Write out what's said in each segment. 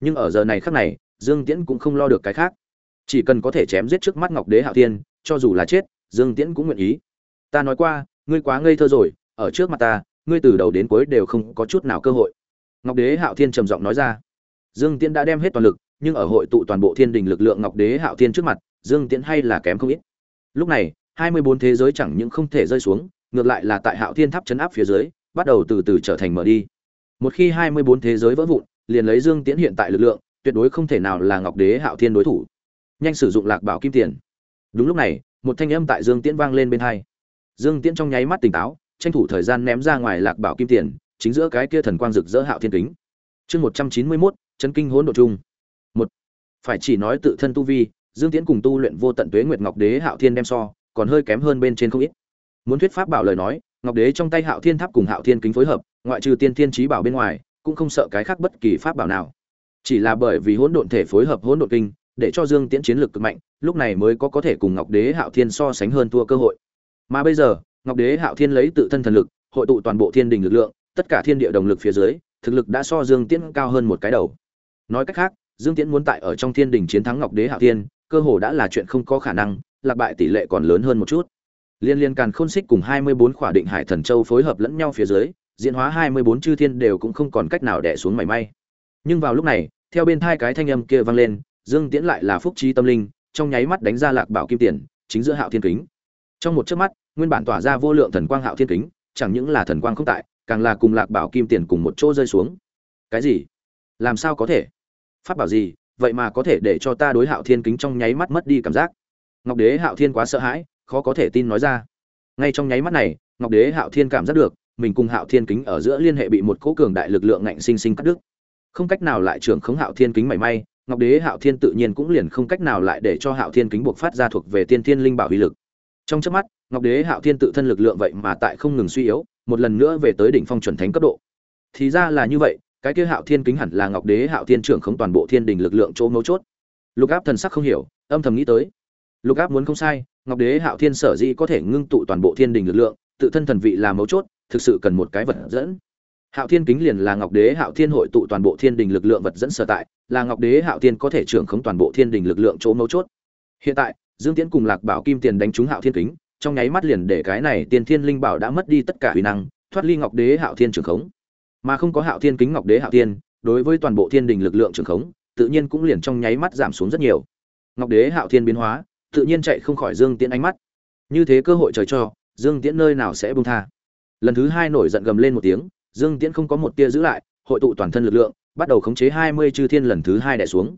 nhưng ở giờ này khác này, dương tiễn cũng không lo được cái khác. Chỉ cần có thể chém giết trước mắt ngọc đế hạo thiên, cho dù là chết, dương tiễn cũng nguyện ý. Ta nói qua, ngươi quá ngây thơ rồi, ở trước mặt ta, ngươi từ đầu đến cuối đều không có chút nào cơ hội. Ngọc đế hạo thiên trầm giọng nói ra. Dương tiễn đã đem hết toàn lực, nhưng ở hội tụ toàn bộ thiên đình lực lượng ngọc đế hạo thiên trước mặt, dương tiễn hay là kém không ít. Lúc này, hai mươi bốn thế giới chẳng những không thể rơi xuống, ngược lại là tại hạo thiên tháp chấn áp phía dưới, bắt đầu từ từ trở thành mở đi. Một khi hai mươi bốn thế giới vỡ vụn liền lấy dương tiễn hiện tại lực lượng, tuyệt đối không thể nào là ngọc đế hạo thiên đối thủ. Nhanh sử dụng lạc bảo kim tiền. Đúng lúc này, một thanh âm tại dương tiễn vang lên bên hai. Dương tiễn trong nháy mắt tỉnh táo, tranh thủ thời gian ném ra ngoài lạc bảo kim tiền, chính giữa cái kia thần quang rực rỡ hạo thiên kính. Chương một trăm chín mươi chân kinh hỗn độ chung. Một, phải chỉ nói tự thân tu vi, dương tiễn cùng tu luyện vô tận tuế nguyệt ngọc đế hạo thiên đem so, còn hơi kém hơn bên trên không ít. Muốn thuyết pháp bảo lời nói, ngọc đế trong tay hạo thiên tháp cùng hạo thiên kính phối hợp, ngoại trừ tiên thiên Chí bảo bên ngoài cũng không sợ cái khác bất kỳ pháp bảo nào. Chỉ là bởi vì hỗn độn thể phối hợp hỗn độn kinh, để cho dương tiễn chiến lược cực mạnh, lúc này mới có có thể cùng ngọc đế hạo thiên so sánh hơn thua cơ hội. Mà bây giờ, ngọc đế hạo thiên lấy tự thân thần lực, hội tụ toàn bộ thiên đình lực lượng, tất cả thiên địa đồng lực phía dưới, thực lực đã so dương tiễn cao hơn một cái đầu. Nói cách khác, dương tiễn muốn tại ở trong thiên đình chiến thắng ngọc đế hạo thiên, cơ hồ đã là chuyện không có khả năng, lạc bại tỷ lệ còn lớn hơn một chút. Liên liên càn khôn xích cùng hai mươi bốn khỏa định hải thần châu phối hợp lẫn nhau phía dưới diễn hóa hai mươi bốn chư thiên đều cũng không còn cách nào đè xuống mảy may. Nhưng vào lúc này, theo bên thai cái thanh âm kia vang lên, dương tiễn lại là phúc trí tâm linh, trong nháy mắt đánh ra lạc bảo kim tiền, chính giữa hạo thiên kính. Trong một chớp mắt, nguyên bản tỏa ra vô lượng thần quang hạo thiên kính, chẳng những là thần quang không tại, càng là cùng lạc bảo kim tiền cùng một chỗ rơi xuống. Cái gì? Làm sao có thể? Pháp bảo gì? Vậy mà có thể để cho ta đối hạo thiên kính trong nháy mắt mất đi cảm giác. Ngọc đế hạo thiên quá sợ hãi, khó có thể tin nói ra. Ngay trong nháy mắt này, ngọc đế hạo thiên cảm giác được mình cùng hạo thiên kính ở giữa liên hệ bị một cỗ cường đại lực lượng ngạnh sinh sinh cắt đứt. Không cách nào lại trưởng khống hạo thiên kính mảy may, ngọc đế, hạo thiên tự nhiên cũng liền không cách nào lại để cho hạo thiên kính buộc phát ra thuộc về tiên thiên linh bảo uy lực. Trong chớp mắt, ngọc đế, hạo thiên tự thân lực lượng vậy mà tại không ngừng suy yếu, một lần nữa về tới đỉnh phong chuẩn thánh cấp độ. Thì ra là như vậy, cái kia hạo thiên kính hẳn là ngọc đế, hạo thiên trưởng khống toàn bộ thiên đình lực lượng chỗ mấu chốt. Lục áp thần sắc không hiểu, âm thầm nghĩ tới. Lục áp muốn không sai, ngọc đế, hạo thiên sở dĩ có thể ngưng tụ toàn bộ thiên đình lực lượng, tự thân thần vị là mấu chốt thực sự cần một cái vật dẫn. Hạo thiên kính liền là ngọc đế hạo thiên hội tụ toàn bộ thiên đình lực lượng vật dẫn sở tại, là ngọc đế hạo thiên có thể trưởng khống toàn bộ thiên đình lực lượng chỗ mấu chốt. Hiện tại, dương tiễn cùng lạc bảo kim tiền đánh trúng hạo thiên kính, trong nháy mắt liền để cái này tiên thiên linh bảo đã mất đi tất cả uy năng, thoát ly ngọc đế hạo thiên trưởng khống. Mà không có hạo thiên kính, ngọc đế hạo thiên, đối với toàn bộ thiên đình lực lượng trưởng khống, tự nhiên cũng liền trong nháy mắt giảm xuống rất nhiều. Ngọc đế hạo thiên biến hóa, tự nhiên chạy không khỏi dương tiễn ánh mắt. Như thế cơ hội trời cho, dương tiễn nơi nào sẽ buông tha? Lần thứ hai nổi giận gầm lên một tiếng, dương tiễn không có một tia giữ lại, hội tụ toàn thân lực lượng, bắt đầu khống chế hai mươi chư thiên lần thứ hai đẻ xuống.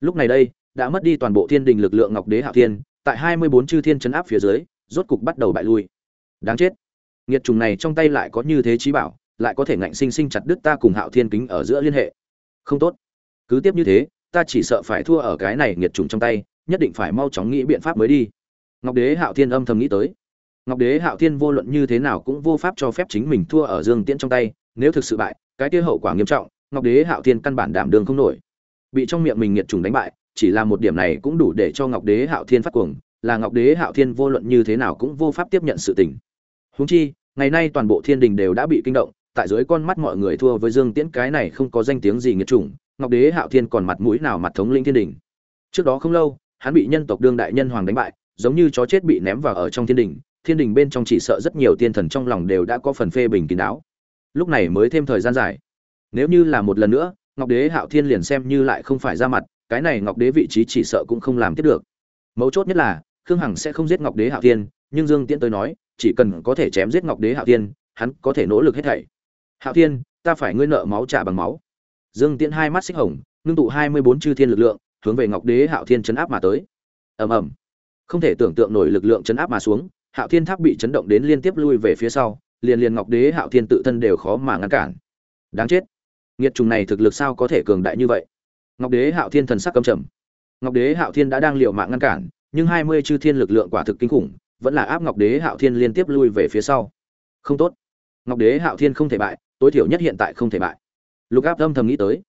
Lúc này đây, đã mất đi toàn bộ thiên đình lực lượng ngọc đế hạo thiên, tại hai mươi bốn chư thiên chấn áp phía dưới, rốt cục bắt đầu bại lui. Đáng chết. Nghiệt trùng này trong tay lại có như thế trí bảo, lại có thể ngạnh sinh sinh chặt đứt ta cùng hạo thiên kính ở giữa liên hệ. Không tốt. Cứ tiếp như thế, ta chỉ sợ phải thua ở cái này nghiệt trùng trong tay, nhất định phải mau chóng nghĩ biện pháp mới đi. Ngọc đế hạo thiên âm thầm nghĩ tới ngọc đế hạo thiên vô luận như thế nào cũng vô pháp cho phép chính mình thua ở dương tiễn trong tay, nếu thực sự bại, cái kia hậu quả nghiêm trọng, ngọc đế hạo thiên căn bản đảm đường không nổi. Bị trong miệng mình nghiệt trùng đánh bại, chỉ là một điểm này cũng đủ để cho ngọc đế hạo thiên phát cuồng, là ngọc đế hạo thiên vô luận như thế nào cũng vô pháp tiếp nhận sự tình. Huống chi, ngày nay toàn bộ thiên đình đều đã bị kinh động, tại dưới con mắt mọi người thua với dương tiễn cái này không có danh tiếng gì nghiệt chủng, ngọc đế hạo thiên còn mặt mũi nào mặt thống linh thiên đình? Trước đó không lâu, hắn bị nhân tộc đương đại nhân hoàng đánh bại, giống như chó chết bị ném vào ở trong thiên đình thiên đình bên trong chỉ sợ rất nhiều tiên thần trong lòng đều đã có phần phê bình kín đáo. Lúc này mới thêm thời gian dài. Nếu như là một lần nữa, ngọc đế hạo thiên liền xem như lại không phải ra mặt, cái này ngọc đế vị trí chỉ sợ cũng không làm tiếp được. Mấu chốt nhất là, khương hằng sẽ không giết ngọc đế hạo thiên, nhưng dương tiễn tới nói, chỉ cần có thể chém giết ngọc đế hạo thiên, hắn có thể nỗ lực hết thảy. Hạo thiên, ta phải ngươi nợ máu trả bằng máu. Dương tiễn hai mắt xích hồng, ngưng tụ hai mươi bốn chư thiên lực lượng, hướng về ngọc đế hạo thiên chấn áp mà tới. Ầm ầm. Không thể tưởng tượng nổi lực lượng chấn áp mà xuống hạo thiên tháp bị chấn động đến liên tiếp lui về phía sau, liền liền ngọc đế, hạo thiên tự thân đều khó mà ngăn cản. Đáng chết. Nghiệt trùng này thực lực sao có thể cường đại như vậy? Ngọc đế, hạo thiên thần sắc căm trầm. Ngọc đế, hạo thiên đã đang liều mạng ngăn cản, nhưng hai mươi chư thiên lực lượng quả thực kinh khủng, vẫn là áp ngọc đế, hạo thiên liên tiếp lui về phía sau. Không tốt. Ngọc đế, hạo thiên không thể bại, tối thiểu nhất hiện tại không thể bại. Lục áp âm thầm nghĩ tới.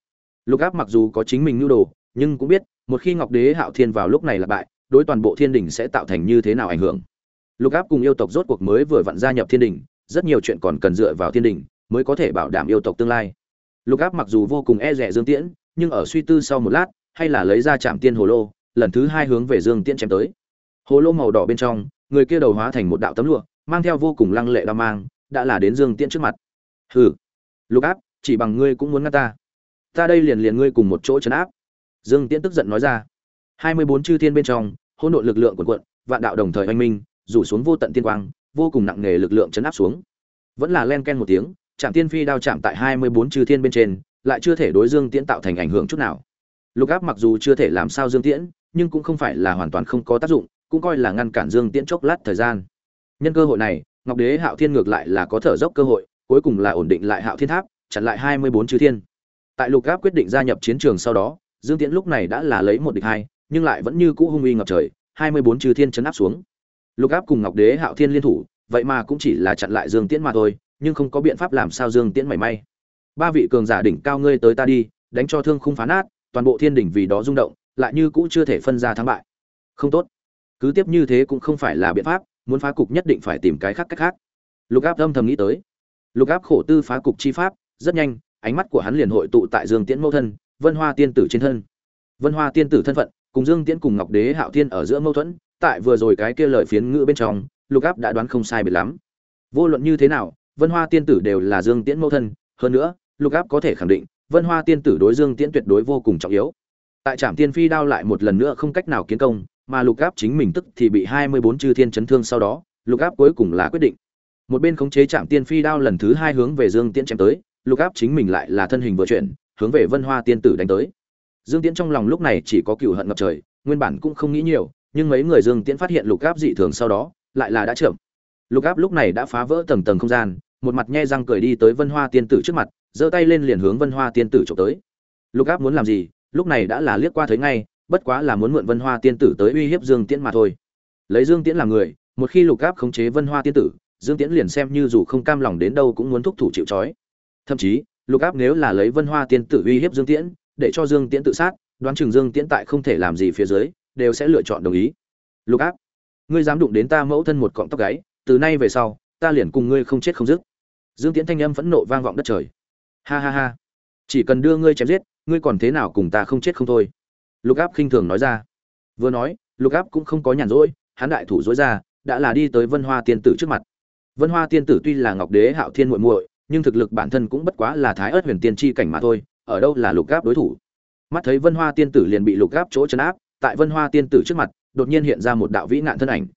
Lục áp mặc dù có chính mình nhu đồ, nhưng cũng biết, một khi ngọc đế, hạo thiên vào lúc này là bại, đối toàn bộ thiên đình sẽ tạo thành như thế nào ảnh hưởng lục áp cùng yêu tộc rốt cuộc mới vừa vặn gia nhập thiên đình, rất nhiều chuyện còn cần dựa vào thiên đình mới có thể bảo đảm yêu tộc tương lai. Lục áp mặc dù vô cùng e rẻ dương tiễn, nhưng ở suy tư sau một lát, hay là lấy ra trạm tiên hồ lô, lần thứ hai hướng về dương tiễn chém tới. Hồ lô màu đỏ bên trong, người kia đầu hóa thành một đạo tấm lụa, mang theo vô cùng lăng lệ đao mang, đã là đến dương tiễn trước mặt. Hừ, lục áp, chỉ bằng ngươi cũng muốn ngăn ta. Ta đây liền liền ngươi cùng một chỗ chấn áp. Dương tiễn tức giận nói ra. Hai mươi bốn chư thiên bên trong, hỗn độn lực lượng quần quận vạn đạo đồng thời oanh minh rủ xuống vô tận tiên quang, vô cùng nặng nề lực lượng chấn áp xuống. Vẫn là len ken một tiếng Trảm tiên phi đao chạm tại hai mươi bốn chư thiên bên trên, lại chưa thể đối dương tiễn tạo thành ảnh hưởng chút nào. Lục áp mặc dù chưa thể làm sao dương tiễn, nhưng cũng không phải là hoàn toàn không có tác dụng, cũng coi là ngăn cản dương tiễn chốc lát thời gian. Nhân cơ hội này, ngọc đế hạo thiên ngược lại là có thở dốc cơ hội, cuối cùng là ổn định lại hạo thiên tháp, chặn lại hai mươi bốn chư thiên. Tại lục áp quyết định gia nhập chiến trường sau đó, dương tiễn lúc này đã là lấy một địch hai, nhưng lại vẫn như cũ hung uy ngập trời, hai mươi bốn chư thiên chấn áp xuống lục áp cùng ngọc đế hạo thiên liên thủ, vậy mà cũng chỉ là chặn lại dương tiễn mà thôi, nhưng không có biện pháp làm sao dương tiễn mảy may. Ba vị cường giả đỉnh cao ngươi tới ta đi, đánh cho thương khung phá nát, toàn bộ thiên đỉnh vì đó rung động, lại như cũng chưa thể phân ra thắng bại. Không tốt. Cứ tiếp như thế cũng không phải là biện pháp, muốn phá cục nhất định phải tìm cái khác cách khác. Lục áp âm thầm nghĩ tới. Lục áp khổ tư phá cục chi pháp, rất nhanh, ánh mắt của hắn liền hội tụ tại dương tiễn mẫu thân, vân hoa tiên tử trên thân. Vân hoa tiên tử thân phận, cùng dương tiễn cùng ngọc đế hạo thiên ở giữa mâu thuẫn tại vừa rồi cái kia lời phiến ngữ bên trong, lục áp đã đoán không sai biệt lắm. Vô luận như thế nào, vân hoa tiên tử đều là dương tiễn mẫu thân, hơn nữa, lục áp có thể khẳng định, vân hoa tiên tử đối dương tiễn tuyệt đối vô cùng trọng yếu. Tại trạm tiên phi đao lại một lần nữa không cách nào kiến công, mà lục áp chính mình tức thì bị hai mươi bốn chư thiên chấn thương sau đó, lục áp cuối cùng là quyết định. Một bên khống chế trạm tiên phi đao lần thứ hai hướng về dương tiễn chém tới, lục áp chính mình lại là thân hình vừa chuyển, hướng về vân hoa tiên tử đánh tới. Dương tiễn trong lòng lúc này chỉ có cựu hận ngập trời, nguyên bản cũng không nghĩ nhiều nhưng mấy người dương tiễn phát hiện lục áp dị thường sau đó, lại là đã chậm lục áp lúc này đã phá vỡ tầng tầng không gian, một mặt nhe răng cười đi tới vân hoa tiên tử trước mặt, giơ tay lên liền hướng vân hoa tiên tử trộm tới. Lục áp muốn làm gì? Lúc này đã là liếc qua thấy ngay, bất quá là muốn mượn vân hoa tiên tử tới uy hiếp dương tiễn mà thôi. Lấy dương tiễn làm người, một khi lục áp khống chế vân hoa tiên tử, dương tiễn liền xem như dù không cam lòng đến đâu cũng muốn thúc thủ chịu trói. Thậm chí, lục áp nếu là lấy vân hoa tiên tử uy hiếp dương tiễn, để cho dương tiễn tự sát, đoán chừng dương tiễn tại không thể làm gì phía dưới đều sẽ lựa chọn đồng ý. Lục áp, ngươi dám đụng đến ta mẫu thân một cọng tóc gáy, từ nay về sau, ta liền cùng ngươi không chết không dứt. Dương tiễn thanh âm phẫn nộ vang vọng đất trời. Ha ha ha, chỉ cần đưa ngươi chém giết, ngươi còn thế nào cùng ta không chết không thôi? Lục áp khinh thường nói ra. Vừa nói, lục áp cũng không có nhàn rỗi, hắn đại thủ dối ra, đã là đi tới vân hoa tiên tử trước mặt. Vân hoa tiên tử tuy là ngọc đế hạo thiên muội muội, nhưng thực lực bản thân cũng bất quá là thái ớt huyền tiên tri cảnh mà thôi, ở đâu là lục áp đối thủ? Mắt thấy vân hoa tiên tử liền bị lục áp chỗ chấn áp tại vân hoa tiên tử trước mặt, đột nhiên hiện ra một đạo vĩ nạn thân ảnh.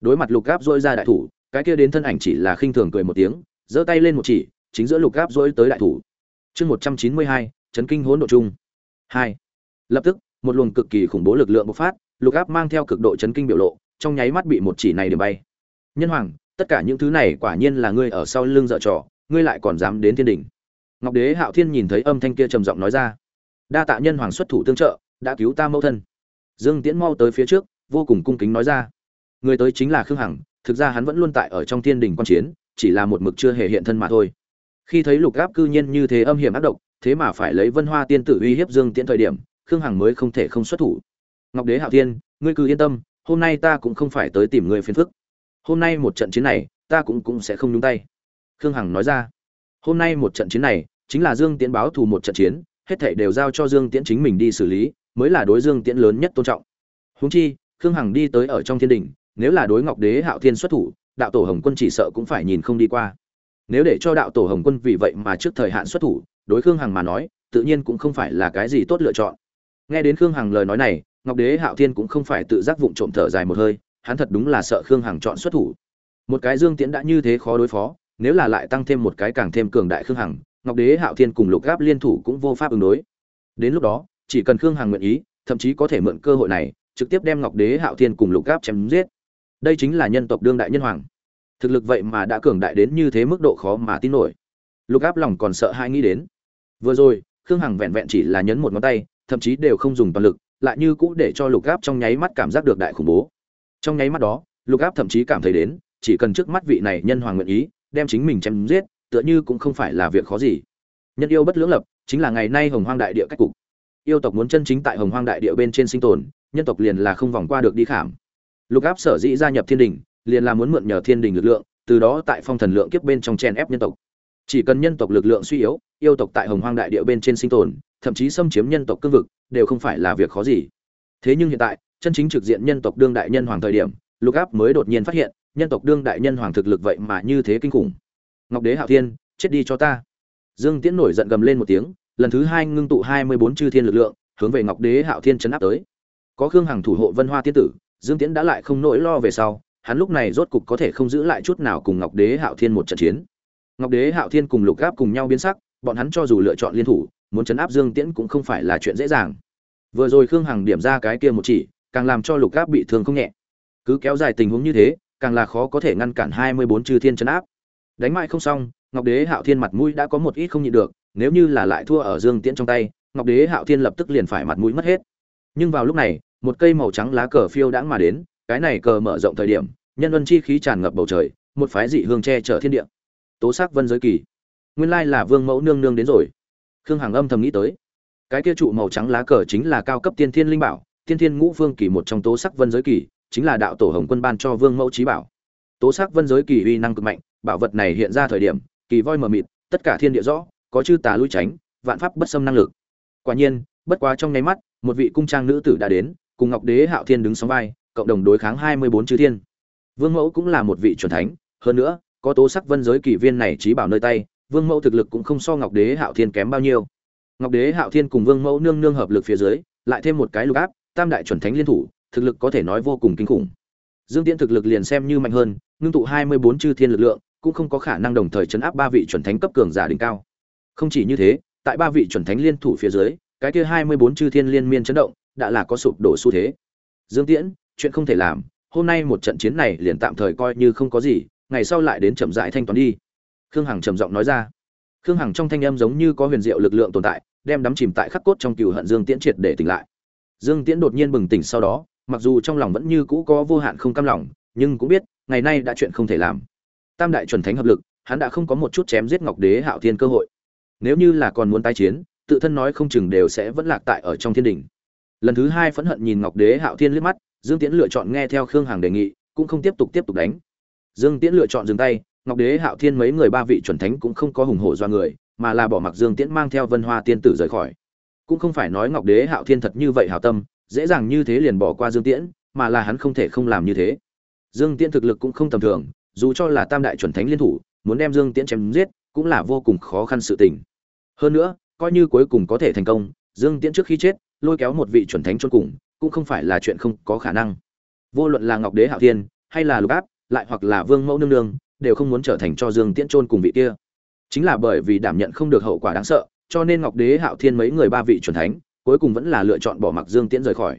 Đối mặt lục áp dôi ra đại thủ, cái kia đến thân ảnh chỉ là khinh thường cười một tiếng, giơ tay lên một chỉ, chính giữa lục áp dôi tới đại thủ. Chương một trăm chín mươi hai, chấn kinh hỗn độ chung. Hai. Lập tức, một luồng cực kỳ khủng bố lực lượng bộc phát, lục áp mang theo cực độ chấn kinh biểu lộ, trong nháy mắt bị một chỉ này điểm bay. Nhân hoàng, tất cả những thứ này quả nhiên là ngươi ở sau lưng dợ trò, ngươi lại còn dám đến thiên đình ngọc đế hạo thiên nhìn thấy âm thanh kia trầm giọng nói ra. Đa tạ nhân hoàng xuất thủ tương trợ, đã cứu ta mẫu thân dương tiễn mau tới phía trước, vô cùng cung kính nói ra. Người tới chính là khương hằng, thực ra hắn vẫn luôn tại ở trong thiên đình quan chiến, chỉ là một mực chưa hề hiện thân mà thôi. Khi thấy lục gáp cư nhiên như thế âm hiểm ác độc, thế mà phải lấy vân hoa tiên tử uy hiếp dương tiễn thời điểm, khương hằng mới không thể không xuất thủ. Ngọc đế hạo thiên, ngươi cứ yên tâm, hôm nay ta cũng không phải tới tìm ngươi phiền phức. Hôm nay một trận chiến này, ta cũng cũng sẽ không nhúng tay. Khương hằng nói ra. Hôm nay một trận chiến này, chính là dương tiễn báo thù một trận chiến, hết thảy đều giao cho dương tiễn chính mình đi xử lý mới là đối dương tiễn lớn nhất tôn trọng. Huống chi, khương hằng đi tới ở trong thiên đình, nếu là đối ngọc đế, hạo thiên xuất thủ, đạo tổ hồng quân chỉ sợ cũng phải nhìn không đi qua. Nếu để cho đạo tổ hồng quân vì vậy mà trước thời hạn xuất thủ, đối khương hằng mà nói, tự nhiên cũng không phải là cái gì tốt lựa chọn. Nghe đến khương hằng lời nói này, ngọc đế, hạo thiên cũng không phải tự giác vụng trộm thở dài một hơi, hắn thật đúng là sợ khương hằng chọn xuất thủ. Một cái dương tiễn đã như thế khó đối phó, nếu là lại tăng thêm một cái càng thêm cường đại khương hằng, ngọc đế, hạo thiên cùng lục gáp liên thủ cũng vô pháp ứng đối. Đến lúc đó chỉ cần khương hằng nguyện ý, thậm chí có thể mượn cơ hội này, trực tiếp đem ngọc đế, hạo thiên cùng lục gáp chém giết. Đây chính là nhân tộc đương đại nhân hoàng. Thực lực vậy mà đã cường đại đến như thế mức độ khó mà tin nổi. Lục áp lòng còn sợ hai nghĩ đến. Vừa rồi, khương hằng vẹn vẹn chỉ là nhấn một ngón tay, thậm chí đều không dùng toàn lực, lại như cũ để cho lục áp trong nháy mắt cảm giác được đại khủng bố. Trong nháy mắt đó, lục áp thậm chí cảm thấy đến, chỉ cần trước mắt vị này nhân hoàng nguyện ý, đem chính mình chém giết, tựa như cũng không phải là việc khó gì. Nhân yêu bất lưỡng lập, chính là ngày nay hồng hoang đại địa cách cục yêu tộc muốn chân chính tại hồng hoang đại địa bên trên sinh tồn, nhân tộc liền là không vòng qua được đi khảm. Lục áp sở dĩ gia nhập thiên đình, liền là muốn mượn nhờ thiên đình lực lượng, từ đó tại phong thần lượng kiếp bên trong chen ép nhân tộc. Chỉ cần nhân tộc lực lượng suy yếu, yêu tộc tại hồng hoang đại địa bên trên sinh tồn, thậm chí xâm chiếm nhân tộc cương vực, đều không phải là việc khó gì. Thế nhưng hiện tại, chân chính trực diện nhân tộc đương đại nhân hoàng thời điểm, lục áp mới đột nhiên phát hiện, nhân tộc đương đại nhân hoàng thực lực vậy mà như thế kinh khủng. Ngọc đế hạo thiên, chết đi cho ta. Dương tiễn nổi giận gầm lên một tiếng lần thứ hai ngưng tụ hai mươi bốn chư thiên lực lượng, hướng về ngọc đế hạo thiên chấn áp tới. Có khương hằng thủ hộ vân hoa tiên tử, dương tiễn đã lại không nỗi lo về sau, hắn lúc này rốt cục có thể không giữ lại chút nào cùng ngọc đế hạo thiên một trận chiến. Ngọc đế hạo thiên cùng lục gáp cùng nhau biến sắc, bọn hắn cho dù lựa chọn liên thủ, muốn chấn áp dương tiễn cũng không phải là chuyện dễ dàng. Vừa rồi khương hằng điểm ra cái kia một chỉ, càng làm cho lục gáp bị thương không nhẹ. Cứ kéo dài tình huống như thế, càng là khó có thể ngăn cản hai mươi bốn chư thiên chấn áp. Đánh mãi không xong, ngọc đế hạo thiên mặt mũi đã có một ít không nhịn được nếu như là lại thua ở dương tiễn trong tay, ngọc đế hạo thiên lập tức liền phải mặt mũi mất hết. Nhưng vào lúc này, một cây màu trắng lá cờ phiêu đãng mà đến, cái này cờ mở rộng thời điểm, nhân luân chi khí tràn ngập bầu trời, một phái dị hương che chở thiên địa. Tố sắc vân giới kỳ. Nguyên lai là vương mẫu nương nương đến rồi. Khương hằng âm thầm nghĩ tới. Cái kia trụ màu trắng lá cờ chính là cao cấp tiên thiên linh bảo, tiên thiên ngũ phương kỳ một trong tố sắc vân giới kỳ, chính là đạo tổ hồng quân ban cho vương mẫu trí bảo. Tố sắc vân giới kỳ uy năng cực mạnh, bảo vật này hiện ra thời điểm, kỳ voi mờ mịt, tất cả thiên địa rõ có chư tà lui tránh, vạn pháp bất xâm năng lực. Quả nhiên, bất quá trong nháy mắt, một vị cung trang nữ tử đã đến, cùng ngọc đế hạo thiên đứng sóng vai, cộng đồng đối kháng hai mươi bốn chư thiên. Vương mẫu cũng là một vị chuẩn thánh, hơn nữa, có tố sắc vân giới kỳ viên này trí bảo nơi tay, vương mẫu thực lực cũng không so ngọc đế hạo thiên kém bao nhiêu. Ngọc đế hạo thiên cùng vương mẫu nương nương hợp lực phía dưới, lại thêm một cái lục áp, tam đại chuẩn thánh liên thủ, thực lực có thể nói vô cùng kinh khủng. Dương tiễn thực lực liền xem như mạnh hơn, ngưng tụ hai mươi bốn chư thiên lực lượng, cũng không có khả năng đồng thời chấn áp ba vị chuẩn thánh cấp cường giả đỉnh cao không chỉ như thế, tại ba vị chuẩn thánh liên thủ phía dưới, cái kia hai mươi bốn chư thiên liên miên chấn động, đã là có sụp đổ xu thế. Dương tiễn, chuyện không thể làm, hôm nay một trận chiến này liền tạm thời coi như không có gì, ngày sau lại đến chậm rãi thanh toán đi. Khương hằng trầm giọng nói ra. Khương hằng trong thanh âm giống như có huyền diệu lực lượng tồn tại, đem đắm chìm tại khắc cốt trong cừu hận dương tiễn triệt để tỉnh lại. Dương tiễn đột nhiên bừng tỉnh sau đó, mặc dù trong lòng vẫn như cũ có vô hạn không cam lòng, nhưng cũng biết, ngày nay đã chuyện không thể làm. Tam đại chuẩn thánh hợp lực, hắn đã không có một chút chém giết ngọc đế hạo thiên cơ hội nếu như là còn muốn tái chiến, tự thân nói không chừng đều sẽ vẫn lạc tại ở trong thiên đình. Lần thứ hai phẫn hận nhìn ngọc đế hạo thiên liếc mắt, dương tiễn lựa chọn nghe theo khương hằng đề nghị, cũng không tiếp tục tiếp tục đánh. Dương tiễn lựa chọn dừng tay, ngọc đế hạo thiên mấy người ba vị chuẩn thánh cũng không có hùng hổ do người, mà là bỏ mặc dương tiễn mang theo vân hoa tiên tử rời khỏi. Cũng không phải nói ngọc đế hạo thiên thật như vậy hảo tâm, dễ dàng như thế liền bỏ qua dương tiễn, mà là hắn không thể không làm như thế. Dương tiễn thực lực cũng không tầm thường, dù cho là tam đại chuẩn thánh liên thủ, muốn đem dương tiễn chém giết cũng là vô cùng khó khăn sự tình. Hơn nữa, coi như cuối cùng có thể thành công, dương tiễn trước khi chết, lôi kéo một vị chuẩn thánh chôn cùng, cũng không phải là chuyện không có khả năng. Vô luận là ngọc đế hạo thiên, hay là lục áp, lại hoặc là vương mẫu nương nương, đều không muốn trở thành cho dương tiễn chôn cùng vị kia. Chính là bởi vì đảm nhận không được hậu quả đáng sợ, cho nên ngọc đế hạo thiên mấy người ba vị chuẩn thánh, cuối cùng vẫn là lựa chọn bỏ mặc dương tiễn rời khỏi.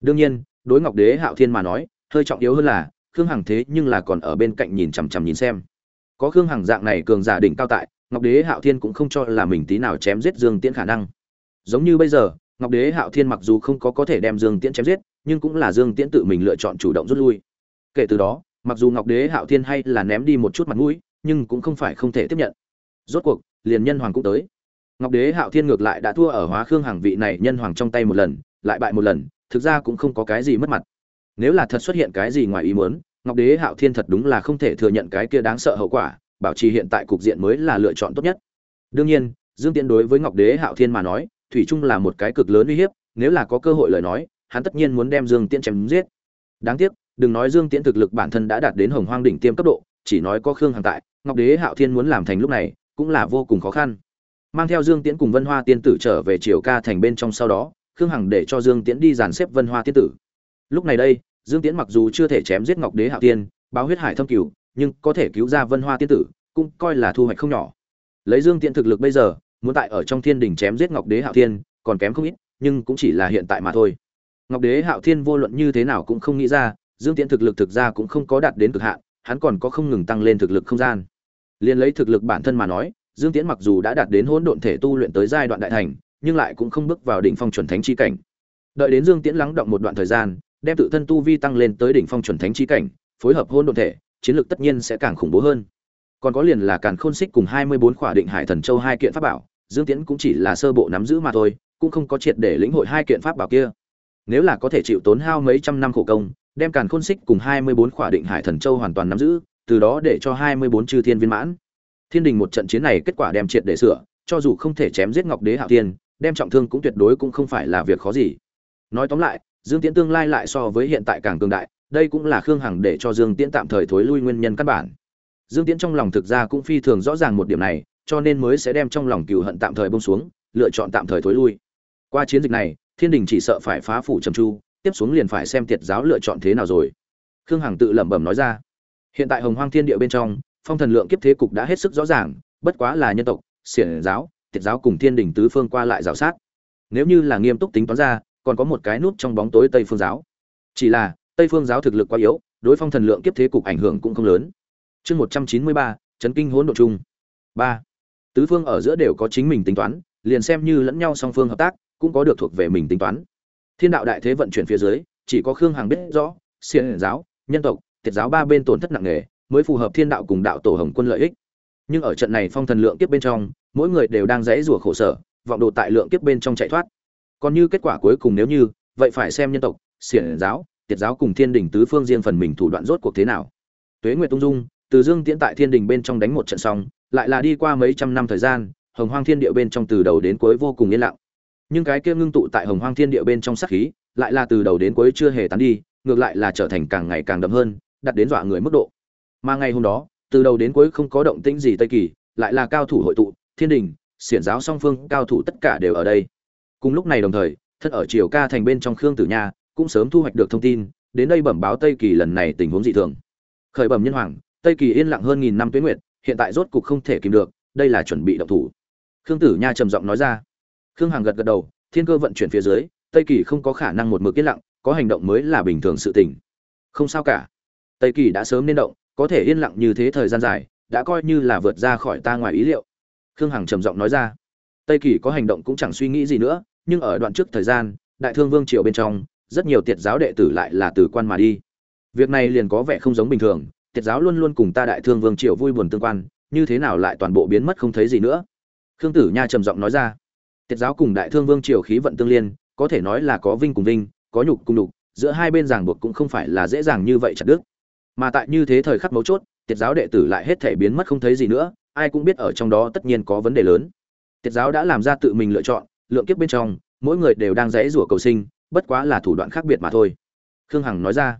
Đương nhiên, đối ngọc đế hạo thiên mà nói, hơi trọng yếu hơn là, khương hằng thế nhưng là còn ở bên cạnh nhìn chằm chằm nhìn xem có khương hằng dạng này cường giả đỉnh cao tại, ngọc đế hạo thiên cũng không cho là mình tí nào chém giết dương tiễn khả năng. Giống như bây giờ, ngọc đế hạo thiên mặc dù không có có thể đem dương tiễn chém giết, nhưng cũng là dương tiễn tự mình lựa chọn chủ động rút lui. Kể từ đó, mặc dù ngọc đế hạo thiên hay là ném đi một chút mặt mũi, nhưng cũng không phải không thể tiếp nhận. Rốt cuộc, liền nhân hoàng cũng tới. Ngọc đế hạo thiên ngược lại đã thua ở hóa khương hàng vị này nhân hoàng trong tay một lần, lại bại một lần, thực ra cũng không có cái gì mất mặt. Nếu là thật xuất hiện cái gì ngoài ý muốn ngọc đế hạo thiên thật đúng là không thể thừa nhận cái kia đáng sợ hậu quả, bảo trì hiện tại cục diện mới là lựa chọn tốt nhất. Đương nhiên, dương tiễn đối với ngọc đế hạo thiên mà nói, thủy chung là một cái cực lớn uy hiếp, nếu là có cơ hội lời nói, hắn tất nhiên muốn đem dương tiễn chém giết. Đáng tiếc, đừng nói dương tiễn thực lực bản thân đã đạt đến hồng hoang đỉnh tiêm cấp độ, chỉ nói có khương hằng tại, ngọc đế hạo thiên muốn làm thành lúc này, cũng là vô cùng khó khăn. Mang theo dương tiễn cùng vân hoa tiên tử trở về triều ca thành bên trong sau đó, khương hằng để cho dương tiễn đi dàn xếp vân hoa tiên tử. Lúc này đây dương tiễn mặc dù chưa thể chém giết ngọc đế hạo tiên báo huyết hải thâm cửu, nhưng có thể cứu ra vân hoa tiên tử, cũng coi là thu hoạch không nhỏ. Lấy dương tiễn thực lực bây giờ, muốn tại ở trong thiên đình chém giết ngọc đế hạo thiên, còn kém không ít, nhưng cũng chỉ là hiện tại mà thôi. Ngọc đế hạo thiên vô luận như thế nào cũng không nghĩ ra, dương tiễn thực lực thực ra cũng không có đạt đến cực hạn, hắn còn có không ngừng tăng lên thực lực không gian. Liên lấy thực lực bản thân mà nói, dương tiễn mặc dù đã đạt đến hỗn độn thể tu luyện tới giai đoạn đại thành, nhưng lại cũng không bước vào đỉnh phong chuẩn thánh chi cảnh. Đợi đến dương tiễn lắng động một đoạn thời gian đem tự thân tu vi tăng lên tới đỉnh phong chuẩn thánh chi cảnh phối hợp hôn độn thể chiến lược tất nhiên sẽ càng khủng bố hơn. Còn có liền là càn khôn xích cùng hai mươi bốn khỏa định hải thần châu hai kiện pháp bảo dương tiễn cũng chỉ là sơ bộ nắm giữ mà thôi cũng không có triệt để lĩnh hội hai kiện pháp bảo kia. Nếu là có thể chịu tốn hao mấy trăm năm khổ công đem càn khôn xích cùng hai mươi bốn khỏa định hải thần châu hoàn toàn nắm giữ từ đó để cho hai mươi bốn chư thiên viên mãn. Thiên đình một trận chiến này kết quả đem triệt để sửa cho dù không thể chém giết ngọc đế hạo tiên, đem trọng thương cũng tuyệt đối cũng không phải là việc khó gì. Nói tóm lại dương tiễn tương lai lại so với hiện tại càng cường đại, đây cũng là khương hằng để cho dương tiễn tạm thời thối lui nguyên nhân căn bản. Dương tiễn trong lòng thực ra cũng phi thường rõ ràng một điểm này, cho nên mới sẽ đem trong lòng cừu hận tạm thời buông xuống, lựa chọn tạm thời thối lui. Qua chiến dịch này, thiên đình chỉ sợ phải phá phủ trầm chu, tiếp xuống liền phải xem tiệt giáo lựa chọn thế nào rồi. Khương hằng tự lẩm bẩm nói ra. Hiện tại hồng hoang thiên địa bên trong, phong thần lượng kiếp thế cục đã hết sức rõ ràng, bất quá là nhân tộc, xiển giáo, tiệt giáo cùng thiên đình tứ phương qua lại rào sát. Nếu như là nghiêm túc tính toán ra còn có một cái nút trong bóng tối tây phương giáo. Chỉ là, tây phương giáo thực lực quá yếu, đối phong thần lượng kiếp thế cục ảnh hưởng cũng không lớn. Chương một trăm chín mươi ba, chấn kinh hỗn độ chung ba. Tứ phương ở giữa đều có chính mình tính toán, liền xem như lẫn nhau song phương hợp tác, cũng có được thuộc về mình tính toán. Thiên đạo đại thế vận chuyển phía dưới, chỉ có khương hằng biết rõ xiên giáo, nhân tộc, tiệt giáo ba bên tổn thất nặng nề, mới phù hợp thiên đạo cùng đạo tổ hồng quân lợi ích. Nhưng ở trận này phong thần lượng kiếp bên trong, mỗi người đều đang dãy rủa khổ sở, vọng đồ tại lượng kiếp bên trong chạy thoát còn như kết quả cuối cùng nếu như, vậy phải xem nhân tộc, xiển giáo, tiệt giáo cùng thiên đình tứ phương riêng phần mình thủ đoạn rốt cuộc thế nào. Tuế nguyệt tung dung, từ dương tiễn tại thiên đình bên trong đánh một trận xong, lại là đi qua mấy trăm năm thời gian, hồng hoang thiên địa bên trong từ đầu đến cuối vô cùng yên lặng. Nhưng cái kia ngưng tụ tại hồng hoang thiên địa bên trong sát khí, lại là từ đầu đến cuối chưa hề tán đi, ngược lại là trở thành càng ngày càng đậm hơn, đặt đến dọa người mức độ. Mà ngày hôm đó, từ đầu đến cuối không có động tĩnh gì tây kỳ, lại là cao thủ hội tụ, thiên đình, xiển giáo song phương, cao thủ tất cả đều ở đây cùng lúc này đồng thời thân ở triều ca thành bên trong khương tử nha cũng sớm thu hoạch được thông tin, đến đây bẩm báo tây kỳ lần này tình huống dị thường. Khởi bẩm nhân hoàng, tây kỳ yên lặng hơn nghìn năm tuyến nguyệt, hiện tại rốt cục không thể kìm được, đây là chuẩn bị động thủ. Khương tử nha trầm giọng nói ra. Khương hằng gật gật đầu, thiên cơ vận chuyển phía dưới, tây kỳ không có khả năng một mực yên lặng, có hành động mới là bình thường sự tình. Không sao cả. Tây kỳ đã sớm nên động, có thể yên lặng như thế thời gian dài, đã coi như là vượt ra khỏi ta ngoài ý liệu. Khương hằng trầm giọng nói ra. Tây kỳ có hành động cũng chẳng suy nghĩ gì nữa nhưng ở đoạn trước thời gian, đại thương vương triều bên trong, rất nhiều tiệt giáo đệ tử lại là từ quan mà đi. Việc này liền có vẻ không giống bình thường, tiệt giáo luôn luôn cùng ta đại thương vương triều vui buồn tương quan, như thế nào lại toàn bộ biến mất không thấy gì nữa? Khương tử nha trầm giọng nói ra. Tiệt giáo cùng đại thương vương triều khí vận tương liên, có thể nói là có vinh cùng vinh, có nhục cùng nhục, giữa hai bên ràng buộc cũng không phải là dễ dàng như vậy chặt đứt. Mà tại như thế thời khắc mấu chốt, tiệt giáo đệ tử lại hết thể biến mất không thấy gì nữa, ai cũng biết ở trong đó tất nhiên có vấn đề lớn. Tiệt giáo đã làm ra tự mình lựa chọn lượng kiếp bên trong, mỗi người đều đang dãy rủa cầu sinh, bất quá là thủ đoạn khác biệt mà thôi. Khương hằng nói ra.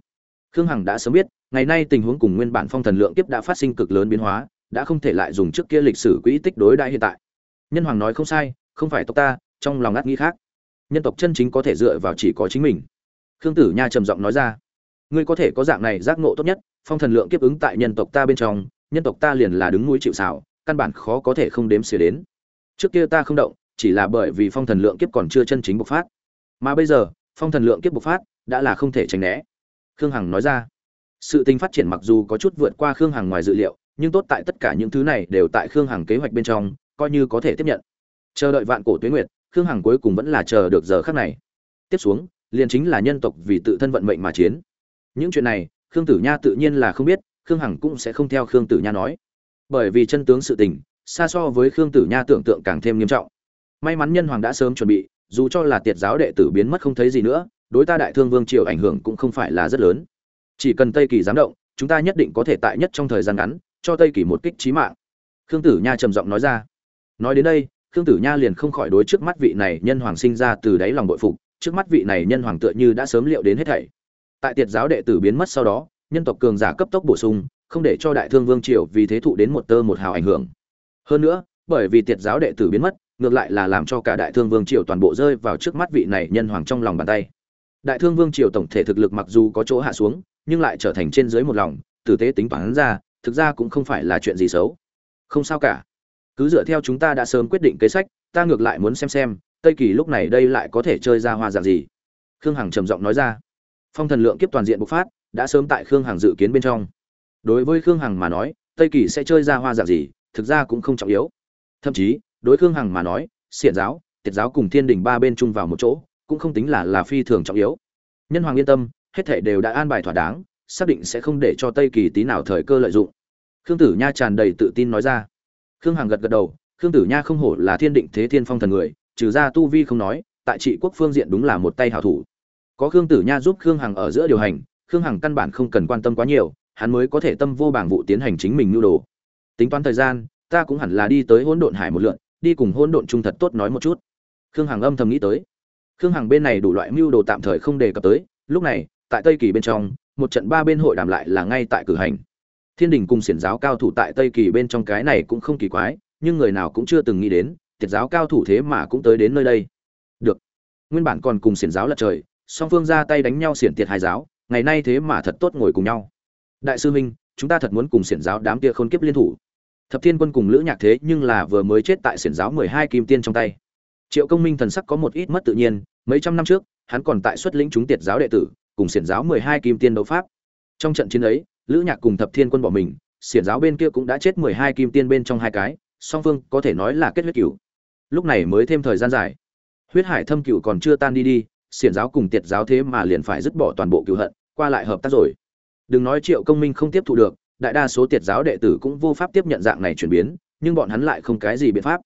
Khương hằng đã sớm biết, ngày nay tình huống cùng nguyên bản phong thần lượng kiếp đã phát sinh cực lớn biến hóa, đã không thể lại dùng trước kia lịch sử quỹ tích đối đại hiện tại. Nhân hoàng nói không sai, không phải tộc ta, trong lòng ngắt nghĩ khác. Nhân tộc chân chính có thể dựa vào chỉ có chính mình. Khương tử nha trầm giọng nói ra. Ngươi có thể có dạng này giác ngộ tốt nhất, phong thần lượng kiếp ứng tại nhân tộc ta bên trong, nhân tộc ta liền là đứng núi chịu xảo căn bản khó có thể không đếm xỉa đến. Trước kia ta không động chỉ là bởi vì phong thần lượng kiếp còn chưa chân chính bộc phát. Mà bây giờ, phong thần lượng kiếp bộc phát đã là không thể tránh né. Khương hằng nói ra, sự tình phát triển mặc dù có chút vượt qua khương hằng ngoài dự liệu, nhưng tốt tại tất cả những thứ này đều tại khương hằng kế hoạch bên trong, coi như có thể tiếp nhận. Chờ đợi vạn cổ tuyến nguyệt, khương hằng cuối cùng vẫn là chờ được giờ khắc này. Tiếp xuống, liền chính là nhân tộc vì tự thân vận mệnh mà chiến. Những chuyện này, khương tử nha tự nhiên là không biết, khương hằng cũng sẽ không theo khương tử nha nói. Bởi vì chân tướng sự tình, xa so với khương tử nha tưởng tượng càng thêm nghiêm trọng may mắn nhân hoàng đã sớm chuẩn bị, dù cho là tiệt giáo đệ tử biến mất không thấy gì nữa, đối ta đại thương vương triều ảnh hưởng cũng không phải là rất lớn. Chỉ cần tây kỳ dám động, chúng ta nhất định có thể tại nhất trong thời gian ngắn, cho tây kỳ một kích trí mạng. Khương tử nha trầm giọng nói ra. Nói đến đây, khương tử nha liền không khỏi đối trước mắt vị này nhân hoàng sinh ra từ đáy lòng bội phục, trước mắt vị này nhân hoàng tựa như đã sớm liệu đến hết thảy. Tại tiệt giáo đệ tử biến mất sau đó, nhân tộc cường giả cấp tốc bổ sung, không để cho đại thương vương triều vì thế thụ đến một tơ một hào ảnh hưởng. Hơn nữa, bởi vì tiệt giáo đệ tử biến mất ngược lại là làm cho cả đại thương vương triều toàn bộ rơi vào trước mắt vị này nhân hoàng trong lòng bàn tay. Đại thương vương triều tổng thể thực lực mặc dù có chỗ hạ xuống, nhưng lại trở thành trên dưới một lòng, tử tế tính toán ra, thực ra cũng không phải là chuyện gì xấu. Không sao cả. Cứ dựa theo chúng ta đã sớm quyết định kế sách, ta ngược lại muốn xem xem, tây kỳ lúc này đây lại có thể chơi ra hoa dạng gì. Khương hằng trầm giọng nói ra. Phong thần lượng kiếp toàn diện bộc phát, đã sớm tại khương hằng dự kiến bên trong. Đối với khương hằng mà nói, tây kỳ sẽ chơi ra hoa dạng gì, thực ra cũng không trọng yếu. Thậm chí đối khương hằng mà nói, xiển giáo, tiệt giáo cùng thiên đình ba bên chung vào một chỗ, cũng không tính là là phi thường trọng yếu. Nhân hoàng yên tâm, hết thể đều đã an bài thỏa đáng, xác định sẽ không để cho tây kỳ tí nào thời cơ lợi dụng. Khương tử nha tràn đầy tự tin nói ra. Khương hằng gật gật đầu, khương tử nha không hổ là thiên định thế thiên phong thần người, trừ ra tu vi không nói, tại trị quốc phương diện đúng là một tay hảo thủ. Có khương tử nha giúp khương hằng ở giữa điều hành, khương hằng căn bản không cần quan tâm quá nhiều, hắn mới có thể tâm vô bảng vụ tiến hành chính mình nhu đồ. Tính toán thời gian, ta cũng hẳn là đi tới hỗn độn hải một lượn đi cùng hôn độn trung thật tốt nói một chút. Khương hằng âm thầm nghĩ tới. Khương hằng bên này đủ loại mưu đồ tạm thời không đề cập tới, lúc này, tại tây kỳ bên trong, một trận ba bên hội đàm lại là ngay tại cử hành. Thiên đình cùng xiển giáo cao thủ tại tây kỳ bên trong cái này cũng không kỳ quái, nhưng người nào cũng chưa từng nghĩ đến, tiệt giáo cao thủ thế mà cũng tới đến nơi đây. Được. Nguyên bản còn cùng xiển giáo lật trời, song phương ra tay đánh nhau xiển tiệt hai giáo, ngày nay thế mà thật tốt ngồi cùng nhau. Đại sư minh, chúng ta thật muốn cùng xiển giáo đám kia khôn kiếp liên thủ thập thiên quân cùng lữ nhạc thế nhưng là vừa mới chết tại xiển giáo mười hai kim tiên trong tay. Triệu công minh thần sắc có một ít mất tự nhiên, mấy trăm năm trước, hắn còn tại xuất lĩnh chúng tiệt giáo đệ tử, cùng xiển giáo mười hai kim tiên đấu pháp. Trong trận chiến ấy, lữ nhạc cùng thập thiên quân bỏ mình, xiển giáo bên kia cũng đã chết mười hai kim tiên bên trong hai cái, song phương có thể nói là kết huyết cửu. Lúc này mới thêm thời gian dài. Huyết hải thâm cửu còn chưa tan đi đi, xiển giáo cùng tiệt giáo thế mà liền phải dứt bỏ toàn bộ cửu hận, qua lại hợp tác rồi. Đừng nói triệu công minh không tiếp thu được đại đa số tiệt giáo đệ tử cũng vô pháp tiếp nhận dạng này chuyển biến, nhưng bọn hắn lại không cái gì biện pháp.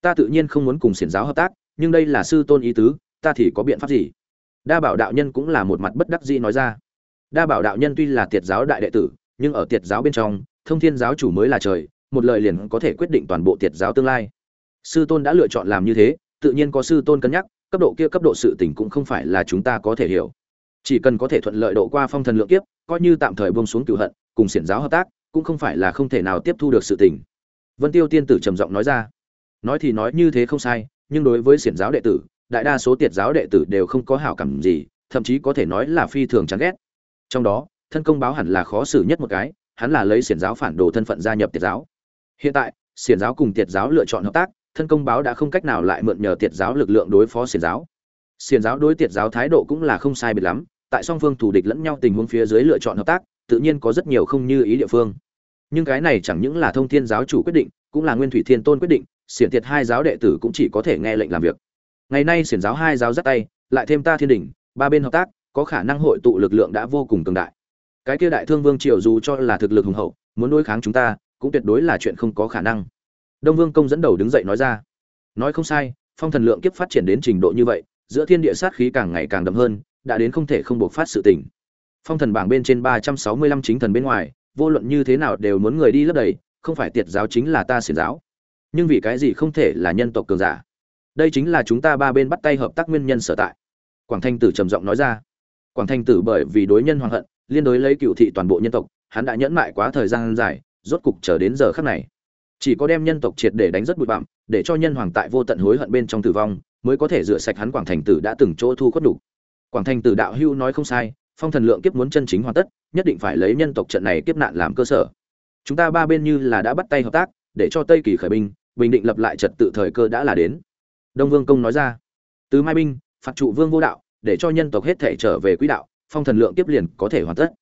Ta tự nhiên không muốn cùng xiển giáo hợp tác, nhưng đây là sư tôn ý tứ, ta thì có biện pháp gì? Đa bảo đạo nhân cũng là một mặt bất đắc dĩ nói ra. Đa bảo đạo nhân tuy là tiệt giáo đại đệ tử, nhưng ở tiệt giáo bên trong, thông thiên giáo chủ mới là trời, một lời liền có thể quyết định toàn bộ tiệt giáo tương lai. Sư tôn đã lựa chọn làm như thế, tự nhiên có sư tôn cân nhắc, cấp độ kia cấp độ sự tình cũng không phải là chúng ta có thể hiểu. Chỉ cần có thể thuận lợi độ qua phong thần lượng kiếp, coi như tạm thời buông xuống cửu hận cùng xiển giáo hợp tác, cũng không phải là không thể nào tiếp thu được sự tình. Vân tiêu tiên tử trầm giọng nói ra, nói thì nói như thế không sai, nhưng đối với xiển giáo đệ tử, đại đa số tiệt giáo đệ tử đều không có hảo cảm gì, thậm chí có thể nói là phi thường chán ghét. Trong đó, thân công báo hẳn là khó xử nhất một cái, hắn là lấy xiển giáo phản đồ thân phận gia nhập tiệt giáo. Hiện tại, xiển giáo cùng tiệt giáo lựa chọn hợp tác, thân công báo đã không cách nào lại mượn nhờ tiệt giáo lực lượng đối phó xiển giáo. Xiển giáo đối tiệt giáo thái độ cũng là không sai biệt lắm, tại song phương thủ địch lẫn nhau tình huống phía dưới lựa chọn hợp tác tự nhiên có rất nhiều không như ý địa phương. Nhưng cái này chẳng những là thông thiên giáo chủ quyết định, cũng là nguyên thủy thiên tôn quyết định, xiển tiệt hai giáo đệ tử cũng chỉ có thể nghe lệnh làm việc. Ngày nay xiển giáo hai giáo dắt tay, lại thêm ta thiên đình ba bên hợp tác, có khả năng hội tụ lực lượng đã vô cùng cường đại. Cái kia đại thương vương triều dù cho là thực lực hùng hậu, muốn đối kháng chúng ta, cũng tuyệt đối là chuyện không có khả năng. Đông vương công dẫn đầu đứng dậy nói ra. Nói không sai, phong thần lượng kiếp phát triển đến trình độ như vậy, giữa thiên địa sát khí càng ngày càng đậm hơn, đã đến không thể không buộc phát sự tình phong thần bảng bên trên ba trăm sáu mươi lăm chính thần bên ngoài, vô luận như thế nào đều muốn người đi lấp đầy, không phải tiệt giáo chính là ta xiển giáo. Nhưng vì cái gì không thể là nhân tộc cường giả? Đây chính là chúng ta ba bên bắt tay hợp tác nguyên nhân sở tại. Quảng thanh tử trầm giọng nói ra. Quảng thanh tử bởi vì đối nhân hoàng hận, liên đối lấy cựu thị toàn bộ nhân tộc, hắn đã nhẫn mại quá thời gian dài, rốt cục chờ đến giờ khắc này. Chỉ có đem nhân tộc triệt để đánh rất bụi bặm, để cho nhân hoàng tại vô tận hối hận bên trong tử vong, mới có thể rửa sạch hắn quảng thành tử đã từng chỗ thu khuất đủ. Quảng thành tử đạo hưu nói không sai phong thần lượng kiếp muốn chân chính hoàn tất, nhất định phải lấy nhân tộc trận này kiếp nạn làm cơ sở. Chúng ta ba bên như là đã bắt tay hợp tác, để cho tây kỳ khởi binh, bình định lập lại trật tự thời cơ đã là đến. Đông vương công nói ra. Từ mai binh, phạt trụ vương vô đạo, để cho nhân tộc hết thể trở về quỹ đạo, phong thần lượng kiếp liền có thể hoàn tất.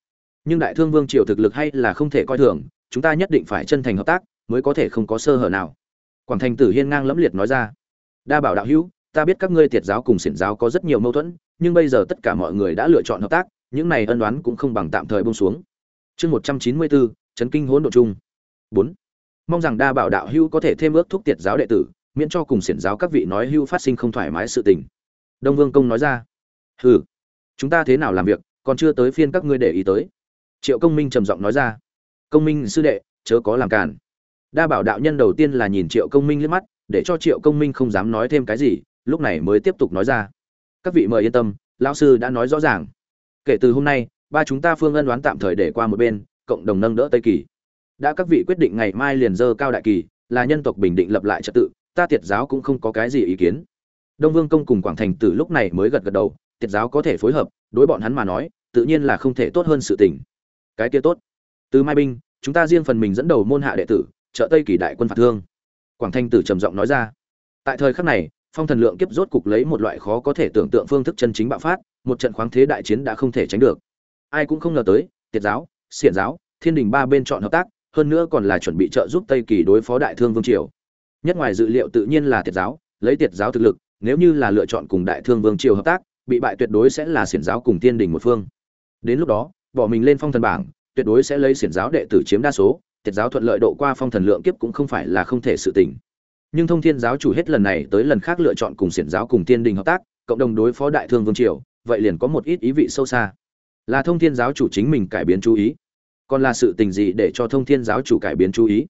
Nhưng đại thương vương triều thực lực hay là không thể coi thường, chúng ta nhất định phải chân thành hợp tác, mới có thể không có sơ hở nào. Quảng thành tử hiên ngang lẫm liệt nói ra. Đa bảo đạo hữu, ta biết các ngươi tiệt giáo cùng xiển giáo có rất nhiều mâu thuẫn, nhưng bây giờ tất cả mọi người đã lựa chọn hợp tác những này ân đoán cũng không bằng tạm thời bông xuống. Chương một trăm chín mươi bốn, chấn kinh hỗn độ chung. Bốn. Mong rằng đa bảo đạo hữu có thể thêm ước thúc tiệt giáo đệ tử, miễn cho cùng xiển giáo các vị nói hưu phát sinh không thoải mái sự tình. Đông vương công nói ra. Hừ. Chúng ta thế nào làm việc, còn chưa tới phiên các ngươi để ý tới. Triệu công minh trầm giọng nói ra. Công minh sư đệ, chớ có làm cản đa bảo đạo nhân đầu tiên là nhìn triệu công minh liếc mắt, để cho triệu công minh không dám nói thêm cái gì, lúc này mới tiếp tục nói ra. Các vị mời yên tâm, lão sư đã nói rõ ràng kể từ hôm nay, ba chúng ta phương ân đoán tạm thời để qua một bên, cộng đồng nâng đỡ tây kỳ. Đã các vị quyết định ngày mai liền dơ cao đại kỳ, là nhân tộc bình định lập lại trật tự, ta tiệt giáo cũng không có cái gì ý kiến. Đông vương công cùng quảng thành từ lúc này mới gật gật đầu, tiệt giáo có thể phối hợp, đối bọn hắn mà nói, tự nhiên là không thể tốt hơn sự tình. Cái kia tốt. Từ mai binh, chúng ta riêng phần mình dẫn đầu môn hạ đệ tử, trợ tây kỳ đại quân phạt thương. Quảng thanh tử trầm giọng nói ra. Tại thời khắc này phong thần lượng kiếp rốt cục lấy một loại khó có thể tưởng tượng phương thức chân chính bạo phát, một trận khoáng thế đại chiến đã không thể tránh được. Ai cũng không ngờ tới, tiệt giáo, xiển giáo, thiên đình ba bên chọn hợp tác, hơn nữa còn là chuẩn bị trợ giúp tây kỳ đối phó đại thương vương triều. Nhất ngoài dự liệu tự nhiên là tiệt giáo, lấy tiệt giáo thực lực, nếu như là lựa chọn cùng đại thương vương triều hợp tác, bị bại tuyệt đối sẽ là xiển giáo cùng thiên đình một phương. Đến lúc đó, bỏ mình lên phong thần bảng, tuyệt đối sẽ lấy xiển giáo đệ tử chiếm đa số, tiệt giáo thuận lợi độ qua phong thần lượng kiếp cũng không phải là không thể sự tình nhưng thông thiên giáo chủ hết lần này tới lần khác lựa chọn cùng xiển giáo cùng tiên đình hợp tác, cộng đồng đối phó đại thương vương triều, vậy liền có một ít ý vị sâu xa. Là thông thiên giáo chủ chính mình cải biến chú ý, còn là sự tình gì để cho thông thiên giáo chủ cải biến chú ý?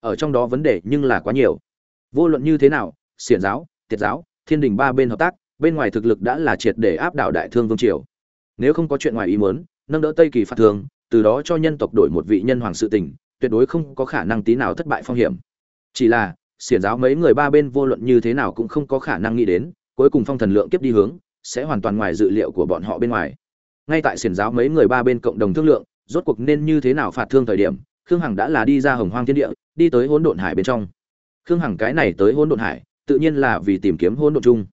Ở trong đó vấn đề nhưng là quá nhiều. Vô luận như thế nào, xiển giáo, tiệt giáo, thiên đình ba bên hợp tác, bên ngoài thực lực đã là triệt để áp đảo đại thương vương triều. Nếu không có chuyện ngoài ý muốn, nâng đỡ tây kỳ phạt thương từ đó cho nhân tộc đổi một vị nhân hoàng sự tình, tuyệt đối không có khả năng tí nào thất bại phong hiểm. Chỉ là xiển giáo mấy người ba bên vô luận như thế nào cũng không có khả năng nghĩ đến, cuối cùng phong thần lượng kiếp đi hướng, sẽ hoàn toàn ngoài dự liệu của bọn họ bên ngoài. Ngay tại xiển giáo mấy người ba bên cộng đồng thương lượng, rốt cuộc nên như thế nào phạt thương thời điểm, khương hằng đã là đi ra hồng hoang thiên địa, đi tới hỗn độn hải bên trong. Khương hằng cái này tới hỗn độn hải, tự nhiên là vì tìm kiếm hỗn độn chung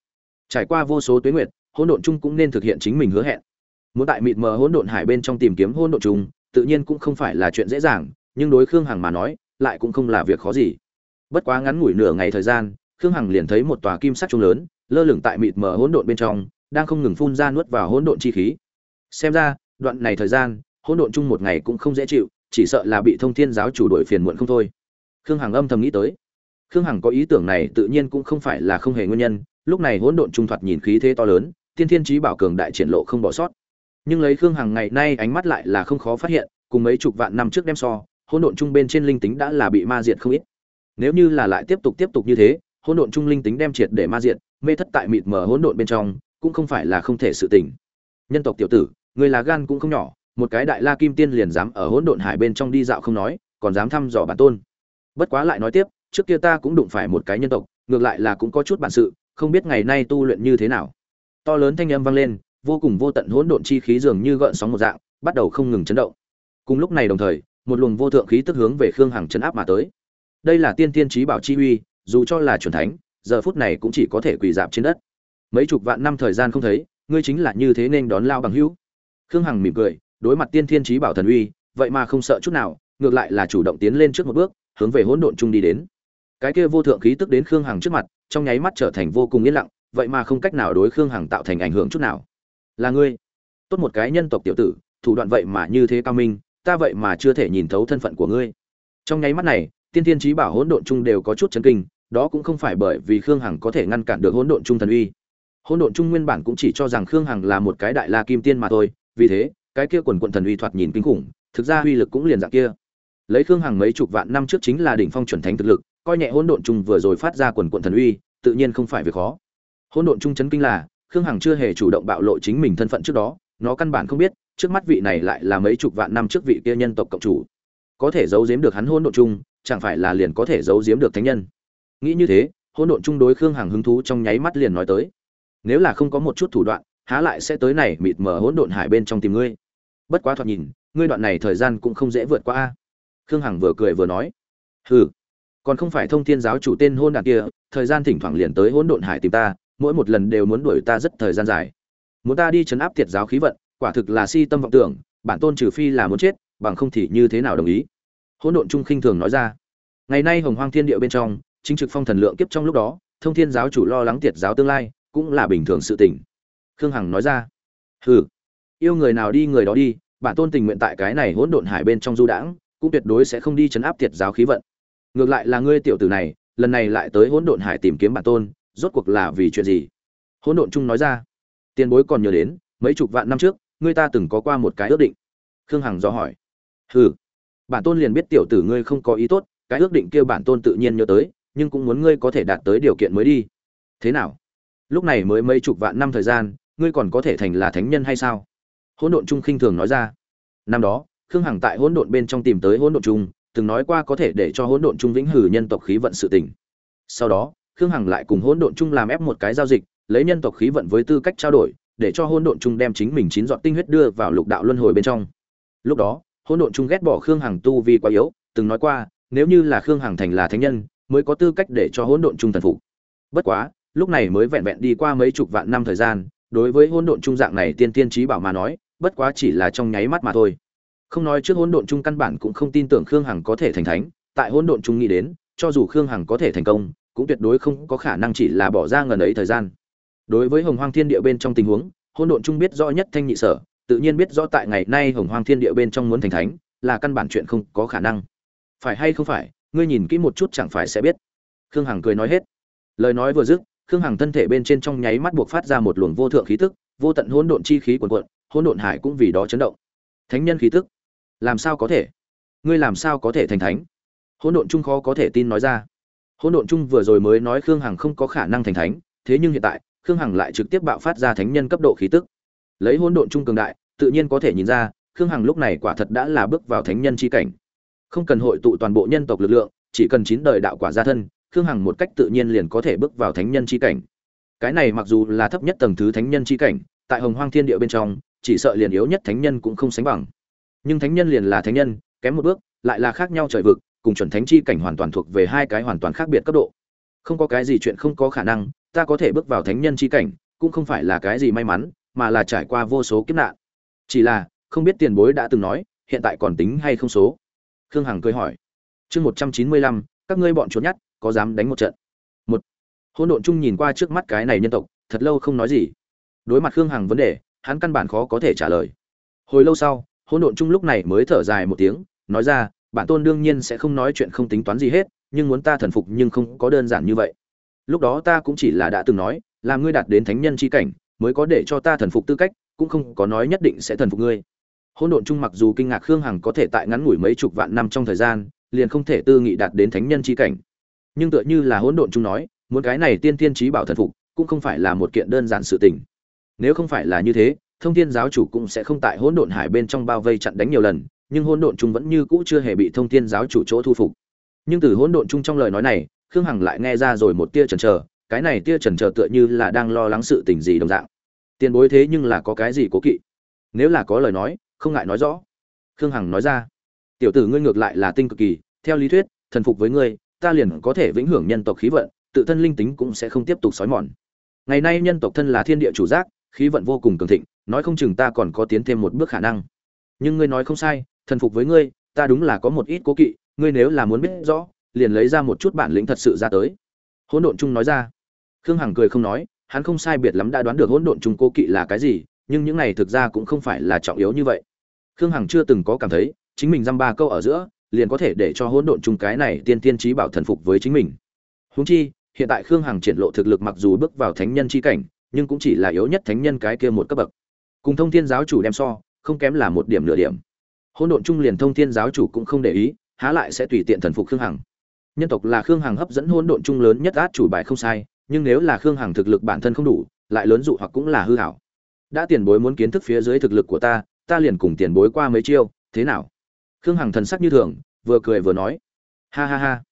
trải qua vô số tuế nguyệt, hỗn độn chung cũng nên thực hiện chính mình hứa hẹn. Muốn tại mịt mờ hỗn độn hải bên trong tìm kiếm hỗn độn chung tự nhiên cũng không phải là chuyện dễ dàng, nhưng đối khương hằng mà nói, lại cũng không là việc khó gì bất quá ngắn ngủi nửa ngày thời gian, khương hằng liền thấy một tòa kim sắc trung lớn, lơ lửng tại mịt mờ hỗn độn bên trong, đang không ngừng phun ra nuốt vào hỗn độn chi khí. Xem ra, đoạn này thời gian, hỗn độn chung một ngày cũng không dễ chịu, chỉ sợ là bị thông thiên giáo chủ đuổi phiền muộn không thôi. Khương hằng âm thầm nghĩ tới. Khương hằng có ý tưởng này tự nhiên cũng không phải là không hề nguyên nhân, lúc này hỗn độn trung thoạt nhìn khí thế to lớn, tiên thiên chí bảo cường đại triển lộ không bỏ sót. Nhưng lấy khương hằng ngày nay ánh mắt lại là không khó phát hiện, cùng mấy chục vạn năm trước đem so, hỗn độn trung bên trên linh tính đã là bị ma diệt không ít nếu như là lại tiếp tục tiếp tục như thế hỗn độn trung linh tính đem triệt để ma diện, mê thất tại mịt mờ hỗn độn bên trong cũng không phải là không thể sự tình nhân tộc tiểu tử người là gan cũng không nhỏ một cái đại la kim tiên liền dám ở hỗn độn hải bên trong đi dạo không nói còn dám thăm dò bản tôn. Bất quá lại nói tiếp trước kia ta cũng đụng phải một cái nhân tộc ngược lại là cũng có chút bản sự không biết ngày nay tu luyện như thế nào. To lớn thanh âm vang lên vô cùng vô tận hỗn độn chi khí dường như gợn sóng một dạng bắt đầu không ngừng chấn động. Cùng lúc này đồng thời một luồng vô thượng khí tức hướng về khương hằng chấn áp mà tới đây là tiên tiên trí bảo chi uy, dù cho là chuẩn thánh, giờ phút này cũng chỉ có thể quỳ dạp trên đất. Mấy chục vạn năm thời gian không thấy, ngươi chính là như thế nên đón lao bằng hữu. Khương hằng mỉm cười, đối mặt tiên thiên trí bảo thần uy, vậy mà không sợ chút nào, ngược lại là chủ động tiến lên trước một bước, hướng về hỗn độn chung đi đến. Cái kia vô thượng khí tức đến khương hằng trước mặt, trong nháy mắt trở thành vô cùng yên lặng, vậy mà không cách nào đối khương hằng tạo thành ảnh hưởng chút nào. Là ngươi, tốt một cái nhân tộc tiểu tử, thủ đoạn vậy mà như thế cao minh, ta vậy mà chưa thể nhìn thấu thân phận của ngươi. Trong nháy mắt này tiên thiên trí bảo hỗn độn chung đều có chút chấn kinh, đó cũng không phải bởi vì khương hằng có thể ngăn cản được hỗn độn chung thần uy. Hỗn độn chung nguyên bản cũng chỉ cho rằng khương hằng là một cái đại la kim tiên mà thôi, vì thế, cái kia quần quận thần uy thoạt nhìn kinh khủng, thực ra uy lực cũng liền dạng kia. Lấy khương hằng mấy chục vạn năm trước chính là đỉnh phong chuẩn thánh thực lực, coi nhẹ hỗn độn chung vừa rồi phát ra quần quận thần uy, tự nhiên không phải việc khó. Hỗn độn chung chấn kinh là, khương hằng chưa hề chủ động bạo lộ chính mình thân phận trước đó, nó căn bản không biết, trước mắt vị này lại là mấy chục vạn năm trước vị kia nhân tộc cộng chủ có thể giấu giếm được hắn hôn độn chung, chẳng phải là liền có thể giấu giếm được thánh nhân. Nghĩ như thế hôn độn chung đối khương hằng hứng thú trong nháy mắt liền nói tới. Nếu là không có một chút thủ đoạn, há lại sẽ tới này mịt mờ hỗn độn hải bên trong tìm ngươi. Bất quá thoạt nhìn, ngươi đoạn này thời gian cũng không dễ vượt qua a. Khương hằng vừa cười vừa nói. Hừ, còn không phải thông thiên giáo chủ tên hôn đạn kia, thời gian thỉnh thoảng liền tới hỗn độn hải tìm ta, mỗi một lần đều muốn đuổi ta rất thời gian dài. Muốn ta đi chấn áp tiệt giáo khí vận, quả thực là si tâm vọng tưởng, bản tôn trừ phi là muốn chết bằng không thì như thế nào đồng ý? Hỗn độn trung khinh thường nói ra. Ngày nay hồng hoang thiên địa bên trong, chính trực phong thần lượng kiếp trong lúc đó, thông thiên giáo chủ lo lắng tiệt giáo tương lai, cũng là bình thường sự tình. Khương hằng nói ra. Hừ, yêu người nào đi người đó đi, bản tôn tình nguyện tại cái này hỗn độn hải bên trong du đãng, cũng tuyệt đối sẽ không đi chấn áp tiệt giáo khí vận. Ngược lại là ngươi tiểu tử này, lần này lại tới hỗn độn hải tìm kiếm bản tôn, rốt cuộc là vì chuyện gì? Hỗn độn trung nói ra. Tiền bối còn nhớ đến, mấy chục vạn năm trước, ngươi ta từng có qua một cái ước định. Khương hằng do hỏi hừ. Bản tôn liền biết tiểu tử ngươi không có ý tốt, cái ước định kia bản tôn tự nhiên nhớ tới, nhưng cũng muốn ngươi có thể đạt tới điều kiện mới đi. Thế nào? Lúc này mới mấy chục vạn năm thời gian, ngươi còn có thể thành là thánh nhân hay sao? Hỗn độn trung khinh thường nói ra. Năm đó, khương hằng tại hỗn độn bên trong tìm tới hỗn độn trung, từng nói qua có thể để cho hỗn độn trung vĩnh hử nhân tộc khí vận sự tình sau đó, khương hằng lại cùng hỗn độn trung làm ép một cái giao dịch, lấy nhân tộc khí vận với tư cách trao đổi, để cho hỗn độn trung đem chính mình chín giọt tinh huyết đưa vào lục đạo luân hồi bên trong. Lúc đó hỗn độn trung ghét bỏ khương hằng tu vi quá yếu, từng nói qua, nếu như là khương hằng thành là thánh nhân, mới có tư cách để cho hỗn độn trung thần phục. Bất quá, lúc này mới vẹn vẹn đi qua mấy chục vạn năm thời gian, đối với hỗn độn trung dạng này tiên tiên trí bảo mà nói, bất quá chỉ là trong nháy mắt mà thôi. Không nói trước hỗn độn trung căn bản cũng không tin tưởng khương hằng có thể thành thánh, tại hỗn độn trung nghĩ đến, cho dù khương hằng có thể thành công, cũng tuyệt đối không có khả năng chỉ là bỏ ra ngần ấy thời gian. Đối với hồng hoang thiên địa bên trong tình huống, hỗn độn trung biết rõ nhất thanh nhị sở tự nhiên biết rõ tại ngày nay hồng hoang thiên địa bên trong muốn thành thánh, là căn bản chuyện không có khả năng. Phải hay không phải, ngươi nhìn kỹ một chút chẳng phải sẽ biết. Khương hằng cười nói hết. Lời nói vừa dứt, khương hằng thân thể bên trên trong nháy mắt buộc phát ra một luồng vô thượng khí tức, vô tận hỗn độn chi khí quần quận hỗn độn hải cũng vì đó chấn động. Thánh nhân khí tức, làm sao có thể? Ngươi làm sao có thể thành thánh? Hỗn độn chung khó có thể tin nói ra. Hỗn độn chung vừa rồi mới nói khương hằng không có khả năng thành thánh, thế nhưng hiện tại, khương hằng lại trực tiếp bạo phát ra thánh nhân cấp độ khí tức. Lấy hỗn độn chung cường đại tự nhiên có thể nhìn ra, khương hằng lúc này quả thật đã là bước vào thánh nhân chi cảnh. Không cần hội tụ toàn bộ nhân tộc lực lượng, chỉ cần chín đời đạo quả gia thân, khương hằng một cách tự nhiên liền có thể bước vào thánh nhân chi cảnh. Cái này mặc dù là thấp nhất tầng thứ thánh nhân chi cảnh, tại hồng hoang thiên địa bên trong, chỉ sợ liền yếu nhất thánh nhân cũng không sánh bằng. Nhưng thánh nhân liền là thánh nhân, kém một bước, lại là khác nhau trời vực, cùng chuẩn thánh chi cảnh hoàn toàn thuộc về hai cái hoàn toàn khác biệt cấp độ. Không có cái gì chuyện không có khả năng, ta có thể bước vào thánh nhân chi cảnh, cũng không phải là cái gì may mắn, mà là trải qua vô số kiếp nạn chỉ là, không biết tiền bối đã từng nói, hiện tại còn tính hay không số? Khương hằng cười hỏi. Chương một trăm chín mươi lăm, các ngươi bọn trốn nhát có dám đánh một trận? Một. Hôn độn chung nhìn qua trước mắt cái này nhân tộc, thật lâu không nói gì. Đối mặt khương hằng vấn đề, hắn căn bản khó có thể trả lời. Hồi lâu sau hôn độn chung lúc này mới thở dài một tiếng, nói ra, bản tôn đương nhiên sẽ không nói chuyện không tính toán gì hết, nhưng muốn ta thần phục nhưng không có đơn giản như vậy. Lúc đó ta cũng chỉ là đã từng nói, là ngươi đạt đến thánh nhân c h i cảnh, mới có để cho ta thần phục tư cách cũng không có nói nhất định sẽ thần phục ngươi. Hỗn độn chung mặc dù kinh ngạc khương hằng có thể tại ngắn ngủi mấy chục vạn năm trong thời gian, liền không thể tư nghị đạt đến thánh nhân chi cảnh. Nhưng tựa như là hỗn độn chung nói, muốn cái này tiên tiên trí bảo thần phục, cũng không phải là một kiện đơn giản sự tình. Nếu không phải là như thế, thông thiên giáo chủ cũng sẽ không tại hỗn độn hải bên trong bao vây chặn đánh nhiều lần, nhưng hỗn độn chung vẫn như cũ chưa hề bị thông thiên giáo chủ chỗ thu phục. Nhưng từ hỗn độn chung trong lời nói này, khương hằng lại nghe ra rồi một tia chần chờ, cái này tia chần chờ tựa như là đang lo lắng sự tình gì đồng dạng tiền bối thế nhưng là có cái gì cố kỵ? Nếu là có lời nói, không ngại nói rõ. Khương hằng nói ra. Tiểu tử ngươi ngược lại là tinh cực kỳ, theo lý thuyết, thần phục với ngươi, ta liền có thể vĩnh hưởng nhân tộc khí vận, tự thân linh tính cũng sẽ không tiếp tục xói mòn. Ngày nay nhân tộc thân là thiên địa chủ giác, khí vận vô cùng cường thịnh, nói không chừng ta còn có tiến thêm một bước khả năng. Nhưng ngươi nói không sai, thần phục với ngươi, ta đúng là có một ít cố kỵ, ngươi nếu là muốn biết rõ, liền lấy ra một chút bản lĩnh thật sự ra tới. Hỗn độn chung nói ra. Khương hằng cười không nói hắn không sai biệt lắm đã đoán được hỗn độn trùng cô kỵ là cái gì, nhưng những này thực ra cũng không phải là trọng yếu như vậy. Khương hằng chưa từng có cảm thấy, chính mình dăm ba câu ở giữa, liền có thể để cho hỗn độn trùng cái này tiên tiên trí bảo thần phục với chính mình. Huống chi, hiện tại khương hằng triển lộ thực lực mặc dù bước vào thánh nhân chi cảnh, nhưng cũng chỉ là yếu nhất thánh nhân cái kia một cấp bậc. Cùng thông thiên giáo chủ đem so, không kém là một điểm nửa điểm. Hỗn độn trung liền thông thiên giáo chủ cũng không để ý, há lại sẽ tùy tiện thần phục khương hằng. Nhân tộc là khương hằng hấp dẫn hỗn độn trung lớn nhất át chủ bài không sai nhưng nếu là khương hằng thực lực bản thân không đủ, lại lớn dụ hoặc cũng là hư hảo. Đã tiền bối muốn kiến thức phía dưới thực lực của ta ta liền cùng tiền bối qua mấy chiêu, thế nào? Khương hằng thần sắc như thường, vừa cười vừa nói. Ha ha ha.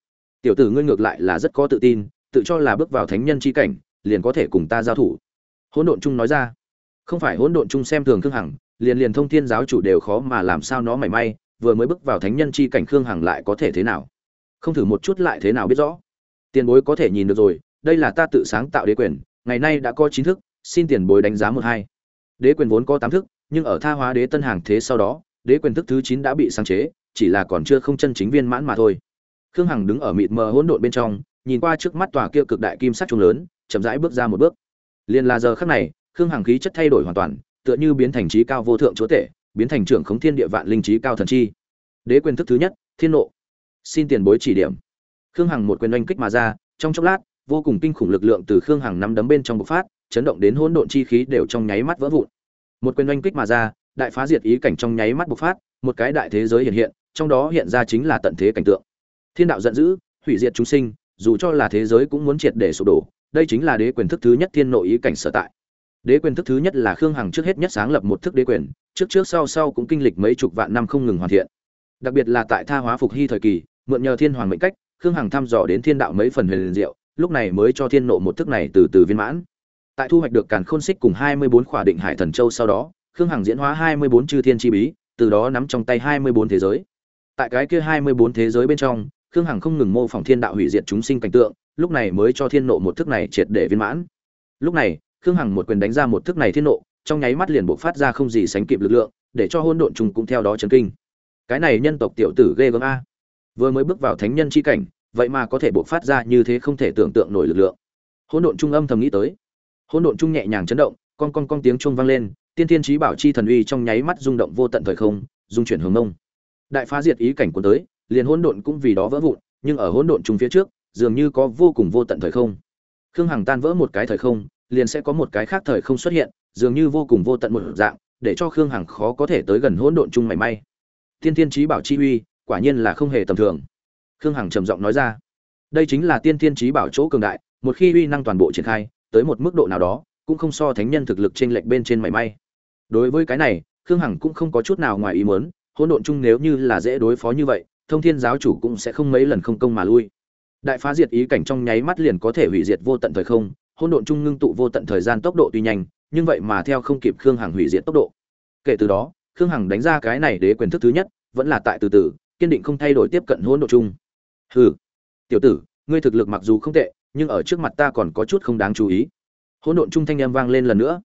Tiểu tử ngươi ngược lại là rất có tự tin, tự cho là bước vào thánh nhân c h i cảnh, liền có thể cùng ta giao thủ. Hỗn độn chung nói ra. Không phải hỗn độn chung xem thường khương hằng, liền liền thông thiên giáo chủ đều khó mà làm sao nó mảy may, vừa mới bước vào thánh nhân chi cảnh khương hằng lại có thể thế nào? Không thử một chút lại thế nào biết rõ? Tiền bối có thể nhìn được rồi đây là ta tự sáng tạo đế quyền, ngày nay đã có chín thức, xin tiền bối đánh giá một hai. Đế quyền vốn có tám thức, nhưng ở tha hóa đế tân hàng thế sau đó, đế quyền thức thứ chín đã bị sáng chế, chỉ là còn chưa không chân chính viên mãn mà thôi. Khương hằng đứng ở mịt mờ hỗn độn bên trong, nhìn qua trước mắt tòa kia cực đại kim sắc trung lớn, chậm rãi bước ra một bước. Liền là giờ khắc này, khương hằng khí chất thay đổi hoàn toàn, tựa như biến thành trí cao vô thượng chúa tể, biến thành trưởng khống thiên địa vạn linh trí cao thần chi. Đế quyền thức thứ nhất, thiên nộ. Xin tiền bối chỉ điểm. Khương hằng một quyền oanh kích mà ra, trong chốc lát vô cùng kinh khủng lực lượng từ khương hằng nắm đấm bên trong bộc phát, chấn động đến hỗn độn chi khí đều trong nháy mắt vỡ vụn. Một quyền oanh kích mà ra, đại phá diệt ý cảnh trong nháy mắt bộc phát, một cái đại thế giới hiện hiện, trong đó hiện ra chính là tận thế cảnh tượng. Thiên đạo giận dữ, hủy diệt chúng sinh, dù cho là thế giới cũng muốn triệt để sụp đổ, đây chính là đế quyền thức thứ nhất thiên nội ý cảnh sở tại. Đế quyền thức thứ nhất là khương hằng trước hết nhất sáng lập một thức đế quyền, trước trước sau sau cũng kinh lịch mấy chục vạn năm không ngừng hoàn thiện. Đặc biệt là tại tha hóa phục hy thời kỳ, mượn nhờ thiên hoàng mệnh cách, khương hằng thăm dò đến thiên đạo mấy phần huyền diệu lúc này mới cho thiên nộ một thức này từ từ viên mãn. Tại thu hoạch được càn khôn xích cùng hai mươi bốn khỏa định hải thần châu sau đó, khương hằng diễn hóa hai mươi bốn chư thiên chi bí, từ đó nắm trong tay hai mươi bốn thế giới. Tại cái kia hai mươi bốn thế giới bên trong, khương hằng không ngừng mô phỏng thiên đạo hủy diệt chúng sinh cảnh tượng, lúc này mới cho thiên nộ một thức này triệt để viên mãn. Lúc này, khương hằng một quyền đánh ra một thức này thiên nộ, trong nháy mắt liền bộc phát ra không gì sánh kịp lực lượng, để cho hôn độn trùng cũng theo đó chấn kinh. Cái này nhân tộc tiểu tử ghê gớm a. Vừa mới bước vào thánh nhân chi cảnh vậy mà có thể bộc phát ra như thế không thể tưởng tượng nổi lực lượng. Hỗn độn trung âm thầm nghĩ tới. Hỗn độn trung nhẹ nhàng chấn động, con con con tiếng chuông vang lên, tiên tiên trí bảo chi thần uy trong nháy mắt rung động vô tận thời không dung chuyển hướng nông đại phá diệt ý cảnh cuốn tới, liền hỗn độn cũng vì đó vỡ vụn, nhưng ở hỗn độn trung phía trước, dường như có vô cùng vô tận thời không. Khương hằng tan vỡ một cái thời không, liền sẽ có một cái khác thời không xuất hiện, dường như vô cùng vô tận một dạng, để cho khương hằng khó có thể tới gần hỗn độn chung mảy may. Tiên tiên trí bảo chi uy, quả nhiên là không hề tầm thường khương hằng trầm giọng nói ra. Đây chính là tiên thiên trí bảo chỗ cường đại, một khi uy năng toàn bộ triển khai, tới một mức độ nào đó, cũng không so thánh nhân thực lực trên lệnh bên trên mảy may. Đối với cái này, khương hằng cũng không có chút nào ngoài ý muốn, hỗn độn chung nếu như là dễ đối phó như vậy, thông thiên giáo chủ cũng sẽ không mấy lần không công mà lui. Đại phá diệt ý cảnh trong nháy mắt liền có thể hủy diệt vô tận thời không, hỗn độn chung ngưng tụ vô tận thời gian tốc độ tuy nhanh, nhưng vậy mà theo không kịp khương hằng hủy diệt tốc độ. Kể từ đó, khương hằng đánh ra cái này đế quyền thức thứ nhất, vẫn là tại từ từ, kiên định không thay đổi tiếp cận hỗn độn chung hừ. Tiểu tử, ngươi thực lực mặc dù không tệ, nhưng ở trước mặt ta còn có chút không đáng chú ý. Hỗn độn trung thanh âm vang lên lần nữa.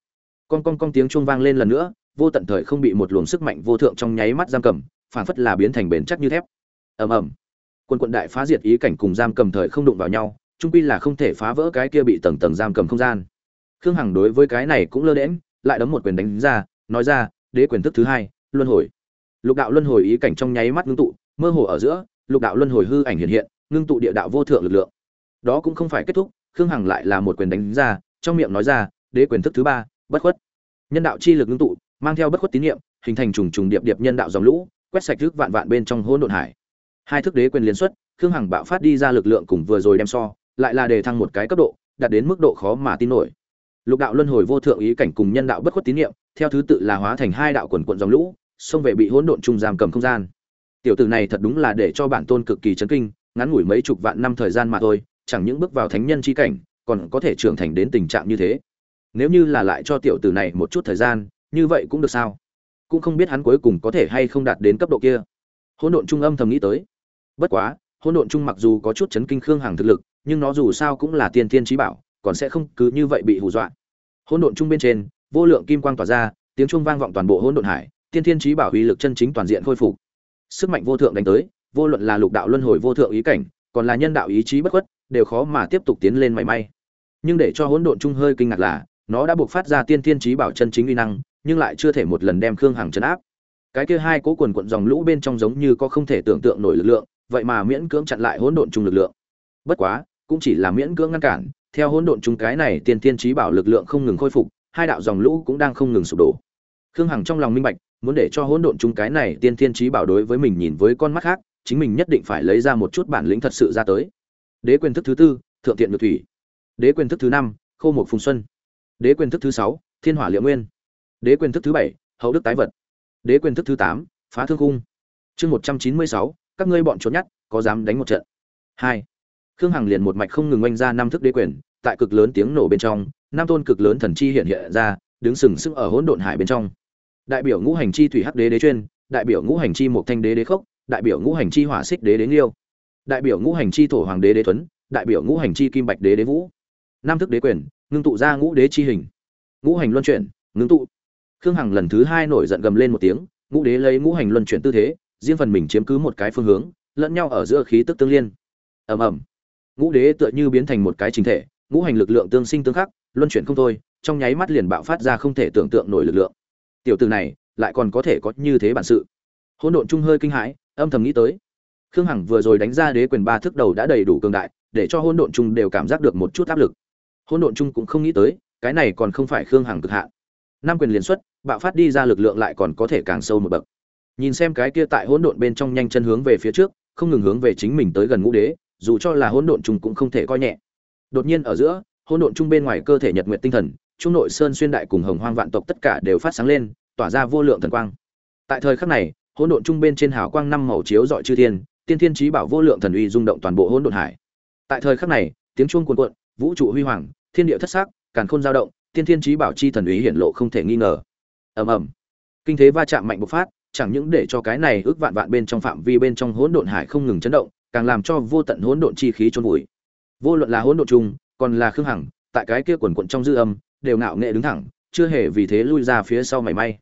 Con con con tiếng chuông vang lên lần nữa, vô tận thời không bị một luồng sức mạnh vô thượng trong nháy mắt giam cầm phản phất là biến thành bền chắc như thép. Ầm ầm. Quân quận đại phá diệt ý cảnh cùng giam cầm thời không đụng vào nhau trung quy là không thể phá vỡ cái kia bị tầng tầng giam cầm không gian. Khương hằng đối với cái này cũng lơ đễm lại đấm một quyền đánh ra, nói ra, đế quyền thức thứ hai, luân hồi. Lục đạo luân hồi ý cảnh trong nháy mắt ngưng tụ, mơ hồ ở giữa lục đạo luân hồi hư ảnh hiện hiện, ngưng tụ địa đạo vô thượng lực lượng. Đó cũng không phải kết thúc, khương hằng lại là một quyền đánh ra, trong miệng nói ra, đế quyền thức thứ ba, bất khuất. Nhân đạo chi lực ngưng tụ, mang theo bất khuất tín niệm hình thành trùng trùng điệp điệp nhân đạo dòng lũ, quét sạch thức vạn vạn bên trong hỗn độn hải. Hai thức đế quyền liên xuất, khương hằng bạo phát đi ra lực lượng cùng vừa rồi đem so, lại là đề thăng một cái cấp độ, đạt đến mức độ khó mà tin nổi. Lục đạo luân hồi vô thượng ý cảnh cùng nhân đạo bất khuất tín niệm theo thứ tự là hóa thành hai đạo quần quận dòng lũ, xông về bị hỗn độn trung giam cầm không gian tiểu tử này thật đúng là để cho bản tôn cực kỳ chấn kinh, ngắn ngủi mấy chục vạn năm thời gian mà thôi, chẳng những bước vào thánh nhân chi cảnh, còn có thể trưởng thành đến tình trạng như thế. Nếu như là lại cho tiểu tử này một chút thời gian, như vậy cũng được sao? Cũng không biết hắn cuối cùng có thể hay không đạt đến cấp độ kia. Hỗn độn trung âm thầm nghĩ tới. Bất quá, hỗn độn trung mặc dù có chút chấn kinh khương hàng thực lực, nhưng nó dù sao cũng là tiên tiên trí bảo, còn sẽ không cứ như vậy bị hù dọa. Hỗn độn trung bên trên, vô lượng kim quang tỏa ra, tiếng trung vang vọng toàn bộ hỗn độn hải, tiên thiên trí bảo uy lực chân chính toàn diện khôi phục sức mạnh vô thượng đánh tới, vô luận là lục đạo luân hồi vô thượng ý cảnh, còn là nhân đạo ý chí bất khuất, đều khó mà tiếp tục tiến lên mảy may. Nhưng để cho hỗn độn trung hơi kinh ngạc là, nó đã buộc phát ra tiên thiên trí bảo chân chính uy năng, nhưng lại chưa thể một lần đem khương hằng chấn áp. Cái kia hai cố quần quận dòng lũ bên trong giống như có không thể tưởng tượng nổi lực lượng, vậy mà miễn cưỡng chặn lại hỗn độn trung lực lượng. Bất quá, cũng chỉ là miễn cưỡng ngăn cản, theo hỗn độn trung cái này tiên thiên trí bảo lực lượng không ngừng khôi phục, hai đạo dòng lũ cũng đang không ngừng sụp đổ. Khương hằng trong lòng minh bạch muốn để cho hỗn độn chúng cái này tiên thiên trí bảo đối với mình nhìn với con mắt khác, chính mình nhất định phải lấy ra một chút bản lĩnh thật sự ra tới. Đế quyền thức thứ tư, thượng thiện nhược thủy. Đế quyền thức thứ năm, khô một phùng xuân. Đế quyền thức thứ sáu, thiên hỏa liệu nguyên. Đế quyền thức thứ bảy, hậu đức tái vật. Đế quyền thức thứ tám, phá thương cung. Chương một trăm chín mươi sáu, các ngươi bọn trốn nhát, có dám đánh một trận. Hai, khương hằng liền một mạch không ngừng oanh ra năm thức đế quyền, tại cực lớn tiếng nổ bên trong nam tôn cực lớn thần chi hiện hiện ra, đứng sừng sững ở hỗn độn hải bên trong đại biểu ngũ hành chi thủy hắc đế đế chuyên, đại biểu ngũ hành chi mộc thanh đế đế khốc, đại biểu ngũ hành chi hỏa xích đế đế liêu đại biểu ngũ hành chi thổ hoàng đế đế tuấn đại biểu ngũ hành chi kim bạch đế đế vũ. Nam thức đế quyền, ngưng tụ ra ngũ đế chi hình. Ngũ hành luân chuyển, ngưng tụ. Khương hằng lần thứ hai nổi giận gầm lên một tiếng, ngũ đế lấy ngũ hành luân chuyển tư thế, riêng phần mình chiếm cứ một cái phương hướng, lẫn nhau ở giữa khí tức tương liên. Ầm ầm. Ngũ đế tựa như biến thành một cái chính thể, ngũ hành lực lượng tương sinh tương khắc, luân chuyển không thôi, trong nháy mắt liền bạo phát ra không thể tưởng tượng nổi lực lượng tiểu từ này lại còn có thể có như thế bản sự. Hỗn độn trung hơi kinh hãi, âm thầm nghĩ tới. Khương hằng vừa rồi đánh ra đế quyền ba thức đầu đã đầy đủ cường đại, để cho hỗn độn trung đều cảm giác được một chút áp lực. Hỗn độn trung cũng không nghĩ tới, cái này còn không phải khương hằng cực hạn. Năm quyền liên xuất, bạo phát đi ra lực lượng lại còn có thể càng sâu một bậc. Nhìn xem cái kia tại hỗn độn bên trong nhanh chân hướng về phía trước, không ngừng hướng về chính mình tới gần ngũ đế, dù cho là hỗn độn trung cũng không thể coi nhẹ. Đột nhiên ở giữa, hỗn độn trung bên ngoài cơ thể nhật nguyện tinh thần trung nội sơn xuyên đại cùng hồng hoang vạn tộc tất cả đều phát sáng lên, tỏa ra vô lượng thần quang. Tại thời khắc này, hỗn độn trung bên trên hào quang năm màu chiếu dọi chư thiên, tiên thiên trí bảo vô lượng thần uy rung động toàn bộ hỗn độn hải. Tại thời khắc này, tiếng chuông cuồn cuộn, vũ trụ huy hoàng, thiên địa thất sắc, càn khôn dao động, tiên thiên trí bảo chi thần uy hiển lộ không thể nghi ngờ. Ầm ầm. Kinh thế va chạm mạnh bộc phát, chẳng những để cho cái này ước vạn vạn bên trong phạm vi bên trong hỗn độn hải không ngừng chấn động, càng làm cho vô tận hỗn độn chi khí trôn vùi. Vô luận là hỗn độn chung còn là khương hằng, tại cái kia quần quận trong dư âm đều ngạo nghệ đứng thẳng, chưa hề vì thế lui ra phía sau mảy may.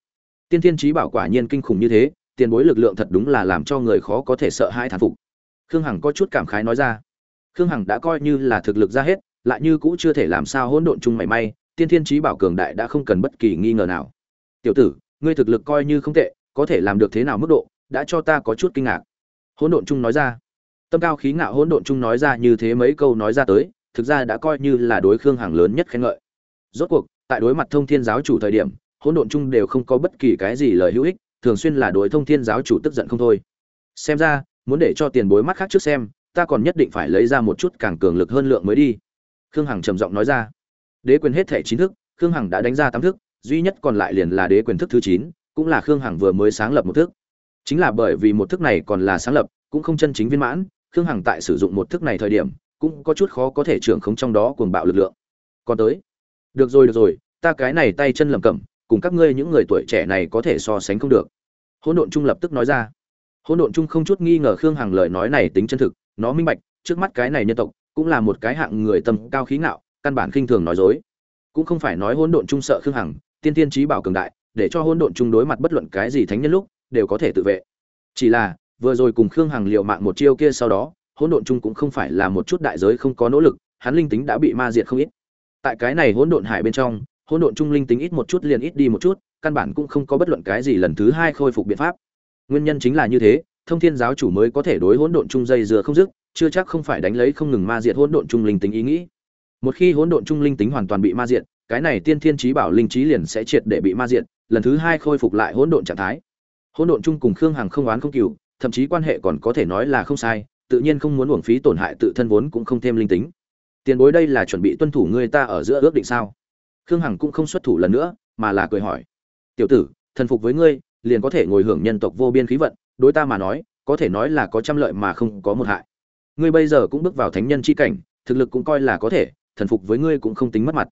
Tiên thiên trí bảo quả nhiên kinh khủng như thế, tiền bối lực lượng thật đúng là làm cho người khó có thể sợ hãi thán phục. Khương hằng có chút cảm khái nói ra. Khương hằng đã coi như là thực lực ra hết, lại như cũ chưa thể làm sao hỗn độn chung mảy may, tiên thiên trí bảo cường đại đã không cần bất kỳ nghi ngờ nào. Tiểu tử, ngươi thực lực coi như không tệ, có thể làm được thế nào mức độ, đã cho ta có chút kinh ngạc. Hỗn độn chung nói ra. Tâm cao khí ngạo hỗn độn chung nói ra như thế mấy câu nói ra tới, thực ra đã coi như là đối khương Hằng lớn nhất khen ngợi rốt cuộc, tại đối mặt thông thiên giáo chủ thời điểm, hỗn độn chung đều không có bất kỳ cái gì lời hữu ích, thường xuyên là đối thông thiên giáo chủ tức giận không thôi. Xem ra, muốn để cho tiền bối mắt khác trước xem, ta còn nhất định phải lấy ra một chút càng cường lực hơn lượng mới đi. Khương hằng trầm giọng nói ra. Đế quyền hết thể chín thức, khương hằng đã đánh ra tám thức, duy nhất còn lại liền là đế quyền thức thứ chín, cũng là khương hằng vừa mới sáng lập một thức. Chính là bởi vì một thức này còn là sáng lập, cũng không chân chính viên mãn, khương hằng tại sử dụng một thức này thời điểm, cũng có chút khó có thể trưởng khống trong đó cuồng bạo lực lượng. Còn tới được rồi được rồi, ta cái này tay chân lầm cẩm, cùng các ngươi những người tuổi trẻ này có thể so sánh không được. Hỗn độn trung lập tức nói ra. Hỗn độn trung không chút nghi ngờ khương hằng lời nói này tính chân thực, nó minh bạch, trước mắt cái này nhân tộc, cũng là một cái hạng người tầm cao khí ngạo, căn bản khinh thường nói dối. Cũng không phải nói hỗn độn trung sợ khương hằng, tiên tiên trí bảo cường đại, để cho hỗn độn trung đối mặt bất luận cái gì thánh nhân lúc, đều có thể tự vệ. Chỉ là, vừa rồi cùng khương hằng liều mạng một chiêu kia sau đó, hỗn độn trung cũng không phải là một chút đại giới không có nỗ lực, hắn linh tính đã bị ma diệt không ít tại cái này hỗn độn hải bên trong, hỗn độn trung linh tính ít một chút liền ít đi một chút, căn bản cũng không có bất luận cái gì lần thứ hai khôi phục biện pháp. Nguyên nhân chính là như thế, thông thiên giáo chủ mới có thể đối hỗn độn trung dây dừa không dứt, chưa chắc không phải đánh lấy không ngừng ma diệt hỗn độn trung linh tính ý nghĩ. Một khi hỗn độn trung linh tính hoàn toàn bị ma diệt, cái này tiên thiên trí bảo linh trí liền sẽ triệt để bị ma diệt, lần thứ hai khôi phục lại hỗn độn trạng thái. Hỗn độn trung cùng khương hằng không oán không cừu, thậm chí quan hệ còn có thể nói là không sai, tự nhiên không muốn uổng phí tổn hại tự thân vốn cũng không thêm linh tính tiền bối đây là chuẩn bị tuân thủ người ta ở giữa ước định sao? Khương hằng cũng không xuất thủ lần nữa, mà là cười hỏi. Tiểu tử, thần phục với ngươi, liền có thể ngồi hưởng nhân tộc vô biên khí vận, đối ta mà nói, có thể nói là có trăm lợi mà không có một hại. Ngươi bây giờ cũng bước vào thánh nhân chi cảnh, thực lực cũng coi là có thể, thần phục với ngươi cũng không tính mất mặt.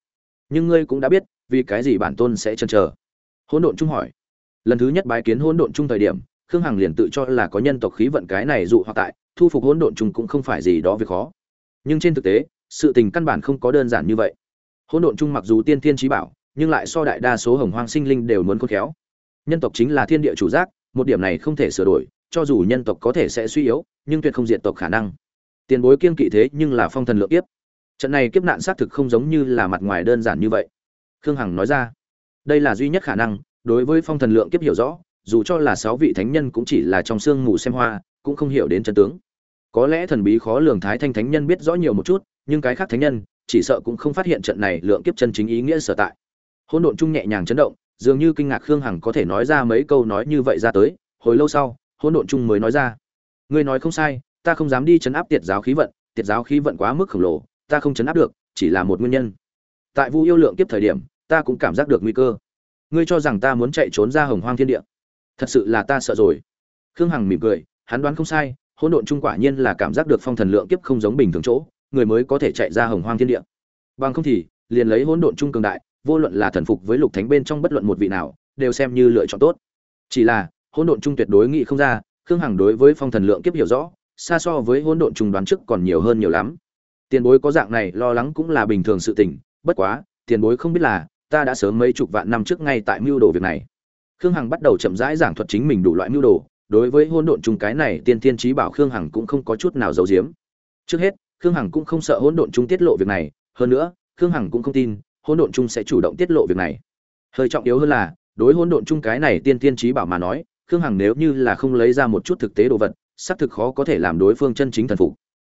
Nhưng ngươi cũng đã biết, vì cái gì bản tôn sẽ chần chờ? Hỗn độn trung hỏi. Lần thứ nhất bái kiến hỗn độn trung thời điểm, khương hằng liền tự cho là có nhân tộc khí vận cái này dụ hoặc tại, thu phục hỗn độn trung cũng không phải gì đó việc khó. Nhưng trên thực tế sự tình căn bản không có đơn giản như vậy. Hỗn độn trung mặc dù tiên thiên trí bảo, nhưng lại so đại đa số hồng hoang sinh linh đều muốn khôn khéo. Nhân tộc chính là thiên địa chủ giác, một điểm này không thể sửa đổi, cho dù nhân tộc có thể sẽ suy yếu, nhưng tuyệt không diệt tộc khả năng. Tiền bối kiên kỵ thế nhưng là phong thần lượng kiếp. Trận này kiếp nạn xác thực không giống như là mặt ngoài đơn giản như vậy. Khương hằng nói ra, đây là duy nhất khả năng, đối với phong thần lượng kiếp hiểu rõ, dù cho là sáu vị thánh nhân cũng chỉ là trong sương mù xem hoa, cũng không hiểu đến chân tướng. Có lẽ thần bí khó lường thái thanh thánh nhân biết rõ nhiều một chút nhưng cái khác thánh nhân chỉ sợ cũng không phát hiện trận này lượng kiếp chân chính ý nghĩa sở tại. Hôn độn chung nhẹ nhàng chấn động, dường như kinh ngạc khương hằng có thể nói ra mấy câu nói như vậy ra tới, hồi lâu sau hôn độn chung mới nói ra. Ngươi nói không sai, ta không dám đi chấn áp tiệt giáo khí vận, tiệt giáo khí vận quá mức khổng lồ, ta không chấn áp được, chỉ là một nguyên nhân. Tại vu yêu lượng kiếp thời điểm, ta cũng cảm giác được nguy cơ. Ngươi cho rằng ta muốn chạy trốn ra hồng hoang thiên địa. Thật sự là ta sợ rồi. Khương hằng mỉm cười, hắn đoán không sai, hỗn độn trung quả nhiên là cảm giác được phong thần lượng kiếp không giống bình thường chỗ người mới có thể chạy ra hồng hoang thiên địa. Bằng không thì, liền lấy hỗn độn trung cường đại, vô luận là thần phục với lục thánh bên trong bất luận một vị nào, đều xem như lựa chọn tốt. Chỉ là, hỗn độn trung tuyệt đối nghị không ra, khương hằng đối với phong thần lượng kiếp hiểu rõ, xa so với hỗn độn trung đoán trước còn nhiều hơn nhiều lắm. Tiền bối có dạng này, lo lắng cũng là bình thường sự tình, bất quá, tiền bối không biết là, ta đã sớm mấy chục vạn năm trước ngay tại mưu đồ việc này. Khương hằng bắt đầu chậm rãi giảng thuật chính mình đủ loại mưu đồ, đối với hỗn độn chung cái này tiên tiên trí bảo khương hằng cũng không có chút nào giấu giếm. Trước hết khương hằng cũng không sợ hỗn độn chung tiết lộ việc này, hơn nữa, khương hằng cũng không tin, hỗn độn chung sẽ chủ động tiết lộ việc này. Hơi trọng yếu hơn là, đối hỗn độn chung cái này tiên tiên trí bảo mà nói, khương hằng nếu như là không lấy ra một chút thực tế đồ vật, xác thực khó có thể làm đối phương chân chính thần phục.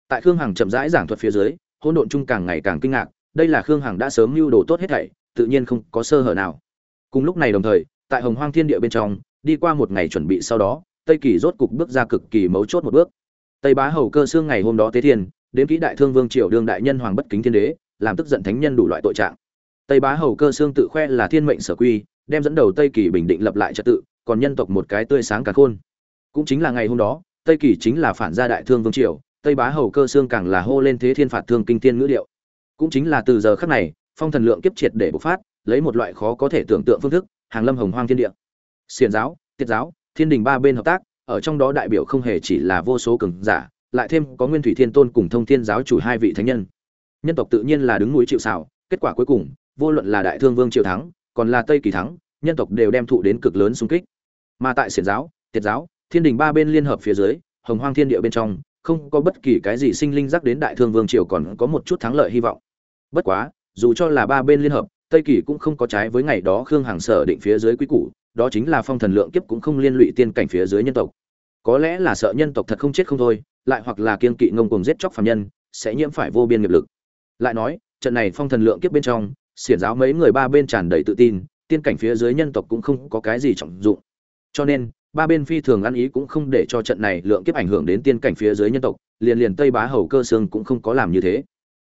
Tại khương hằng chậm rãi giảng thuật phía dưới, hỗn độn chung càng ngày càng kinh ngạc, đây là khương hằng đã sớm mưu đồ tốt hết thảy, tự nhiên không có sơ hở nào. Cùng lúc này đồng thời, tại hồng hoang thiên địa bên trong, đi qua một ngày chuẩn bị sau đó, tây kỳ rốt cục bước ra cực kỳ mấu chốt một bước. Tây bá hầu cơ xương ngày hôm đó tế thiên đến kỹ đại thương vương triều đương đại nhân hoàng bất kính thiên đế, làm tức giận thánh nhân đủ loại tội trạng. Tây bá hầu cơ xương tự khoe là thiên mệnh sở quy, đem dẫn đầu tây kỳ bình định lập lại trật tự, còn nhân tộc một cái tươi sáng cả khôn. Cũng chính là ngày hôm đó, tây kỳ chính là phản gia đại thương vương triều, tây bá hầu cơ xương càng là hô lên thế thiên phạt thương kinh thiên ngữ điệu. Cũng chính là từ giờ khắc này, phong thần lượng kiếp triệt để bộc phát, lấy một loại khó có thể tưởng tượng phương thức, hàng lâm hồng hoang thiên địa. Xiền giáo, tiết giáo, thiên đình ba bên hợp tác, ở trong đó đại biểu không hề chỉ là vô số cường giả lại thêm có nguyên thủy thiên tôn cùng thông thiên giáo chủ hai vị thánh nhân. Nhân tộc tự nhiên là đứng núi chịu xảo kết quả cuối cùng, vô luận là đại thương vương triều thắng, còn là tây kỳ thắng, nhân tộc đều đem thụ đến cực lớn xung kích. Mà tại xiển giáo, tiệt giáo, thiên đình ba bên liên hợp phía dưới, hồng hoang thiên địa bên trong, không có bất kỳ cái gì sinh linh giác đến đại thương vương triều còn có một chút thắng lợi hy vọng. Bất quá, dù cho là ba bên liên hợp, tây kỳ cũng không có trái với ngày đó khương hàng sở định phía dưới quý củ, đó chính là phong thần lượng kiếp cũng không liên lụy tiên cảnh phía dưới nhân tộc có lẽ là sợ nhân tộc thật không chết không thôi, lại hoặc là kiên kỵ ngông cùng giết chóc phạm nhân, sẽ nhiễm phải vô biên nghiệp lực. Lại nói, trận này phong thần lượng kiếp bên trong, xiển giáo mấy người ba bên tràn đầy tự tin, tiên cảnh phía dưới nhân tộc cũng không có cái gì trọng dụng. Cho nên, ba bên phi thường ăn ý cũng không để cho trận này lượng kiếp ảnh hưởng đến tiên cảnh phía dưới nhân tộc, liền liền tây bá hầu cơ sương cũng không có làm như thế.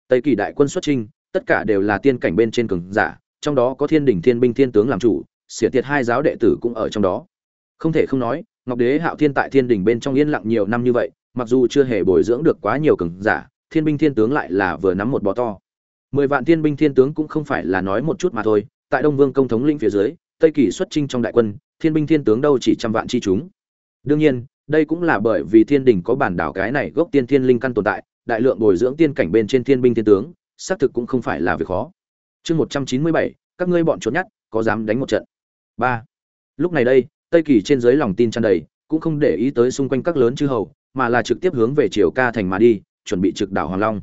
Tây kỳ đại quân xuất trinh tất cả đều là tiên cảnh bên trên cường giả, trong đó có thiên đình thiên binh thiên tướng làm chủ, xỉa tiệt hai giáo đệ tử cũng ở trong đó. Không thể không nói ngọc đế hạo thiên tại thiên đình bên trong yên lặng nhiều năm như vậy, mặc dù chưa hề bồi dưỡng được quá nhiều cường giả, thiên binh thiên tướng lại là vừa nắm một bò to. Mười vạn thiên binh thiên tướng cũng không phải là nói một chút mà thôi, tại đông vương công thống lĩnh phía dưới, tây kỳ xuất trinh trong đại quân, thiên binh thiên tướng đâu chỉ trăm vạn chi chúng. Đương nhiên, đây cũng là bởi vì thiên đình có bản đảo cái này gốc tiên thiên linh căn tồn tại, đại lượng bồi dưỡng tiên cảnh bên trên thiên binh thiên tướng, xác thực cũng không phải là việc khó. Chương một trăm chín mươi bảy, các ngươi bọn trốn nhát, có dám đánh một trận? Ba. Lúc này đây tây kỳ trên dưới lòng tin tràn đầy, cũng không để ý tới xung quanh các lớn chư hầu, mà là trực tiếp hướng về triều ca thành mà đi, chuẩn bị trực đảo hoàng long.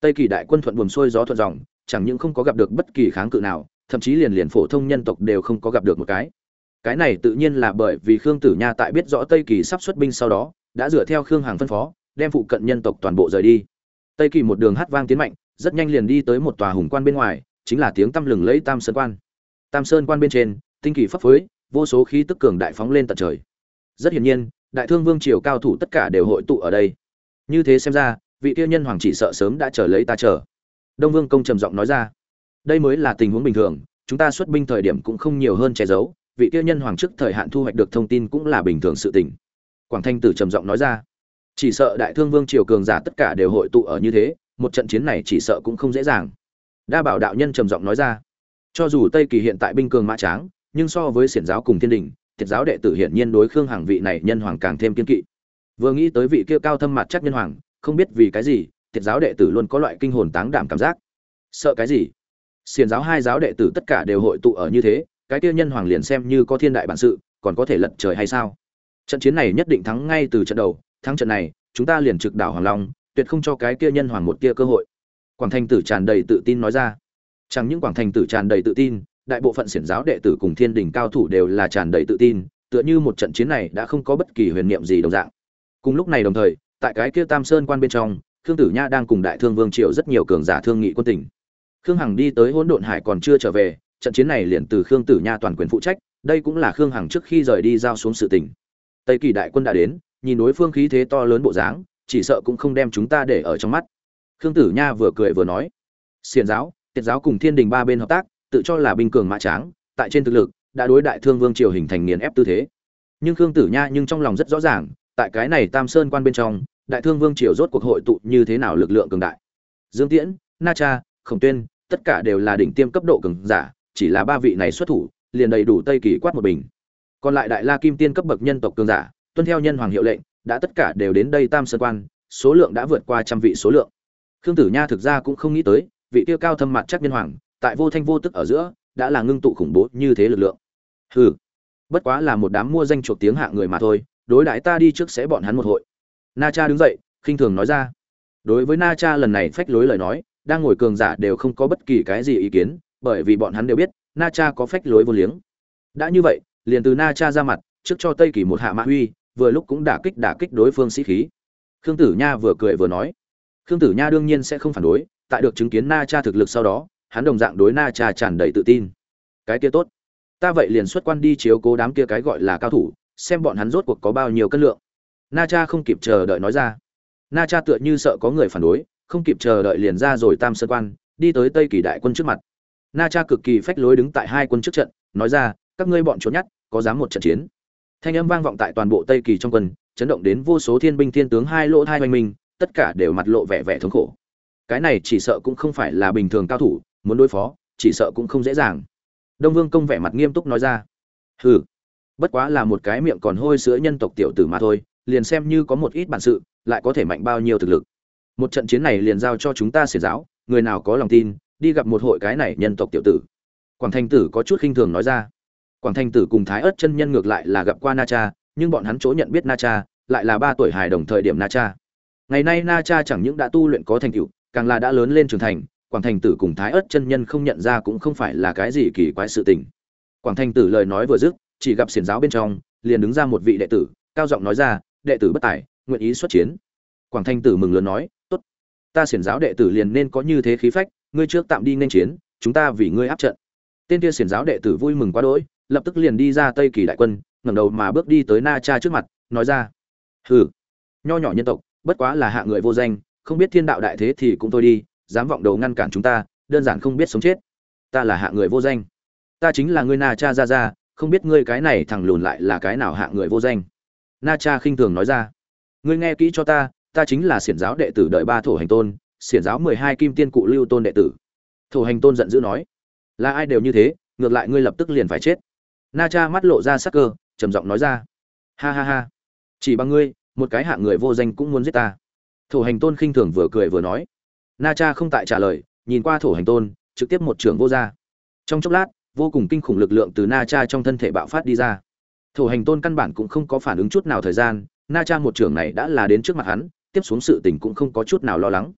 Tây kỳ đại quân thuận buồm xuôi gió thuận dòng, chẳng những không có gặp được bất kỳ kháng cự nào, thậm chí liền liền phổ thông nhân tộc đều không có gặp được một cái. Cái này tự nhiên là bởi vì khương tử nha tại biết rõ tây kỳ sắp xuất binh sau đó, đã dựa theo khương hàng phân phó, đem phụ cận nhân tộc toàn bộ rời đi. Tây kỳ một đường hát vang tiến mạnh, rất nhanh liền đi tới một tòa hùng quan bên ngoài, chính là tiếng tăm lừng lẫy tam sơn quan. Tam sơn quan bên trên, tinh kỳ phấp phới vô số khí tức cường đại phóng lên tận trời. Rất hiển nhiên, đại thương vương triều cao thủ tất cả đều hội tụ ở đây. Như thế xem ra, vị tiêu nhân hoàng chỉ sợ sớm đã chờ lấy ta chờ. Đông vương công trầm giọng nói ra. Đây mới là tình huống bình thường, chúng ta xuất binh thời điểm cũng không nhiều hơn che giấu, vị tiêu nhân hoàng trước thời hạn thu hoạch được thông tin cũng là bình thường sự tình. Quảng thanh tử trầm giọng nói ra. Chỉ sợ đại thương vương triều cường giả tất cả đều hội tụ ở như thế, một trận chiến này chỉ sợ cũng không dễ dàng. Đa bảo đạo nhân trầm giọng nói ra. Cho dù tây kỳ hiện tại binh cường mã tráng nhưng so với xiển giáo cùng thiên đình, thiệt giáo đệ tử hiển nhiên đối khương hàng vị này nhân hoàng càng thêm kiên kỵ. Vừa nghĩ tới vị kia cao thâm mặt chắc nhân hoàng, không biết vì cái gì, thiệt giáo đệ tử luôn có loại kinh hồn táng đảm cảm giác. Sợ cái gì? Xiển giáo hai giáo đệ tử tất cả đều hội tụ ở như thế, cái kia nhân hoàng liền xem như có thiên đại bản sự, còn có thể lật trời hay sao? Trận chiến này nhất định thắng ngay từ trận đầu, thắng trận này, chúng ta liền trực đảo hoàng long, tuyệt không cho cái kia nhân hoàng một kia cơ hội. Quảng thành tử tràn đầy tự tin nói ra. Chẳng những quảng thành tử tràn đầy tự tin đại bộ phận xiển giáo đệ tử cùng thiên đình cao thủ đều là tràn đầy tự tin, tựa như một trận chiến này đã không có bất kỳ huyền niệm gì đồng dạng. Cùng lúc này đồng thời, tại cái kia tam sơn quan bên trong, khương tử nha đang cùng đại thương vương triều rất nhiều cường giả thương nghị quân tỉnh khương hằng đi tới hỗn độn hải còn chưa trở về, trận chiến này liền từ khương tử nha toàn quyền phụ trách, đây cũng là khương hằng trước khi rời đi giao xuống sự tỉnh tây kỳ đại quân đã đến, nhìn đối phương khí thế to lớn bộ dáng, chỉ sợ cũng không đem chúng ta để ở trong mắt. Khương tử nha vừa cười vừa nói xiền giáo tiết giáo cùng thiên đình ba bên hợp tác tự cho là binh cường mã tráng, tại trên thực lực, đã đối đại thương vương triều hình thành nghiền ép tư thế. Nhưng khương tử nha nhưng trong lòng rất rõ ràng, tại cái này tam sơn quan bên trong, đại thương vương triều rốt cuộc hội tụ như thế nào lực lượng cường đại. Dương tiễn, na cha, khổng tuyên, tất cả đều là đỉnh tiêm cấp độ cường giả, chỉ là ba vị này xuất thủ, liền đầy đủ tây kỳ quát một bình. Còn lại đại la kim tiên cấp bậc nhân tộc cường giả, tuân theo nhân hoàng hiệu lệnh, đã tất cả đều đến đây tam sơn quan, số lượng đã vượt qua trăm vị số lượng. Khương tử nha thực ra cũng không nghĩ tới, vị tiêu cao thâm mặt chắc nhân hoàng tại vô thanh vô tức ở giữa, đã là ngưng tụ khủng bố như thế lực lượng. Hừ, bất quá là một đám mua danh chuộc tiếng hạng người mà thôi, đối đãi ta đi trước sẽ bọn hắn một hội. Na cha đứng dậy, khinh thường nói ra. Đối với na cha lần này phách lối lời nói, đang ngồi cường giả đều không có bất kỳ cái gì ý kiến, bởi vì bọn hắn đều biết, na cha có phách lối vô liếng. Đã như vậy, liền từ na cha ra mặt, trước cho tây kỳ một hạ mã huy vừa lúc cũng đả kích đả kích đối phương sĩ khí. Khương tử nha vừa cười vừa nói. Khương tử nha đương nhiên sẽ không phản đối, tại được chứng kiến na cha thực lực sau đó hắn đồng dạng đối na cha tràn đầy tự tin. Cái kia tốt. Ta vậy liền xuất quan đi chiếu cố đám kia cái gọi là cao thủ, xem bọn hắn rốt cuộc có bao nhiêu cân lượng. Na cha không kịp chờ đợi nói ra. Na cha tựa như sợ có người phản đối, không kịp chờ đợi liền ra rồi tam sơn quan, đi tới tây kỳ đại quân trước mặt. Na cha cực kỳ phách lối đứng tại hai quân trước trận, nói ra, các ngươi bọn trốn nhát, có dám một trận chiến? Thanh âm vang vọng tại toàn bộ tây kỳ trong quân, chấn động đến vô số thiên binh thiên tướng hai lỗ hai hoành minh tất cả đều mặt lộ vẻ vẻ thống khổ. Cái này chỉ sợ cũng không phải là bình thường cao thủ muốn đối phó, chỉ sợ cũng không dễ dàng. Đông vương công vẻ mặt nghiêm túc nói ra. Hừ, bất quá là một cái miệng còn hôi sữa nhân tộc tiểu tử mà thôi, liền xem như có một ít bản sự, lại có thể mạnh bao nhiêu thực lực. Một trận chiến này liền giao cho chúng ta xiển giáo, người nào có lòng tin, đi gặp một hội cái này nhân tộc tiểu tử. Quảng thanh tử có chút khinh thường nói ra. Quảng thanh tử cùng thái ớt chân nhân ngược lại là gặp qua na cha, nhưng bọn hắn chỗ nhận biết na cha, lại là ba tuổi hài đồng thời điểm na cha. Ngày nay na cha chẳng những đã tu luyện có thành tựu, càng là đã lớn lên trưởng thành quảng thành tử cùng thái ớt chân nhân không nhận ra cũng không phải là cái gì kỳ quái sự tình. Quảng thành tử lời nói vừa dứt, chỉ gặp xiển giáo bên trong, liền đứng ra một vị đệ tử, cao giọng nói ra, đệ tử bất tài, nguyện ý xuất chiến. Quảng thành tử mừng lớn nói, tốt, ta xiển giáo đệ tử liền nên có như thế khí phách, ngươi trước tạm đi nên chiến, chúng ta vì ngươi áp trận. Tên kia xiển giáo đệ tử vui mừng quá đỗi, lập tức liền đi ra tây kỳ đại quân, ngẩng đầu mà bước đi tới na cha trước mặt, nói ra, hừ, nho nhỏ nhân tộc, bất quá là hạ người vô danh, không biết thiên đạo đại thế thì cũng thôi đi dám vọng đầu ngăn cản chúng ta, đơn giản không biết sống chết. Ta là hạ người vô danh. Ta chính là ngươi na cha ra ra không biết ngươi cái này thằng lùn lại là cái nào hạ người vô danh. Na cha khinh thường nói ra. Ngươi nghe kỹ cho ta ta chính là xiển giáo đệ tử đợi ba thổ hành tôn, xiển giáo mười hai kim tiên cụ lưu tôn đệ tử. Thổ hành tôn giận dữ nói. Là ai đều như thế, ngược lại ngươi lập tức liền phải chết. Na cha mắt lộ ra sắc cơ, trầm giọng nói ra. Ha ha ha. Chỉ bằng ngươi, một cái hạ người vô danh cũng muốn giết ta. Thổ hành tôn khinh thường vừa cười vừa nói na cha không tại trả lời, nhìn qua thổ hành tôn, trực tiếp một trưởng vô ra trong chốc lát, vô cùng kinh khủng lực lượng từ na cha trong thân thể bạo phát đi ra. Thổ hành tôn căn bản cũng không có phản ứng chút nào thời gian, na cha một trưởng này đã là đến trước mặt hắn, tiếp xuống sự tình cũng không có chút nào lo lắng.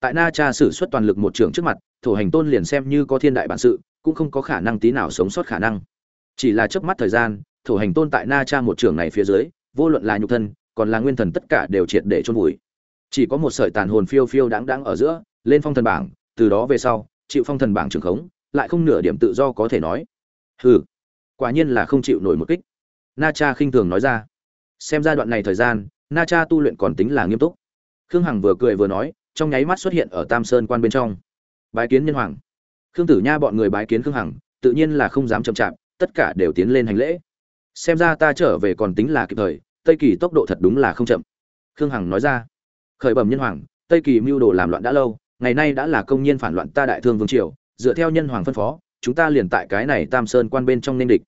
Tại na cha sử xuất toàn lực một trưởng trước mặt, thổ hành tôn liền xem như có thiên đại bản sự, cũng không có khả năng tí nào sống sót khả năng. Chỉ là chớp mắt thời gian, thổ hành tôn tại na cha một trưởng này phía dưới, vô luận là nhục thân, còn là nguyên thần tất cả đều triệt để chôn vùi chỉ có một sợi tàn hồn phiêu phiêu đáng đáng ở giữa, lên phong thần bảng, từ đó về sau, chịu phong thần bảng trường khống, lại không nửa điểm tự do có thể nói. Hừ, quả nhiên là không chịu nổi một kích. Na cha khinh thường nói ra. Xem ra đoạn này thời gian, na cha tu luyện còn tính là nghiêm túc. Khương hằng vừa cười vừa nói, trong nháy mắt xuất hiện ở tam sơn quan bên trong. Bái kiến nhân hoàng. Khương tử nha bọn người bái kiến khương hằng, tự nhiên là không dám chậm chạp, tất cả đều tiến lên hành lễ. Xem ra ta trở về còn tính là kịp thời, tây kỳ tốc độ thật đúng là không chậm. Khương hằng nói ra khởi bẩm nhân hoàng, tây kỳ mưu đồ làm loạn đã lâu, ngày nay đã là công nhân phản loạn ta đại thương vương triều, dựa theo nhân hoàng phân phó, chúng ta liền tại cái này tam sơn quan bên trong nên địch.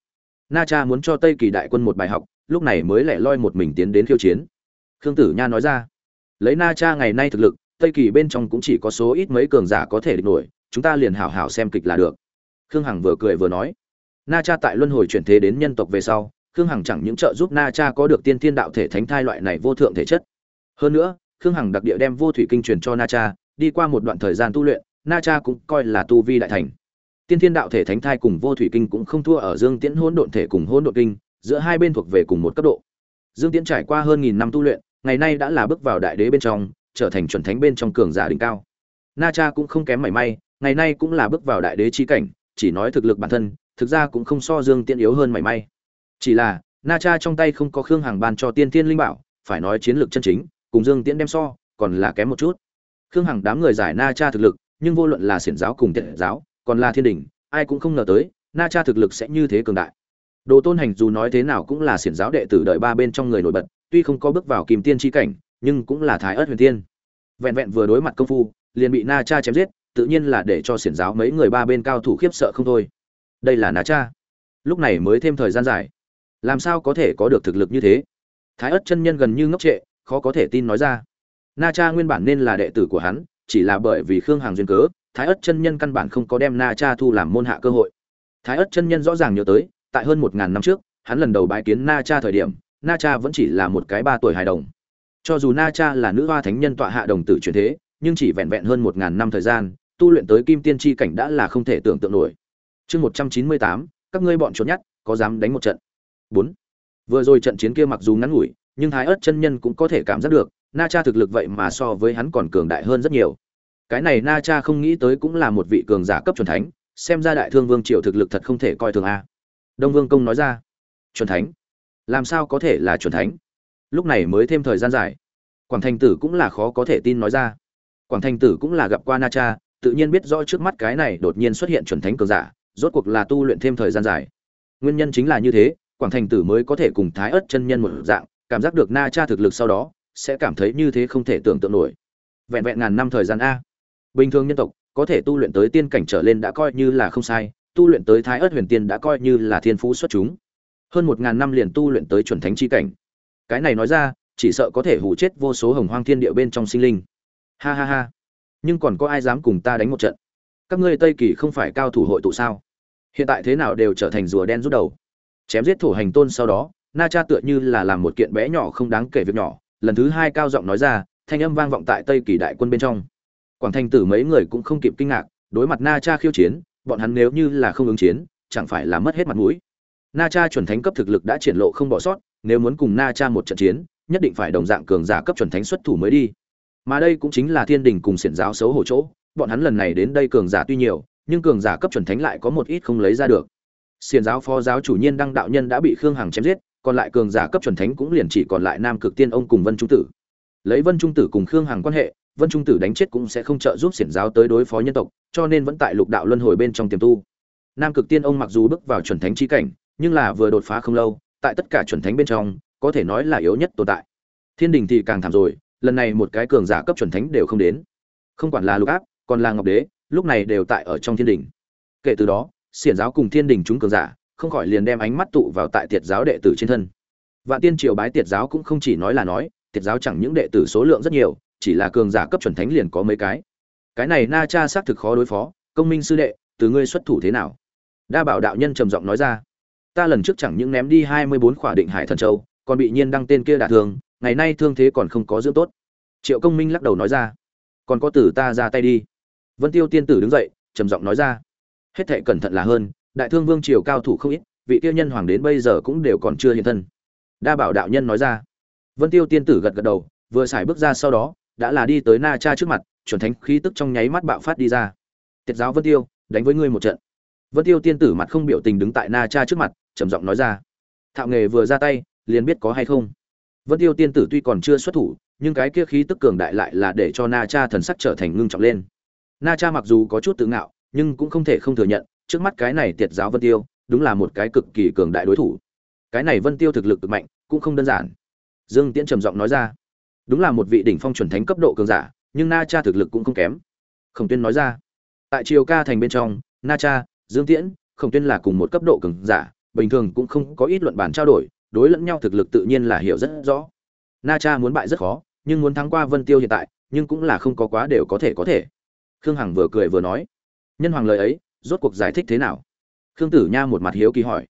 Na cha muốn cho tây kỳ đại quân một bài học, lúc này mới lẻ loi một mình tiến đến khiêu chiến. Khương tử nha nói ra, lấy na cha ngày nay thực lực, tây kỳ bên trong cũng chỉ có số ít mấy cường giả có thể địch nổi, chúng ta liền hảo hảo xem kịch là được. Khương hằng vừa cười vừa nói, na cha tại luân hồi chuyển thế đến nhân tộc về sau, khương hằng chẳng những trợ giúp na cha có được tiên thiên đạo thể thánh thai loại này vô thượng thể chất. Hơn nữa khương hằng đặc địa đem vô thủy kinh truyền cho na cha, đi qua một đoạn thời gian tu luyện, na cha cũng coi là tu vi đại thành. Tiên thiên đạo thể thánh thai cùng vô thủy kinh cũng không thua ở dương tiễn hỗn độn thể cùng hỗn độn kinh, giữa hai bên thuộc về cùng một cấp độ. Dương tiễn trải qua hơn nghìn năm tu luyện, ngày nay đã là bước vào đại đế bên trong, trở thành chuẩn thánh bên trong cường giả đỉnh cao. Na cha cũng không kém mảy may, ngày nay cũng là bước vào đại đế chi cảnh, chỉ nói thực lực bản thân, thực ra cũng không so dương tiễn yếu hơn mảy may. Chỉ là, na cha trong tay không có khương hàng ban cho tiên thiên linh bảo, phải nói chiến lược chân chính cùng dương tiễn đem so, còn là kém một chút. Khương hằng đám người giải na cha thực lực, nhưng vô luận là xiển giáo cùng tiệt giáo, còn là thiên đình, ai cũng không ngờ tới, na cha thực lực sẽ như thế cường đại. Đồ tôn hành dù nói thế nào cũng là xiển giáo đệ tử đợi ba bên trong người nổi bật, tuy không có bước vào kìm tiên chi cảnh, nhưng cũng là thái ớt huyền tiên vẹn vẹn vừa đối mặt công phu, liền bị na cha chém giết, tự nhiên là để cho xiển giáo mấy người ba bên cao thủ khiếp sợ không thôi. Đây là na cha. Lúc này mới thêm thời gian dài. Làm sao có thể có được thực lực như thế? Thái ớt chân nhân gần như ngốc trệ khó có thể tin nói ra. Na cha nguyên bản nên là đệ tử của hắn, chỉ là bởi vì khương hàng duyên cớ, thái ất chân nhân căn bản không có đem na cha thu làm môn hạ cơ hội. Thái ất chân nhân rõ ràng nhớ tới, tại hơn một ngàn năm trước, hắn lần đầu bái kiến na cha thời điểm, na cha vẫn chỉ là một cái ba tuổi hài đồng. Cho dù na cha là nữ hoa thánh nhân tọa hạ đồng tử truyền thế, nhưng chỉ vẹn vẹn hơn một ngàn năm thời gian, tu luyện tới kim tiên tri cảnh đã là không thể tưởng tượng nổi. Chương một trăm chín mươi tám, các ngươi bọn trốn nhát, có dám đánh một trận. Bốn. Vừa rồi trận chiến kia mặc dù ngắn ngủi nhưng thái ớt chân nhân cũng có thể cảm giác được, na cha thực lực vậy mà so với hắn còn cường đại hơn rất nhiều. Cái này na cha không nghĩ tới cũng là một vị cường giả cấp c thánh, xem ra đại thương vương triều thực lực thật không thể coi thường a. Đông vương công nói ra c thánh? Làm sao có thể là c thánh? Lúc này mới thêm thời gian dài. Quảng thành tử cũng là khó có thể tin nói ra. Quảng thành tử cũng là gặp qua na cha, tự nhiên biết rõ trước mắt cái này đột nhiên xuất hiện chuẩn thánh cường giả, rốt cuộc là tu luyện thêm thời gian dài. Nguyên nhân chính là như thế, quảng thành tử mới có thể cùng thái ớt chân nhân một dạng cảm giác được na cha thực lực sau đó, sẽ cảm thấy như thế không thể tưởng tượng nổi. Vẹn vẹn ngàn năm thời gian a. Bình thường nhân tộc, có thể tu luyện tới tiên cảnh trở lên đã coi như là không sai, tu luyện tới thái ớt huyền tiên đã coi như là thiên phú xuất chúng. Hơn một ngàn năm liền tu luyện tới chuẩn thánh chi cảnh. Cái này nói ra, chỉ sợ có thể hủ chết vô số hồng hoang thiên địa bên trong sinh linh. Ha ha ha. Nhưng còn có ai dám cùng ta đánh một trận? Các ngươi tây kỳ không phải cao thủ hội tụ sao? Hiện tại thế nào đều trở thành rùa đen rút đầu. Chém giết thủ hành tôn sau đó na cha tựa như là làm một kiện bé nhỏ không đáng kể việc nhỏ. Lần thứ hai cao giọng nói ra, thanh âm vang vọng tại tây kỳ đại quân bên trong. Quảng thành tử mấy người cũng không kịp kinh ngạc, đối mặt na cha khiêu chiến, bọn hắn nếu như là không ứng chiến, chẳng phải là mất hết mặt mũi. Na cha chuẩn thánh cấp thực lực đã triển lộ không bỏ sót, nếu muốn cùng na cha một trận chiến, nhất định phải đồng dạng cường giả cấp chuẩn thánh xuất thủ mới đi. Mà đây cũng chính là thiên đình cùng xiển giáo xấu hổ chỗ, bọn hắn lần này đến đây cường giả tuy nhiều, nhưng cường giả cấp chuẩn thánh lại có một ít không lấy ra được. Xiển giáo phó giáo chủ nhiên đăng đạo nhân đã bị khương hằng chém giết còn lại cường giả cấp chuẩn thánh cũng liền chỉ còn lại nam cực tiên ông cùng vân trung tử. Lấy vân trung tử cùng khương hằng quan hệ, vân trung tử đánh chết cũng sẽ không trợ giúp xiển giáo tới đối phó nhân tộc, cho nên vẫn tại lục đạo luân hồi bên trong tiềm tu. Nam cực tiên ông mặc dù bước vào chuẩn thánh chi cảnh, nhưng là vừa đột phá không lâu, tại tất cả chuẩn thánh bên trong, có thể nói là yếu nhất tồn tại. Thiên đình thì càng thảm rồi, lần này một cái cường giả cấp chuẩn thánh đều không đến. Không quản là lục áp, còn là ngọc đế, lúc này đều tại ở trong thiên đình. Kể từ đó, xiển giáo cùng thiên đình chúng cường giả không khỏi liền đem ánh mắt tụ vào tại tiệt giáo đệ tử trên thân. Vạn tiên triều bái tiệt giáo cũng không chỉ nói là nói, tiệt giáo chẳng những đệ tử số lượng rất nhiều, chỉ là cường giả cấp chuẩn thánh liền có mấy cái. Cái này na cha xác thực khó đối phó, công minh sư đệ, từ ngươi xuất thủ thế nào? Đa bảo đạo nhân trầm giọng nói ra. Ta lần trước chẳng những ném đi hai mươi bốn khỏa định hải thần châu, còn bị nhiên đăng tên kia đả thương, ngày nay thương thế còn không có dưỡng tốt. Triệu công minh lắc đầu nói ra. Còn có tử ta ra tay đi. Vân tiêu tiên tử đứng dậy, trầm giọng nói ra. Hết thệ cẩn thận là hơn đại thương vương triều cao thủ không ít, vị tiêu nhân hoàng đến bây giờ cũng đều còn chưa hiện thân. Đa bảo đạo nhân nói ra. Vân tiêu tiên tử gật gật đầu, vừa xài bước ra sau đó, đã là đi tới na cha trước mặt, chuẩn thánh khí tức trong nháy mắt bạo phát đi ra. Tiết giáo vân tiêu, đánh với ngươi một trận. Vân tiêu tiên tử mặt không biểu tình đứng tại na cha trước mặt, trầm giọng nói ra. Thạo nghề vừa ra tay, liền biết có hay không. Vân tiêu tiên tử tuy còn chưa xuất thủ, nhưng cái kia khí tức cường đại lại là để cho na cha thần sắc trở thành ngưng trọng lên. Na cha mặc dù có chút tự ngạo, nhưng cũng không thể không thừa nhận trước mắt cái này tiệt giáo vân tiêu, đúng là một cái cực kỳ cường đại đối thủ. Cái này vân tiêu thực lực cực mạnh, cũng không đơn giản. Dương tiễn trầm giọng nói ra, đúng là một vị đỉnh phong chuẩn thánh cấp độ cường giả, nhưng na cha thực lực cũng không kém. Khổng tuyên nói ra, tại triều ca thành bên trong, na cha, dương tiễn, khổng tuyên là cùng một cấp độ cường giả, bình thường cũng không có ít luận bản trao đổi, đối lẫn nhau thực lực tự nhiên là hiểu rất rõ. Na cha muốn bại rất khó, nhưng muốn thắng qua vân tiêu hiện tại, nhưng cũng là không có quá đều có thể có thể. Khương hằng vừa cười vừa nói, nhân hoàng lời ấy rốt cuộc giải thích thế nào? Khương tử nha một mặt hiếu kỳ hỏi.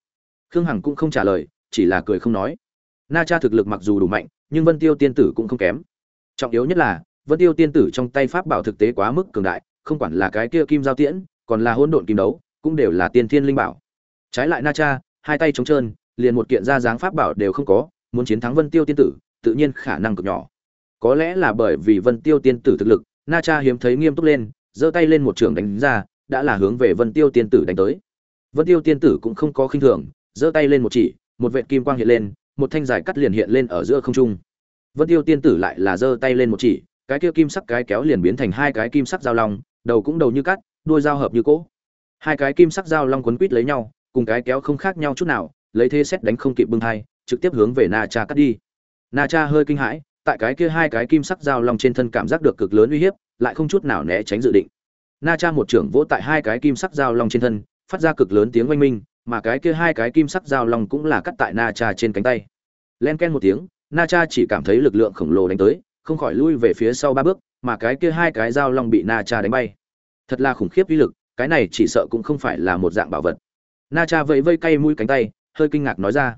Khương hằng cũng không trả lời, chỉ là cười không nói. Na cha thực lực mặc dù đủ mạnh, nhưng vân tiêu tiên tử cũng không kém. Trọng yếu nhất là, vân tiêu tiên tử trong tay pháp bảo thực tế quá mức cường đại, không quản là cái kia kim giao tiễn, còn là hỗn độn kim đấu, cũng đều là tiên thiên linh bảo. Trái lại na cha, hai tay trống trơn, liền một kiện ra dáng pháp bảo đều không có, muốn chiến thắng vân tiêu tiên tử, tự nhiên khả năng cực nhỏ. Có lẽ là bởi vì vân tiêu tiên tử thực lực, na cha hiếm thấy nghiêm túc lên, giơ tay lên một trường đánh ra đã là hướng về vân tiêu tiên tử đánh tới. Vân tiêu tiên tử cũng không có khinh thường, giơ tay lên một chỉ, một vệt kim quang hiện lên, một thanh dài cắt liền hiện lên ở giữa không trung. Vân tiêu tiên tử lại là giơ tay lên một chỉ, cái kia kim sắc cái kéo liền biến thành hai cái kim sắc dao long, đầu cũng đầu như cắt, đuôi dao hợp như cỗ. Hai cái kim sắc dao long quấn quít lấy nhau, cùng cái kéo không khác nhau chút nào, lấy thế xét đánh không kịp bưng hai trực tiếp hướng về na cha cắt đi. Na cha hơi kinh hãi, tại cái kia hai cái kim sắc dao long trên thân cảm giác được cực lớn uy hiếp, lại không chút nào né tránh dự định na cha một trưởng vỗ tại hai cái kim sắc dao long trên thân, phát ra cực lớn tiếng oanh minh, mà cái kia hai cái kim sắc dao long cũng là cắt tại na cha trên cánh tay. Len ken một tiếng, na cha chỉ cảm thấy lực lượng khổng lồ đánh tới, không khỏi lui về phía sau ba bước, mà cái kia hai cái dao long bị na cha đánh bay. Thật là khủng khiếp uy lực, cái này chỉ sợ cũng không phải là một dạng bảo vật. Na cha vẫy vây cay mũi cánh tay, hơi kinh ngạc nói ra.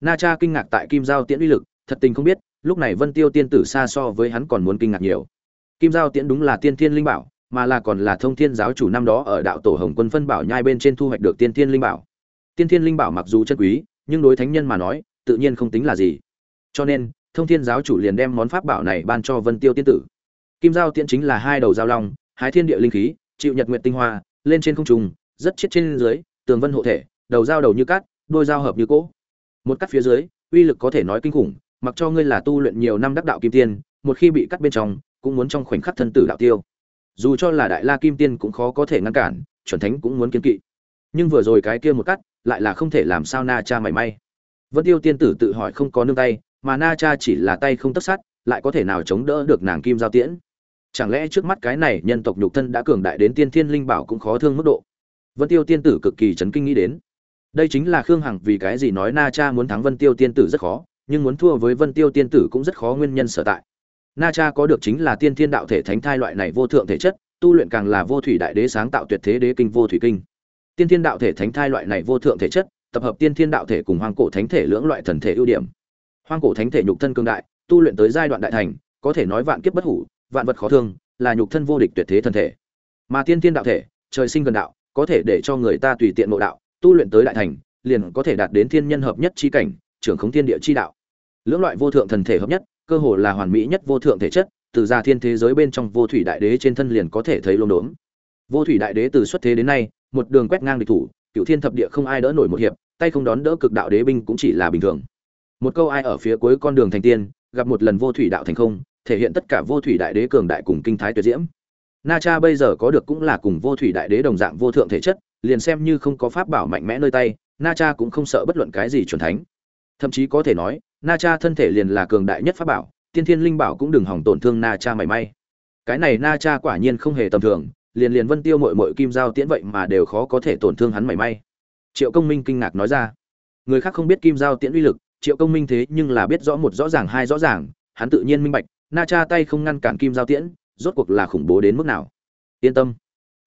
Na cha kinh ngạc tại kim giao tiễn uy lực, thật tình không biết, lúc này vân tiêu tiên tử xa so với hắn còn muốn kinh ngạc nhiều. Kim giao tiễn đúng là tiên thiên linh bảo mà là còn là thông thiên giáo chủ năm đó ở đạo tổ hồng quân phân bảo nhai bên trên thu hoạch được tiên thiên linh bảo. Tiên thiên linh bảo mặc dù chân quý, nhưng đối thánh nhân mà nói, tự nhiên không tính là gì. Cho nên, thông thiên giáo chủ liền đem món pháp bảo này ban cho vân tiêu tiên tử. Kim giao tiễn chính là hai đầu giao long hái thiên địa linh khí, chịu nhật nguyện tinh hoa, lên trên không trùng rất chết trên dưới, tường vân hộ thể, đầu dao đầu như cát, đôi dao hợp như cỗ. Một cắt phía dưới, uy lực có thể nói kinh khủng, mặc cho ngươi là tu luyện nhiều năm đắc đạo kim tiên, một khi bị cắt bên trong, cũng muốn trong khoảnh khắc thân tử đạo tiêu dù cho là đại la kim tiên cũng khó có thể ngăn cản, chuẩn thánh cũng muốn kiên kỵ. Nhưng vừa rồi cái kia một cắt, lại là không thể làm sao na cha mảy may. Vân tiêu tiên tử tự hỏi không có nương tay, mà na cha chỉ là tay không tất sát, lại có thể nào chống đỡ được nàng kim giao tiễn? Chẳng lẽ trước mắt cái này nhân tộc nhục thân đã cường đại đến tiên thiên linh bảo cũng khó thương mức độ? Vân tiêu tiên tử cực kỳ chấn kinh nghĩ đến. Đây chính là khương hằng vì cái gì nói na cha muốn thắng vân tiêu tiên tử rất khó, nhưng muốn thua với vân tiêu tiên tử cũng rất khó nguyên nhân sở tại na cha có được chính là tiên thiên đạo thể thánh thai loại này vô thượng thể chất, tu luyện càng là vô thủy đại đế sáng tạo tuyệt thế đế kinh vô thủy kinh. Tiên thiên đạo thể thánh thai loại này vô thượng thể chất, tập hợp tiên thiên đạo thể cùng hoang cổ thánh thể lưỡng loại thần thể ưu điểm. Hoang cổ thánh thể nhục thân cương đại, tu luyện tới giai đoạn đại thành, có thể nói vạn kiếp bất hủ, vạn vật khó thương, là nhục thân vô địch tuyệt thế thần thể. Mà tiên thiên đạo thể, trời sinh gần đạo, có thể để cho người ta tùy tiện nội đạo, tu luyện tới đại thành, liền có thể đạt đến thiên nhân hợp nhất chi cảnh, trưởng khống thiên địa chi đạo. Lưỡng loại vô thượng thần thể hợp nhất cơ hồ là hoàn mỹ nhất vô thượng thể chất, từ gia thiên thế giới bên trong vô thủy đại đế trên thân liền có thể thấy lông đốm. Vô thủy đại đế từ xuất thế đến nay, một đường quét ngang địch thủ cựu thiên thập địa không ai đỡ nổi một hiệp, tay không đón đỡ cực đạo đế binh cũng chỉ là bình thường. Một câu ai ở phía cuối con đường thành tiên, gặp một lần vô thủy đạo thành không, thể hiện tất cả vô thủy đại đế cường đại cùng kinh thái tuyệt diễm. Na cha bây giờ có được cũng là cùng vô thủy đại đế đồng dạng vô thượng thể chất, liền xem như không có pháp bảo mạnh mẽ nơi tay, na cha cũng không sợ bất luận cái gì chuẩn thánh. Thậm chí có thể nói na cha thân thể liền là cường đại nhất pháp bảo, tiên thiên linh bảo cũng đừng hỏng tổn thương na cha mảy may. Cái này na cha quả nhiên không hề tầm thường, liền liền vân tiêu mội mội kim giao tiễn vậy mà đều khó có thể tổn thương hắn mảy may. Triệu công minh kinh ngạc nói ra. Người khác không biết kim giao tiễn uy lực, triệu công minh thế nhưng là biết rõ một rõ ràng, hai rõ ràng, hắn tự nhiên minh bạch, na cha tay không ngăn cản kim giao tiễn, rốt cuộc là khủng bố đến mức nào. Yên tâm.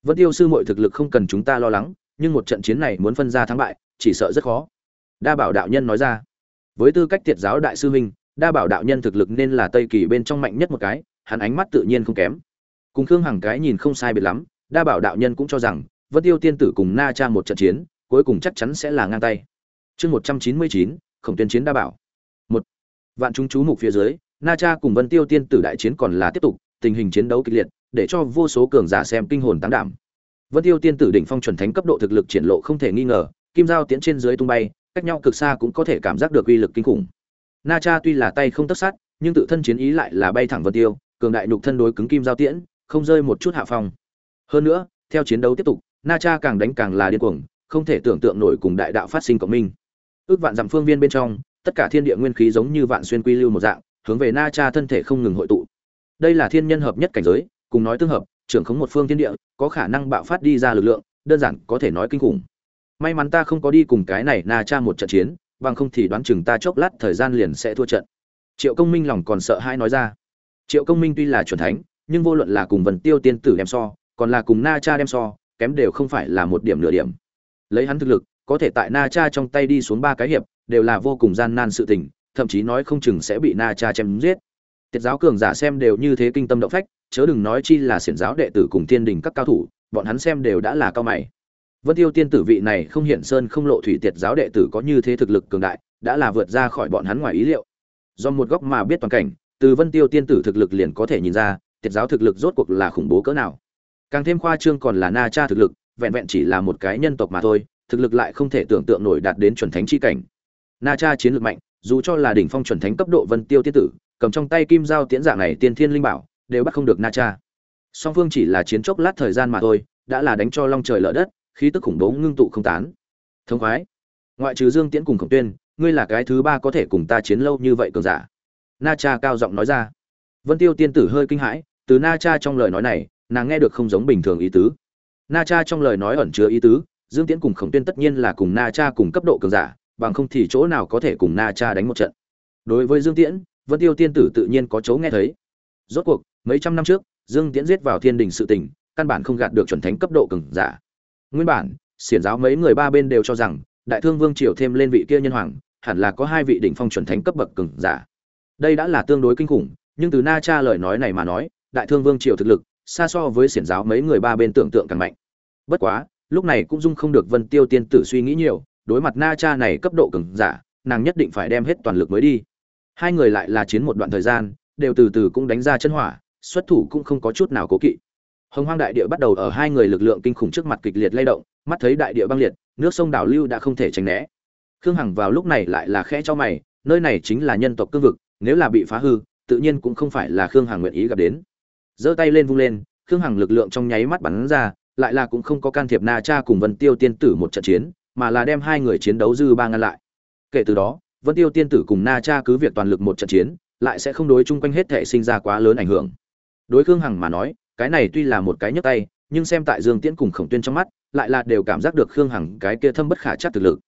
Vân tiêu sư mội thực lực không cần chúng ta lo lắng, nhưng một trận chiến này muốn phân ra thắng bại, chỉ sợ rất khó. Đa bảo đạo nhân nói ra với tư cách tiệt giáo đại sư huynh, đa bảo đạo nhân thực lực nên là tây kỳ bên trong mạnh nhất một cái, hắn ánh mắt tự nhiên không kém. Cùng khương hằng cái nhìn không sai biệt lắm, đa bảo đạo nhân cũng cho rằng, vân tiêu tiên tử cùng na cha một trận chiến, cuối cùng chắc chắn sẽ là ngang tay. Chương một trăm chín mươi chín, khổng tuyên chiến đa bảo. Một, vạn chúng chú mục phía dưới, na cha cùng vân tiêu tiên tử đại chiến còn là tiếp tục, tình hình chiến đấu kịch liệt, để cho vô số cường giả xem kinh hồn tán đảm. Vân tiêu tiên tử đỉnh phong chuẩn thánh cấp độ thực lực triển lộ không thể nghi ngờ, kim giao tiến trên dưới tung bay cách nhau cực xa cũng có thể cảm giác được uy lực kinh khủng. Na cha tuy là tay không tất sát, nhưng tự thân chiến ý lại là bay thẳng vân tiêu, cường đại nhục thân đối cứng kim giao tiễn, không rơi một chút hạ phong. Hơn nữa, theo chiến đấu tiếp tục, na cha càng đánh càng là điên cuồng, không thể tưởng tượng nổi cùng đại đạo phát sinh cộng minh. Ước vạn dặm phương viên bên trong, tất cả thiên địa nguyên khí giống như vạn xuyên quy lưu một dạng, hướng về na cha thân thể không ngừng hội tụ. Đây là thiên nhân hợp nhất cảnh giới, cùng nói tương hợp, trưởng khống một phương thiên địa, có khả năng bạo phát đi ra lực lượng, đơn giản có thể nói kinh khủng may mắn ta không có đi cùng cái này na cha một trận chiến, bằng không thì đoán chừng ta chốc lát thời gian liền sẽ thua trận. Triệu công minh lòng còn sợ hãi nói ra. Triệu công minh tuy là chuẩn thánh, nhưng vô luận là cùng vần tiêu tiên tử đem so, còn là cùng na cha đem so, kém đều không phải là một điểm nửa điểm. Lấy hắn thực lực, có thể tại na cha trong tay đi xuống ba cái hiệp, đều là vô cùng gian nan sự tình, thậm chí nói không chừng sẽ bị na cha chém giết. Tiết giáo cường giả xem đều như thế kinh tâm động phách, chớ đừng nói chi là xiển giáo đệ tử cùng tiên đình các cao thủ, bọn hắn xem đều đã là cao mày vân tiêu tiên tử vị này không hiện sơn không lộ thủy tiệt giáo đệ tử có như thế thực lực cường đại, đã là vượt ra khỏi bọn hắn ngoài ý liệu. Do một góc mà biết toàn cảnh, từ vân tiêu tiên tử thực lực liền có thể nhìn ra, tiệt giáo thực lực rốt cuộc là khủng bố cỡ nào. Càng thêm khoa trương còn là na cha thực lực, vẹn vẹn chỉ là một cái nhân tộc mà thôi, thực lực lại không thể tưởng tượng nổi đạt đến chuẩn thánh chi cảnh. Na cha chiến lược mạnh, dù cho là đỉnh phong chuẩn thánh cấp độ vân tiêu tiên tử, cầm trong tay kim giao tiễn dạng này tiên thiên linh bảo, đều bắt không được na cha. Song phương chỉ là chiến chốc lát thời gian mà thôi, đã là đánh cho long trời lở đất khí tức khủng bố ngưng tụ không tán. Thông khoái. Ngoại trừ dương tiễn cùng khổng tuyên, ngươi là cái thứ ba có thể cùng ta chiến lâu như vậy cường giả. Na cha cao giọng nói ra. Vân tiêu tiên tử hơi kinh hãi, từ na cha trong lời nói này, nàng nghe được không giống bình thường ý tứ. Na cha trong lời nói ẩn chứa ý tứ, dương tiễn cùng khổng tuyên tất nhiên là cùng na cha cùng cấp độ cường giả, bằng không thì chỗ nào có thể cùng na cha đánh một trận. Đối với dương tiễn, vân tiêu tiên tử tự nhiên có chỗ nghe thấy. Rốt cuộc, mấy trăm năm trước, dương tiễn giết vào thiên đình sự tình, căn bản không gạt được chuẩn thánh cấp độ cường giả nguyên bản, xiển giáo mấy người ba bên đều cho rằng, đại thương vương triều thêm lên vị kia nhân hoàng, hẳn là có hai vị đỉnh phong chuẩn thánh cấp bậc cường giả. Đây đã là tương đối kinh khủng, nhưng từ na cha lời nói này mà nói, đại thương vương triều thực lực, xa so với xiển giáo mấy người ba bên tưởng tượng càng mạnh. Bất quá, lúc này cũng dung không được vân tiêu tiên tử suy nghĩ nhiều, đối mặt na cha này cấp độ cường giả, nàng nhất định phải đem hết toàn lực mới đi. Hai người lại là chiến một đoạn thời gian, đều từ từ cũng đánh ra chân hỏa, xuất thủ cũng không có chút nào cố kỵ hồng hoang đại địa bắt đầu ở hai người lực lượng kinh khủng trước mặt kịch liệt lay động, mắt thấy đại địa băng liệt, nước sông đảo lưu đã không thể tránh né. Khương hằng vào lúc này lại là khẽ cho mày, nơi này chính là nhân tộc cương vực, nếu là bị phá hư, tự nhiên cũng không phải là khương hằng nguyện ý gặp đến. Giơ tay lên vung lên, khương hằng lực lượng trong nháy mắt bắn ra, lại là cũng không có can thiệp na cha cùng vân tiêu tiên tử một trận chiến, mà là đem hai người chiến đấu dư ba ngăn lại. Kể từ đó, vân tiêu tiên tử cùng na cha cứ việc toàn lực một trận chiến, lại sẽ không đối chung quanh hết thể sinh ra quá lớn ảnh hưởng. Đối khương hằng mà nói cái này tuy là một cái nhấc tay, nhưng xem tại dương tiễn cùng khổng tuyên trong mắt, lại là đều cảm giác được khương hằng cái kia thâm bất khả chắc thực lực.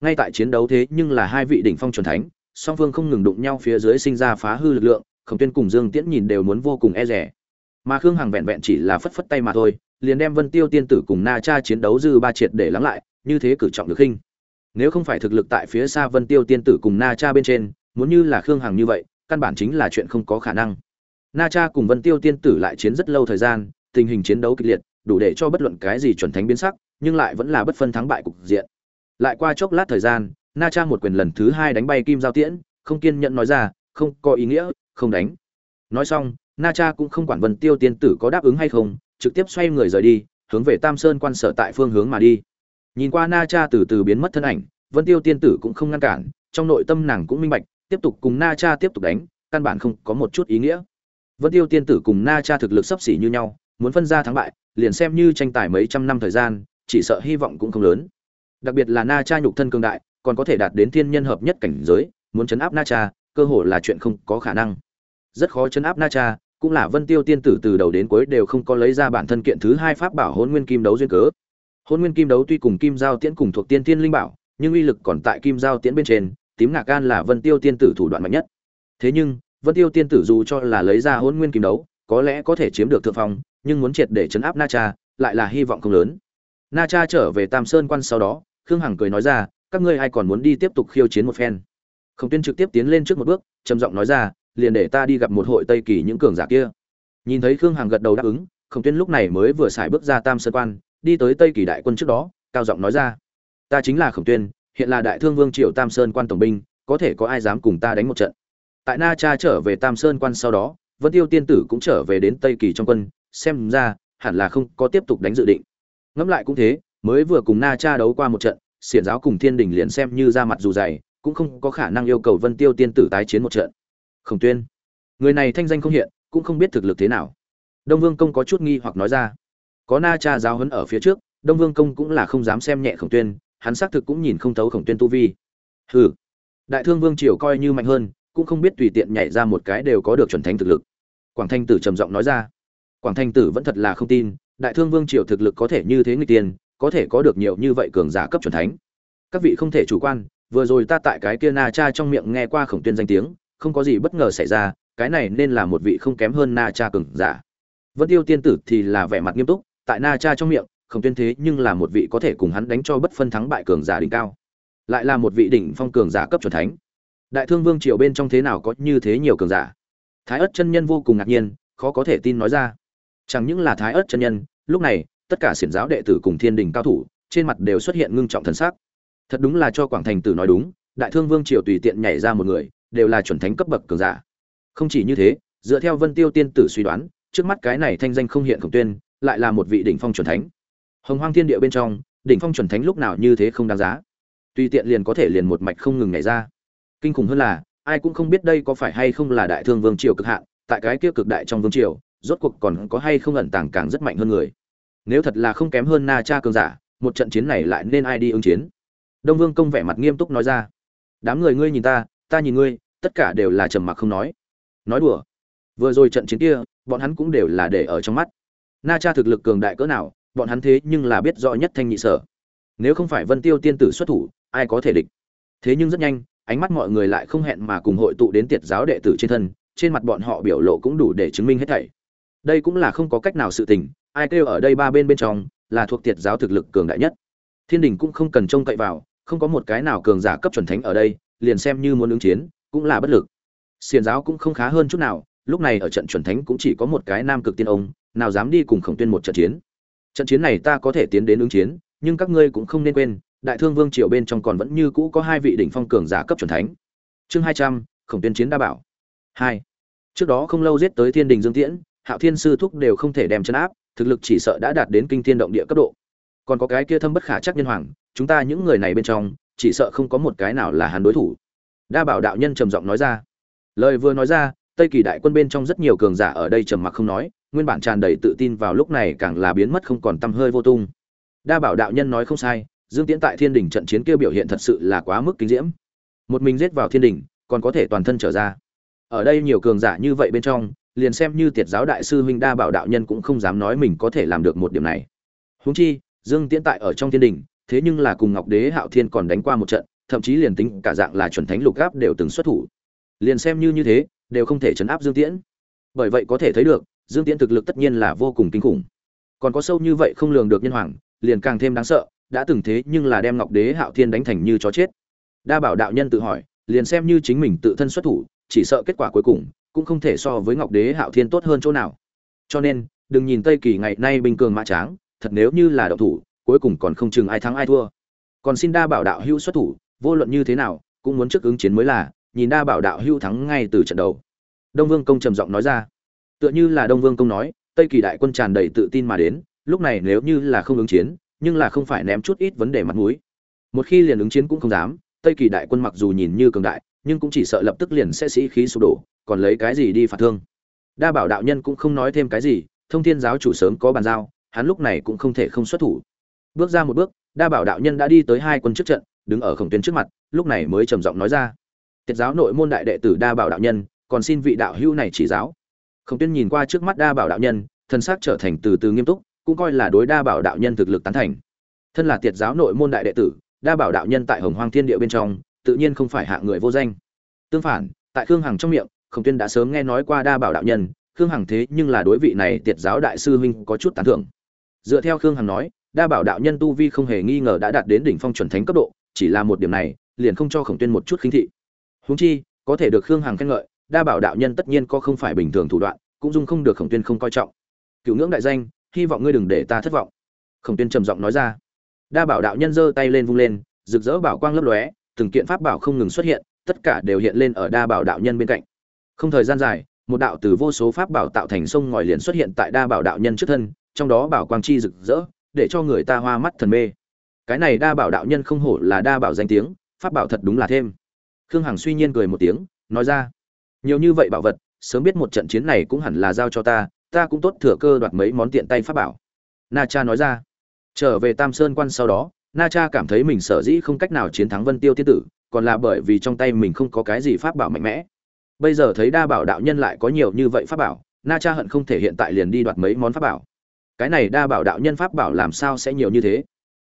Ngay tại chiến đấu thế nhưng là hai vị đỉnh phong chuẩn thánh, song phương không ngừng đụng nhau phía dưới sinh ra phá hư lực lượng, khổng tuyên cùng dương tiễn nhìn đều muốn vô cùng e rẻ mà khương hằng vẹn vẹn chỉ là phất phất tay mà thôi, liền đem vân tiêu tiên tử cùng na cha chiến đấu dư ba triệt để lắng lại, như thế cử trọng được khinh. Nếu không phải thực lực tại phía xa vân tiêu tiên tử cùng na cha bên trên, muốn như là khương hằng như vậy, căn bản chính là chuyện không có khả năng na cha cùng vân tiêu tiên tử lại chiến rất lâu thời gian, tình hình chiến đấu kịch liệt, đủ để cho bất luận cái gì chuẩn thánh biến sắc, nhưng lại vẫn là bất phân thắng bại cục diện. Lại qua chốc lát thời gian, na cha một quyền lần thứ hai đánh bay kim giao tiễn, không kiên nhẫn nói ra, không có ý nghĩa, không đánh. Nói xong, na cha cũng không quản vân tiêu tiên tử có đáp ứng hay không, trực tiếp xoay người rời đi, hướng về tam sơn quan sở tại phương hướng mà đi. Nhìn qua na cha từ từ biến mất thân ảnh, vân tiêu tiên tử cũng không ngăn cản, trong nội tâm nàng cũng minh bạch, tiếp tục cùng na cha tiếp tục đánh, căn bản không có một chút ý nghĩa vân tiêu tiên tử cùng na cha thực lực sấp xỉ như nhau, muốn phân ra thắng bại, liền xem như tranh tài mấy trăm năm thời gian, chỉ sợ hy vọng cũng không lớn. Đặc biệt là na cha nhục thân cường đại, còn có thể đạt đến thiên nhân hợp nhất cảnh giới, muốn chấn áp na cha, cơ hồ là chuyện không có khả năng. Rất khó chấn áp na cha, cũng là vân tiêu tiên tử từ đầu đến cuối đều không có lấy ra bản thân kiện thứ hai pháp bảo hôn nguyên kim đấu duyên cớ. Hôn nguyên kim đấu tuy cùng kim giao tiễn cùng thuộc tiên tiên linh bảo, nhưng uy lực còn tại kim giao tiễn bên trên, tím ngạc can là vân tiêu tiên tử thủ đoạn mạnh nhất. Thế nhưng vân tiêu tiên tử dù cho là lấy ra hôn nguyên kiếm đấu, có lẽ có thể chiếm được thượng phong, nhưng muốn triệt để chấn áp na cha, lại là hy vọng không lớn. Na cha trở về tam sơn quan sau đó, khương hằng cười nói ra, các ngươi ai còn muốn đi tiếp tục khiêu chiến một phen? Khổng tuyên trực tiếp tiến lên trước một bước, trầm giọng nói ra, liền để ta đi gặp một hội tây kỳ những cường giả kia. Nhìn thấy khương hằng gật đầu đáp ứng, khổng tuyên lúc này mới vừa xài bước ra tam sơn quan, đi tới tây kỳ đại quân trước đó, cao giọng nói ra, ta chính là khổng tuyên, hiện là đại thương vương triều tam sơn quan tổng binh, có thể có ai dám cùng ta đánh một trận? Tại na cha trở về tam sơn quan sau đó, vân tiêu tiên tử cũng trở về đến tây kỳ trong quân, xem ra, hẳn là không có tiếp tục đánh dự định. Ngẫm lại cũng thế, mới vừa cùng na cha đấu qua một trận, xiển giáo cùng thiên đình liền xem như ra mặt dù dày, cũng không có khả năng yêu cầu vân tiêu tiên tử tái chiến một trận. Khổng tuyên, người này thanh danh không hiện, cũng không biết thực lực thế nào. Đông vương công có chút nghi hoặc nói ra. Có na cha giáo huấn ở phía trước, đông vương công cũng là không dám xem nhẹ khổng tuyên, hắn xác thực cũng nhìn không thấu khổng tuyên tu vi. Hừ, đại thương vương triều coi như mạnh hơn cũng không biết tùy tiện nhảy ra một cái đều có được chuẩn thánh thực lực. Quảng thanh tử trầm giọng nói ra. Quảng thanh tử vẫn thật là không tin, đại thương vương triều thực lực có thể như thế người tiền có thể có được nhiều như vậy cường giả cấp chuẩn thánh. Các vị không thể chủ quan, vừa rồi ta tại cái kia na cha trong miệng nghe qua khổng tuyên danh tiếng, không có gì bất ngờ xảy ra, cái này nên là một vị không kém hơn na cha cường giả. Vân tiêu tiên tử thì là vẻ mặt nghiêm túc, tại na cha trong miệng, khổng tuyên thế nhưng là một vị có thể cùng hắn đánh cho bất phân thắng bại cường giả đỉnh cao. Lại là một vị đỉnh phong cường giả cấp chuẩn thánh đại thương vương triều bên trong thế nào có như thế nhiều cường giả? Thái ất chân nhân vô cùng ngạc nhiên, khó có thể tin nói ra. Chẳng những là thái ất chân nhân, lúc này, tất cả xiển giáo đệ tử cùng thiên đình cao thủ, trên mặt đều xuất hiện ngưng trọng thần sắc. Thật đúng là cho quảng thành tử nói đúng, đại thương vương triều tùy tiện nhảy ra một người, đều là chuẩn thánh cấp bậc cường giả. Không chỉ như thế, dựa theo vân tiêu tiên tử suy đoán, trước mắt cái này thanh danh không hiện khổng tuyên, lại là một vị đỉnh phong chuẩn thánh. Hồng hoang thiên địa bên trong, đỉnh phong chuẩn thánh lúc nào như thế không đáng giá. Tùy tiện liền có thể liền một mạch không ngừng nhảy ra kinh khủng hơn là, ai cũng không biết đây có phải hay không là đại thương vương triều cực hạn, tại cái kia cực đại trong vương triều, rốt cuộc còn có hay không ẩn tàng càng rất mạnh hơn người. Nếu thật là không kém hơn na cha cường giả, một trận chiến này lại nên ai đi ứng chiến? Đông vương công vẻ mặt nghiêm túc nói ra. Đám người ngươi nhìn ta ta nhìn ngươi, tất cả đều là trầm mặc không nói. Nói đùa. Vừa rồi trận chiến kia, bọn hắn cũng đều là để ở trong mắt. Na cha thực lực cường đại cỡ nào, bọn hắn thế nhưng là biết rõ nhất thanh nhị sở. Nếu không phải vân tiêu tiên tử xuất thủ, ai có thể địch? Thế nhưng rất nhanh ánh mắt mọi người lại không hẹn mà cùng hội tụ đến tiệt giáo đệ tử trên thân, trên mặt bọn họ biểu lộ cũng đủ để chứng minh hết thảy. Đây cũng là không có cách nào sự tình, ai kêu ở đây ba bên bên trong là thuộc tiệt giáo thực lực cường đại nhất. Thiên đình cũng không cần trông cậy vào, không có một cái nào cường giả cấp chuẩn thánh ở đây, liền xem như muốn ứng chiến, cũng là bất lực. Xiền giáo cũng không khá hơn chút nào, lúc này ở trận chuẩn thánh cũng chỉ có một cái nam cực tiên ông, nào dám đi cùng khổng tuyên một trận chiến. Trận chiến này ta có thể tiến đến ứng chiến, nhưng các ngươi cũng không nên quên đại thương vương triều bên trong còn vẫn như cũ có hai vị đỉnh phong cường giả cấp chuẩn thánh. Chương hai trăm, khổng tuyên chiến đa bảo. Hai. Trước đó không lâu giết tới thiên đình dương tiễn, hạo thiên sư thúc đều không thể đem chấn áp, thực lực chỉ sợ đã đạt đến kinh thiên động địa cấp độ. Còn có cái kia thâm bất khả chắc nhân hoàng, chúng ta những người này bên trong, chỉ sợ không có một cái nào là hắn đối thủ. Đa bảo đạo nhân trầm giọng nói ra. Lời vừa nói ra, tây kỳ đại quân bên trong rất nhiều cường giả ở đây trầm mặc không nói, nguyên bản tràn đầy tự tin vào lúc này càng là biến mất không còn tăm hơi vô tung. Đa bảo đạo nhân nói không sai dương tiễn tại thiên đình trận chiến kia biểu hiện thật sự là quá mức kinh diễm. Một mình giết vào thiên đình còn có thể toàn thân trở ra. Ở đây nhiều cường giả như vậy bên trong, liền xem như tiệt giáo đại sư huynh đa bảo đạo nhân cũng không dám nói mình có thể làm được một điểm này. Huống chi, dương tiễn tại ở trong thiên đình thế nhưng là cùng ngọc đế hạo thiên còn đánh qua một trận, thậm chí liền tính cả dạng là chuẩn thánh lục gáp đều từng xuất thủ. Liền xem như như thế, đều không thể chấn áp dương tiễn. Bởi vậy có thể thấy được, dương tiễn thực lực tất nhiên là vô cùng kinh khủng. Còn có sâu như vậy không lường được nhân hoàng, liền càng thêm đáng sợ đã từng thế nhưng là đem ngọc đế hạo thiên đánh thành như chó chết. Đa bảo đạo nhân tự hỏi, liền xem như chính mình tự thân xuất thủ, chỉ sợ kết quả cuối cùng cũng không thể so với ngọc đế hạo thiên tốt hơn chỗ nào. Cho nên, đừng nhìn tây kỳ ngày nay bình cường mã tráng, thật nếu như là đạo thủ, cuối cùng còn không chừng ai thắng ai thua. Còn xin đa bảo đạo hữu xuất thủ, vô luận như thế nào, cũng muốn trước ứng chiến mới là, nhìn đa bảo đạo hữu thắng ngay từ trận đầu. Đông vương công trầm giọng nói ra. Tựa như là đông vương công nói, tây kỳ đại quân tràn đầy tự tin mà đến, lúc này nếu như là không ứng chiến nhưng là không phải ném chút ít vấn đề mặt mũi. Một khi liền ứng chiến cũng không dám, tây kỳ đại quân mặc dù nhìn như cường đại, nhưng cũng chỉ sợ lập tức liền sẽ sĩ khí sụp đổ, còn lấy cái gì đi phạt thương? Đa bảo đạo nhân cũng không nói thêm cái gì, thông thiên giáo chủ sớm có bàn giao, hắn lúc này cũng không thể không xuất thủ. Bước ra một bước, đa bảo đạo nhân đã đi tới hai quân trước trận, đứng ở khổng tuyến trước mặt, lúc này mới trầm giọng nói ra. Tiết giáo nội môn đại đệ tử đa bảo đạo nhân, còn xin vị đạo hữu này chỉ giáo. Khổng Tuyên nhìn qua trước mắt đa bảo đạo nhân thân sắc trở thành từ từ nghiêm túc cũng coi là đối đa bảo đạo nhân thực lực tán thành. Thân là tiệt giáo nội môn đại đệ tử, đa bảo đạo nhân tại hồng hoang thiên địa bên trong, tự nhiên không phải hạ người vô danh. Tương phản, tại khương hằng trong miệng, khổng tuyên đã sớm nghe nói qua đa bảo đạo nhân, khương hằng thế nhưng là đối vị này tiệt giáo đại sư huynh có chút tán thưởng. Dựa theo khương hằng nói, đa bảo đạo nhân tu vi không hề nghi ngờ đã đạt đến đỉnh phong chuẩn thánh cấp độ, chỉ là một điểm này, liền không cho khổng tuyên một chút khinh thị. Huống chi, có thể được khương hằng khen ngợi, đa bảo đạo nhân tất nhiên có không phải bình thường thủ đoạn, cũng dung không được khổng tuyên không coi trọng. Cựu ngưỡng đại danh hy vọng ngươi đừng để ta thất vọng. Khổng tuyên trầm giọng nói ra. Đa bảo đạo nhân giơ tay lên vung lên, rực rỡ bảo quang lấp lóe, từng kiện pháp bảo không ngừng xuất hiện, tất cả đều hiện lên ở đa bảo đạo nhân bên cạnh. Không thời gian dài, một đạo từ vô số pháp bảo tạo thành sông ngòi liền xuất hiện tại đa bảo đạo nhân trước thân, trong đó bảo quang chi rực rỡ, để cho người ta hoa mắt thần mê. Cái này đa bảo đạo nhân không hổ là đa bảo danh tiếng, pháp bảo thật đúng là thêm. Khương hằng suy nhiên cười một tiếng, nói ra. Nhiều như vậy bảo vật, sớm biết một trận chiến này cũng hẳn là giao cho ta ta cũng tốt thừa cơ đoạt mấy món tiện tay pháp bảo. Na cha nói ra. Trở về tam sơn quan sau đó, na cha cảm thấy mình sở dĩ không cách nào chiến thắng vân tiêu tiên tử, còn là bởi vì trong tay mình không có cái gì pháp bảo mạnh mẽ. Bây giờ thấy đa bảo đạo nhân lại có nhiều như vậy pháp bảo, na cha hận không thể hiện tại liền đi đoạt mấy món pháp bảo. Cái này đa bảo đạo nhân pháp bảo làm sao sẽ nhiều như thế?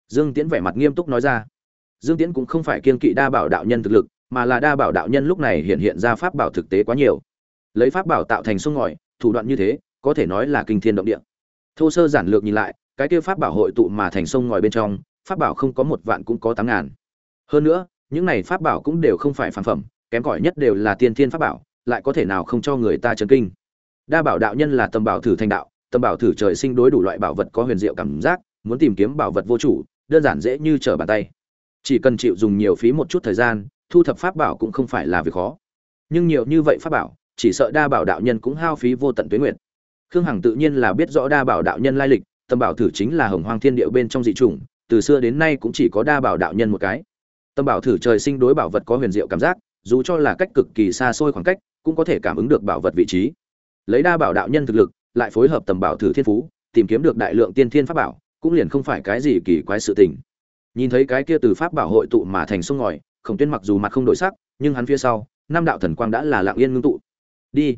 Dương tiễn vẻ mặt nghiêm túc nói ra. Dương tiễn cũng không phải kiên kỵ đa bảo đạo nhân thực lực, mà là đa bảo đạo nhân lúc này hiện hiện ra pháp bảo thực tế quá nhiều. Lấy pháp bảo tạo thành sông ngòi, thủ đoạn như thế có thể nói là kinh thiên động địa. Thô sơ giản lược nhìn lại, cái kia pháp bảo hội tụ mà thành sông ngòi bên trong, pháp bảo không có một vạn cũng có tám ngàn. Hơn nữa, những này pháp bảo cũng đều không phải phản phẩm, kém cỏi nhất đều là tiên thiên pháp bảo, lại có thể nào không cho người ta chấn kinh. Đa bảo đạo nhân là tâm bảo thử thành đạo tâm bảo thử trời sinh đối đủ loại bảo vật có huyền diệu cảm giác, muốn tìm kiếm bảo vật vô chủ, đơn giản dễ như trở bàn tay. Chỉ cần chịu dùng nhiều phí một chút thời gian, thu thập pháp bảo cũng không phải là việc khó. Nhưng nhiều như vậy pháp bảo, chỉ sợ đa bảo đạo nhân cũng hao phí vô tận tuế nguyện khương hằng tự nhiên là biết rõ đa bảo đạo nhân lai lịch, tâm bảo thử chính là hồng hoang thiên địa bên trong dị chủng, từ xưa đến nay cũng chỉ có đa bảo đạo nhân một cái. Tâm bảo thử trời sinh đối bảo vật có huyền diệu cảm giác, dù cho là cách cực kỳ xa xôi khoảng cách, cũng có thể cảm ứng được bảo vật vị trí. Lấy đa bảo đạo nhân thực lực, lại phối hợp tầm bảo thử thiên phú, tìm kiếm được đại lượng tiên thiên pháp bảo, cũng liền không phải cái gì kỳ quái sự tình. Nhìn thấy cái kia từ pháp bảo hội tụ mà thành sông ngòi, khổng tuyên mặc dù mặt không đổi sắc, nhưng hắn phía sau, năm đạo thần quang đã là lạng yên ngưng tụ. Đi.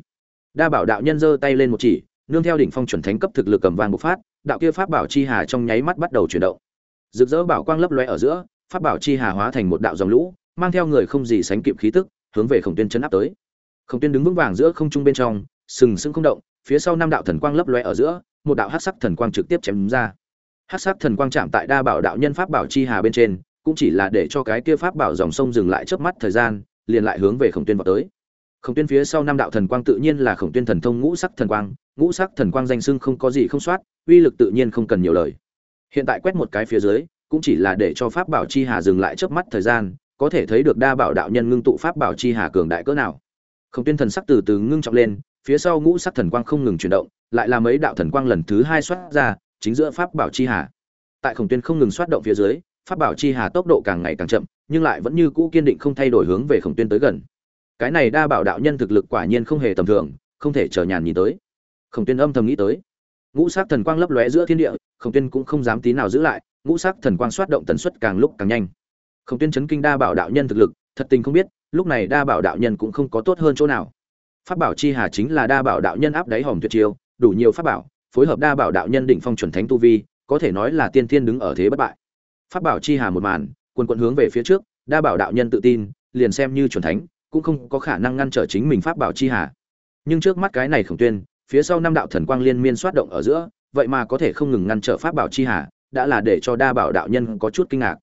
Đa bảo đạo nhân giơ tay lên một chỉ nương theo đỉnh phong chuẩn thánh cấp thực lực cầm vàng bộc phát, đạo kia pháp bảo chi hà trong nháy mắt bắt đầu chuyển động. Rực rỡ bảo quang lấp lóe ở giữa, pháp bảo chi hà hóa thành một đạo dòng lũ, mang theo người không gì sánh kịp khí tức, hướng về khổng tuyên chấn áp tới. Khổng tuyên đứng vững vàng giữa không trung bên trong, sừng sững không động, phía sau năm đạo thần quang lấp lóe ở giữa, một đạo hắc sắc thần quang trực tiếp chém đúng ra. Hắc sắc thần quang chạm tại đa bảo đạo nhân pháp bảo chi hà bên trên, cũng chỉ là để cho cái kia pháp bảo dòng sông dừng lại chớp mắt thời gian, liền lại hướng về khổng tuyên vọt tới khổng tuyên phía sau năm đạo thần quang tự nhiên là khổng tuyên thần thông ngũ sắc thần quang, ngũ sắc thần quang danh sưng không có gì không soát, uy lực tự nhiên không cần nhiều lời. Hiện tại quét một cái phía dưới, cũng chỉ là để cho pháp bảo chi hà dừng lại chớp mắt thời gian, có thể thấy được đa bảo đạo nhân ngưng tụ pháp bảo chi hà cường đại cỡ nào. Khổng tuyên thần sắc từ từ ngưng trọng lên, phía sau ngũ sắc thần quang không ngừng chuyển động, lại là mấy đạo thần quang lần thứ hai xoát ra, chính giữa pháp bảo chi hà. Tại khổng tuyên không ngừng xoát động phía dưới, pháp bảo chi hà tốc độ càng ngày càng chậm, nhưng lại vẫn như cũ kiên định không thay đổi hướng về khổng tuyên tới gần cái này đa bảo đạo nhân thực lực quả nhiên không hề tầm thường, không thể chờ nhàn nhìn tới. Khổng tuyên âm thầm nghĩ tới. Ngũ sắc thần quang lấp lóe giữa thiên địa, khổng tuyên cũng không dám tí nào giữ lại, ngũ sắc thần quang xoát động tần suất càng lúc càng nhanh. Khổng tuyên chấn kinh đa bảo đạo nhân thực lực, thật tình không biết, lúc này đa bảo đạo nhân cũng không có tốt hơn chỗ nào. Pháp bảo chi hà chính là đa bảo đạo nhân áp đáy hòm tuyệt chiêu, đủ nhiều pháp bảo, phối hợp đa bảo đạo nhân đỉnh phong chuẩn thánh tu vi, có thể nói là tiên thiên đứng ở thế bất bại. Pháp bảo chi hà một màn, quần quận hướng về phía trước, đa bảo đạo nhân tự tin, liền xem như chuẩn thánh cũng không có khả năng ngăn trở chính mình pháp bảo chi hà. Nhưng trước mắt cái này khổng tuyên, phía sau năm đạo thần quang liên miên xoát động ở giữa, vậy mà có thể không ngừng ngăn trở pháp bảo chi hà, đã là để cho đa bảo đạo nhân có chút kinh ngạc.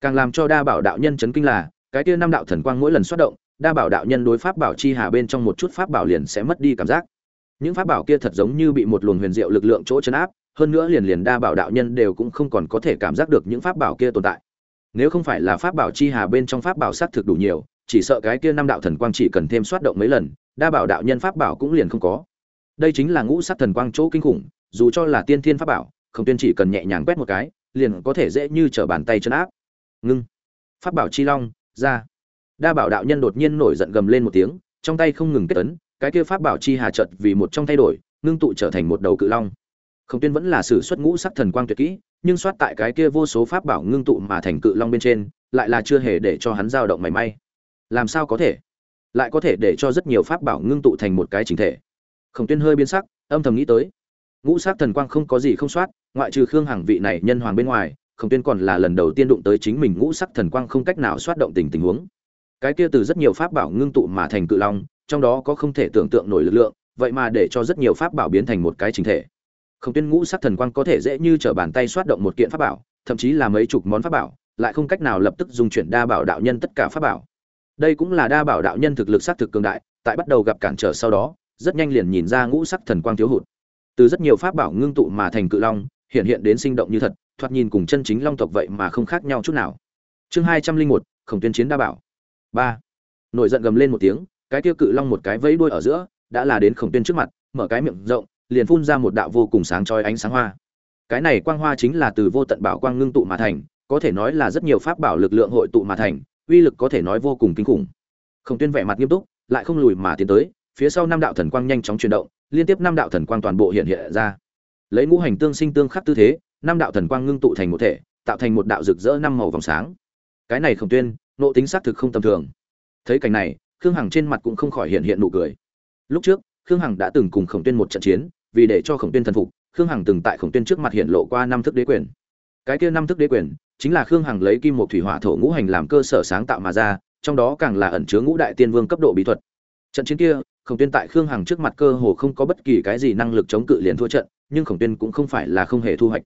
Càng làm cho đa bảo đạo nhân chấn kinh là, cái kia năm đạo thần quang mỗi lần xoát động, đa bảo đạo nhân đối pháp bảo chi hà bên trong một chút pháp bảo liền sẽ mất đi cảm giác. Những pháp bảo kia thật giống như bị một luồng huyền diệu lực lượng chỗ chấn áp, hơn nữa liền liền đa bảo đạo nhân đều cũng không còn có thể cảm giác được những pháp bảo kia tồn tại. Nếu không phải là pháp bảo chi hà bên trong pháp bảo sát thực đủ nhiều chỉ sợ cái kia năm đạo thần quang chỉ cần thêm xoát động mấy lần, đa bảo đạo nhân pháp bảo cũng liền không có. Đây chính là ngũ sắc thần quang chỗ kinh khủng, dù cho là tiên thiên pháp bảo, không tuyên chỉ cần nhẹ nhàng quét một cái, liền có thể dễ như trở bàn tay chân áp. Ngưng. Pháp bảo chi long, ra. Đa bảo đạo nhân đột nhiên nổi giận gầm lên một tiếng, trong tay không ngừng kết tấn cái kia pháp bảo chi hà chợt vì một trong thay đổi, ngưng tụ trở thành một đầu cự long. Khổng tuyên vẫn là sử xuất ngũ sắc thần quang tuyệt kỹ, nhưng soát tại cái kia vô số pháp bảo ngưng tụ mà thành cự long bên trên, lại là chưa hề để cho hắn dao động mảy may làm sao có thể? Lại có thể để cho rất nhiều pháp bảo ngưng tụ thành một cái chính thể. Khổng tuyên hơi biến sắc, âm thầm nghĩ tới. Ngũ sắc thần quang không có gì không soát, ngoại trừ khương hằng vị này nhân hoàng bên ngoài, khổng tuyên còn là lần đầu tiên đụng tới chính mình ngũ sắc thần quang không cách nào soát động tình tình huống. Cái kia từ rất nhiều pháp bảo ngưng tụ mà thành cự long, trong đó có không thể tưởng tượng nổi lực lượng, vậy mà để cho rất nhiều pháp bảo biến thành một cái chính thể. Khổng tuyên ngũ sắc thần quang có thể dễ như trở bàn tay soát động một kiện pháp bảo, thậm chí là mấy chục món pháp bảo, lại không cách nào lập tức dùng chuyển đa bảo đạo nhân tất cả pháp bảo đây cũng là đa bảo đạo nhân thực lực sát thực cường đại, tại bắt đầu gặp cản trở sau đó, rất nhanh liền nhìn ra ngũ sắc thần quang thiếu hụt. Từ rất nhiều pháp bảo ngưng tụ mà thành cự long, hiện hiện đến sinh động như thật, thoạt nhìn cùng chân chính long tộc vậy mà không khác nhau chút nào. Chương hai trăm linh một, khổng tuyên chiến đa bảo. Ba. Nổi giận gầm lên một tiếng, cái tiêu cự long một cái vẫy đuôi ở giữa, đã là đến khổng tuyên trước mặt, mở cái miệng rộng, liền phun ra một đạo vô cùng sáng chói ánh sáng hoa. Cái này quang hoa chính là từ vô tận bảo quang ngưng tụ mà thành, có thể nói là rất nhiều pháp bảo lực lượng hội tụ mà thành uy lực có thể nói vô cùng kinh khủng. Khổng tuyên vẻ mặt nghiêm túc, lại không lùi mà tiến tới, phía sau năm đạo thần quang nhanh chóng chuyển động, liên tiếp năm đạo thần quang toàn bộ hiện hiện ra. Lấy ngũ hành tương sinh tương khắc tư thế, năm đạo thần quang ngưng tụ thành một thể, tạo thành một đạo rực rỡ năm màu vòng sáng. Cái này khổng tuyên, nộ tính xác thực không tầm thường. Thấy cảnh này, khương hằng trên mặt cũng không khỏi hiện hiện nụ cười. Lúc trước, khương hằng đã từng cùng khổng tuyên một trận chiến, vì để cho khổng tuyên thần phục, khương hằng từng tại khổng tuyên trước mặt hiện lộ qua năm thức đế quyền cái kia năm thức đế quyền, chính là khương hằng lấy kim một thủy hỏa thổ ngũ hành làm cơ sở sáng tạo mà ra, trong đó càng là ẩn chứa ngũ đại tiên vương cấp độ bí thuật. Trận chiến kia, khổng tuyên tại khương hằng trước mặt cơ hồ không có bất kỳ cái gì năng lực chống cự liền thua trận, nhưng khổng tuyên cũng không phải là không hề thu hoạch.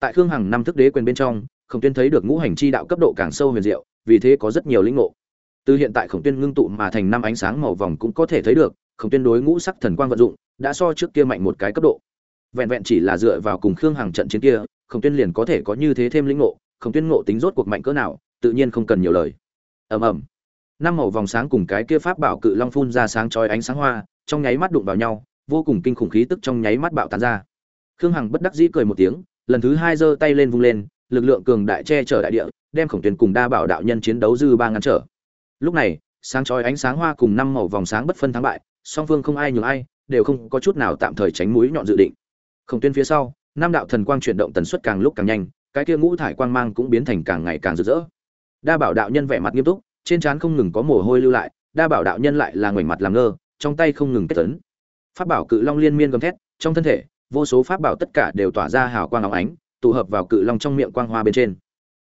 Tại khương hằng năm thức đế quyền bên trong, khổng tuyên thấy được ngũ hành chi đạo cấp độ càng sâu huyền diệu, vì thế có rất nhiều lĩnh ngộ. Từ hiện tại khổng tuyên ngưng tụ mà thành năm ánh sáng màu vòng cũng có thể thấy được, khổng tuyên đối ngũ sắc thần quang vận dụng, đã so trước kia mạnh một cái cấp độ. Vẹn vẹn chỉ là dựa vào cùng khương hằng trận chiến kia khổng tuyên liền có thể có như thế thêm lĩnh ngộ, khổng tuyên ngộ tính rốt cuộc mạnh cỡ nào, tự nhiên không cần nhiều lời. Ầm ầm. Năm màu vòng sáng cùng cái kia pháp bảo cự long phun ra sáng chói ánh sáng hoa, trong nháy mắt đụng vào nhau, vô cùng kinh khủng khí tức trong nháy mắt bạo tán ra. Khương hằng bất đắc dĩ cười một tiếng, lần thứ hai giơ tay lên vung lên, lực lượng cường đại che chở đại địa, đem khổng tuyên cùng đa bảo đạo nhân chiến đấu dư ba ngăn trở. Lúc này, sáng chói ánh sáng hoa cùng năm màu vòng sáng bất phân thắng bại, song phương không ai nhường ai, đều không có chút nào tạm thời tránh mũi nhọn dự định. Khổng tuyên phía sau năm đạo thần quang chuyển động tần suất càng lúc càng nhanh, cái kia ngũ thải quang mang cũng biến thành càng ngày càng rực rỡ. Đa bảo đạo nhân vẻ mặt nghiêm túc, trên trán không ngừng có mồ hôi lưu lại, đa bảo đạo nhân lại là ngoảnh mặt làm ngơ, trong tay không ngừng kết tấn. Pháp bảo cự long liên miên gầm thét, trong thân thể, vô số pháp bảo tất cả đều tỏa ra hào quang óng ánh, tụ hợp vào cự long trong miệng quang hoa bên trên.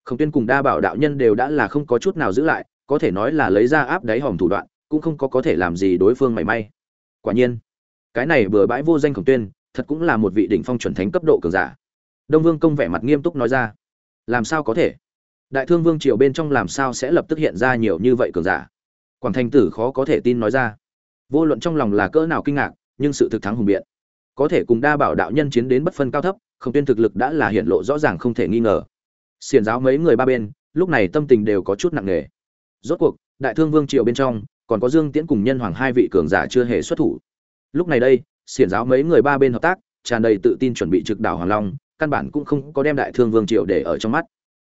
Khổng tuyên cùng đa bảo đạo nhân đều đã là không có chút nào giữ lại, có thể nói là lấy ra áp đáy hòm thủ đoạn, cũng không có có thể làm gì đối phương mảy may. Quả nhiên, cái này bừa bãi vô danh khổng tuyên thật cũng là một vị đỉnh phong chuẩn thánh cấp độ cường giả. Đông vương công vẻ mặt nghiêm túc nói ra, làm sao có thể? Đại thương vương triều bên trong làm sao sẽ lập tức hiện ra nhiều như vậy cường giả? Quảng thành tử khó có thể tin nói ra, vô luận trong lòng là cỡ nào kinh ngạc, nhưng sự thực thắng hùng biện. Có thể cùng đa bảo đạo nhân chiến đến bất phân cao thấp, không tuyên thực lực đã là hiện lộ rõ ràng không thể nghi ngờ. Xiền giáo mấy người ba bên, lúc này tâm tình đều có chút nặng nề. Rốt cuộc, đại thương vương triều bên trong, còn có dương tiễn cùng nhân hoàng hai vị cường giả chưa hề xuất thủ. Lúc này đây xiển giáo mấy người ba bên hợp tác, tràn đầy tự tin chuẩn bị trực đảo hoàng long, căn bản cũng không có đem đại thương vương triều để ở trong mắt.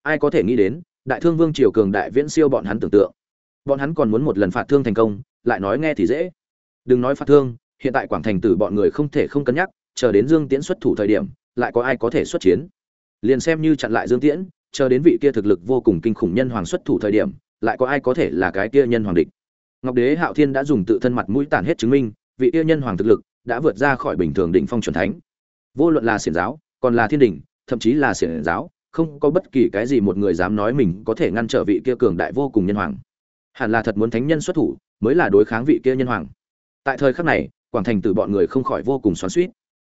Ai có thể nghĩ đến, đại thương vương triều cường đại viễn siêu bọn hắn tưởng tượng. Bọn hắn còn muốn một lần phạt thương thành công, lại nói nghe thì dễ. Đừng nói phạt thương, hiện tại quảng thành tử bọn người không thể không cân nhắc, chờ đến dương tiễn xuất thủ thời điểm, lại có ai có thể xuất chiến. Liền xem như chặn lại dương tiễn, chờ đến vị kia thực lực vô cùng kinh khủng nhân hoàng xuất thủ thời điểm, lại có ai có thể là cái kia nhân hoàng địch. Ngọc đế hạo thiên đã dùng tự thân mặt mũi tàn hết chứng minh, vị kia nhân hoàng thực lực đã vượt ra khỏi bình thường đỉnh phong chuẩn thánh. Vô luận là xiển giáo, còn là thiên đình thậm chí là xiển giáo, không có bất kỳ cái gì một người dám nói mình có thể ngăn trở vị kia cường đại vô cùng nhân hoàng. Hẳn là thật muốn thánh nhân xuất thủ, mới là đối kháng vị kia nhân hoàng. Tại thời khắc này, quảng thành tử bọn người không khỏi vô cùng xoắn xuýt.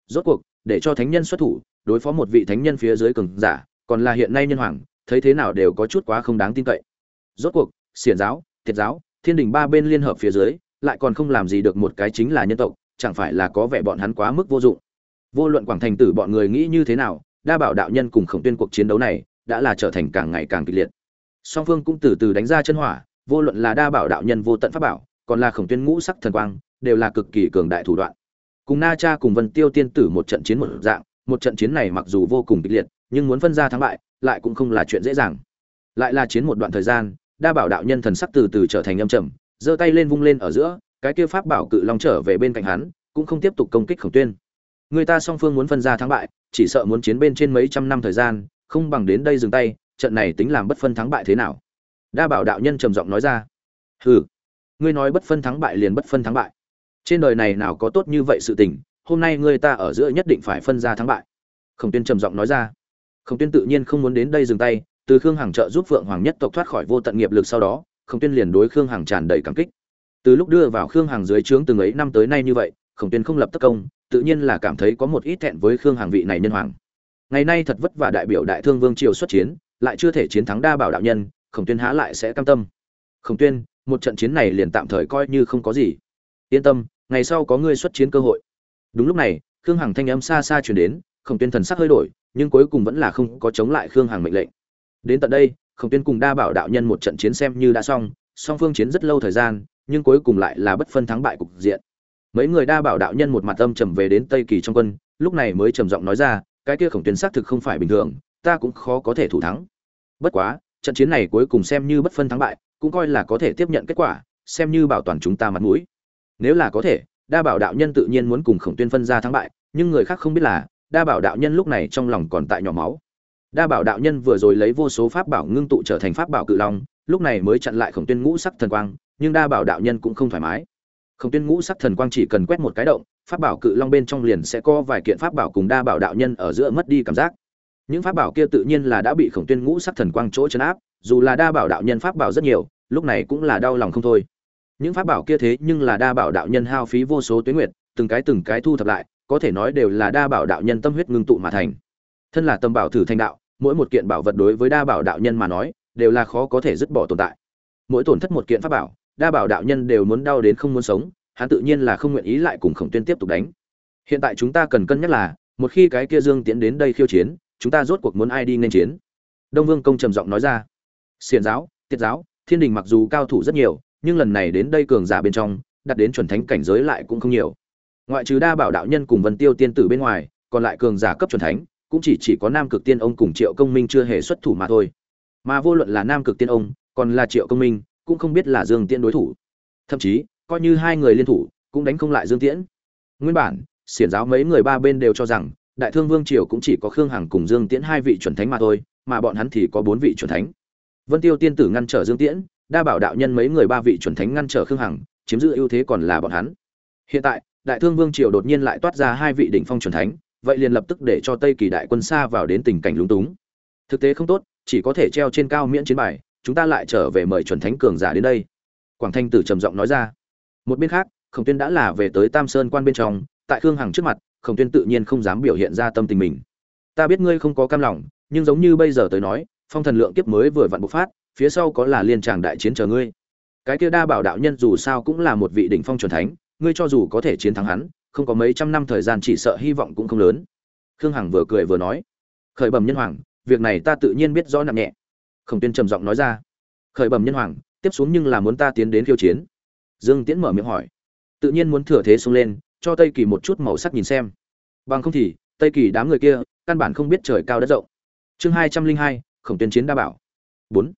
rốt cuộc, để cho thánh nhân xuất thủ, đối phó một vị thánh nhân phía dưới cường giả, còn là hiện nay nhân hoàng, thấy thế nào đều có chút quá không đáng tin cậy. Rốt cuộc, xiển giáo, thiệt giáo, thiên đình ba bên liên hợp phía dưới, lại còn không làm gì được một cái chính là nhân tộc chẳng phải là có vẻ bọn hắn quá mức vô dụng. Vô luận quảng thành tử bọn người nghĩ như thế nào, đa bảo đạo nhân cùng khổng tuyên cuộc chiến đấu này đã là trở thành càng ngày càng kịch liệt. Song phương cũng từ từ đánh ra chân hỏa, vô luận là đa bảo đạo nhân vô tận pháp bảo, còn là khổng tuyên ngũ sắc thần quang, đều là cực kỳ cường đại thủ đoạn. Cùng na cha cùng vân tiêu tiên tử một trận chiến một dạng, một trận chiến này mặc dù vô cùng kịch liệt, nhưng muốn phân ra thắng bại, lại cũng không là chuyện dễ dàng. Lại là chiến một đoạn thời gian, đa bảo đạo nhân thần sắc từ từ trở thành âm trầm, giơ tay lên vung lên ở giữa cái kia pháp bảo cự long trở về bên cạnh hắn, cũng không tiếp tục công kích khổng tuyên. Người ta song phương muốn phân ra thắng bại, chỉ sợ muốn chiến bên trên mấy trăm năm thời gian, không bằng đến đây dừng tay, trận này tính làm bất phân thắng bại thế nào? Đa bảo đạo nhân trầm giọng nói ra. Hừ, ngươi nói bất phân thắng bại liền bất phân thắng bại. Trên đời này nào có tốt như vậy sự tình, hôm nay ngươi ta ở giữa nhất định phải phân ra thắng bại. Khổng tuyên trầm giọng nói ra. Khổng tuyên tự nhiên không muốn đến đây dừng tay, từ khương hằng trợ giúp phượng hoàng nhất tộc thoát khỏi vô tận nghiệp lực sau đó, khổng tuyên liền đối khương hằng tràn đầy cảm kích từ lúc đưa vào khương hàng dưới trướng từng ấy năm tới nay như vậy, khổng tuyên không lập tất công, tự nhiên là cảm thấy có một ít thẹn với khương hàng vị này nhân hoàng. Ngày nay thật vất vả đại biểu đại thương vương triều xuất chiến, lại chưa thể chiến thắng đa bảo đạo nhân, khổng tuyên há lại sẽ cam tâm. Khổng tuyên, một trận chiến này liền tạm thời coi như không có gì. Yên tâm, ngày sau có ngươi xuất chiến cơ hội. Đúng lúc này, khương hằng thanh âm xa xa chuyển đến, khổng tuyên thần sắc hơi đổi, nhưng cuối cùng vẫn là không có chống lại khương hằng mệnh lệnh. Đến tận đây, khổng tuyên cùng đa bảo đạo nhân một trận chiến xem như đã xong, song phương chiến rất lâu thời gian nhưng cuối cùng lại là bất phân thắng bại cục diện. Mấy người đa bảo đạo nhân một mặt âm trầm về đến tây kỳ trong quân, lúc này mới trầm giọng nói ra, cái kia khổng tuyến xác thực không phải bình thường, ta cũng khó có thể thủ thắng. Bất quá, trận chiến này cuối cùng xem như bất phân thắng bại, cũng coi là có thể tiếp nhận kết quả, xem như bảo toàn chúng ta mặt mũi. Nếu là có thể, đa bảo đạo nhân tự nhiên muốn cùng khổng tuyên phân ra thắng bại, nhưng người khác không biết là, đa bảo đạo nhân lúc này trong lòng còn tại nhỏ máu. Đa bảo đạo nhân vừa rồi lấy vô số pháp bảo ngưng tụ trở thành pháp bảo cự long, lúc này mới chặn lại khổng tuyên ngũ sắc thần quang nhưng đa bảo đạo nhân cũng không thoải mái. Khổng tuyên ngũ sắc thần quang chỉ cần quét một cái động, pháp bảo cự long bên trong liền sẽ có vài kiện pháp bảo cùng đa bảo đạo nhân ở giữa mất đi cảm giác. Những pháp bảo kia tự nhiên là đã bị khổng tuyên ngũ sắc thần quang chỗ chấn áp, dù là đa bảo đạo nhân pháp bảo rất nhiều, lúc này cũng là đau lòng không thôi. Những pháp bảo kia thế nhưng là đa bảo đạo nhân hao phí vô số tuyến nguyệt, từng cái từng cái thu thập lại, có thể nói đều là đa bảo đạo nhân tâm huyết ngưng tụ mà thành. Thân là tâm bảo thử thành đạo, mỗi một kiện bảo vật đối với đa bảo đạo nhân mà nói, đều là khó có thể dứt bỏ tồn tại. Mỗi tổn thất một kiện pháp bảo đa bảo đạo nhân đều muốn đau đến không muốn sống, hắn tự nhiên là không nguyện ý lại cùng khổng tuyên tiếp tục đánh. Hiện tại chúng ta cần cân nhắc là, một khi cái kia dương tiến đến đây khiêu chiến, chúng ta rốt cuộc muốn ai đi nên chiến? Đông vương công trầm giọng nói ra. Xiền giáo, tiết giáo, thiên đình mặc dù cao thủ rất nhiều, nhưng lần này đến đây cường giả bên trong đặt đến chuẩn thánh cảnh giới lại cũng không nhiều. Ngoại trừ đa bảo đạo nhân cùng vân tiêu tiên tử bên ngoài, còn lại cường giả cấp chuẩn thánh, cũng chỉ chỉ có nam cực tiên ông cùng triệu công minh chưa hề xuất thủ mà thôi. Mà vô luận là nam cực tiên ông, còn là triệu công minh cũng không biết là dương tiễn đối thủ. Thậm chí, coi như hai người liên thủ, cũng đánh không lại dương tiễn. Nguyên bản, xiển giáo mấy người ba bên đều cho rằng, đại thương vương triều cũng chỉ có khương hằng cùng dương tiễn hai vị chuẩn thánh mà thôi, mà bọn hắn thì có bốn vị chuẩn thánh. Vân tiêu tiên tử ngăn trở dương tiễn, đa bảo đạo nhân mấy người ba vị chuẩn thánh ngăn trở khương hằng, chiếm giữ ưu thế còn là bọn hắn. Hiện tại, đại thương vương triều đột nhiên lại toát ra hai vị đỉnh phong chuẩn thánh, vậy liền lập tức để cho tây kỳ đại quân xa vào đến tình cảnh lúng túng. Thực tế không tốt, chỉ có thể treo trên cao miễn chiến bài chúng ta lại trở về mời chuẩn thánh cường giả đến đây. Quảng thanh tử trầm giọng nói ra. Một bên khác, khổng tuyên đã là về tới tam sơn quan bên trong, tại khương hằng trước mặt, khổng tuyên tự nhiên không dám biểu hiện ra tâm tình mình. Ta biết ngươi không có cam lòng, nhưng giống như bây giờ tới nói, phong thần lượng kiếp mới vừa vặn bộc phát, phía sau có là liên tràng đại chiến chờ ngươi. Cái kia đa bảo đạo nhân dù sao cũng là một vị đỉnh phong chuẩn thánh, ngươi cho dù có thể chiến thắng hắn, không có mấy trăm năm thời gian chỉ sợ hy vọng cũng không lớn. Khương hằng vừa cười vừa nói. Khởi bẩm nhân hoàng, việc này ta tự nhiên biết rõ nặng nhẹ khổng tuyên trầm giọng nói ra. Khởi bẩm nhân hoàng, tiếp xuống nhưng là muốn ta tiến đến khiêu chiến. Dương tiễn mở miệng hỏi. Tự nhiên muốn thừa thế xông lên, cho tây kỳ một chút màu sắc nhìn xem. Bằng không thì, tây kỳ đám người kia, căn bản không biết trời cao đất rộng. Chương hai trăm linh hai, khổng tuyên chiến đa bảo. Bốn.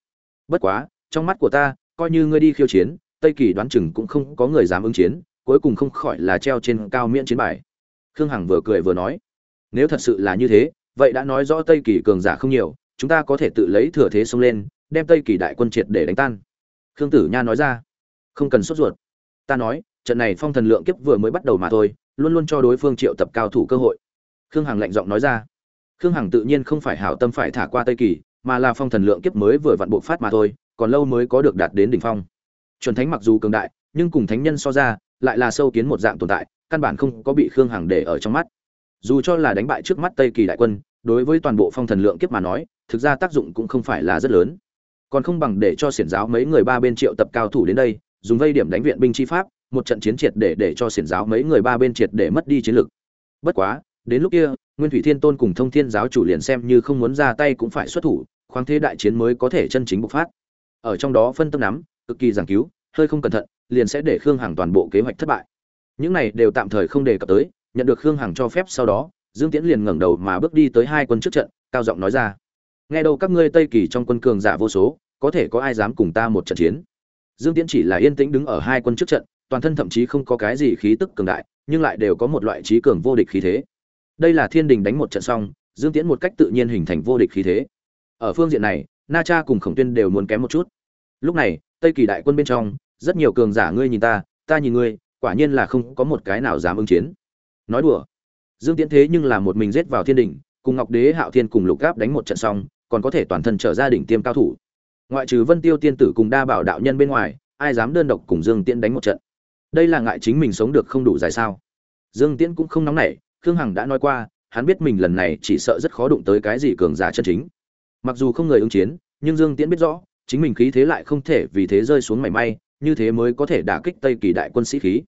Bất quá, trong mắt của ta, coi như ngươi đi khiêu chiến, tây kỳ đoán chừng cũng không có người dám ứng chiến, cuối cùng không khỏi là treo trên cao miễn chiến bài. Khương hằng vừa cười vừa nói. Nếu thật sự là như thế, vậy đã nói rõ tây kỳ cường giả không nhiều chúng ta có thể tự lấy thừa thế xông lên, đem tây kỳ đại quân triệt để đánh tan. Khương tử nha nói ra. Không cần sốt ruột. Ta nói, trận này phong thần lượng kiếp vừa mới bắt đầu mà thôi, luôn luôn cho đối phương triệu tập cao thủ cơ hội. Khương hằng lạnh giọng nói ra. Khương hằng tự nhiên không phải hảo tâm phải thả qua tây kỳ, mà là phong thần lượng kiếp mới vừa vặn bộ phát mà thôi, còn lâu mới có được đạt đến đỉnh phong. Chuẩn thánh mặc dù cường đại, nhưng cùng thánh nhân so ra, lại là sâu kiến một dạng tồn tại, căn bản không có bị khương hằng để ở trong mắt. Dù cho là đánh bại trước mắt tây kỳ đại quân đối với toàn bộ phong thần lượng kiếp mà nói, thực ra tác dụng cũng không phải là rất lớn. Còn không bằng để cho xiển giáo mấy người ba bên triệu tập cao thủ đến đây, dùng vây điểm đánh viện binh chi pháp, một trận chiến triệt để để cho xiển giáo mấy người ba bên triệt để mất đi chiến lực. Bất quá, đến lúc kia, nguyên thủy thiên tôn cùng thông thiên giáo chủ liền xem như không muốn ra tay cũng phải xuất thủ, khoáng thế đại chiến mới có thể chân chính bộc phát. Ở trong đó phân tâm nắm, cực kỳ giảng cứu, hơi không cẩn thận, liền sẽ để khương hằng toàn bộ kế hoạch thất bại. Những này đều tạm thời không đề cập tới, nhận được khương hằng cho phép sau đó dương tiễn liền ngẩng đầu mà bước đi tới hai quân trước trận, cao giọng nói ra. Nghe đâu các ngươi tây kỳ trong quân cường giả vô số, có thể có ai dám cùng ta một trận chiến? Dương tiễn chỉ là yên tĩnh đứng ở hai quân trước trận, toàn thân thậm chí không có cái gì khí tức cường đại, nhưng lại đều có một loại trí cường vô địch khí thế. Đây là thiên đình đánh một trận xong, dương tiễn một cách tự nhiên hình thành vô địch khí thế. Ở phương diện này, na cha cùng khổng tuyên đều muốn kém một chút. Lúc này, tây kỳ đại quân bên trong, rất nhiều cường giả ngươi nhìn ta ta nhìn ngươi, quả nhiên là không có một cái nào dám ứng chiến. Nói đùa dương tiễn thế nhưng là một mình giết vào thiên đỉnh, cùng ngọc đế hạo thiên cùng lục gáp đánh một trận xong còn có thể toàn thân trở ra đỉnh tiêm cao thủ. Ngoại trừ vân tiêu tiên tử cùng đa bảo đạo nhân bên ngoài ai dám đơn độc cùng dương tiễn đánh một trận? Đây là ngại chính mình sống được không đủ dài sao? Dương tiễn cũng không nóng nảy khương hằng đã nói qua hắn biết mình lần này chỉ sợ rất khó đụng tới cái gì cường giả chân chính. Mặc dù không người ứng chiến nhưng dương tiễn biết rõ chính mình khí thế lại không thể vì thế rơi xuống mảy may như thế mới có thể đả kích tây kỳ đại quân sĩ khí.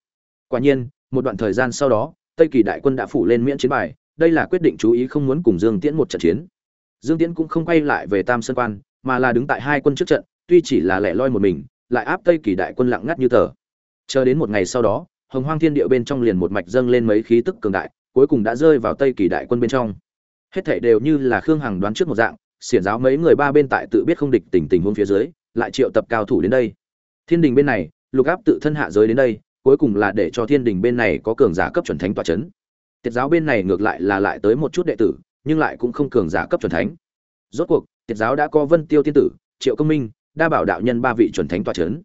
Quả nhiên một đoạn thời gian sau đó tây kỳ đại quân đã phủ lên miễn chiến bài, đây là quyết định chú ý không muốn cùng dương tiễn một trận chiến. Dương tiễn cũng không quay lại về tam sơn quan, mà là đứng tại hai quân trước trận, tuy chỉ là lẻ loi một mình, lại áp tây kỳ đại quân lặng ngắt như tờ. Chờ đến một ngày sau đó, hồng hoang thiên địa bên trong liền một mạch dâng lên mấy khí tức cường đại, cuối cùng đã rơi vào tây kỳ đại quân bên trong. Hết thảy đều như là khương hằng đoán trước một dạng, xiển giáo mấy người ba bên tại tự biết không địch tình tình huống phía dưới, lại triệu tập cao thủ đến đây. Thiên đình bên này, lục áp tự thân hạ giới đến đây cuối cùng là để cho thiên đình bên này có cường giả cấp chuẩn thánh tọa chấn. Tiết giáo bên này ngược lại là lại tới một chút đệ tử, nhưng lại cũng không cường giả cấp chuẩn thánh. Rốt cuộc tiết giáo đã có vân tiêu tiên tử, triệu công minh, đa bảo đạo nhân ba vị chuẩn thánh tọa chấn.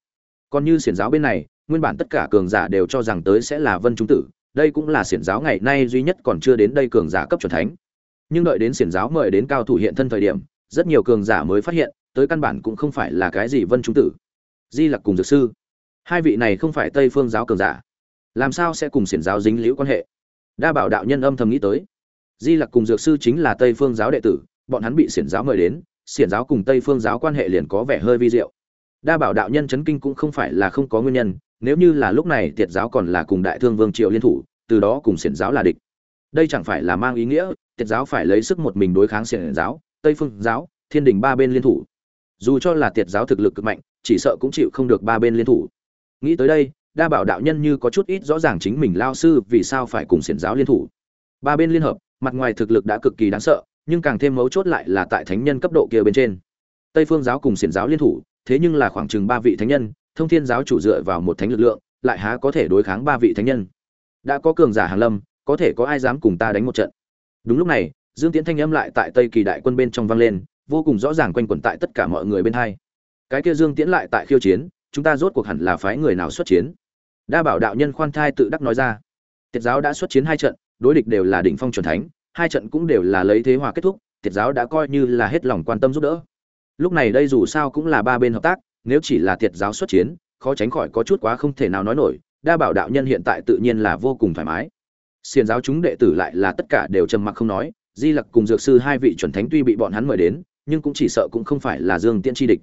Còn như xiển giáo bên này, nguyên bản tất cả cường giả đều cho rằng tới sẽ là vân trung tử, đây cũng là xiển giáo ngày nay duy nhất còn chưa đến đây cường giả cấp chuẩn thánh. Nhưng đợi đến xiển giáo mời đến cao thủ hiện thân thời điểm, rất nhiều cường giả mới phát hiện, tới căn bản cũng không phải là cái gì vân trung tử. Di lặc cùng dược sư hai vị này không phải tây phương giáo cường giả. Làm sao sẽ cùng xiển giáo dính liễu quan hệ? Đa bảo đạo nhân âm thầm nghĩ tới. Di lặc cùng dược sư chính là tây phương giáo đệ tử, bọn hắn bị xiển giáo mời đến, xiển giáo cùng tây phương giáo quan hệ liền có vẻ hơi vi diệu. Đa bảo đạo nhân chấn kinh cũng không phải là không có nguyên nhân, nếu như là lúc này tiệt giáo còn là cùng đại thương vương Triệu liên thủ, từ đó cùng xiển giáo là địch. Đây chẳng phải là mang ý nghĩa, tiệt giáo phải lấy sức một mình đối kháng xiển giáo, tây phương giáo, thiên đình ba bên liên thủ. Dù cho là tiệt giáo thực lực cực mạnh, chỉ sợ cũng chịu không được ba bên liên thủ nghĩ tới đây, đa bảo đạo nhân như có chút ít rõ ràng chính mình lao sư vì sao phải cùng xiển giáo liên thủ. Ba bên liên hợp, mặt ngoài thực lực đã cực kỳ đáng sợ, nhưng càng thêm mấu chốt lại là tại thánh nhân cấp độ kia bên trên. Tây phương giáo cùng xiển giáo liên thủ, thế nhưng là khoảng chừng ba vị thánh nhân, thông thiên giáo chủ dựa vào một thánh lực lượng, lại há có thể đối kháng ba vị thánh nhân. Đã có cường giả hàn lâm, có thể có ai dám cùng ta đánh một trận? Đúng lúc này, dương tiễn thanh âm lại tại tây kỳ đại quân bên trong vang lên, vô cùng rõ ràng quanh quẩn tại tất cả mọi người bên hai. Cái kia dương tiễn lại tại khiêu chiến chúng ta rốt cuộc hẳn là phái người nào xuất chiến. Đa bảo đạo nhân khoan thai tự đắc nói ra. Tiết giáo đã xuất chiến hai trận, đối địch đều là đỉnh phong chuẩn thánh, hai trận cũng đều là lấy thế hòa kết thúc tiết giáo đã coi như là hết lòng quan tâm giúp đỡ. Lúc này đây dù sao cũng là ba bên hợp tác, nếu chỉ là tiệt giáo xuất chiến, khó tránh khỏi có chút quá không thể nào nói nổi, đa bảo đạo nhân hiện tại tự nhiên là vô cùng thoải mái. Xiền giáo chúng đệ tử lại là tất cả đều trầm mặc không nói, di lặc cùng dược sư hai vị chuẩn thánh tuy bị bọn hắn mời đến, nhưng cũng chỉ sợ cũng không phải là dương tiễn chi địch.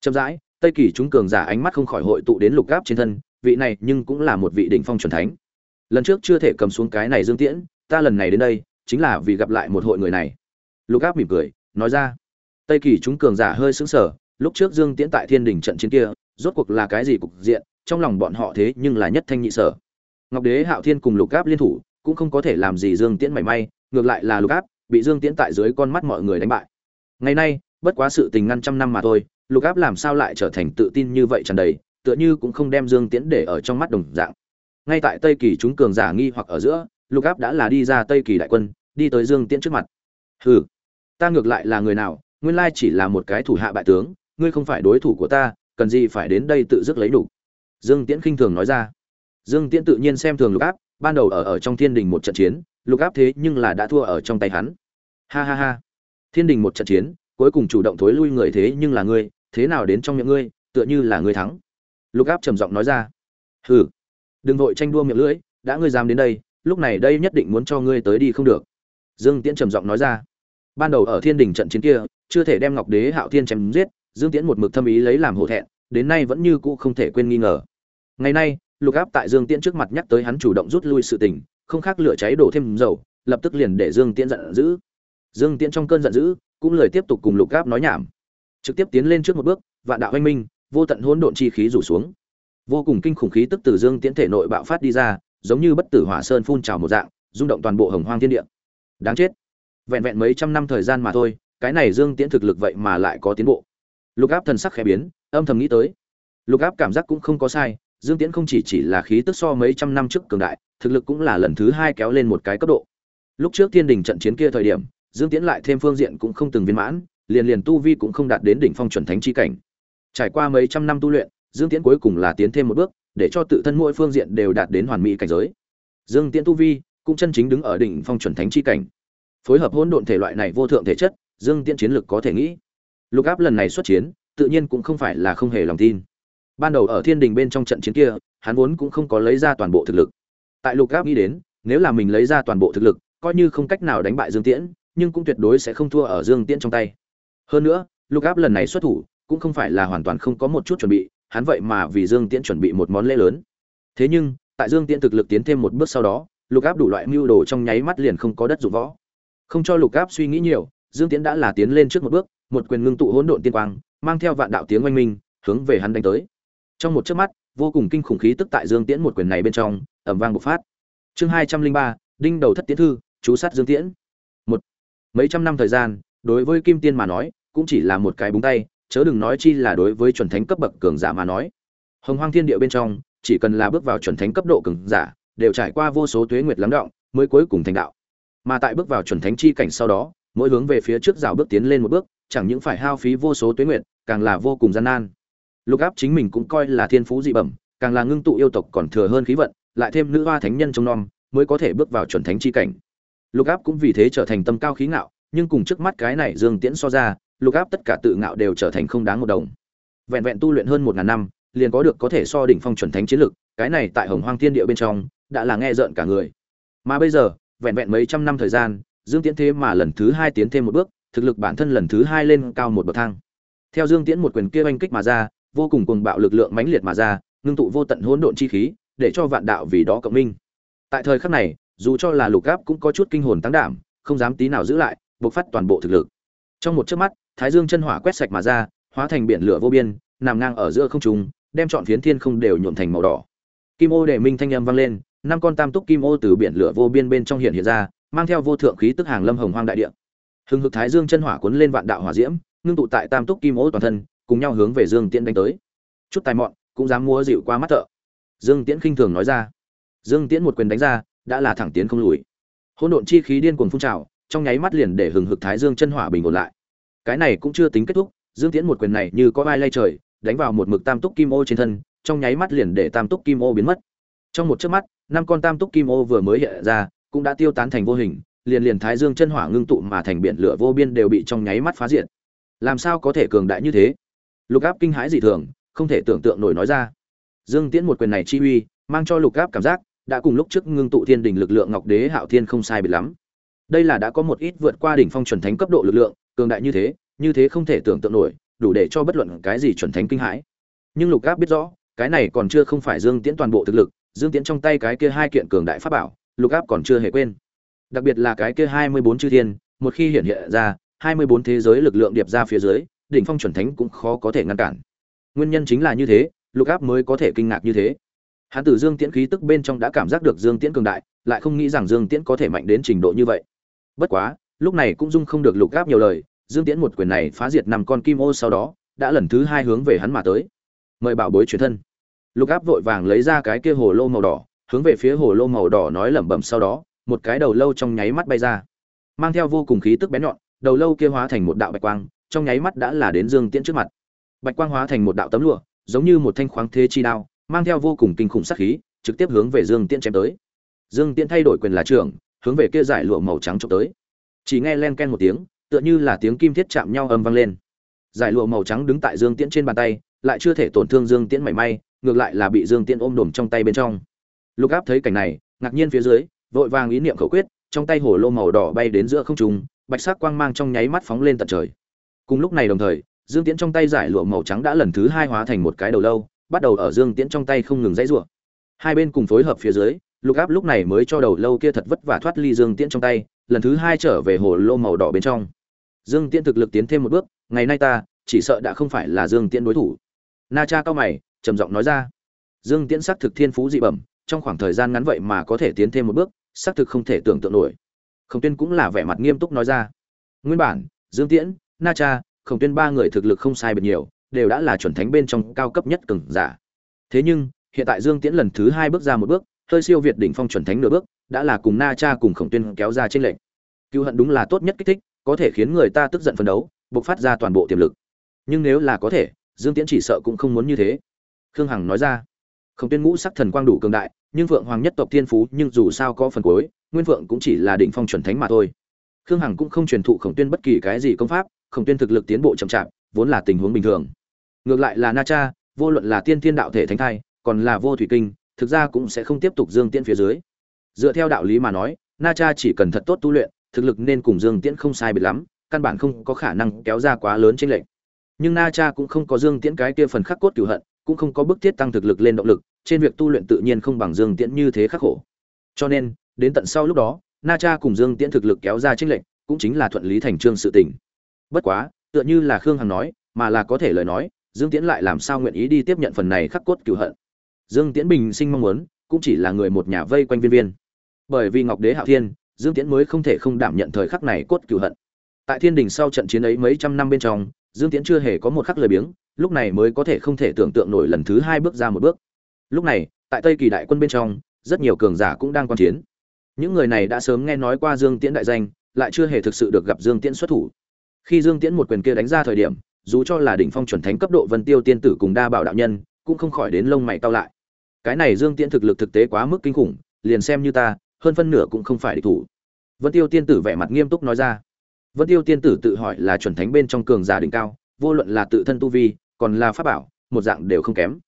Chậm rãi tây kỳ chúng cường giả ánh mắt không khỏi hội tụ đến lục gáp trên thân, vị này nhưng cũng là một vị đỉnh phong chuẩn thánh. Lần trước chưa thể cầm xuống cái này dương tiễn, ta lần này đến đây, chính là vì gặp lại một hội người này. Lục áp mỉm cười, nói ra. Tây kỳ chúng cường giả hơi sững sờ, lúc trước dương tiễn tại thiên đình trận chiến kia, rốt cuộc là cái gì cục diện, trong lòng bọn họ thế nhưng là nhất thanh nhị sở. Ngọc đế, hạo thiên cùng lục áp liên thủ, cũng không có thể làm gì dương tiễn mảy may, ngược lại là lục áp bị dương tiễn tại dưới con mắt mọi người đánh bại. Ngày nay, bất quá sự tình ngăn trăm năm mà thôi lục áp làm sao lại trở thành tự tin như vậy tràn đầy, tựa như cũng không đem dương tiễn để ở trong mắt đồng dạng. Ngay tại tây kỳ chúng cường giả nghi hoặc ở giữa, lục áp đã là đi ra tây kỳ đại quân, đi tới dương tiễn trước mặt. Hừ, ta ngược lại là người nào, nguyên lai chỉ là một cái thủ hạ bại tướng, ngươi không phải đối thủ của ta, cần gì phải đến đây tự dứt lấy đủ. Dương tiễn khinh thường nói ra. Dương tiễn tự nhiên xem thường lục áp, ban đầu ở ở trong thiên đình một trận chiến, lục áp thế nhưng là đã thua ở trong tay hắn. Ha ha ha. Thiên đình một trận chiến cuối cùng chủ động thối lui người thế nhưng là ngươi, thế nào đến trong miệng ngươi, tựa như là ngươi thắng. Lục áp trầm giọng nói ra. Hừ, đừng vội tranh đua miệng lưỡi, đã ngươi dám đến đây, lúc này đây nhất định muốn cho ngươi tới đi không được. Dương tiễn trầm giọng nói ra. Ban đầu ở thiên đình trận chiến kia, chưa thể đem ngọc đế, hạo thiên chém giết, dương tiễn một mực thâm ý lấy làm hổ thẹn, đến nay vẫn như cũ không thể quên nghi ngờ. Ngày nay, lục áp tại dương tiễn trước mặt nhắc tới hắn chủ động rút lui sự tình, không khác lửa cháy đổ thêm dầu, lập tức liền để dương tiễn giận dữ. Dương tiễn trong cơn giận dữ cũng lời tiếp tục cùng lục áp nói nhảm. Trực tiếp tiến lên trước một bước, vạn đạo anh minh, vô tận hỗn độn chi khí rủ xuống. Vô cùng kinh khủng khí tức từ dương tiễn thể nội bạo phát đi ra, giống như bất tử hỏa sơn phun trào một dạng, rung động toàn bộ hồng hoang thiên địa. Đáng chết. Vẹn vẹn mấy trăm năm thời gian mà thôi, cái này dương tiễn thực lực vậy mà lại có tiến bộ. Lục áp thần sắc khẽ biến, âm thầm nghĩ tới. Lục áp cảm giác cũng không có sai, dương tiễn không chỉ chỉ là khí tức so mấy trăm năm trước cường đại, thực lực cũng là lần thứ hai kéo lên một cái cấp độ. Lúc trước thiên đình trận chiến kia thời điểm dương tiễn lại thêm phương diện cũng không từng viên mãn, liền liền tu vi cũng không đạt đến đỉnh phong chuẩn thánh chi cảnh. Trải qua mấy trăm năm tu luyện, dương tiễn cuối cùng là tiến thêm một bước, để cho tự thân mỗi phương diện đều đạt đến hoàn mỹ cảnh giới. Dương tiễn tu vi cũng chân chính đứng ở đỉnh phong chuẩn thánh chi cảnh. Phối hợp hỗn độn thể loại này vô thượng thể chất, dương tiễn chiến lực có thể nghĩ. Lục áp lần này xuất chiến, tự nhiên cũng không phải là không hề lòng tin. Ban đầu ở thiên đình bên trong trận chiến kia, hắn vốn cũng không có lấy ra toàn bộ thực lực. Tại lục áp nghĩ đến, nếu là mình lấy ra toàn bộ thực lực, coi như không cách nào đánh bại dương tiễn nhưng cũng tuyệt đối sẽ không thua ở dương tiễn trong tay. Hơn nữa, lục áp lần này xuất thủ cũng không phải là hoàn toàn không có một chút chuẩn bị, hắn vậy mà vì dương tiễn chuẩn bị một món lễ lớn. Thế nhưng, tại dương tiễn thực lực tiến thêm một bước sau đó, lục áp đủ loại mưu đồ trong nháy mắt liền không có đất dụng võ. Không cho lục áp suy nghĩ nhiều, dương tiễn đã là tiến lên trước một bước, một quyền ngưng tụ hỗn độn tiên quang, mang theo vạn đạo tiếng oanh minh, hướng về hắn đánh tới. Trong một chớp mắt, vô cùng kinh khủng khí tức tại dương tiễn một quyền này bên trong, ầm vang bộc phát. Chương hai trăm linh ba, đinh đầu thất Tiễn thư, chú sát dương tiễn mấy trăm năm thời gian, đối với kim tiên mà nói, cũng chỉ là một cái búng tay, chớ đừng nói chi là đối với chuẩn thánh cấp bậc cường giả mà nói. Hồng hoang thiên địa bên trong, chỉ cần là bước vào chuẩn thánh cấp độ cường giả, đều trải qua vô số tuế nguyệt lắng động, mới cuối cùng thành đạo. Mà tại bước vào chuẩn thánh chi cảnh sau đó, mỗi hướng về phía trước rào bước tiến lên một bước, chẳng những phải hao phí vô số tuế nguyệt, càng là vô cùng gian nan. Lục áp chính mình cũng coi là thiên phú dị bẩm, càng là ngưng tụ yêu tộc còn thừa hơn khí vận, lại thêm nữ hoa thánh nhân trong nom, mới có thể bước vào chuẩn thánh chi cảnh lục áp cũng vì thế trở thành tâm cao khí ngạo, nhưng cùng trước mắt cái này dương tiễn so ra, lục áp tất cả tự ngạo đều trở thành không đáng một đồng. Vẹn vẹn tu luyện hơn một ngàn năm, liền có được có thể so đỉnh phong chuẩn thánh chiến lực, cái này tại hồng hoang thiên địa bên trong, đã là nghe rợn cả người. Mà bây giờ, vẹn vẹn mấy trăm năm thời gian, dương tiễn thế mà lần thứ hai tiến thêm một bước, thực lực bản thân lần thứ hai lên cao một bậc thang. Theo dương tiễn một quyền kia oanh kích mà ra, vô cùng cuồng bạo lực lượng mãnh liệt mà ra, ngưng tụ vô tận hỗn độn chi khí, để cho vạn đạo vì đó cộng minh. Tại thời khắc này dù cho là lục gáp cũng có chút kinh hồn tăng đảm, không dám tí nào giữ lại, bộc phát toàn bộ thực lực. Trong một chớp mắt, thái dương chân hỏa quét sạch mà ra, hóa thành biển lửa vô biên, nằm ngang ở giữa không trung, đem trọn phiến thiên không đều nhuộm thành màu đỏ. Kim ô để minh thanh âm vang lên, năm con tam túc kim ô từ biển lửa vô biên bên trong hiện hiện ra, mang theo vô thượng khí tức hàng lâm hồng hoang đại địa. Hừng hực thái dương chân hỏa cuốn lên vạn đạo hỏa diễm, ngưng tụ tại tam túc kim ô toàn thân, cùng nhau hướng về dương tiễn đánh tới. Chút tài mọn, cũng dám mua dịu qua mắt thợ. Dương tiễn khinh thường nói ra. Dương tiễn một quyền đánh ra đã là thẳng tiến không lùi. Hỗn độn chi khí điên cuồng phun trào, trong nháy mắt liền để hừng hực thái dương chân hỏa bình ổn lại. Cái này cũng chưa tính kết thúc, dương tiễn một quyền này như có vai lay trời, đánh vào một mực tam túc kim ô trên thân, trong nháy mắt liền để tam túc kim ô biến mất. Trong một chớp mắt, năm con tam túc kim ô vừa mới hiện ra, cũng đã tiêu tán thành vô hình, liền liền thái dương chân hỏa ngưng tụ mà thành biển lửa vô biên đều bị trong nháy mắt phá diệt. Làm sao có thể cường đại như thế? Lục áp kinh hãi dị thường, không thể tưởng tượng nổi nói ra. Dương tiễn một quyền này chi uy, mang cho lục áp cảm giác đã cùng lúc trước ngưng tụ thiên đình lực lượng ngọc đế hạo thiên không sai biệt lắm. Đây là đã có một ít vượt qua đỉnh phong chuẩn thánh cấp độ lực lượng, cường đại như thế như thế không thể tưởng tượng nổi, đủ để cho bất luận cái gì chuẩn thánh kinh hãi. Nhưng lục áp biết rõ, cái này còn chưa không phải dương tiễn toàn bộ thực lực, dương tiễn trong tay cái kia hai kiện cường đại pháp bảo, lục áp còn chưa hề quên. Đặc biệt là cái kia hai mươi bốn chư thiên, một khi hiện hiện ra, hai mươi bốn thế giới lực lượng điệp ra phía dưới, đỉnh phong chuẩn thánh cũng khó có thể ngăn cản. Nguyên nhân chính là như thế, lục áp mới có thể kinh ngạc như thế hắn từ dương tiễn khí tức bên trong đã cảm giác được dương tiễn cường đại, lại không nghĩ rằng dương tiễn có thể mạnh đến trình độ như vậy. Bất quá, lúc này cũng dung không được lục áp nhiều lời, dương tiễn một quyền này phá diệt năm con kim ô sau đó, đã lần thứ hai hướng về hắn mà tới. Mời bảo bối truyền thân. Lục áp vội vàng lấy ra cái kia hồ lô màu đỏ, hướng về phía hồ lô màu đỏ nói lẩm bẩm sau đó, một cái đầu lâu trong nháy mắt bay ra. Mang theo vô cùng khí tức bén nhọn, đầu lâu kia hóa thành một đạo bạch quang, trong nháy mắt đã là đến dương tiễn trước mặt. Bạch quang hóa thành một đạo tấm lụa, giống như một thanh khoáng thế chi đao mang theo vô cùng kinh khủng sát khí, trực tiếp hướng về dương tiễn chém tới. Dương tiễn thay đổi quyền là trưởng, hướng về kia giải lụa màu trắng chụp tới. Chỉ nghe len ken một tiếng, tựa như là tiếng kim thiết chạm nhau âm vang lên. Giải lụa màu trắng đứng tại dương tiễn trên bàn tay, lại chưa thể tổn thương dương tiễn mảy may, ngược lại là bị dương tiễn ôm đổm trong tay bên trong. Lục áp thấy cảnh này, ngạc nhiên phía dưới, vội vàng ý niệm khẩu quyết, trong tay hồ lô màu đỏ bay đến giữa không trung, bạch sắc quang mang trong nháy mắt phóng lên tận trời. Cùng lúc này đồng thời, dương tiễn trong tay giải lụa màu trắng đã lần thứ hai hóa thành một cái đầu lâu bắt đầu ở dương tiễn trong tay không ngừng dãy rủa. Hai bên cùng phối hợp phía dưới, lục áp lúc này mới cho đầu lâu kia thật vất vả thoát ly dương tiễn trong tay, lần thứ hai trở về hồ lô màu đỏ bên trong. Dương tiễn thực lực tiến thêm một bước, ngày nay ta, chỉ sợ đã không phải là dương tiễn đối thủ. Na cha cao mày, trầm giọng nói ra. Dương tiễn xác thực thiên phú dị bẩm, trong khoảng thời gian ngắn vậy mà có thể tiến thêm một bước, xác thực không thể tưởng tượng nổi. Khổng tuyên cũng là vẻ mặt nghiêm túc nói ra. Nguyên bản, dương tiễn, na cha, khổng tuyên ba người thực lực không sai biệt nhiều đều đã là chuẩn thánh bên trong cao cấp nhất cường giả. Thế nhưng, hiện tại dương tiễn lần thứ hai bước ra một bước, hơi siêu việt đỉnh phong chuẩn thánh nửa bước, đã là cùng na cha cùng khổng tuyên kéo ra trên lệnh Cứu hận đúng là tốt nhất kích thích, có thể khiến người ta tức giận phấn đấu, bộc phát ra toàn bộ tiềm lực. Nhưng nếu là có thể, dương tiễn chỉ sợ cũng không muốn như thế. Khương hằng nói ra, khổng tuyên ngũ sắc thần quang đủ cường đại, nhưng vượng hoàng nhất tộc thiên phú, nhưng dù sao có phần cuối, nguyên Vượng cũng chỉ là đỉnh phong chuẩn thánh mà thôi. Khương hằng cũng không truyền thụ khổng tuyên bất kỳ cái gì công pháp, khổng tuyên thực lực tiến bộ chậm chạp, vốn là tình huống bình thường ngược lại là na cha, vô luận là tiên thiên đạo thể thánh thai, còn là vô thủy kinh, thực ra cũng sẽ không tiếp tục dương tiễn phía dưới. Dựa theo đạo lý mà nói, na cha chỉ cần thật tốt tu luyện, thực lực nên cùng dương tiễn không sai biệt lắm, căn bản không có khả năng kéo ra quá lớn trên lệnh nhưng na cha cũng không có dương tiễn cái kia phần khắc cốt cửu hận, cũng không có bức thiết tăng thực lực lên động lực, trên việc tu luyện tự nhiên không bằng dương tiễn như thế khắc khổ. Cho nên, đến tận sau lúc đó, na cha cùng dương tiễn thực lực kéo ra trên lệnh cũng chính là thuận lý thành trương sự tình. Bất quá, tựa như là khương hằng nói, mà là có thể lời nói dương tiễn lại làm sao nguyện ý đi tiếp nhận phần này khắc cốt cửu hận? Dương tiễn bình sinh mong muốn, cũng chỉ là người một nhà vây quanh viên viên. Bởi vì ngọc đế hạo thiên, dương tiễn mới không thể không đảm nhận thời khắc này cốt cửu hận. Tại thiên đình sau trận chiến ấy mấy trăm năm bên trong, dương tiễn chưa hề có một khắc lời biếng, lúc này mới có thể không thể tưởng tượng nổi lần thứ hai bước ra một bước. Lúc này, tại tây kỳ đại quân bên trong, rất nhiều cường giả cũng đang quan chiến. Những người này đã sớm nghe nói qua dương tiễn đại danh, lại chưa hề thực sự được gặp dương tiễn xuất thủ. Khi dương tiễn một quyền kia đánh ra thời điểm dù cho là đỉnh phong chuẩn thánh cấp độ vân tiêu tiên tử cùng đa bảo đạo nhân, cũng không khỏi đến lông mày cao lại. Cái này dương tiễn thực lực thực tế quá mức kinh khủng, liền xem như ta, hơn phân nửa cũng không phải địch thủ. Vân tiêu tiên tử vẻ mặt nghiêm túc nói ra. Vân tiêu tiên tử tự hỏi là chuẩn thánh bên trong cường giả đỉnh cao, vô luận là tự thân tu vi, còn là pháp bảo, một dạng đều không kém.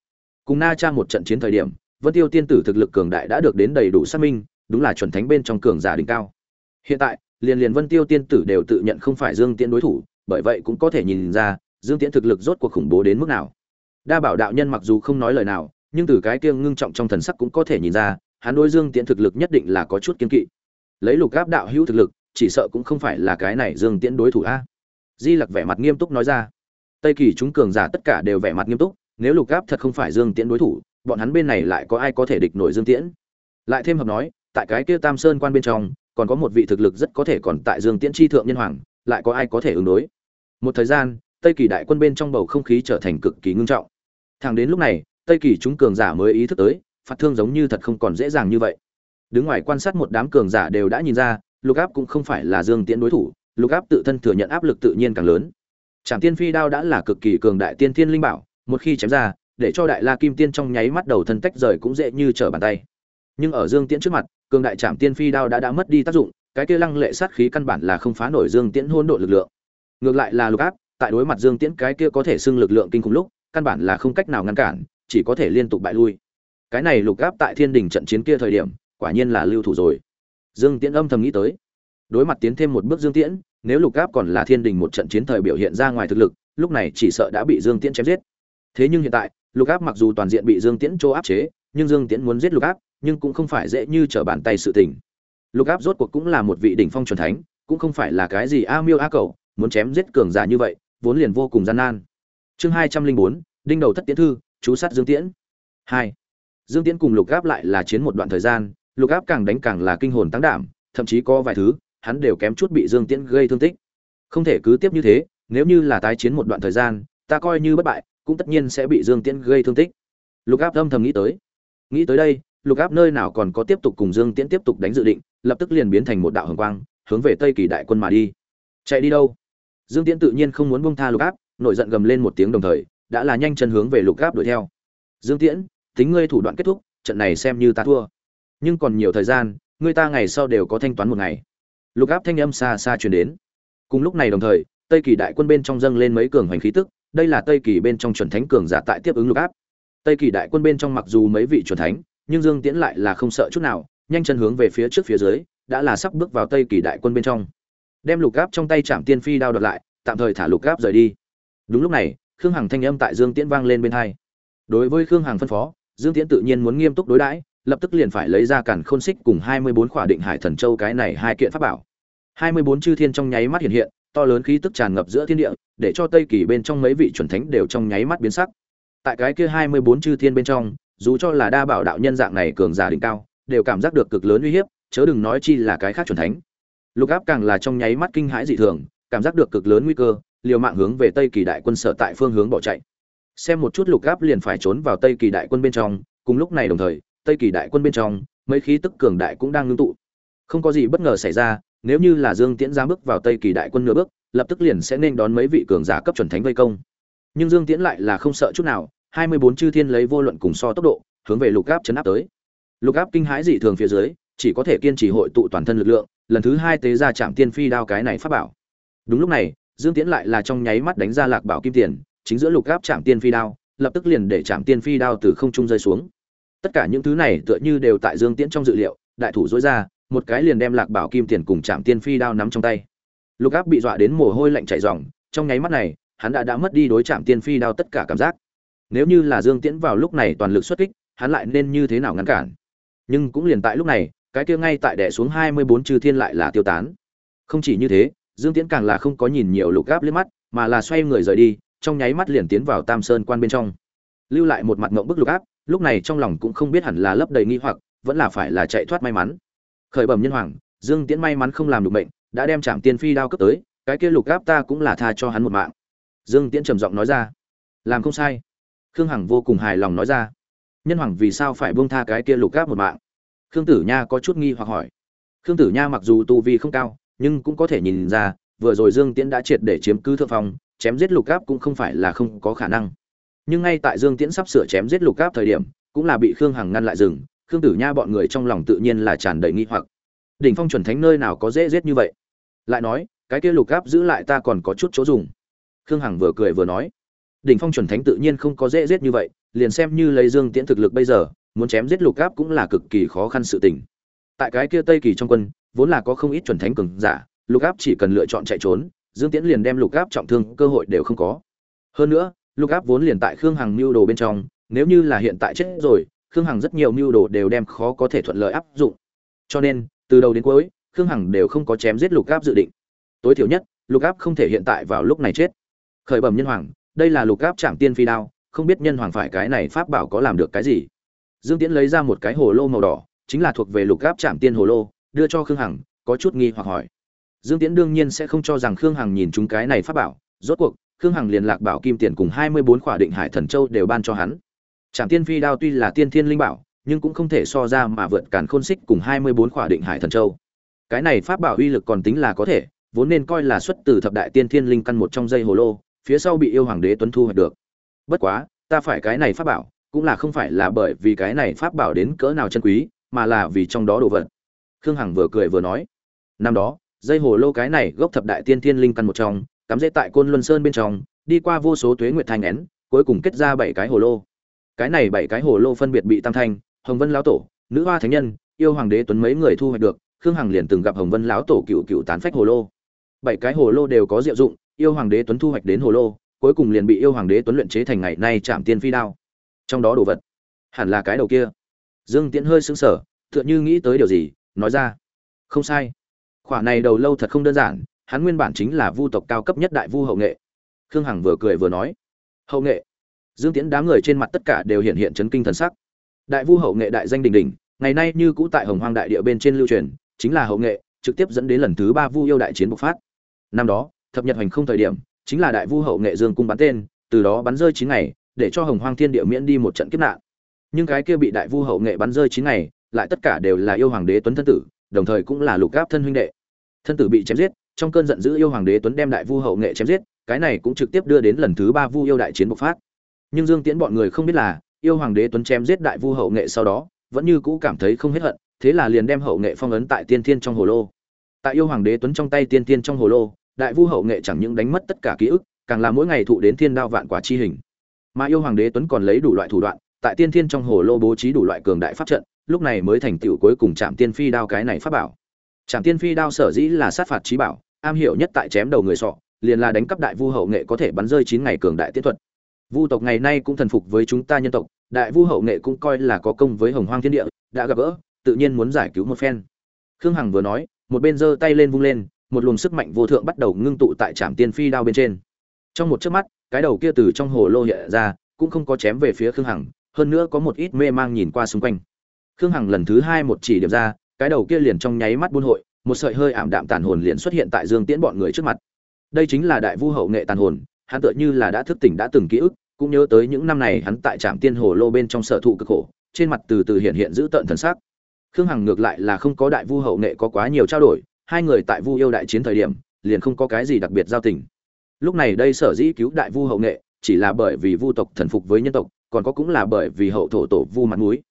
Cùng na cha một trận chiến thời điểm, vân tiêu tiên tử thực lực cường đại đã được đến đầy đủ xác minh, đúng là chuẩn thánh bên trong cường giả đỉnh cao. Hiện tại, liền liền vân tiêu tiên tử đều tự nhận không phải dương tiễn đối thủ, bởi vậy cũng có thể nhìn ra dương tiễn thực lực rốt cuộc khủng bố đến mức nào? Đa bảo đạo nhân mặc dù không nói lời nào, nhưng từ cái kia ngưng trọng trong thần sắc cũng có thể nhìn ra, hắn đối dương tiễn thực lực nhất định là có chút kiên kỵ. Lấy lục gáp đạo hữu thực lực, chỉ sợ cũng không phải là cái này dương tiễn đối thủ a. Di lặc vẻ mặt nghiêm túc nói ra. Tây kỳ chúng cường giả tất cả đều vẻ mặt nghiêm túc, nếu lục gáp thật không phải dương tiễn đối thủ, bọn hắn bên này lại có ai có thể địch nổi dương tiễn? Lại thêm hợp nói, tại cái kia tam sơn quan bên trong, còn có một vị thực lực rất có thể còn tại dương tiễn tri thượng nhân hoàng, lại có ai có thể ứng đối? Một thời gian tây kỳ đại quân bên trong bầu không khí trở thành cực kỳ ngưng trọng. Thẳng đến lúc này, tây kỳ chúng cường giả mới ý thức tới, phạt thương giống như thật không còn dễ dàng như vậy. Đứng ngoài quan sát một đám cường giả đều đã nhìn ra, lục áp cũng không phải là dương tiễn đối thủ, lục áp tự thân thừa nhận áp lực tự nhiên càng lớn. Trạm tiên phi đao đã là cực kỳ cường đại tiên thiên linh bảo, một khi chém ra, để cho đại la kim tiên trong nháy mắt đầu thân tách rời cũng dễ như trở bàn tay. Nhưng ở dương tiễn trước mặt, cường đại trạm tiên phi đao đã đã mất đi tác dụng, cái kia lăng lệ sát khí căn bản là không phá nổi dương tiễn hôn đội lực lượng. Ngược lại là lục áp tại đối mặt dương tiễn cái kia có thể xưng lực lượng kinh khủng lúc, căn bản là không cách nào ngăn cản, chỉ có thể liên tục bại lui. Cái này lục áp tại thiên đình trận chiến kia thời điểm, quả nhiên là lưu thủ rồi. Dương tiễn âm thầm nghĩ tới. Đối mặt tiến thêm một bước dương tiễn, nếu lục áp còn là thiên đình một trận chiến thời biểu hiện ra ngoài thực lực, lúc này chỉ sợ đã bị dương tiễn chém giết. Thế nhưng hiện tại, lục áp mặc dù toàn diện bị dương tiễn chô áp chế, nhưng dương tiễn muốn giết lục áp nhưng cũng không phải dễ như trở bàn tay sự tình. Lục áp rốt cuộc cũng là một vị đỉnh phong chuẩn thánh, cũng không phải là cái gì a miêu a cầu, muốn chém giết cường giả như vậy vốn liền vô cùng gian nan. Chương hai trăm linh bốn, đinh đầu thất tiễn thư, chú sát dương tiễn. Hai. Dương tiễn cùng lục áp lại là chiến một đoạn thời gian, lục áp càng đánh càng là kinh hồn tăng đảm, thậm chí có vài thứ, hắn đều kém chút bị dương tiễn gây thương tích. Không thể cứ tiếp như thế, nếu như là tái chiến một đoạn thời gian, ta coi như bất bại, cũng tất nhiên sẽ bị dương tiễn gây thương tích. Lục áp âm thầm nghĩ tới. Nghĩ tới đây, lục áp nơi nào còn có tiếp tục cùng dương tiễn tiếp tục đánh dự định, lập tức liền biến thành một đạo hồng quang, hướng về tây kỳ đại quân mà đi. Chạy đi đâu? Dương tiễn tự nhiên không muốn buông tha lục áp, nổi giận gầm lên một tiếng đồng thời, đã là nhanh chân hướng về lục áp đuổi theo. Dương tiễn, tính ngươi thủ đoạn kết thúc, trận này xem như ta thua. Nhưng còn nhiều thời gian, ngươi ta ngày sau đều có thanh toán một ngày. Lục áp thanh âm xa xa truyền đến. Cùng lúc này đồng thời, tây kỳ đại quân bên trong dâng lên mấy cường hoành khí tức, đây là tây kỳ bên trong chuẩn thánh cường giả tại tiếp ứng lục áp. Tây kỳ đại quân bên trong mặc dù mấy vị chuẩn thánh, nhưng dương tiễn lại là không sợ chút nào, nhanh chân hướng về phía trước phía dưới, đã là sắp bước vào tây kỳ đại quân bên trong đem lục gáp trong tay chạm tiên phi đao đợt lại, tạm thời thả lục gáp rời đi. Đúng lúc này, khương hằng thanh âm tại dương tiễn vang lên bên hai. Đối với khương hằng phân phó, dương tiễn tự nhiên muốn nghiêm túc đối đãi, lập tức liền phải lấy ra cản khôn xích cùng hai mươi bốn khỏa định hải thần châu cái này hai kiện pháp bảo. Hai mươi bốn chư thiên trong nháy mắt hiện hiện, to lớn khí tức tràn ngập giữa thiên địa, để cho tây kỳ bên trong mấy vị chuẩn thánh đều trong nháy mắt biến sắc. Tại cái kia hai mươi bốn chư thiên bên trong, dù cho là đa bảo đạo nhân dạng này cường giả đỉnh cao, đều cảm giác được cực lớn uy hiếp, chớ đừng nói chi là cái khác chuẩn thánh lục áp càng là trong nháy mắt kinh hãi dị thường, cảm giác được cực lớn nguy cơ, liều mạng hướng về tây kỳ đại quân sở tại phương hướng bỏ chạy. Xem một chút lục Áp liền phải trốn vào tây kỳ đại quân bên trong, cùng lúc này đồng thời, tây kỳ đại quân bên trong, mấy khí tức cường đại cũng đang ngưng tụ. Không có gì bất ngờ xảy ra, nếu như là dương tiễn ra bước vào tây kỳ đại quân nửa bước, lập tức liền sẽ nên đón mấy vị cường giả cấp chuẩn thánh vây công. Nhưng dương tiễn lại là không sợ chút nào, hai mươi bốn chư thiên lấy vô luận cùng so tốc độ, hướng về lục Áp chấn áp tới. Lục áp kinh hãi dị thường phía dưới chỉ có thể kiên trì hội tụ toàn thân lực lượng, lần thứ hai tế ra chạm tiên phi đao cái này pháp bảo. Đúng lúc này, dương tiễn lại là trong nháy mắt đánh ra lạc bảo kim tiền, chính giữa lục áp chạm tiên phi đao, lập tức liền để chạm tiên phi đao từ không trung rơi xuống. Tất cả những thứ này tựa như đều tại dương tiễn trong dự liệu, đại thủ dối ra, một cái liền đem lạc bảo kim tiền cùng chạm tiên phi đao nắm trong tay. Lục áp bị dọa đến mồ hôi lạnh chảy ròng, trong nháy mắt này, hắn đã đã mất đi đối chạm tiên phi đao tất cả cảm giác. Nếu như là dương tiễn vào lúc này toàn lực xuất kích, hắn lại nên như thế nào ngăn cản? Nhưng cũng liền tại lúc này cái kia ngay tại đè xuống hai mươi bốn chư thiên lại là tiêu tán. Không chỉ như thế dương tiễn càng là không có nhìn nhiều lục gáp liếc mắt mà là xoay người rời đi trong nháy mắt liền tiến vào tam sơn quan bên trong. Lưu lại một mặt ngượng bức lục áp lúc này trong lòng cũng không biết hẳn là lấp đầy nghi hoặc vẫn là phải là chạy thoát may mắn. Khởi bẩm nhân hoàng dương tiễn may mắn không làm được mệnh, đã đem Trảm tiên phi đao cấp tới cái kia lục gáp ta cũng là tha cho hắn một mạng. Dương tiễn trầm giọng nói ra. Làm không sai. Khương hằng vô cùng hài lòng nói ra. Nhân hoàng vì sao phải buông tha cái kia lục gáp một mạng? Khương tử nha có chút nghi hoặc hỏi. Khương tử nha mặc dù tu vi không cao, nhưng cũng có thể nhìn ra, vừa rồi dương tiễn đã triệt để chiếm cứ thượng phong, chém giết lục gáp cũng không phải là không có khả năng. Nhưng ngay tại dương tiễn sắp sửa chém giết lục gáp thời điểm, cũng là bị khương hằng ngăn lại rừng, khương tử nha bọn người trong lòng tự nhiên là tràn đầy nghi hoặc. Đỉnh phong chuẩn thánh nơi nào có dễ giết như vậy? Lại nói, cái kia lục gáp giữ lại ta còn có chút chỗ dùng. Khương hằng vừa cười vừa nói. Đỉnh phong chuẩn thánh tự nhiên không có dễ giết như vậy, liền xem như lấy dương tiễn thực lực bây giờ muốn chém giết lục gáp cũng là cực kỳ khó khăn sự tình. Tại cái kia tây kỳ trong quân, vốn là có không ít chuẩn thánh cường giả, lục áp chỉ cần lựa chọn chạy trốn, dương tiễn liền đem lục áp trọng thương cơ hội đều không có. Hơn nữa, lục áp vốn liền tại khương hằng mưu đồ bên trong, nếu như là hiện tại chết rồi, khương hằng rất nhiều mưu đồ đều đem khó có thể thuận lợi áp dụng. Cho nên, từ đầu đến cuối, khương hằng đều không có chém giết lục áp dự định. Tối thiểu nhất, lục áp không thể hiện tại vào lúc này chết. Khởi bẩm nhân hoàng, đây là lục áp trạm tiên phi đao, không biết nhân hoàng phải cái này pháp bảo có làm được cái gì dương tiễn lấy ra một cái hồ lô màu đỏ, chính là thuộc về lục áp chạm tiên hồ lô, đưa cho khương hằng, có chút nghi hoặc hỏi. Dương tiễn đương nhiên sẽ không cho rằng khương hằng nhìn chúng cái này pháp bảo, rốt cuộc, khương hằng liền lạc bảo kim tiền cùng hai mươi bốn khỏa định hải thần châu đều ban cho hắn. Trạm tiên phi đao tuy là tiên thiên linh bảo, nhưng cũng không thể so ra mà vượt cản khôn xích cùng hai mươi bốn khỏa định hải thần châu. Cái này pháp bảo uy lực còn tính là có thể, vốn nên coi là xuất từ thập đại tiên thiên linh căn một trong dây hồ lô, phía sau bị yêu hoàng đế tuấn thu hoạch được. Bất quá, ta phải cái này pháp bảo cũng là không phải là bởi vì cái này pháp bảo đến cỡ nào chân quý, mà là vì trong đó đồ vật. Khương hằng vừa cười vừa nói, năm đó, dây hồ lô cái này gốc thập đại tiên thiên linh căn một trong, cắm dễ tại côn luân sơn bên trong, đi qua vô số tuế nguyệt thanh nén, cuối cùng kết ra bảy cái hồ lô. Cái này bảy cái hồ lô phân biệt bị tam thanh, hồng vân lão tổ, nữ hoa thánh nhân, yêu hoàng đế tuấn mấy người thu hoạch được, khương hằng liền từng gặp hồng vân lão tổ cựu cựu tán phách hồ lô. Bảy cái hồ lô đều có diệu dụng, yêu hoàng đế tuấn thu hoạch đến hồ lô, cuối cùng liền bị yêu hoàng đế tuấn luyện chế thành ngày nay chạm tiên phi đao trong đó đồ vật, hẳn là cái đầu kia. Dương tiễn hơi sững sờ, tựa như nghĩ tới điều gì, nói ra. Không sai. Khỏa này đầu lâu thật không đơn giản, hắn nguyên bản chính là vu tộc cao cấp nhất đại vu hậu nghệ. Khương hằng vừa cười vừa nói. Hậu nghệ. Dương tiễn đám người trên mặt tất cả đều hiện hiện chấn kinh thần sắc. Đại vu hậu nghệ đại danh đình đình ngày nay như cũ tại hồng hoang đại địa bên trên lưu truyền, chính là hậu nghệ, trực tiếp dẫn đến lần thứ ba vu yêu đại chiến bộc phát. Năm đó, thập nhật hành không thời điểm, chính là đại vu hậu nghệ dương cung bắn tên, từ đó bắn rơi chín ngày để cho hồng hoang thiên địa miễn đi một trận kiếp nạn. Nhưng cái kia bị đại vu hậu nghệ bắn rơi chín ngày, lại tất cả đều là yêu hoàng đế tuấn thân tử, đồng thời cũng là lục gáp thân huynh đệ. Thân tử bị chém giết, trong cơn giận dữ yêu hoàng đế tuấn đem đại vu hậu nghệ chém giết, cái này cũng trực tiếp đưa đến lần thứ ba vu yêu đại chiến bộc phát. Nhưng dương tiễn bọn người không biết là, yêu hoàng đế tuấn chém giết đại vu hậu nghệ sau đó, vẫn như cũ cảm thấy không hết hận, thế là liền đem hậu nghệ phong ấn tại tiên thiên trong hồ lô. Tại yêu hoàng đế tuấn trong tay tiên thiên trong hồ lô, đại vu hậu nghệ chẳng những đánh mất tất cả ký ức, càng là mỗi ngày thụ đến thiên đao vạn quả chi hình mà yêu hoàng đế tuấn còn lấy đủ loại thủ đoạn, tại tiên thiên trong hồ lô bố trí đủ loại cường đại pháp trận, lúc này mới thành tựu cuối cùng chạm tiên phi đao cái này pháp bảo. Chạm tiên phi đao sở dĩ là sát phạt trí bảo, am hiểu nhất tại chém đầu người sọ, liền là đánh cắp đại vu hậu nghệ có thể bắn rơi chín ngày cường đại tiết thuật. Vu tộc ngày nay cũng thần phục với chúng ta nhân tộc, đại vu hậu nghệ cũng coi là có công với hồng hoang thiên địa, đã gặp gỡ, tự nhiên muốn giải cứu một phen. Khương hằng vừa nói, một bên giơ tay lên vung lên, một luồng sức mạnh vô thượng bắt đầu ngưng tụ tại trạm tiên phi đao bên trên. Trong một chớp mắt cái đầu kia từ trong hồ lô hiện ra, cũng không có chém về phía khương hằng, hơn nữa có một ít mê mang nhìn qua xung quanh. Khương hằng lần thứ hai một chỉ điểm ra, cái đầu kia liền trong nháy mắt buôn hội, một sợi hơi ảm đạm tàn hồn liền xuất hiện tại dương tiễn bọn người trước mặt. Đây chính là đại vu hậu nghệ tàn hồn, hắn tựa như là đã thức tỉnh đã từng ký ức, cũng nhớ tới những năm này hắn tại trạm tiên hồ lô bên trong sở thụ cực khổ, trên mặt từ từ hiện hiện giữ tận thần sắc. Khương hằng ngược lại là không có đại vu hậu nghệ có quá nhiều trao đổi, hai người tại vu yêu đại chiến thời điểm, liền không có cái gì đặc biệt giao tình lúc này đây sở dĩ cứu đại vu hậu nghệ, chỉ là bởi vì vu tộc thần phục với nhân tộc, còn có cũng là bởi vì hậu thổ tổ vu mặt mũi.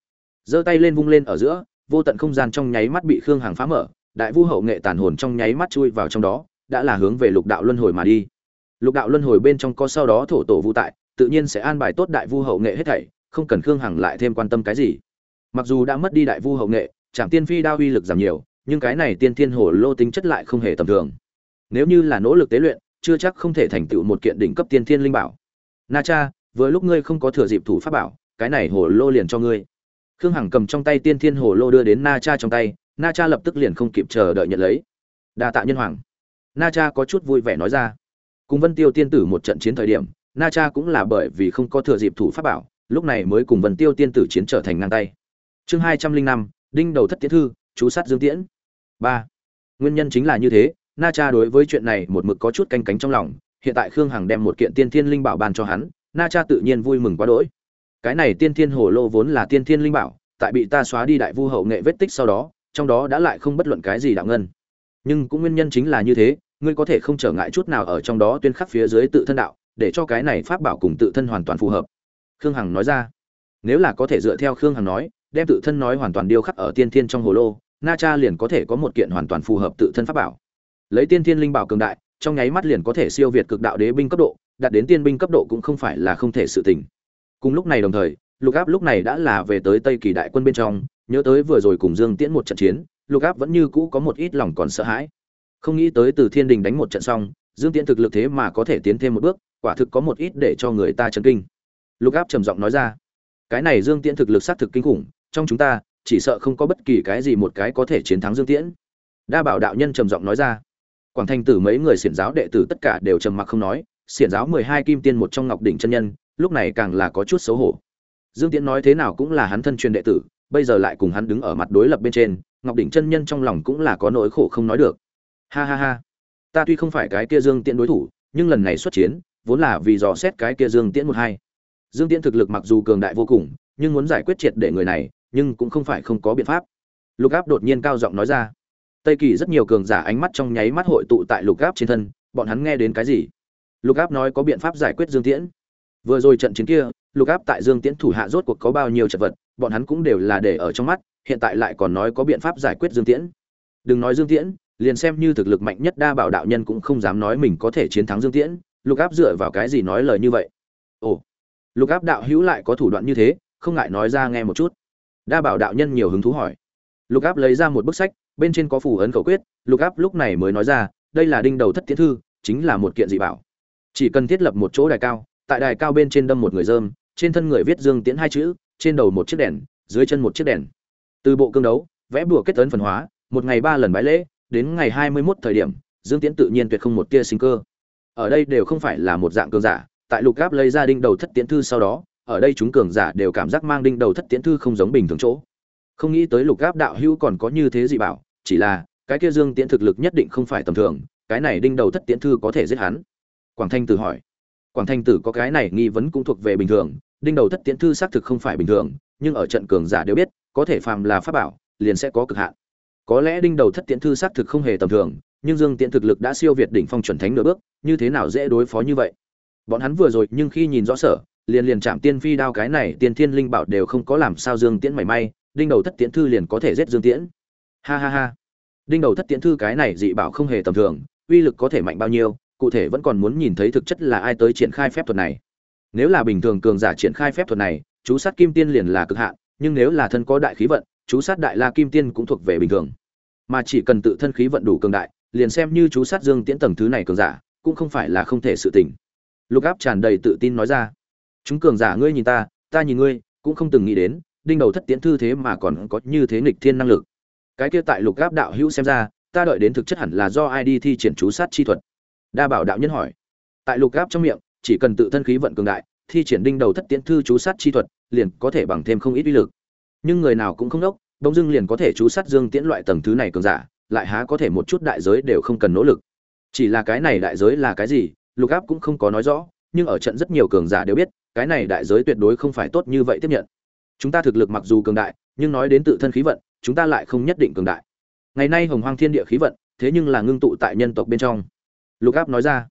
Giơ tay lên vung lên ở giữa, vô tận không gian trong nháy mắt bị khương hàng phá mở, đại vu hậu nghệ tàn hồn trong nháy mắt chui vào trong đó, đã là hướng về lục đạo luân hồi mà đi. Lục đạo luân hồi bên trong có sau đó thổ tổ vu tại, tự nhiên sẽ an bài tốt đại vu hậu nghệ hết thảy, không cần khương hằng lại thêm quan tâm cái gì. Mặc dù đã mất đi đại vu hậu nghệ trạm tiên phi đao uy lực giảm nhiều, nhưng cái này tiên thiên hồ lô tính chất lại không hề tầm thường. Nếu như là nỗ lực tế luyện chưa chắc không thể thành tựu một kiện đỉnh cấp tiên thiên linh bảo. Na cha, vừa lúc ngươi không có thừa dịp thủ pháp bảo, cái này hồ lô liền cho ngươi. Khương hằng cầm trong tay tiên thiên hồ lô đưa đến na cha trong tay, na cha lập tức liền không kịp chờ đợi nhận lấy. Đa tạ nhân hoàng. Na cha có chút vui vẻ nói ra. Cùng vân tiêu tiên tử một trận chiến thời điểm, na cha cũng là bởi vì không có thừa dịp thủ pháp bảo, lúc này mới cùng vân tiêu tiên tử chiến trở thành ngang tay. Chương hai trăm linh năm, đinh đầu thất tiễn thư, chú sát dương tiễn. Ba. Nguyên nhân chính là như thế na cha đối với chuyện này một mực có chút canh cánh trong lòng, hiện tại khương hằng đem một kiện tiên thiên linh bảo ban cho hắn, na cha tự nhiên vui mừng quá đỗi. Cái này tiên thiên hồ lô vốn là tiên thiên linh bảo, tại bị ta xóa đi đại vu hậu nghệ vết tích sau đó, trong đó đã lại không bất luận cái gì đạo ngân. Nhưng cũng nguyên nhân chính là như thế, ngươi có thể không trở ngại chút nào ở trong đó tuyên khắc phía dưới tự thân đạo, để cho cái này pháp bảo cùng tự thân hoàn toàn phù hợp. Khương hằng nói ra. Nếu là có thể dựa theo khương hằng nói, đem tự thân nói hoàn toàn điêu khắc ở tiên thiên trong hồ lô, na cha liền có thể có một kiện hoàn toàn phù hợp tự thân pháp bảo lấy tiên thiên linh bảo cường đại, trong nháy mắt liền có thể siêu việt cực đạo đế binh cấp độ, đạt đến tiên binh cấp độ cũng không phải là không thể sự tình. Cùng lúc này đồng thời, lục áp lúc này đã là về tới tây kỳ đại quân bên trong, nhớ tới vừa rồi cùng dương tiễn một trận chiến, lục áp vẫn như cũ có một ít lòng còn sợ hãi. Không nghĩ tới từ thiên đình đánh một trận xong, dương tiễn thực lực thế mà có thể tiến thêm một bước, quả thực có một ít để cho người ta chấn kinh. Lục áp trầm giọng nói ra, cái này dương tiễn thực lực xác thực kinh khủng, trong chúng ta chỉ sợ không có bất kỳ cái gì một cái có thể chiến thắng dương tiễn. Đa bảo đạo nhân trầm giọng nói ra quảng thanh tử mấy người xiển giáo đệ tử tất cả đều trầm mặc không nói, xiển giáo mười hai kim tiên một trong ngọc đỉnh chân nhân, lúc này càng là có chút xấu hổ. Dương tiễn nói thế nào cũng là hắn thân truyền đệ tử, bây giờ lại cùng hắn đứng ở mặt đối lập bên trên, ngọc đỉnh chân nhân trong lòng cũng là có nỗi khổ không nói được. Ha ha ha. Ta tuy không phải cái kia dương tiễn đối thủ, nhưng lần này xuất chiến, vốn là vì dò xét cái kia dương tiễn một hai. Dương tiễn thực lực mặc dù cường đại vô cùng, nhưng muốn giải quyết triệt để người này, nhưng cũng không phải không có biện pháp. Lục áp đột nhiên cao giọng nói ra tây kỳ rất nhiều cường giả ánh mắt trong nháy mắt hội tụ tại lục áp trên thân, bọn hắn nghe đến cái gì? Lục áp nói có biện pháp giải quyết dương tiễn. Vừa rồi trận chiến kia, lục áp tại dương tiễn thủ hạ rốt cuộc có bao nhiêu trận vật, bọn hắn cũng đều là để ở trong mắt, hiện tại lại còn nói có biện pháp giải quyết dương tiễn. Đừng nói dương tiễn, liền xem như thực lực mạnh nhất đa bảo đạo nhân cũng không dám nói mình có thể chiến thắng dương tiễn, lục áp dựa vào cái gì nói lời như vậy? Ồ, lục áp đạo hữu lại có thủ đoạn như thế, không ngại nói ra nghe một chút. Đa bảo đạo nhân nhiều hứng thú hỏi. Lục áp lấy ra một bức sách bên trên có phù ấn khẩu quyết, lục áp lúc này mới nói ra, đây là đinh đầu thất tiến thư, chính là một kiện dị bảo. Chỉ cần thiết lập một chỗ đài cao, tại đài cao bên trên đâm một người dơm trên thân người viết dương tiễn hai chữ, trên đầu một chiếc đèn, dưới chân một chiếc đèn. Từ bộ cương đấu, vẽ bùa kết tấn phần hóa, một ngày ba lần bái lễ, đến ngày hai mươi 21 thời điểm, dương tiễn tự nhiên tuyệt không một tia sinh cơ. Ở đây đều không phải là một dạng cường giả, tại lục gáp lấy ra đinh đầu thất tiễn thư sau đó, ở đây chúng cường giả đều cảm giác mang đinh đầu thất tiễn thư không giống bình thường chỗ. Không nghĩ tới lục gáp đạo hữu còn có như thế gì bảo chỉ là, cái kia dương tiễn thực lực nhất định không phải tầm thường, cái này đinh đầu thất tiễn thư có thể giết hắn. Quảng thanh tử hỏi. Quảng thanh tử có cái này nghi vấn cũng thuộc về bình thường, đinh đầu thất tiễn thư xác thực không phải bình thường, nhưng ở trận cường giả đều biết, có thể phàm là pháp bảo, liền sẽ có cực hạn. Có lẽ đinh đầu thất tiễn thư xác thực không hề tầm thường, nhưng dương tiễn thực lực đã siêu việt đỉnh phong chuẩn thánh nửa bước, như thế nào dễ đối phó như vậy? Bọn hắn vừa rồi nhưng khi nhìn rõ sở, liền liền chạm tiên phi đao cái này tiên thiên linh bảo đều không có làm sao dương tiễn mảy may, đinh đầu thất tiễn thư liền có thể giết dương tiễn ha ha ha. Đinh đầu thất tiễn thư cái này dị bảo không hề tầm thường, uy lực có thể mạnh bao nhiêu, cụ thể vẫn còn muốn nhìn thấy thực chất là ai tới triển khai phép thuật này. Nếu là bình thường cường giả triển khai phép thuật này, chú sát kim tiên liền là cực hạn, nhưng nếu là thân có đại khí vận, chú sát đại la kim tiên cũng thuộc về bình thường. Mà chỉ cần tự thân khí vận đủ cường đại, liền xem như chú sát dương tiễn tầng thứ này cường giả, cũng không phải là không thể sự tình. Lục áp tràn đầy tự tin nói ra. Chúng cường giả ngươi nhìn ta ta nhìn ngươi, cũng không từng nghĩ đến, đinh đầu thất tiễn thư thế mà còn có như thế nghịch thiên năng lực cái kia tại lục áp đạo hữu xem ra, ta đợi đến thực chất hẳn là do ai đi thi triển chú sát chi thuật. Đa bảo đạo nhân hỏi. Tại lục áp trong miệng, chỉ cần tự thân khí vận cường đại, thi triển đinh đầu thất tiễn thư chú sát chi thuật, liền có thể bằng thêm không ít uy lực. Nhưng người nào cũng không đốc, bỗng dưng liền có thể chú sát dương tiễn loại tầng thứ này cường giả, lại há có thể một chút đại giới đều không cần nỗ lực. Chỉ là cái này đại giới là cái gì, lục áp cũng không có nói rõ, nhưng ở trận rất nhiều cường giả đều biết, cái này đại giới tuyệt đối không phải tốt như vậy tiếp nhận. Chúng ta thực lực mặc dù cường đại, nhưng nói đến tự thân khí vận chúng ta lại không nhất định cường đại. Ngày nay hồng hoang thiên địa khí vận, thế nhưng là ngưng tụ tại nhân tộc bên trong. Lục áp nói ra.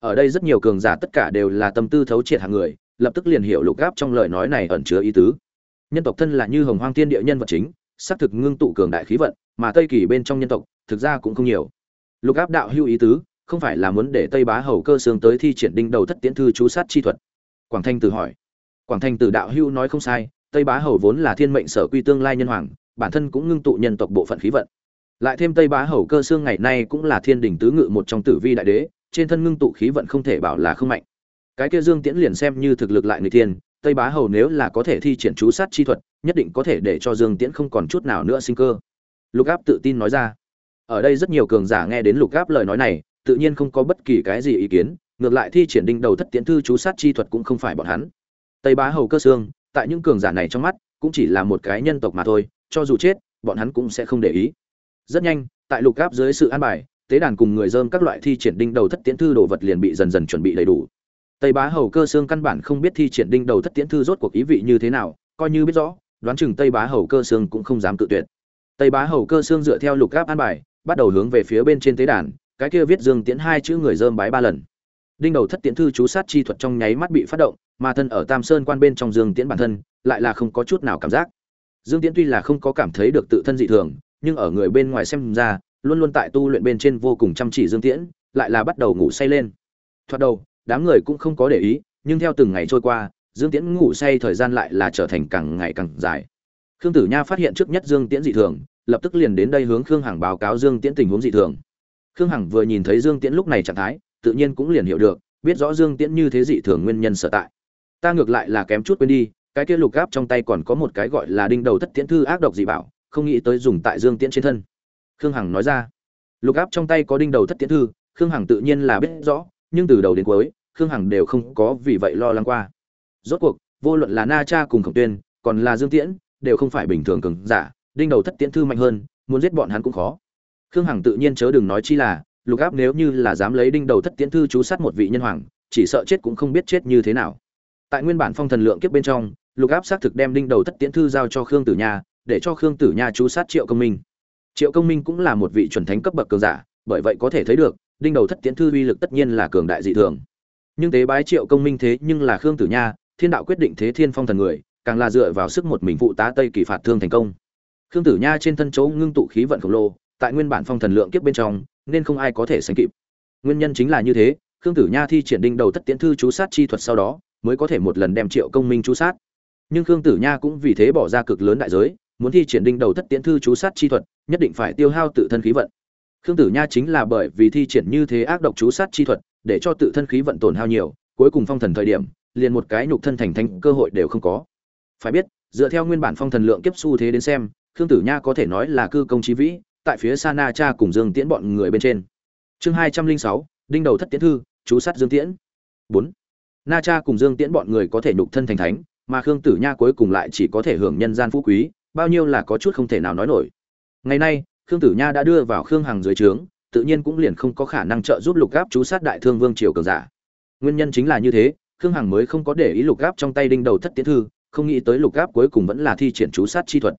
Ở đây rất nhiều cường giả tất cả đều là tâm tư thấu triệt hàng người, lập tức liền hiểu lục áp trong lời nói này ẩn chứa ý tứ. Nhân tộc thân là như hồng hoang thiên địa nhân vật chính, xác thực ngưng tụ cường đại khí vận, mà tây kỳ bên trong nhân tộc, thực ra cũng không nhiều. Lục áp đạo hưu ý tứ, không phải là muốn để tây bá hầu cơ xương tới thi triển đinh đầu thất tiễn thư chú sát chi thuật. Quảng thanh tử hỏi. Quảng thanh tử đạo hưu nói không sai, tây bá hầu vốn là thiên mệnh sở quy tương lai nhân hoàng bản thân cũng ngưng tụ nhân tộc bộ phận khí vận. Lại thêm tây bá hầu cơ xương ngày nay cũng là thiên đình tứ ngự một trong tử vi đại đế, trên thân ngưng tụ khí vận không thể bảo là không mạnh. Cái kia dương tiễn liền xem như thực lực lại người thiên, tây bá hầu nếu là có thể thi triển chú sát chi thuật, nhất định có thể để cho dương tiễn không còn chút nào nữa sinh cơ. Lục áp tự tin nói ra. Ở đây rất nhiều cường giả nghe đến lục áp lời nói này, tự nhiên không có bất kỳ cái gì ý kiến, ngược lại thi triển đinh đầu thất tiễn thư chú sát chi thuật cũng không phải bọn hắn. Tây bá hầu cơ xương, tại những cường giả này trong mắt, cũng chỉ là một cái nhân tộc mà thôi cho dù chết, bọn hắn cũng sẽ không để ý. Rất nhanh, tại lục áp dưới sự an bài, tế đàn cùng người dơm các loại thi triển đinh đầu thất tiễn thư đồ vật liền bị dần dần chuẩn bị đầy đủ. Tây bá hầu cơ xương căn bản không biết thi triển đinh đầu thất tiễn thư rốt cuộc ý vị như thế nào, coi như biết rõ, đoán chừng tây bá hầu cơ xương cũng không dám tự tuyệt. Tây bá hầu cơ xương dựa theo lục áp an bài, bắt đầu hướng về phía bên trên tế đàn, cái kia viết dương tiễn hai chữ người dơm bái ba lần. Đinh đầu thất tiễn thư chú sát chi thuật trong nháy mắt bị phát động, mà thân ở tam sơn quan bên trong dương tiễn bản thân, lại là không có chút nào cảm giác dương tiễn tuy là không có cảm thấy được tự thân dị thường, nhưng ở người bên ngoài xem ra, luôn luôn tại tu luyện bên trên vô cùng chăm chỉ dương tiễn, lại là bắt đầu ngủ say lên. Thoạt đầu, đám người cũng không có để ý, nhưng theo từng ngày trôi qua, dương tiễn ngủ say thời gian lại là trở thành càng ngày càng dài. Khương tử nha phát hiện trước nhất dương tiễn dị thường, lập tức liền đến đây hướng khương hằng báo cáo dương tiễn tình huống dị thường. Khương hằng vừa nhìn thấy dương tiễn lúc này trạng thái, tự nhiên cũng liền hiểu được, biết rõ dương tiễn như thế dị thường nguyên nhân sở tại. Ta ngược lại là kém chút quên đi cái kia lục gáp trong tay còn có một cái gọi là đinh đầu thất tiễn thư ác độc dị bảo, không nghĩ tới dùng tại dương tiễn trên thân. Khương hằng nói ra, lục áp trong tay có đinh đầu thất tiễn thư, khương hằng tự nhiên là biết rõ, nhưng từ đầu đến cuối, khương hằng đều không có vì vậy lo lắng qua. Rốt cuộc, vô luận là na cha cùng khổng tuyên, còn là dương tiễn, đều không phải bình thường cường giả, đinh đầu thất tiễn thư mạnh hơn, muốn giết bọn hắn cũng khó. Khương hằng tự nhiên chớ đừng nói chi là, lục áp nếu như là dám lấy đinh đầu thất tiễn thư chú sát một vị nhân hoàng, chỉ sợ chết cũng không biết chết như thế nào. Tại nguyên bản phong thần lượng kiếp bên trong lục áp xác thực đem đinh đầu thất tiễn thư giao cho khương tử nha, để cho khương tử nha chú sát triệu công minh. Triệu công minh cũng là một vị chuẩn thánh cấp bậc cường giả, bởi vậy có thể thấy được, đinh đầu thất tiễn thư uy lực tất nhiên là cường đại dị thường. Nhưng tế bái triệu công minh thế nhưng là khương tử nha, thiên đạo quyết định thế thiên phong thần người, càng là dựa vào sức một mình phụ tá tây kỳ phạt thương thành công. Khương tử nha trên thân chỗ ngưng tụ khí vận khổng lồ, tại nguyên bản phong thần lượng kiếp bên trong, nên không ai có thể sánh kịp. Nguyên nhân chính là như thế, khương tử nha thi triển đinh đầu thất tiễn thư chú sát chi thuật sau đó, mới có thể một lần đem triệu công minh chú sát nhưng khương tử nha cũng vì thế bỏ ra cực lớn đại giới, muốn thi triển đinh đầu thất tiễn thư chú sát chi thuật, nhất định phải tiêu hao tự thân khí vận. Khương tử nha chính là bởi vì thi triển như thế ác độc chú sát chi thuật, để cho tự thân khí vận tổn hao nhiều, cuối cùng phong thần thời điểm, liền một cái nhục thân thành thành cơ hội đều không có. Phải biết, dựa theo nguyên bản phong thần lượng kiếp xu thế đến xem, khương tử nha có thể nói là cư công trí vĩ, tại phía sa na cha cùng dương tiễn bọn người bên trên. Chương hai trăm linh sáu, đinh đầu thất tiễn thư, chú sát dương tiễn. Bốn, na cha cùng dương tiễn bọn người có thể nhục thân thành thánh mà khương tử nha cuối cùng lại chỉ có thể hưởng nhân gian phú quý, bao nhiêu là có chút không thể nào nói nổi. Ngày nay, khương tử nha đã đưa vào khương hằng dưới trướng, tự nhiên cũng liền không có khả năng trợ giúp lục gáp chú sát đại thương vương triều cường giả. Nguyên nhân chính là như thế, khương hằng mới không có để ý lục gáp trong tay đinh đầu thất tiến thư, không nghĩ tới lục gáp cuối cùng vẫn là thi triển chú sát chi thuật.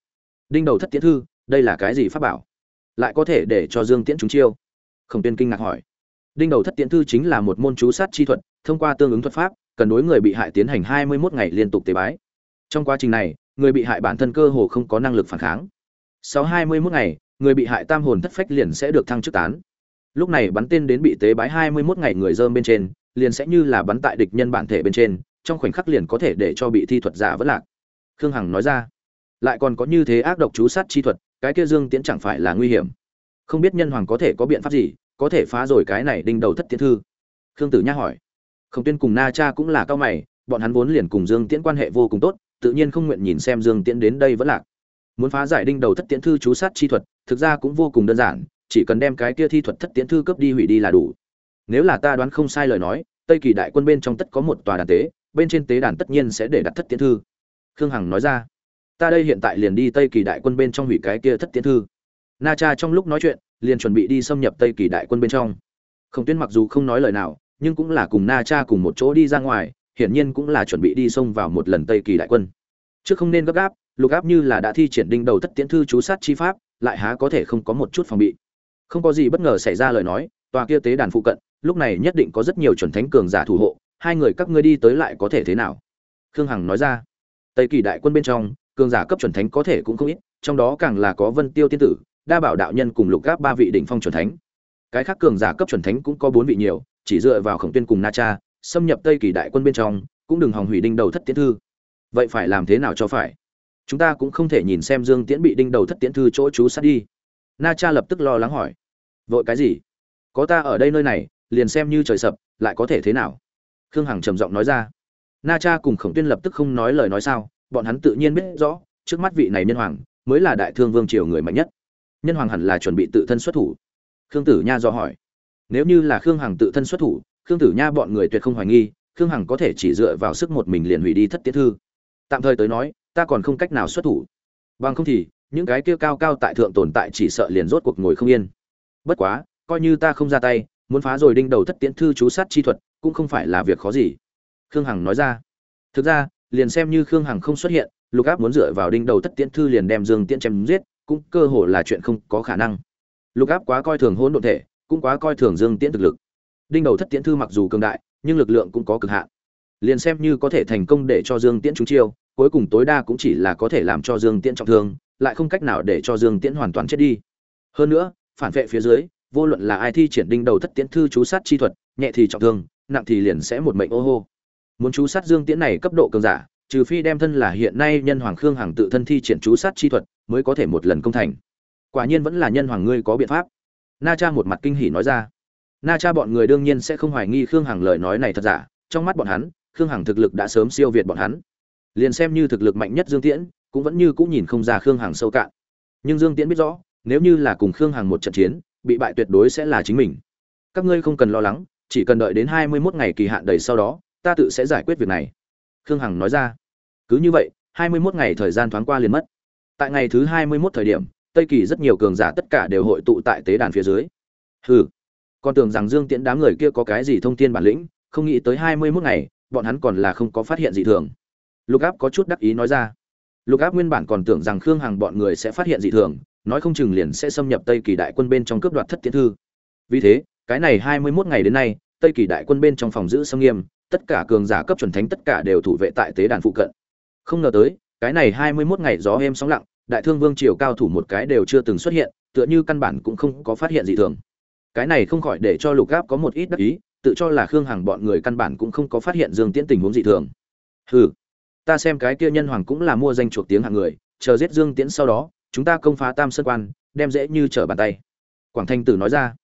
Đinh đầu thất tiến thư, đây là cái gì pháp bảo? Lại có thể để cho dương tiễn chúng chiêu? Khổng tiên kinh ngạc hỏi. Đinh đầu thất tiến thư chính là một môn chú sát chi thuật, thông qua tương ứng thuật pháp cần đối người bị hại tiến hành hai mươi 21 ngày liên tục tế bái. Trong quá trình này, người bị hại bản thân cơ hồ không có năng lực phản kháng. Sau hai mươi 21 ngày, người bị hại tam hồn thất phách liền sẽ được thăng chức tán. Lúc này bắn tên đến bị tế bái hai mươi 21 ngày người dơm bên trên, liền sẽ như là bắn tại địch nhân bản thể bên trên, trong khoảnh khắc liền có thể để cho bị thi thuật giả vẫn lạc. Khương hằng nói ra, lại còn có như thế ác độc chú sát chi thuật, cái kia dương tiễn chẳng phải là nguy hiểm. Không biết nhân hoàng có thể có biện pháp gì, có thể phá rồi cái này đinh đầu thất tiến thư. Khương tử nha hỏi không tiên cùng na cha cũng là cao mày, bọn hắn vốn liền cùng dương tiễn quan hệ vô cùng tốt, tự nhiên không nguyện nhìn xem dương tiễn đến đây vẫn lạc. Muốn phá giải đinh đầu thất tiễn thư chú sát chi thuật, thực ra cũng vô cùng đơn giản, chỉ cần đem cái kia thi thuật thất tiễn thư cướp đi hủy đi là đủ. Nếu là ta đoán không sai lời nói, tây kỳ đại quân bên trong tất có một tòa đàn tế, bên trên tế đàn tất nhiên sẽ để đặt thất tiễn thư. Khương hằng nói ra, ta đây hiện tại liền đi tây kỳ đại quân bên trong hủy cái kia thất tiễn thư. Na cha trong lúc nói chuyện, liền chuẩn bị đi xâm nhập tây kỳ đại quân bên trong. Khổng tuyên mặc dù không nói lời nào nhưng cũng là cùng na cha cùng một chỗ đi ra ngoài, hiển nhiên cũng là chuẩn bị đi xông vào một lần tây kỳ đại quân. Chứ không nên gấp gáp, lục áp như là đã thi triển đinh đầu thất tiễn thư chú sát chi pháp, lại há có thể không có một chút phòng bị. Không có gì bất ngờ xảy ra lời nói, tòa kia tế đàn phụ cận, lúc này nhất định có rất nhiều chuẩn thánh cường giả thủ hộ, hai người các ngươi đi tới lại có thể thế nào? Khương hằng nói ra. Tây kỳ đại quân bên trong, cường giả cấp chuẩn thánh có thể cũng không ít, trong đó càng là có vân tiêu tiên tử, đa bảo đạo nhân cùng lục gáp ba vị đỉnh phong chuẩn thánh. Cái khác cường giả cấp chuẩn thánh cũng có bốn vị nhiều chỉ dựa vào khổng tuyên cùng na cha, xâm nhập tây kỳ đại quân bên trong, cũng đừng hòng hủy đinh đầu thất tiến thư. Vậy phải làm thế nào cho phải? Chúng ta cũng không thể nhìn xem dương tiễn bị đinh đầu thất tiễn thư chỗ chú sát đi. Na cha lập tức lo lắng hỏi. Vội cái gì? Có ta ở đây nơi này, liền xem như trời sập, lại có thể thế nào? Khương hằng trầm giọng nói ra. Na cha cùng khổng tuyên lập tức không nói lời nói sao, bọn hắn tự nhiên biết rõ, trước mắt vị này nhân hoàng, mới là đại thương vương triều người mạnh nhất. Nhân hoàng hẳn là chuẩn bị tự thân xuất thủ. Khương tử nha do hỏi nếu như là khương hằng tự thân xuất thủ, khương tử nha bọn người tuyệt không hoài nghi, khương hằng có thể chỉ dựa vào sức một mình liền hủy đi thất tiết thư. Tạm thời tới nói, ta còn không cách nào xuất thủ. Bằng không thì, những cái kia cao cao tại thượng tồn tại chỉ sợ liền rốt cuộc ngồi không yên. Bất quá, coi như ta không ra tay, muốn phá rồi đinh đầu thất tiễn thư chú sát chi thuật, cũng không phải là việc khó gì. Khương hằng nói ra. Thực ra, liền xem như khương hằng không xuất hiện, lục áp muốn dựa vào đinh đầu thất tiễn thư liền đem dương tiễn chém giết, cũng cơ hồ là chuyện không có khả năng. Lục áp quá coi thường hỗn độn thể cũng quá coi thường dương tiễn thực lực đinh đầu thất tiễn thư mặc dù cường đại nhưng lực lượng cũng có cực hạn liền xem như có thể thành công để cho dương tiễn trúng chiêu cuối cùng tối đa cũng chỉ là có thể làm cho Dương Tiễn trọng thương, lại không cách nào để cho Dương Tiễn hoàn toàn chết đi. Hơn nữa, phản vệ phía dưới, vô luận là ai thi triển đinh đầu thất tiễn thư chú sát chi thuật, nhẹ thì trọng thương, nặng thì liền sẽ một mệnh ô hô. Muốn chú sát Dương Tiễn này cấp độ cường giả, trừ phi đem thân là hiện nay nhân hoàng khương hằng tự thân thi triển chú sát chi thuật, mới có thể một lần công thành. Quả nhiên vẫn là nhân hoàng ngươi có biện pháp. Na Cha một mặt kinh hỉ nói ra. Na Cha bọn người đương nhiên sẽ không hoài nghi Khương Hằng lời nói này thật giả, trong mắt bọn hắn, Khương Hằng thực lực đã sớm siêu việt bọn hắn. Liền xem như thực lực mạnh nhất dương tiễn cũng vẫn như cũng nhìn không ra khương hằng sâu cạn. Nhưng dương tiễn biết rõ nếu như là cùng khương hằng một trận chiến bị bại tuyệt đối sẽ là chính mình. Các ngươi không cần lo lắng chỉ cần đợi đến hai mươi mốt ngày kỳ hạn đầy sau đó ta tự sẽ giải quyết việc này. Khương hằng nói ra. Cứ như vậy hai mươi mốt ngày thời gian thoáng qua liền mất. Tại ngày thứ hai mươi mốt thời điểm tây kỳ rất nhiều cường giả tất cả đều hội tụ tại tế đàn phía dưới. Hừ, con tưởng rằng dương tiễn đám người kia có cái gì thông tin bản lĩnh, không nghĩ tới hai mươi mốt ngày, bọn hắn còn là không có phát hiện gì thường. Lục áp có chút đắc ý nói ra. Lục áp nguyên bản còn tưởng rằng khương hằng bọn người sẽ phát hiện dị thường, nói không chừng liền sẽ xâm nhập tây kỳ đại quân bên trong cướp đoạt thất tiến thư. Vì thế, cái này hai mươi mốt ngày đến nay, tây kỳ đại quân bên trong phòng giữ xâm nghiêm, tất cả cường giả cấp chuẩn thánh tất cả đều thủ vệ tại tế đàn phụ cận. Không ngờ tới, cái này hai mươi mốt ngày gió êm sóng lặng đại thương vương triều cao thủ một cái đều chưa từng xuất hiện, tựa như căn bản cũng không có phát hiện gì thường. Cái này không khỏi để cho lục áp có một ít đắc ý, tự cho là khương hằng bọn người căn bản cũng không có phát hiện dương tiễn tình huống dị thường. Hừ, ta xem cái kia nhân hoàng cũng là mua danh chuộc tiếng hạng người, chờ giết dương tiễn sau đó, chúng ta công phá tam sơn quan, đem dễ như trở bàn tay. Quảng thanh tử nói ra.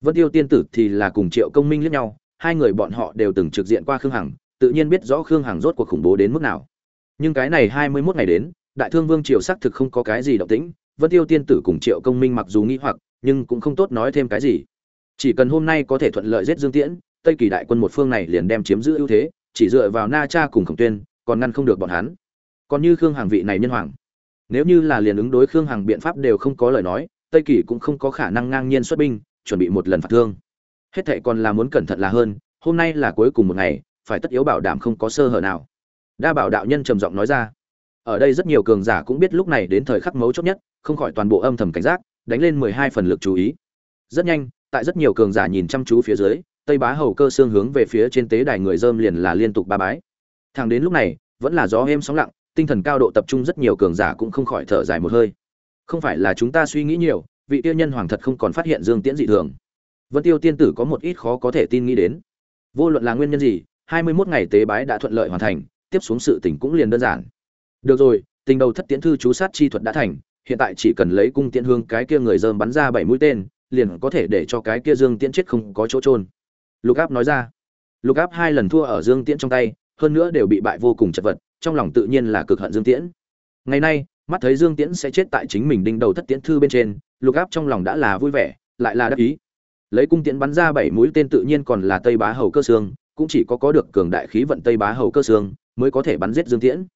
Vân tiêu tiên tử thì là cùng triệu công minh lẫn nhau, hai người bọn họ đều từng trực diện qua khương hằng, tự nhiên biết rõ khương hằng rốt cuộc khủng bố đến mức nào. Nhưng cái này hai mươi mốt ngày đến đại thương vương triều xác thực không có cái gì động tĩnh, vân tiêu tiên tử cùng triệu công minh mặc dù nghĩ hoặc, nhưng cũng không tốt nói thêm cái gì. Chỉ cần hôm nay có thể thuận lợi giết dương tiễn, tây kỳ đại quân một phương này liền đem chiếm giữ ưu thế, chỉ dựa vào na cha cùng khổng tuyên, còn ngăn không được bọn hắn. Còn như khương Hàng vị này nhân hoàng, nếu như là liền ứng đối khương Hàng biện pháp đều không có lời nói, tây kỳ cũng không có khả năng ngang nhiên xuất binh, chuẩn bị một lần phạt thương. Hết thệ còn là muốn cẩn thận là hơn, hôm nay là cuối cùng một ngày, phải tất yếu bảo đảm không có sơ hở nào. Đa bảo đạo nhân trầm giọng nói ra ở đây rất nhiều cường giả cũng biết lúc này đến thời khắc mấu chốt nhất, không khỏi toàn bộ âm thầm cảnh giác, đánh lên mười hai phần lực chú ý. Rất nhanh, tại rất nhiều cường giả nhìn chăm chú phía dưới, tây bá hầu cơ xương hướng về phía trên tế đài người dơm liền là liên tục ba bái. Thẳng đến lúc này, vẫn là gió êm sóng lặng, tinh thần cao độ tập trung rất nhiều cường giả cũng không khỏi thở dài một hơi. Không phải là chúng ta suy nghĩ nhiều, vị tiêu nhân hoàng thật không còn phát hiện dương tiễn dị thường. Vân tiêu tiên tử có một ít khó có thể tin nghĩ đến. Vô luận là nguyên nhân gì, hai mươi 21 ngày tế bái đã thuận lợi hoàn thành, tiếp xuống sự tình cũng liền đơn giản được rồi, tình đầu thất tiễn thư chú sát chi thuật đã thành, hiện tại chỉ cần lấy cung tiễn hương cái kia người dơm bắn ra bảy mũi tên, liền có thể để cho cái kia dương tiễn chết không có chỗ trôn lục áp nói ra. Lục áp hai lần thua ở dương tiễn trong tay, hơn nữa đều bị bại vô cùng chật vật, trong lòng tự nhiên là cực hận dương tiễn. Ngày nay, mắt thấy dương tiễn sẽ chết tại chính mình đinh đầu thất tiễn thư bên trên, lục áp trong lòng đã là vui vẻ, lại là đắc ý. Lấy cung tiễn bắn ra bảy mũi tên tự nhiên còn là tây bá hầu cơ xương cũng chỉ có có được cường đại khí vận tây bá hầu cơ xương mới có thể bắn giết dương tiễn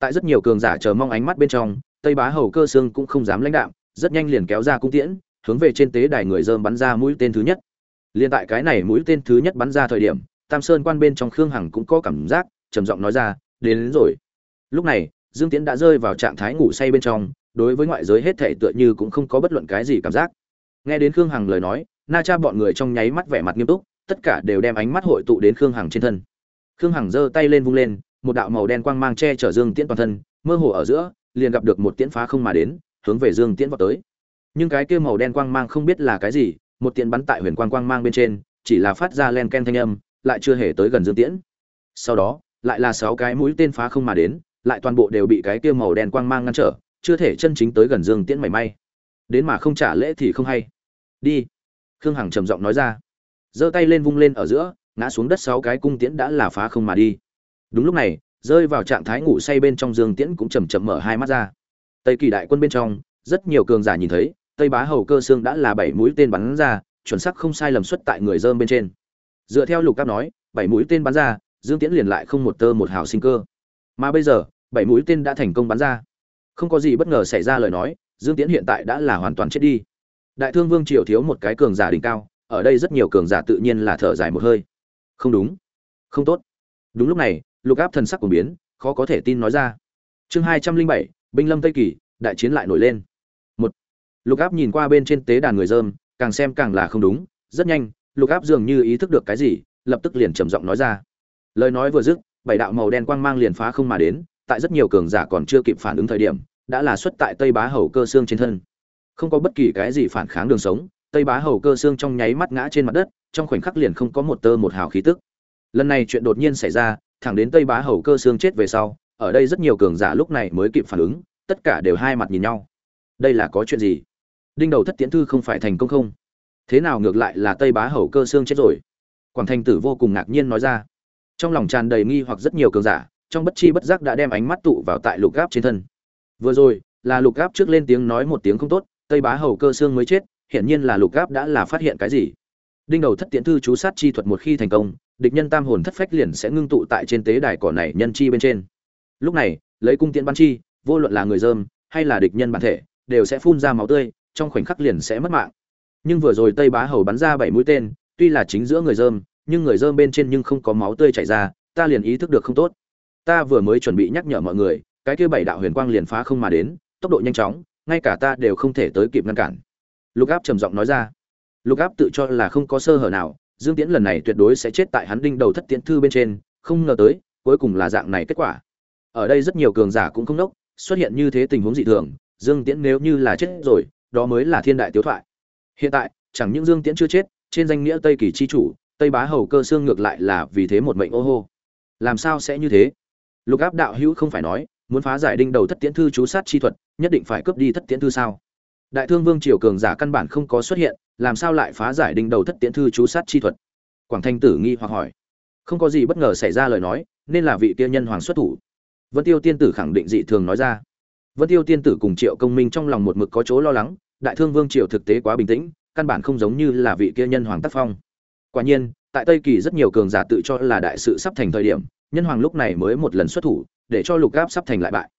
tại rất nhiều cường giả chờ mong ánh mắt bên trong tây bá hầu cơ xương cũng không dám lãnh đạm rất nhanh liền kéo ra cung tiễn hướng về trên tế đài người dơm bắn ra mũi tên thứ nhất. Liền tại cái này mũi tên thứ nhất bắn ra thời điểm tam sơn quan bên trong khương hằng cũng có cảm giác trầm giọng nói ra đến, đến rồi. Lúc này dương tiễn đã rơi vào trạng thái ngủ say bên trong đối với ngoại giới hết thể tựa như cũng không có bất luận cái gì cảm giác. Nghe đến khương hằng lời nói na cha bọn người trong nháy mắt vẻ mặt nghiêm túc tất cả đều đem ánh mắt hội tụ đến khương hằng trên thân. Khương hằng giơ tay lên vung lên một đạo màu đen quang mang che chở dương tiễn toàn thân, mơ hồ ở giữa, liền gặp được một tiễn phá không mà đến, hướng về dương tiễn vọt tới. Nhưng cái kia màu đen quang mang không biết là cái gì, một tiễn bắn tại huyền quang quang mang bên trên, chỉ là phát ra len ken thanh âm, lại chưa hề tới gần dương tiễn. Sau đó, lại là sáu cái mũi tên phá không mà đến, lại toàn bộ đều bị cái kia màu đen quang mang ngăn trở, chưa thể chân chính tới gần dương tiễn mảy may. Đến mà không trả lễ thì không hay. Đi. Khương hằng trầm giọng nói ra. Giơ tay lên vung lên ở giữa, ngã xuống đất sáu cái cung tiễn đã là phá không mà đi đúng lúc này, rơi vào trạng thái ngủ say bên trong dương tiễn cũng chầm chậm mở hai mắt ra. Tây kỳ đại quân bên trong, rất nhiều cường giả nhìn thấy, tây bá hầu cơ xương đã là bảy mũi tên bắn ra, chuẩn xác không sai lầm xuất tại người dơm bên trên. Dựa theo lục cáp nói, bảy mũi tên bắn ra, dương tiễn liền lại không một tơ một hào sinh cơ. Mà bây giờ, bảy mũi tên đã thành công bắn ra. Không có gì bất ngờ xảy ra lời nói, dương tiễn hiện tại đã là hoàn toàn chết đi. Đại thương vương triều thiếu một cái cường giả đỉnh cao, ở đây rất nhiều cường giả tự nhiên là thở dài một hơi. Không đúng. Không tốt. Đúng lúc này lục áp thần sắc của biến, khó có thể tin nói ra. Chương hai trăm linh bảy, binh lâm tây kỳ, đại chiến lại nổi lên. Một, lục áp nhìn qua bên trên tế đàn người dơm, càng xem càng là không đúng, rất nhanh, lục áp dường như ý thức được cái gì, lập tức liền trầm giọng nói ra. Lời nói vừa dứt, bảy đạo màu đen quang mang liền phá không mà đến, tại rất nhiều cường giả còn chưa kịp phản ứng thời điểm, đã là xuất tại tây bá hầu cơ xương trên thân. Không có bất kỳ cái gì phản kháng đường sống, tây bá hầu cơ xương trong nháy mắt ngã trên mặt đất, trong khoảnh khắc liền không có một tơ một hào khí tức. Lần này chuyện đột nhiên xảy ra thẳng đến tây bá hầu cơ xương chết về sau, ở đây rất nhiều cường giả lúc này mới kịp phản ứng, tất cả đều hai mặt nhìn nhau. Đây là có chuyện gì? Đinh đầu thất tiễn thư không phải thành công không? Thế nào ngược lại là tây bá hầu cơ xương chết rồi? Quảng thành tử vô cùng ngạc nhiên nói ra. Trong lòng tràn đầy nghi hoặc rất nhiều cường giả, trong bất chi bất giác đã đem ánh mắt tụ vào tại lục gáp trên thân. Vừa rồi, là lục gáp trước lên tiếng nói một tiếng không tốt, tây bá hầu cơ xương mới chết, hiển nhiên là lục gáp đã là phát hiện cái gì. Đinh đầu thất tiễn thư chú sát chi thuật một khi thành công địch nhân tam hồn thất phách liền sẽ ngưng tụ tại trên tế đài cỏ này nhân chi bên trên. Lúc này, lấy cung tiễn ban chi, vô luận là người dơm hay là địch nhân bản thể, đều sẽ phun ra máu tươi, trong khoảnh khắc liền sẽ mất mạng. Nhưng vừa rồi tây bá hầu bắn ra bảy mũi tên, tuy là chính giữa người dơm, nhưng người dơm bên trên nhưng không có máu tươi chảy ra, ta liền ý thức được không tốt. Ta vừa mới chuẩn bị nhắc nhở mọi người, cái kia bảy đạo huyền quang liền phá không mà đến, tốc độ nhanh chóng, ngay cả ta đều không thể tới kịp ngăn cản. Lục áp trầm giọng nói ra. Lục áp tự cho là không có sơ hở nào dương tiễn lần này tuyệt đối sẽ chết tại hắn đinh đầu thất tiễn thư bên trên, không ngờ tới, cuối cùng là dạng này kết quả. Ở đây rất nhiều cường giả cũng không đốc, xuất hiện như thế tình huống dị thường, dương tiễn nếu như là chết rồi, đó mới là thiên đại tiêu thoại. Hiện tại, chẳng những dương tiễn chưa chết, trên danh nghĩa tây kỳ chi chủ, tây bá hầu cơ xương ngược lại là vì thế một mệnh ô hô. Làm sao sẽ như thế? Lục áp đạo hữu không phải nói, muốn phá giải đinh đầu thất tiễn thư chú sát chi thuật, nhất định phải cướp đi thất tiễn thư sao? Đại thương vương triều cường giả căn bản không có xuất hiện làm sao lại phá giải đinh đầu thất tiễn thư chú sát chi thuật? Quảng thanh tử nghi hoặc hỏi. Không có gì bất ngờ xảy ra lời nói, nên là vị kia nhân hoàng xuất thủ. Vân tiêu tiên tử khẳng định dị thường nói ra. Vân tiêu tiên tử cùng triệu công minh trong lòng một mực có chỗ lo lắng, đại thương vương triều thực tế quá bình tĩnh, căn bản không giống như là vị kia nhân hoàng tác phong. Quả nhiên, tại tây kỳ rất nhiều cường giả tự cho là đại sự sắp thành thời điểm, nhân hoàng lúc này mới một lần xuất thủ, để cho lục gáp sắp thành lại bại.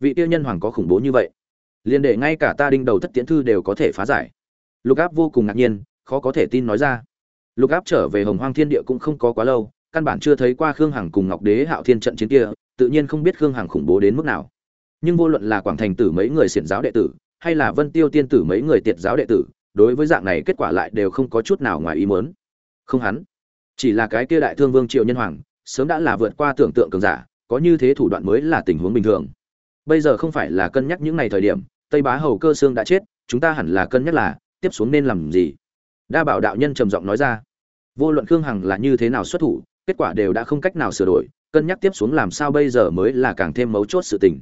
Vị tiêu nhân hoàng có khủng bố như vậy, liền để ngay cả ta đinh đầu thất tiễn thư đều có thể phá giải lục áp vô cùng ngạc nhiên, khó có thể tin nói ra. Lục áp trở về hồng hoang thiên địa cũng không có quá lâu, căn bản chưa thấy qua khương hằng cùng ngọc đế hạo thiên trận chiến kia, tự nhiên không biết khương hằng khủng bố đến mức nào. Nhưng vô luận là quảng thành tử mấy người xiển giáo đệ tử, hay là vân tiêu tiên tử mấy người tiệt giáo đệ tử, đối với dạng này kết quả lại đều không có chút nào ngoài ý muốn. không hắn, chỉ là cái kia đại thương vương triệu nhân hoàng, sớm đã là vượt qua tưởng tượng cường giả, có như thế thủ đoạn mới là tình huống bình thường. Bây giờ không phải là cân nhắc những ngày thời điểm, tây bá hầu cơ xương đã chết, chúng ta hẳn là cân nhắc là tiếp xuống nên làm gì? Đa bảo đạo nhân trầm giọng nói ra. Vô luận khương hằng là như thế nào xuất thủ, kết quả đều đã không cách nào sửa đổi, cân nhắc tiếp xuống làm sao bây giờ mới là càng thêm mấu chốt sự tình.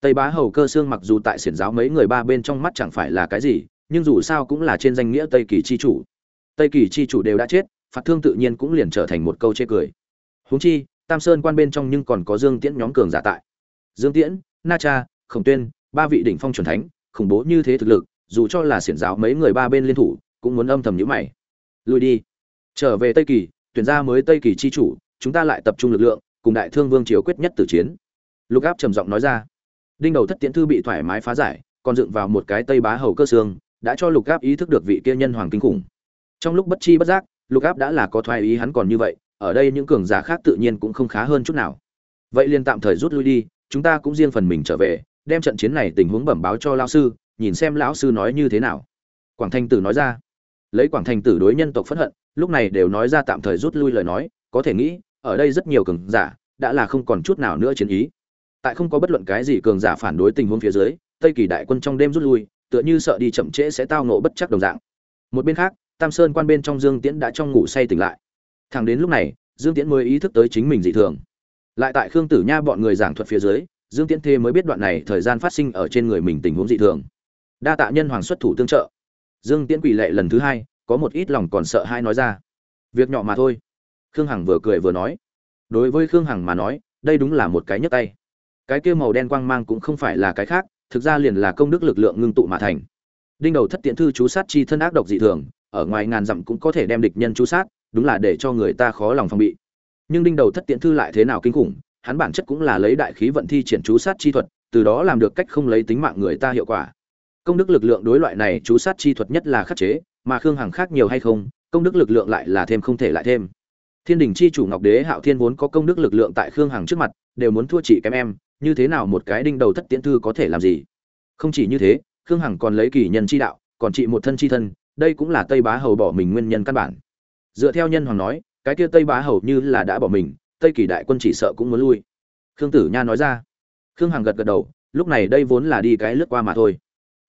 Tây bá hầu cơ xương mặc dù tại xiển giáo mấy người ba bên trong mắt chẳng phải là cái gì, nhưng dù sao cũng là trên danh nghĩa tây kỳ chi chủ. Tây kỳ chi chủ đều đã chết phạt thương tự nhiên cũng liền trở thành một câu chê cười. Huống chi, tam sơn quan bên trong nhưng còn có dương tiễn nhóm cường giả tại. Dương tiễn, na cha, khổng tuyên, ba vị đỉnh phong chuẩn thánh, khủng bố như thế thực lực dù cho là xiển giáo mấy người ba bên liên thủ, cũng muốn âm thầm nhữ mày. Lui đi. Trở về tây kỳ, tuyển ra mới tây kỳ chi chủ, chúng ta lại tập trung lực lượng, cùng đại thương vương triều quyết nhất tử chiến. Lục áp trầm giọng nói ra. Đinh đầu thất tiễn thư bị thoải mái phá giải, còn dựng vào một cái tây bá hầu cơ xương, đã cho lục áp ý thức được vị kia nhân hoàng kinh khủng. Trong lúc bất chi bất giác, lục áp đã là có thoái ý hắn còn như vậy, ở đây những cường giả khác tự nhiên cũng không khá hơn chút nào. Vậy liền tạm thời rút lui đi, chúng ta cũng riêng phần mình trở về, đem trận chiến này tình huống bẩm báo cho lão sư nhìn xem lão sư nói như thế nào. Quảng thanh tử nói ra. Lấy quảng thanh tử đối nhân tộc phẫn hận, lúc này đều nói ra tạm thời rút lui lời nói, có thể nghĩ, ở đây rất nhiều cường giả, đã là không còn chút nào nữa chiến ý. Tại không có bất luận cái gì cường giả phản đối tình huống phía dưới, tây kỳ đại quân trong đêm rút lui, tựa như sợ đi chậm trễ sẽ tao nộ bất chắc đồng dạng. Một bên khác, tam sơn quan bên trong dương tiễn đã trong ngủ say tỉnh lại. Thẳng đến lúc này, dương tiễn mới ý thức tới chính mình dị thường. Lại tại khương tử nha bọn người giảng thuật phía dưới, dương tiễn thê mới biết đoạn này thời gian phát sinh ở trên người mình tình huống dị thường đa tạ nhân hoàng xuất thủ tương trợ. Dương tiễn quỷ lệ lần thứ hai, có một ít lòng còn sợ hai nói ra. Việc nhỏ mà thôi. Khương hằng vừa cười vừa nói. Đối với khương hằng mà nói, đây đúng là một cái nhấc tay. Cái kia màu đen quang mang cũng không phải là cái khác, thực ra liền là công đức lực lượng ngưng tụ mà thành. Đinh đầu thất tiện thư chú sát chi thân ác độc dị thường, ở ngoài ngàn dặm cũng có thể đem địch nhân chú sát, đúng là để cho người ta khó lòng phòng bị. Nhưng đinh đầu thất tiện thư lại thế nào kinh khủng, hắn bản chất cũng là lấy đại khí vận thi triển chú sát chi thuật, từ đó làm được cách không lấy tính mạng người ta hiệu quả công đức lực lượng đối loại này chú sát chi thuật nhất là khắc chế, mà khương hằng khác nhiều hay không, công đức lực lượng lại là thêm không thể lại thêm. Thiên đình chi chủ ngọc đế hạo thiên vốn có công đức lực lượng tại khương hằng trước mặt, đều muốn thua chị kém em, như thế nào một cái đinh đầu thất tiễn thư có thể làm gì? Không chỉ như thế, khương hằng còn lấy kỳ nhân chi đạo, còn trị một thân chi thân, đây cũng là tây bá hầu bỏ mình nguyên nhân căn bản. Dựa theo nhân hoàng nói, cái kia tây bá hầu như là đã bỏ mình, tây kỳ đại quân chỉ sợ cũng muốn lui. Khương tử nha nói ra. Khương hằng gật gật đầu, lúc này đây vốn là đi cái lướt qua mà thôi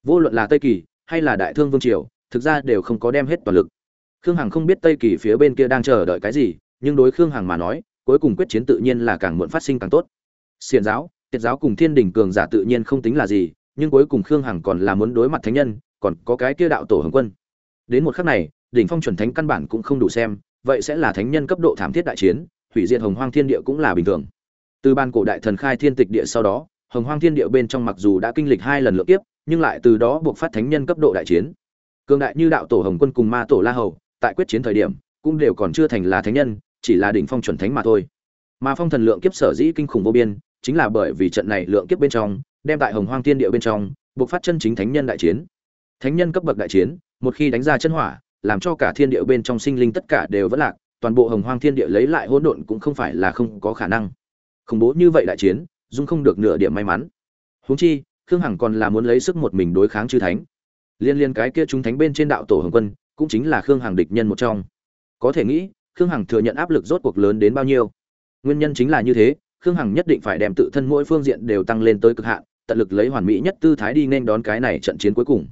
vô luận là tây kỳ hay là đại thương vương triều, thực ra đều không có đem hết toàn lực. Khương hằng không biết tây kỳ phía bên kia đang chờ đợi cái gì, nhưng đối khương hằng mà nói, cuối cùng quyết chiến tự nhiên là càng muộn phát sinh càng tốt. Xiền giáo tiết giáo cùng thiên đình cường giả tự nhiên không tính là gì, nhưng cuối cùng khương hằng còn là muốn đối mặt thánh nhân, còn có cái kia đạo tổ hồng quân. Đến một khắc này, đỉnh phong chuẩn thánh căn bản cũng không đủ xem, vậy sẽ là thánh nhân cấp độ thảm thiết đại chiến, hủy diệt hồng hoang thiên địa cũng là bình thường. Từ ban cổ đại thần khai thiên tịch địa sau đó, hồng hoang thiên địa bên trong mặc dù đã kinh lịch hai lần lượt tiếp nhưng lại từ đó buộc phát thánh nhân cấp độ đại chiến. Cường đại như đạo tổ hồng quân cùng ma tổ la hầu, tại quyết chiến thời điểm, cũng đều còn chưa thành là thánh nhân, chỉ là đỉnh phong chuẩn thánh mà thôi. Mà phong thần lượng kiếp sở dĩ kinh khủng vô biên, chính là bởi vì trận này lượng kiếp bên trong, đem tại hồng hoang thiên địa bên trong, buộc phát chân chính thánh nhân đại chiến. Thánh nhân cấp bậc đại chiến, một khi đánh ra chân hỏa, làm cho cả thiên địa bên trong sinh linh tất cả đều vẫn lạc, toàn bộ hồng hoang thiên địa lấy lại hỗn độn cũng không phải là không có khả năng. Khủng bố như vậy đại chiến, dung không được nửa điểm may mắn. Huống chi khương hằng còn là muốn lấy sức một mình đối kháng chư thánh. Liên liên cái kia chúng thánh bên trên đạo tổ hồng quân, cũng chính là khương hằng địch nhân một trong. Có thể nghĩ, khương hằng thừa nhận áp lực rốt cuộc lớn đến bao nhiêu. Nguyên nhân chính là như thế, khương hằng nhất định phải đem tự thân mỗi phương diện đều tăng lên tới cực hạn, tận lực lấy hoàn mỹ nhất tư thái đi nên đón cái này trận chiến cuối cùng.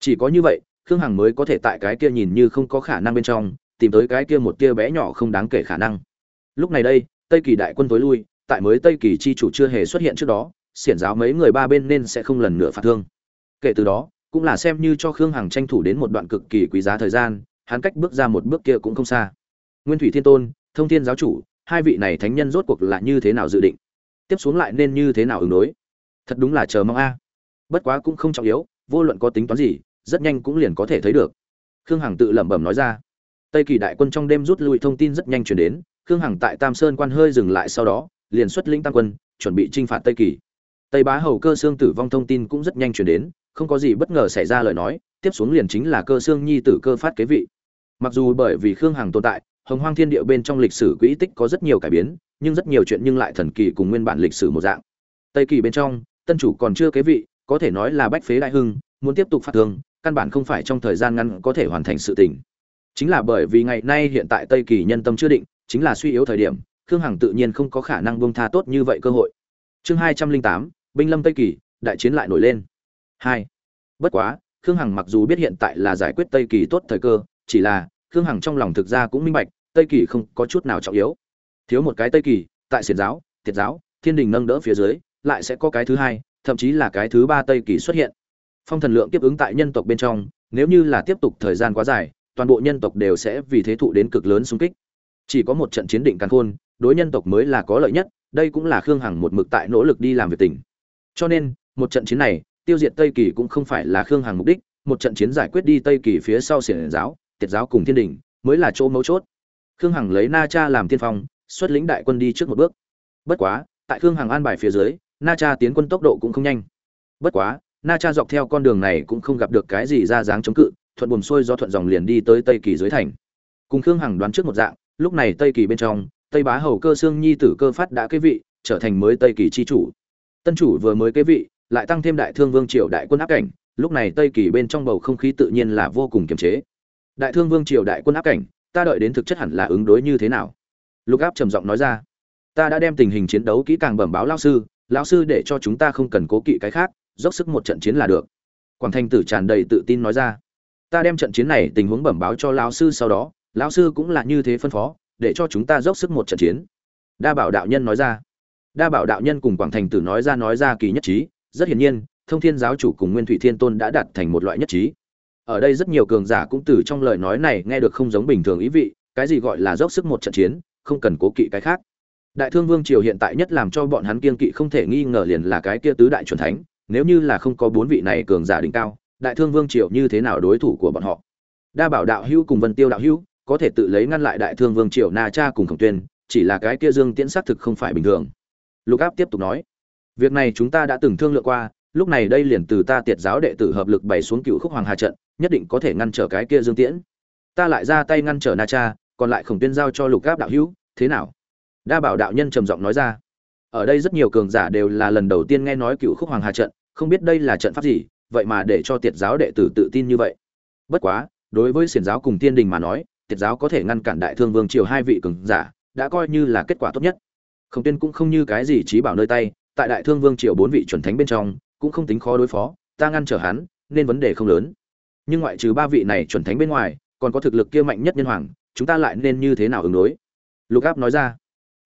Chỉ có như vậy, khương hằng mới có thể tại cái kia nhìn như không có khả năng bên trong, tìm tới cái kia một tia bé nhỏ không đáng kể khả năng. Lúc này đây, tây kỳ đại quân tối lui, tại mới tây kỳ chi chủ chưa hề xuất hiện trước đó xiển giáo mấy người ba bên nên sẽ không lần nữa phạt thương. Kể từ đó, cũng là xem như cho khương hằng tranh thủ đến một đoạn cực kỳ quý giá thời gian, hắn cách bước ra một bước kia cũng không xa. Nguyên thủy thiên tôn, thông thiên giáo chủ, hai vị này thánh nhân rốt cuộc là như thế nào dự định? Tiếp xuống lại nên như thế nào ứng đối? Thật đúng là chờ mong a. Bất quá cũng không trọng yếu, vô luận có tính toán gì, rất nhanh cũng liền có thể thấy được. Khương hằng tự lẩm bẩm nói ra. Tây kỳ đại quân trong đêm rút lui thông tin rất nhanh chuyển đến, khương hằng tại tam sơn quan hơi dừng lại sau đó, liền xuất lĩnh tăng quân, chuẩn bị t r i n h phạt tây kỳ tây bá hầu cơ xương tử vong thông tin cũng rất nhanh truyền đến, không có gì bất ngờ xảy ra lời nói, tiếp xuống liền chính là cơ xương nhi tử cơ phát kế vị. Mặc dù bởi vì khương hằng tồn tại, hồng hoang thiên địa bên trong lịch sử quỹ tích có rất nhiều cải biến, nhưng rất nhiều chuyện nhưng lại thần kỳ cùng nguyên bản lịch sử một dạng. Tây kỳ bên trong, tân chủ còn chưa kế vị, có thể nói là bách phế đại hưng, muốn tiếp tục phát thương, căn bản không phải trong thời gian ngắn có thể hoàn thành sự tình. Chính là bởi vì ngày nay hiện tại tây kỳ nhân tâm chưa định, chính là suy yếu thời điểm, khương hằng tự nhiên không có khả năng buông tha tốt như vậy cơ hội. Chương hai trăm linh tám binh lâm tây kỳ, đại chiến lại nổi lên. Hai, bất quá, khương hằng mặc dù biết hiện tại là giải quyết tây kỳ tốt thời cơ, chỉ là, khương hằng trong lòng thực ra cũng minh bạch, tây kỳ không có chút nào trọng yếu. Thiếu một cái tây kỳ, tại xiển giáo thiệt giáo, thiên đình nâng đỡ phía dưới, lại sẽ có cái thứ hai, thậm chí là cái thứ ba tây kỳ xuất hiện. Phong thần lượng tiếp ứng tại nhân tộc bên trong, nếu như là tiếp tục thời gian quá dài, toàn bộ nhân tộc đều sẽ vì thế thụ đến cực lớn xung kích. Chỉ có một trận chiến định càn khôn, đối nhân tộc mới là có lợi nhất, đây cũng là khương hằng một mực tại nỗ lực đi làm việc tỉnh cho nên, một trận chiến này, tiêu diệt tây kỳ cũng không phải là khương hằng mục đích, một trận chiến giải quyết đi tây kỳ phía sau xiển giáo, tiệt giáo cùng thiên đình, mới là chỗ mấu chốt. Khương hằng lấy na cha làm tiên phong, xuất lĩnh đại quân đi trước một bước. Bất quá, tại khương hằng an bài phía dưới, na cha tiến quân tốc độ cũng không nhanh. Bất quá, na cha dọc theo con đường này cũng không gặp được cái gì ra dáng chống cự, thuận buồm xuôi do thuận dòng liền đi tới tây kỳ dưới thành. Cùng khương hằng đoán trước một dạng, lúc này tây kỳ bên trong, tây bá hầu cơ xương nhi tử cơ phát đã kế vị, trở thành mới tây kỳ chi chủ tân chủ vừa mới kế vị, lại tăng thêm đại thương vương triều đại quân áp cảnh, lúc này tây kỳ bên trong bầu không khí tự nhiên là vô cùng kiềm chế. Đại thương vương triều đại quân áp cảnh, ta đợi đến thực chất hẳn là ứng đối như thế nào? Lục áp trầm giọng nói ra. Ta đã đem tình hình chiến đấu kỹ càng bẩm báo lão sư lão sư để cho chúng ta không cần cố kỵ cái khác, dốc sức một trận chiến là được. Quảng thanh tử tràn đầy tự tin nói ra. Ta đem trận chiến này tình huống bẩm báo cho lão sư sau đó, lão sư cũng là như thế phân phó, để cho chúng ta dốc sức một trận chiến. Đa bảo đạo nhân nói ra đa bảo đạo nhân cùng quảng thành tử nói ra nói ra kỳ nhất trí, rất hiển nhiên, thông thiên giáo chủ cùng nguyên thủy thiên tôn đã đạt thành một loại nhất trí. Ở đây rất nhiều cường giả cũng từ trong lời nói này nghe được không giống bình thường ý vị, cái gì gọi là dốc sức một trận chiến, không cần cố kỵ cái khác. Đại thương vương triều hiện tại nhất làm cho bọn hắn kiên kỵ không thể nghi ngờ liền là cái kia tứ đại chuẩn thánh, nếu như là không có bốn vị này cường giả đỉnh cao, đại thương vương triều như thế nào đối thủ của bọn họ? Đa bảo đạo hữu cùng vân tiêu đạo hữu, có thể tự lấy ngăn lại đại thương vương triều na cha cùng khổng tuyên, chỉ là cái kia dương tiễn xác thực không phải bình thường lục áp tiếp tục nói, việc này chúng ta đã từng thương lượng qua, lúc này đây liền từ ta tiệt giáo đệ tử hợp lực bày xuống cựu khúc hoàng hà trận, nhất định có thể ngăn trở cái kia dương tiễn. Ta lại ra tay ngăn trở na cha, còn lại khổng tuyên giao cho lục áp đạo hữu, thế nào? Đa bảo đạo nhân trầm giọng nói ra, ở đây rất nhiều cường giả đều là lần đầu tiên nghe nói cựu khúc hoàng hà trận, không biết đây là trận pháp gì, vậy mà để cho tiệt giáo đệ tử tự tin như vậy. Bất quá, đối với xiển giáo cùng tiên đình mà nói, tiệt giáo có thể ngăn cản đại thương vương triều hai vị cường giả, đã coi như là kết quả tốt nhất khổng tiên cũng không như cái gì trí bảo nơi tay, tại đại thương vương triều bốn vị chuẩn thánh bên trong, cũng không tính khó đối phó, ta ngăn trở hắn, nên vấn đề không lớn. Nhưng ngoại trừ ba vị này chuẩn thánh bên ngoài, còn có thực lực kia mạnh nhất nhân hoàng, chúng ta lại nên như thế nào ứng đối? Lục áp nói ra.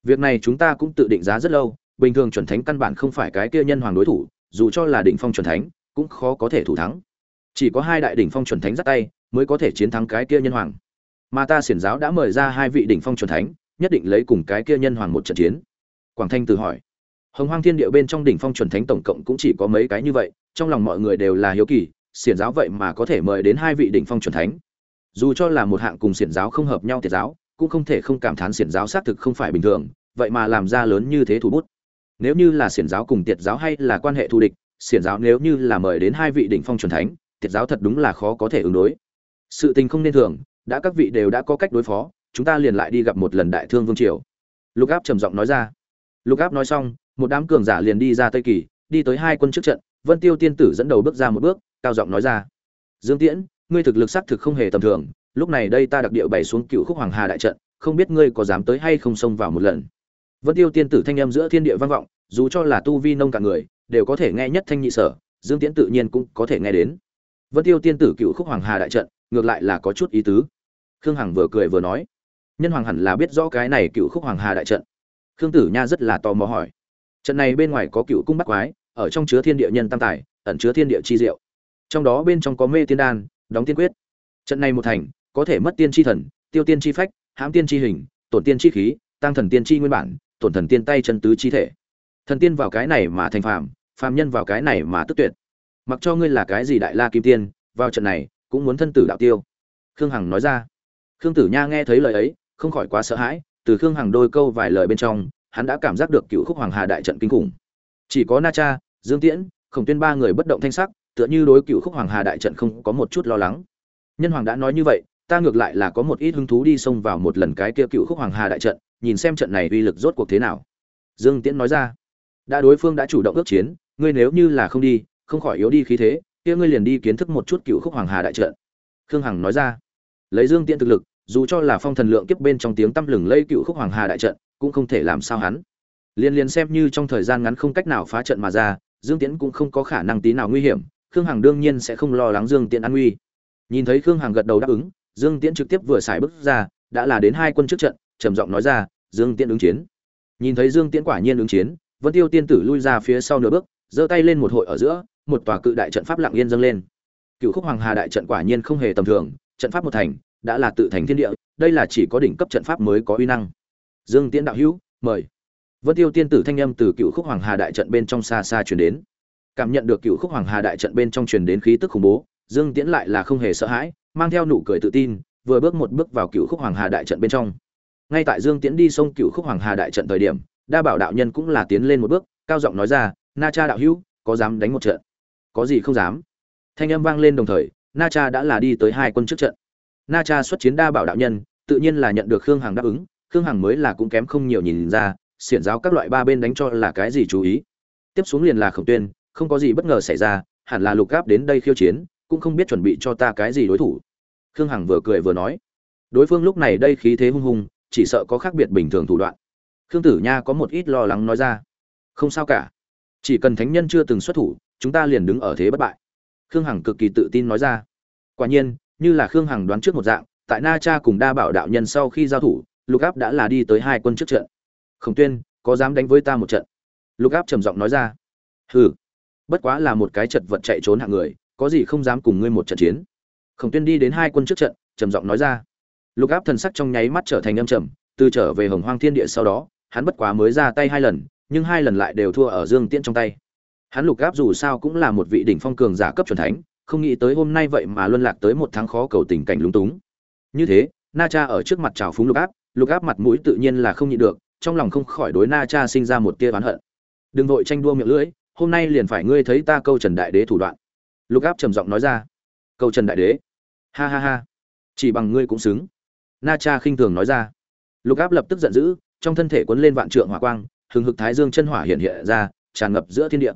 Việc này chúng ta cũng tự định giá rất lâu, bình thường chuẩn thánh căn bản không phải cái kia nhân hoàng đối thủ, dù cho là đỉnh phong chuẩn thánh, cũng khó có thể thủ thắng. Chỉ có hai đại đỉnh phong chuẩn thánh dắt tay, mới có thể chiến thắng cái kia nhân hoàng. Mà ta xiển giáo đã mời ra hai vị đỉnh phong chuẩn thánh, nhất định lấy cùng cái kia nhân hoàng một trận chiến quảng thanh từ hỏi. Hồng hoang thiên địa bên trong đỉnh phong chuẩn thánh tổng cộng cũng chỉ có mấy cái như vậy, trong lòng mọi người đều là hiếu kỳ, xiển giáo vậy mà có thể mời đến hai vị đỉnh phong chuẩn thánh. Dù cho là một hạng cùng xiển giáo không hợp nhau tiệt giáo, cũng không thể không cảm thán xiển giáo xác thực không phải bình thường, vậy mà làm ra lớn như thế thủ bút. Nếu như là xiển giáo cùng tiệt giáo hay là quan hệ thù địch, xiển giáo nếu như là mời đến hai vị đỉnh phong chuẩn thánh, tiệt giáo thật đúng là khó có thể ứng đối. Sự tình không nên thường, đã các vị đều đã có cách đối phó, chúng ta liền lại đi gặp một lần đại thương vương triều. Lục áp trầm giọng nói ra lục áp nói xong, một đám cường giả liền đi ra tây kỳ, đi tới hai quân trước trận, vân tiêu tiên tử dẫn đầu bước ra một bước, cao giọng nói ra, dương tiễn, ngươi thực lực xác thực không hề tầm thường, lúc này đây ta đặc địa bày xuống cựu khúc hoàng hà đại trận, không biết ngươi có dám tới hay không xông vào một lần. Vân tiêu tiên tử thanh âm giữa thiên địa vang vọng, dù cho là tu vi nông cả người, đều có thể nghe nhất thanh nhị sở, dương tiễn tự nhiên cũng có thể nghe đến. Vân tiêu tiên tử cựu khúc hoàng hà đại trận, ngược lại là có chút ý tứ. Khương hằng vừa cười vừa nói, nhân hoàng hẳn là biết rõ cái này cựu khúc hoàng hà đại trận khương tử nha rất là tò mò hỏi. Trận này bên ngoài có cựu cung bắc quái, ở trong chứa thiên địa nhân tam tài, ẩn chứa thiên địa chi diệu. Trong đó bên trong có mê tiên đan, đóng tiên quyết. Trận này một thành, có thể mất tiên chi thần, tiêu tiên chi phách, hãm tiên chi hình, tổn tiên chi khí, tăng thần tiên chi nguyên bản, tổn thần tiên tay chân tứ chi thể. Thần tiên vào cái này mà thành phàm phàm nhân vào cái này mà tức tuyệt. Mặc cho ngươi là cái gì đại la kim tiên, vào trận này, cũng muốn thân tử đạo tiêu. Khương hằng nói ra. Khương tử nha nghe thấy lời ấy, không khỏi quá sợ hãi từ khương hằng đôi câu vài lời bên trong, hắn đã cảm giác được cựu khúc hoàng hà đại trận kinh khủng. Chỉ có na cha, dương tiễn, khổng tuyên ba người bất động thanh sắc, tựa như đối cựu khúc hoàng hà đại trận không có một chút lo lắng. Nhân hoàng đã nói như vậy, ta ngược lại là có một ít hứng thú đi xông vào một lần cái kia cựu khúc hoàng hà đại trận, nhìn xem trận này uy lực rốt cuộc thế nào. Dương tiễn nói ra, đã đối phương đã chủ động ước chiến, ngươi nếu như là không đi, không khỏi yếu đi khí thế, kia ngươi liền đi kiến thức một chút cựu khúc hoàng hà đại trận. Khương hằng nói ra, lấy dương tiễn thực lực dù cho là phong thần lượng kiếp bên trong tiếng tăm lừng lây cựu khúc hoàng hà đại trận, cũng không thể làm sao hắn. Liên liên xem như trong thời gian ngắn không cách nào phá trận mà ra, dương tiễn cũng không có khả năng tí nào nguy hiểm, khương hằng đương nhiên sẽ không lo lắng dương tiễn an nguy. Nhìn thấy khương hằng gật đầu đáp ứng, dương tiễn trực tiếp vừa xài bước ra, đã là đến hai quân trước trận, trầm giọng nói ra, dương tiễn ứng chiến. Nhìn thấy dương tiễn quả nhiên ứng chiến, vân tiêu tiên tử lui ra phía sau nửa bước, giơ tay lên một hội ở giữa, một tòa cự đại trận pháp lặng yên dâng lên. Cựu khúc hoàng hà đại trận quả nhiên không hề tầm thường, trận pháp một thành đã là tự thành thiên địa, đây là chỉ có đỉnh cấp trận pháp mới có uy năng. Dương tiễn đạo hữu, mời. Vân tiêu tiên tử thanh âm từ cựu khúc hoàng hà đại trận bên trong xa xa truyền đến. Cảm nhận được cựu khúc hoàng hà đại trận bên trong truyền đến khí tức khủng bố, dương tiễn lại là không hề sợ hãi, mang theo nụ cười tự tin, vừa bước một bước vào cựu khúc hoàng hà đại trận bên trong. Ngay tại dương tiễn đi sông cựu khúc hoàng hà đại trận thời điểm, đa bảo đạo nhân cũng là tiến lên một bước, cao giọng nói ra, na cha đạo hữu, có dám đánh một trận? Có gì không dám. Thanh âm vang lên đồng thời, na cha đã là đi tới hai quân trước trận na cha xuất chiến đa bảo đạo nhân, tự nhiên là nhận được khương hằng đáp ứng, khương hằng mới là cũng kém không nhiều nhìn ra, xiển giáo các loại ba bên đánh cho là cái gì chú ý. Tiếp xuống liền là khổng tuyên, không có gì bất ngờ xảy ra, hẳn là lục gáp đến đây khiêu chiến, cũng không biết chuẩn bị cho ta cái gì đối thủ. Khương hằng vừa cười vừa nói. Đối phương lúc này đây khí thế hung hung, chỉ sợ có khác biệt bình thường thủ đoạn. Khương tử nha có một ít lo lắng nói ra. Không sao cả. Chỉ cần thánh nhân chưa từng xuất thủ, chúng ta liền đứng ở thế bất bại. Khương hằng cực kỳ tự tin nói ra. Quả nhiên như là khương hằng đoán trước một dạng, tại na cha cùng đa bảo đạo nhân sau khi giao thủ, lục áp đã là đi tới hai quân trước trận. Khổng tuyên, có dám đánh với ta một trận? Lục áp trầm giọng nói ra. Hừ, bất quá là một cái chật vật chạy trốn hạng người, có gì không dám cùng ngươi một trận chiến? Khổng tuyên đi đến hai quân trước trận, trầm giọng nói ra. Lục áp thần sắc trong nháy mắt trở thành âm trầm, từ trở về hồng hoang thiên địa sau đó, hắn bất quá mới ra tay hai lần, nhưng hai lần lại đều thua ở dương tiễn trong tay. Hắn lục áp dù sao cũng là một vị đỉnh phong cường giả cấp chuẩn thánh không nghĩ tới hôm nay vậy mà luân lạc tới một tháng khó cầu tình cảnh lúng túng. Như thế, na cha ở trước mặt trào phúng lục áp lục áp mặt mũi tự nhiên là không nhịn được, trong lòng không khỏi đối na cha sinh ra một tia oán hận. Đừng vội tranh đua miệng lưỡi, hôm nay liền phải ngươi thấy ta câu trần đại đế thủ đoạn. Lục áp trầm giọng nói ra. Câu trần đại đế? Ha ha ha, chỉ bằng ngươi cũng xứng. Na cha khinh thường nói ra. Lục áp lập tức giận dữ, trong thân thể cuốn lên vạn trượng hỏa quang, hừng hực thái dương chân hỏa hiện hiện ra, tràn ngập giữa thiên địa.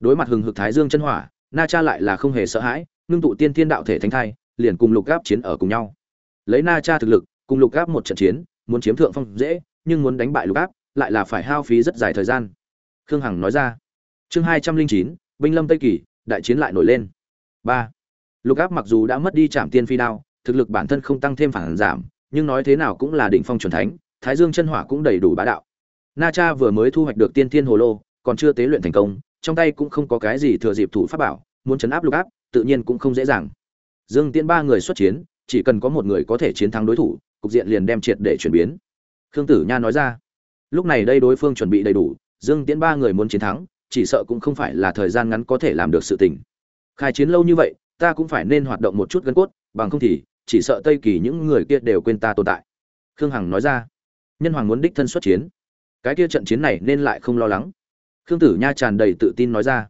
Đối mặt hừng hực thái dương chân hỏa na cha lại là không hề sợ hãi, ngưng tụ tiên thiên đạo thể thánh thai, liền cùng lục áp chiến ở cùng nhau. Lấy na cha thực lực, cùng lục áp một trận chiến, muốn chiếm thượng phong dễ, nhưng muốn đánh bại lục áp lại là phải hao phí rất dài thời gian. Khương hằng nói ra. Chương hai trăm linh chín, binh lâm tây kỳ, đại chiến lại nổi lên. Ba. Lục áp mặc dù đã mất đi trạm tiên phi đao, thực lực bản thân không tăng thêm phản giảm, nhưng nói thế nào cũng là đỉnh phong c thánh, thái dương chân hỏa cũng đầy đủ bá đạo. Na cha vừa mới thu hoạch được tiên thiên hồ lô, còn chưa tế luyện thành công trong tay cũng không có cái gì thừa dịp thủ pháp bảo, muốn chấn áp lục áp, tự nhiên cũng không dễ dàng. Dương Tiễn ba người xuất chiến, chỉ cần có một người có thể chiến thắng đối thủ, cục diện liền đem triệt để chuyển biến. Khương tử nha nói ra, lúc này đây đối phương chuẩn bị đầy đủ, dương tiễn ba người muốn chiến thắng, chỉ sợ cũng không phải là thời gian ngắn có thể làm được sự tình. Khai chiến lâu như vậy, ta cũng phải nên hoạt động một chút gân cốt, bằng không thì, chỉ sợ tây kỳ những người kia đều quên ta tồn tại. Khương hằng nói ra, nhân hoàng muốn đích thân xuất chiến. Cái kia trận chiến này nên lại không lo lắng khương tử nha tràn đầy tự tin nói ra.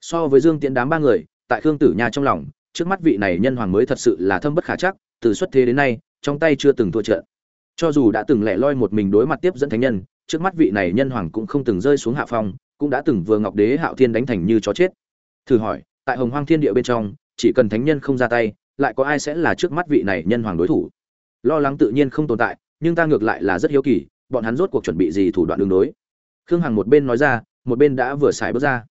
So với dương tiễn đám ba người, tại khương tử nha trong lòng, trước mắt vị này nhân hoàng mới thật sự là thâm bất khả chắc, từ xuất thế đến nay, trong tay chưa từng thua trận. Cho dù đã từng lẻ loi một mình đối mặt tiếp dẫn thánh nhân, trước mắt vị này nhân hoàng cũng không từng rơi xuống hạ phong, cũng đã từng vừa ngọc đế hạo thiên đánh thành như chó chết. Thử hỏi, tại hồng hoang thiên địa bên trong, chỉ cần thánh nhân không ra tay, lại có ai sẽ là trước mắt vị này nhân hoàng đối thủ? Lo lắng tự nhiên không tồn tại, nhưng ta ngược lại là rất hiếu kỳ, bọn hắn rốt cuộc chuẩn bị gì thủ đoạn đường đối? Khương hằng một bên nói ra một bên đã vừa xài bước ra.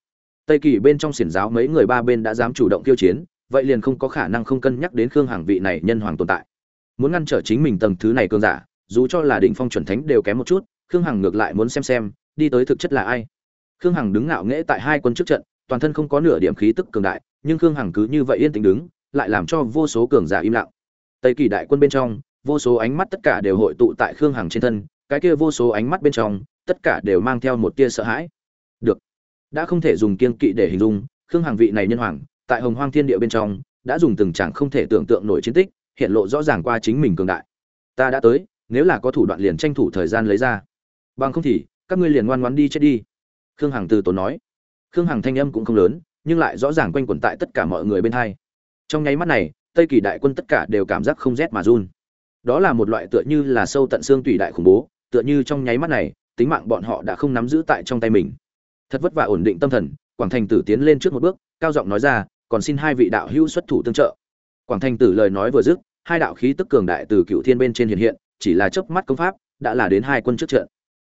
Tây kỳ bên trong xiển giáo mấy người ba bên đã dám chủ động tiêu chiến, vậy liền không có khả năng không cân nhắc đến khương hằng vị này nhân hoàng tồn tại. Muốn ngăn trở chính mình tầng thứ này cơn giả, dù cho là đỉnh phong chuẩn thánh đều kém một chút, khương hằng ngược lại muốn xem xem, đi tới thực chất là ai. Khương hằng đứng ngạo nghễ tại hai quân trước trận, toàn thân không có nửa điểm khí tức cường đại, nhưng khương hằng cứ như vậy yên tĩnh đứng, lại làm cho vô số cường giả im lặng. Tây kỳ đại quân bên trong, vô số ánh mắt tất cả đều hội tụ tại khương hằng trên thân, cái kia vô số ánh mắt bên trong, tất cả đều mang theo một tia sợ hãi đã không thể dùng kiên kỵ để hình dung, khương hằng vị này nhân hoàng, tại hồng hoang thiên địa bên trong, đã dùng từng chẳng không thể tưởng tượng nổi chiến tích, hiện lộ rõ ràng qua chính mình cường đại. Ta đã tới, nếu là có thủ đoạn liền tranh thủ thời gian lấy ra. Bằng không thì, các ngươi liền ngoan ngoãn đi chết đi. Khương hằng từ tốn nói. Khương hằng thanh âm cũng không lớn, nhưng lại rõ ràng quanh quẩn tại tất cả mọi người bên hai. Trong nháy mắt này, tây kỳ đại quân tất cả đều cảm giác không rét mà run. Đó là một loại tựa như là sâu tận xương tủy đại khủng bố, tựa như trong nháy mắt này, tính mạng bọn họ đã không nắm giữ tại trong tay mình thật vất vả ổn định tâm thần, quảng thành tử tiến lên trước một bước, cao giọng nói ra, còn xin hai vị đạo hữu xuất thủ tương trợ. Quảng thành tử lời nói vừa dứt, hai đạo khí tức cường đại từ cựu thiên bên trên hiện hiện, chỉ là chớp mắt công pháp, đã là đến hai quân trước trận.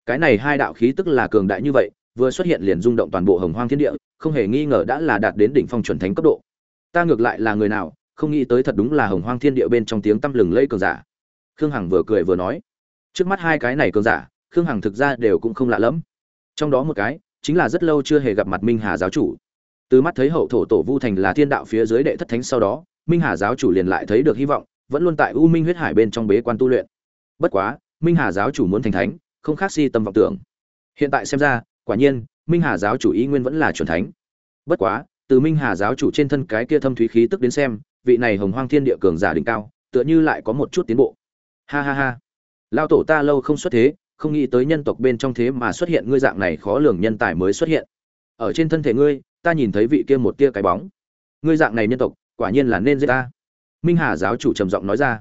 Cái này hai đạo khí tức là cường đại như vậy, vừa xuất hiện liền rung động toàn bộ hồng hoang thiên địa, không hề nghi ngờ đã là đạt đến đỉnh phong chuẩn thánh cấp độ. Ta ngược lại là người nào, không nghĩ tới thật đúng là hồng hoang thiên địa bên trong tiếng tăm lừng lây cường giả. Khương hằng vừa cười vừa nói, trước mắt hai cái này cường giả, khương hằng thực ra đều cũng không lạ lẫm. Trong đó một cái chính là rất lâu chưa hề gặp mặt minh hà giáo chủ. Từ mắt thấy hậu thổ tổ vu thành là thiên đạo phía dưới đệ thất thánh sau đó, minh hà giáo chủ liền lại thấy được hy vọng, vẫn luôn tại u minh huyết hải bên trong bế quan tu luyện. Bất quá, minh hà giáo chủ muốn thành thánh, không khác si tâm vọng tưởng. Hiện tại xem ra, quả nhiên, minh hà giáo chủ ý nguyên vẫn là chuẩn thánh. Bất quá, từ minh hà giáo chủ trên thân cái kia thâm thúy khí tức đến xem, vị này hồng hoang thiên địa cường giả đỉnh cao, tựa như lại có một chút tiến bộ. Ha ha ha. Lao tổ ta lâu không xuất thế không nghĩ tới nhân tộc bên trong thế mà xuất hiện ngươi dạng này khó lường nhân tài mới xuất hiện. Ở trên thân thể ngươi, ta nhìn thấy vị kia một tia cái bóng. Ngươi dạng này nhân tộc, quả nhiên là nên giết ta. Minh hà giáo chủ trầm giọng nói ra.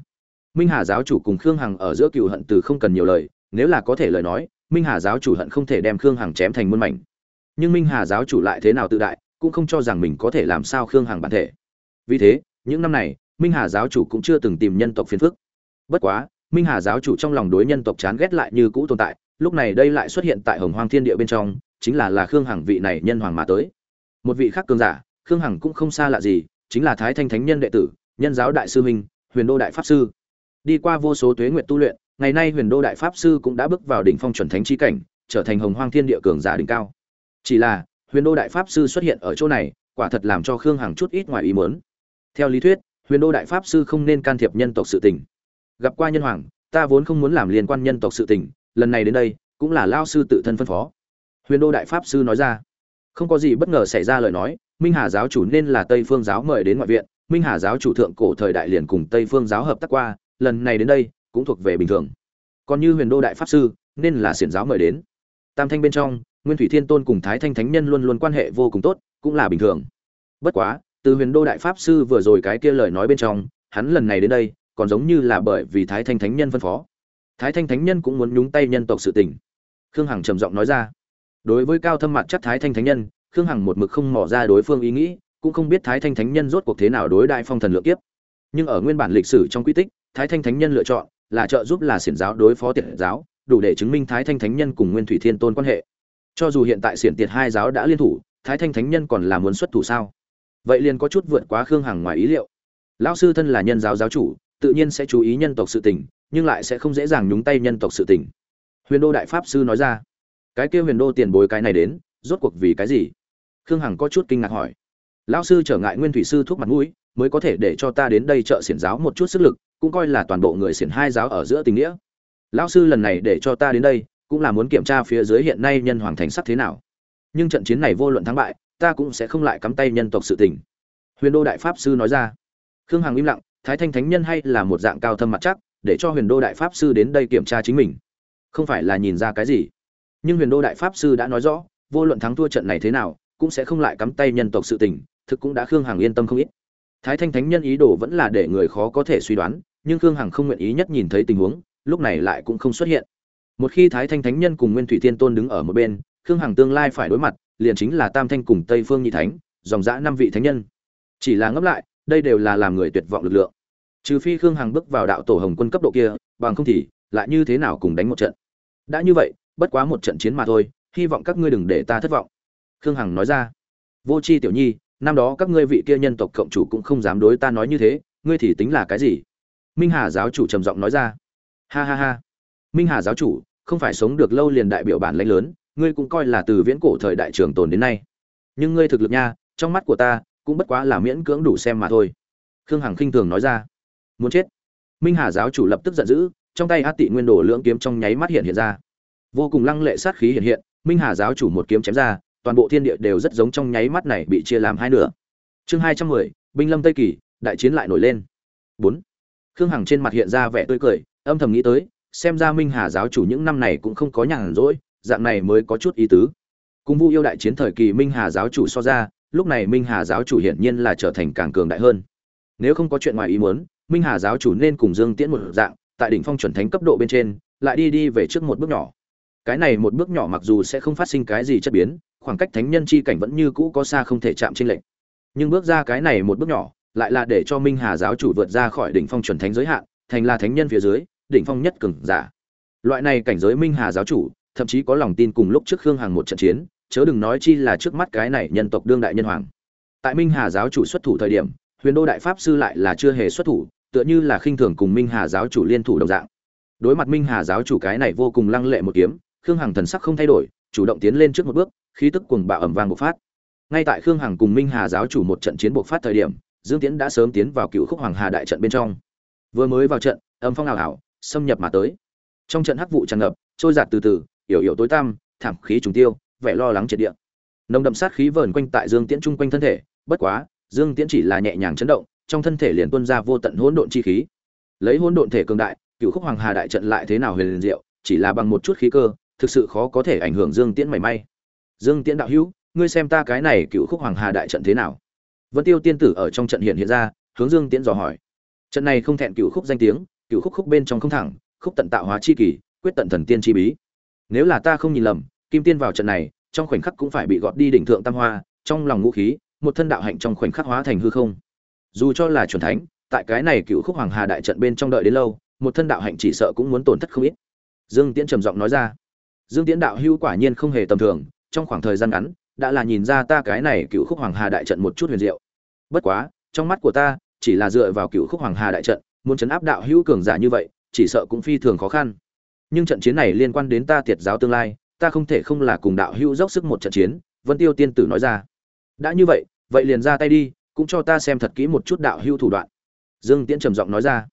Minh hà giáo chủ cùng khương hằng ở giữa cựu hận từ không cần nhiều lời, nếu là có thể lời nói, minh hà giáo chủ hận không thể đem khương hằng chém thành muôn mảnh. Nhưng minh hà giáo chủ lại thế nào tự đại, cũng không cho rằng mình có thể làm sao khương hằng bản thể. Vì thế, những năm này, minh hà giáo chủ cũng chưa từng tìm nhân tộc phiền phức. Bất quá minh hà giáo chủ trong lòng đối nhân tộc chán ghét lại như cũ tồn tại, lúc này đây lại xuất hiện tại hồng hoang thiên địa bên trong, chính là là khương hằng vị này nhân hoàng mà tới. Một vị khác cường giả, khương hằng cũng không xa lạ gì, chính là thái thanh thánh nhân đệ tử, nhân giáo đại sư minh, huyền đô đại pháp sư. Đi qua vô số tuế nguyện tu luyện, ngày nay huyền đô đại pháp sư cũng đã bước vào đỉnh phong chuẩn thánh chi cảnh, trở thành hồng hoang thiên địa cường giả đỉnh cao. Chỉ là, huyền đô đại pháp sư xuất hiện ở chỗ này, quả thật làm cho khương hằng chút ít ngoài ý muốn. Theo lý thuyết, huyền đô đại pháp sư không nên can thiệp nhân tộc sự tình gặp qua nhân hoàng, ta vốn không muốn làm liên quan nhân tộc sự tình, lần này đến đây, cũng là lao sư tự thân phân phó. Huyền đô đại pháp sư nói ra. Không có gì bất ngờ xảy ra lời nói, minh hà giáo chủ nên là tây phương giáo mời đến ngoại viện, minh hà giáo chủ thượng cổ thời đại liền cùng tây phương giáo hợp tác qua, lần này đến đây, cũng thuộc về bình thường. Còn như huyền đô đại pháp sư, nên là xiển giáo mời đến. Tam thanh bên trong, nguyên thủy thiên tôn cùng thái thanh thánh nhân luôn luôn quan hệ vô cùng tốt, cũng là bình thường. Bất quá, từ huyền đô đại pháp sư vừa rồi cái kia lời nói bên trong, hắn lần này đến đây còn giống như là bởi vì thái thanh thánh nhân phân phó. Thái thanh thánh nhân cũng muốn nhúng tay nhân tộc sự tình. Khương hằng trầm giọng nói ra. Đối với cao thâm mặt chắc thái thanh thánh nhân, khương hằng một mực không mỏ ra đối phương ý nghĩ, cũng không biết thái thanh thánh nhân rốt cuộc thế nào đối đại phong thần lượng kiếp. Nhưng ở nguyên bản lịch sử trong quy tích, thái thanh thánh nhân lựa chọn là trợ giúp là xiển giáo đối phó tiệt giáo, đủ để chứng minh thái thanh thánh nhân cùng nguyên thủy thiên tôn quan hệ. Cho dù hiện tại xiển tiệt hai giáo đã liên thủ, thái thanh thánh nhân còn là muốn xuất thủ sao? Vậy liền có chút vượt quá khương hằng ngoài ý liệu. Lão sư thân là nhân giáo giáo chủ tự nhiên sẽ chú ý nhân tộc sự tình, nhưng lại sẽ không dễ dàng nhúng tay nhân tộc sự tình. Huyền đô đại pháp sư nói ra. Cái kia huyền đô tiền bối cái này đến, rốt cuộc vì cái gì? Khương hằng có chút kinh ngạc hỏi. Lão sư trở ngại nguyên thủy sư thuốc mặt mũi, mới có thể để cho ta đến đây trợ xiển giáo một chút sức lực, cũng coi là toàn bộ người xiển hai giáo ở giữa tình nghĩa. Lão sư lần này để cho ta đến đây, cũng là muốn kiểm tra phía dưới hiện nay nhân hoàng thành sắc thế nào. Nhưng trận chiến này vô luận thắng bại, ta cũng sẽ không lại cắm tay nhân tộc sự tình. Huyền đô đại pháp sư nói ra. Khương hằng im lặng thái thanh thánh nhân hay là một dạng cao thâm mặt chắc, để cho huyền đô đại pháp sư đến đây kiểm tra chính mình. Không phải là nhìn ra cái gì. Nhưng huyền đô đại pháp sư đã nói rõ, vô luận thắng thua trận này thế nào, cũng sẽ không lại cắm tay nhân tộc sự tình, thực cũng đã khương hằng yên tâm không ít. Thái thanh thánh nhân ý đồ vẫn là để người khó có thể suy đoán, nhưng khương hằng không nguyện ý nhất nhìn thấy tình huống, lúc này lại cũng không xuất hiện. Một khi thái thanh thánh nhân cùng nguyên thủy thiên tôn đứng ở một bên, khương hằng tương lai phải đối mặt, liền chính là tam thanh cùng tây phương nhị thánh, dòng dã năm vị thánh nhân. Chỉ là ngẫm lại, đây đều là làm người tuyệt vọng lực lượng trừ phi khương hằng bước vào đạo tổ hồng quân cấp độ kia, bằng không thì lại như thế nào cùng đánh một trận? Đã như vậy, bất quá một trận chiến mà thôi, hy vọng các ngươi đừng để ta thất vọng. Khương hằng nói ra. Vô c h i tiểu nhi, năm đó các ngươi vị kia nhân tộc cộng chủ cũng không dám đối ta nói như thế, ngươi thì tính là cái gì? Minh hà giáo chủ trầm giọng nói ra. Ha ha ha. Minh hà giáo chủ, không phải sống được lâu liền đại biểu bản lãnh lớn, ngươi cũng coi là từ viễn cổ thời đại trường tồn đến nay. Nhưng ngươi thực lực nha, trong mắt của ta cũng bất quá là miễn cưỡng đủ xem mà thôi. Khương hằng khinh thường nói ra muốn chết. Minh hà giáo chủ lập tức giận dữ, trong tay Hát tị nguyên đồ lưỡng kiếm trong nháy mắt hiện hiện ra. Vô cùng lăng lệ sát khí hiện hiện, minh hà giáo chủ một kiếm chém ra, toàn bộ thiên địa đều rất giống trong nháy mắt này bị chia làm hai nửa. Chương hai trăm mười, binh lâm tây kỳ, đại chiến lại nổi lên. Bốn. Khương hằng trên mặt hiện ra vẻ tươi cười, âm thầm nghĩ tới, xem ra minh hà giáo chủ những năm này cũng không có nhàn rỗi, dạng này mới có chút ý tứ. Cùng vu yêu đại chiến thời kỳ minh hà giáo chủ so ra, lúc này minh hà giáo chủ hiển nhiên là trở thành càng cường đại hơn. Nếu không có chuyện ngoài ý muốn minh hà giáo chủ nên cùng dương tiễn một dạng, tại đỉnh phong chuẩn thánh cấp độ bên trên, lại đi đi về trước một bước nhỏ. Cái này một bước nhỏ mặc dù sẽ không phát sinh cái gì chất biến, khoảng cách thánh nhân chi cảnh vẫn như cũ có xa không thể chạm trên lệnh nhưng bước ra cái này một bước nhỏ, lại là để cho minh hà giáo chủ vượt ra khỏi đỉnh phong chuẩn thánh giới hạn, thành là thánh nhân phía dưới, đỉnh phong nhất cường giả. Loại này cảnh giới minh hà giáo chủ, thậm chí có lòng tin cùng lúc trước khương hàng một trận chiến, chớ đừng nói chi là trước mắt cái này nhân tộc đương đại nhân hoàng. Tại minh hà giáo chủ xuất thủ thời điểm, huyền đô đại pháp sư lại là chưa hề xuất thủ tựa như là khinh thường cùng minh hà giáo chủ liên thủ đồng dạng. Đối mặt minh hà giáo chủ cái này vô cùng lăng lệ một kiếm, khương hằng thần sắc không thay đổi, chủ động tiến lên trước một bước, khí tức cuồng bạo ẩm vang bộc phát. Ngay tại khương hằng cùng minh hà giáo chủ một trận chiến bộc phát thời điểm, dương tiến đã sớm tiến vào cựu khúc hoàng hà đại trận bên trong. Vừa mới vào trận, âm phong ảo ảo, xâm nhập mà tới. Trong trận hắc vụ tràn ngập, trôi giạt từ từ, yểu yểu tối tăm, thảm khí trùng tiêu, vẻ lo lắng triệt địa. Nồng đậm sát khí vờn quanh tại dương tiễn chung quanh thân thể, bất quá, dương tiễn chỉ là nhẹ nhàng chấn động trong thân thể liền tuôn ra vô tận hỗn độn chi khí. Lấy hỗn độn thể cường đại, cựu khúc hoàng hà đại trận lại thế nào huyền diệu, chỉ là bằng một chút khí cơ, thực sự khó có thể ảnh hưởng dương tiễn mảy may. Dương tiễn đạo hữu, ngươi xem ta cái này cựu khúc hoàng hà đại trận thế nào? Vân tiêu tiên tử ở trong trận hiện hiện ra, hướng dương tiễn dò hỏi. Trận này không thẹn cựu khúc danh tiếng, cựu khúc khúc bên trong không thẳng, khúc tận tạo hóa chi kỳ, quyết tận thần tiên chi bí. Nếu là ta không nhìn lầm, kim tiên vào trận này, trong khoảnh khắc cũng phải bị gọt đi đỉnh thượng tam hoa, trong lòng ngũ khí, một thân đạo hạnh trong khoảnh khắc hóa thành hư không dù cho là chuẩn thánh, tại cái này cựu khúc hoàng hà đại trận bên trong đợi đến lâu, một thân đạo hạnh chỉ sợ cũng muốn tổn thất không ít. Dương tiễn trầm giọng nói ra. Dương tiễn đạo hưu quả nhiên không hề tầm thường, trong khoảng thời gian ngắn, đã là nhìn ra ta cái này cựu khúc hoàng hà đại trận một chút huyền diệu. Bất quá, trong mắt của ta, chỉ là dựa vào cựu khúc hoàng hà đại trận, muốn chấn áp đạo hữu cường giả như vậy, chỉ sợ cũng phi thường khó khăn. Nhưng trận chiến này liên quan đến ta tiệt giáo tương lai, ta không thể không là cùng đạo hữu dốc sức một trận chiến, vân tiêu tiên tử nói ra. Đã như vậy vậy liền ra tay đi cũng cho ta xem thật kỹ một chút đạo hưu thủ đoạn. Dương tiễn trầm giọng nói ra.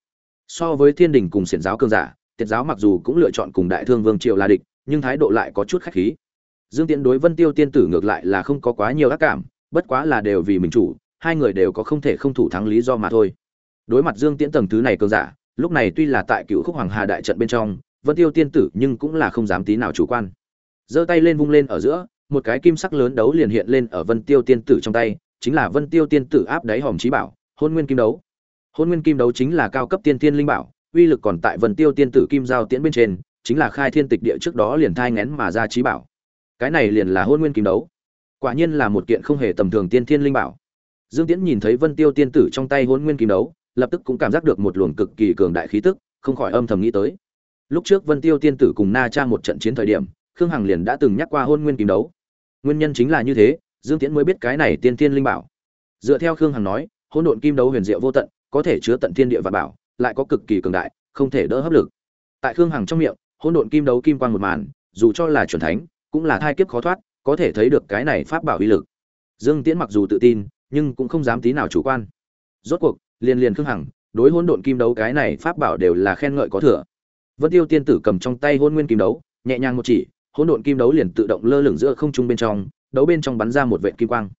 So với thiên đình cùng xiển giáo cường giả, tiệt giáo mặc dù cũng lựa chọn cùng đại thương vương triều là địch, nhưng thái độ lại có chút khách khí. Dương tiễn đối vân tiêu tiên tử ngược lại là không có quá nhiều ác cảm, bất quá là đều vì mình chủ, hai người đều có không thể không thủ thắng lý do mà thôi. Đối mặt dương tiễn tầng thứ này cường giả, lúc này tuy là tại cựu khúc hoàng hà đại trận bên trong, vân tiêu tiên tử nhưng cũng là không dám tí nào chủ quan. Giơ tay lên vung lên ở giữa, một cái kim sắc lớn đấu liền hiện lên ở vân tiêu tiên tử trong tay chính là vân tiêu tiên tử áp đáy hòm trí bảo, hôn nguyên kim đấu. Hôn nguyên kim đấu chính là cao cấp tiên tiên linh bảo, uy lực còn tại vân tiêu tiên tử kim giao tiễn bên trên, chính là khai thiên tịch địa trước đó liền thai ngén mà ra trí bảo. Cái này liền là hôn nguyên kim đấu. Quả nhiên là một kiện không hề tầm thường tiên thiên linh bảo. Dương tiễn nhìn thấy vân tiêu tiên tử trong tay hôn nguyên kim đấu, lập tức cũng cảm giác được một luồng cực kỳ cường đại khí tức, không khỏi âm thầm nghĩ tới. Lúc trước vân tiêu tiên tử cùng na trang một trận chiến thời điểm, khương hằng liền đã từng nhắc qua hôn nguyên kim đấu. Nguyên nhân chính là như thế dương tiễn mới biết cái này tiên thiên linh bảo. Dựa theo khương hằng nói, Hỗn độn kim đấu huyền diệu vô tận, có thể chứa tận thiên địa và bảo, lại có cực kỳ cường đại, không thể đỡ hấp lực. Tại khương hằng trong miệng, Hỗn độn kim đấu kim quan một màn, dù cho là chuẩn thánh, cũng là thai kiếp khó thoát, có thể thấy được cái này pháp bảo uy lực. Dương tiễn mặc dù tự tin, nhưng cũng không dám tí nào chủ quan. Rốt cuộc, liền liền khương hằng, đối Hỗn độn kim đấu cái này pháp bảo đều là khen ngợi có thừa. Vân tiêu tiên tử cầm trong tay hôn nguyên kim đấu, nhẹ nhàng một chỉ, Hỗn độn kim đấu liền tự động lơ lửng giữa không trung bên trong đấu bên trong bắn ra một vệt kim quang.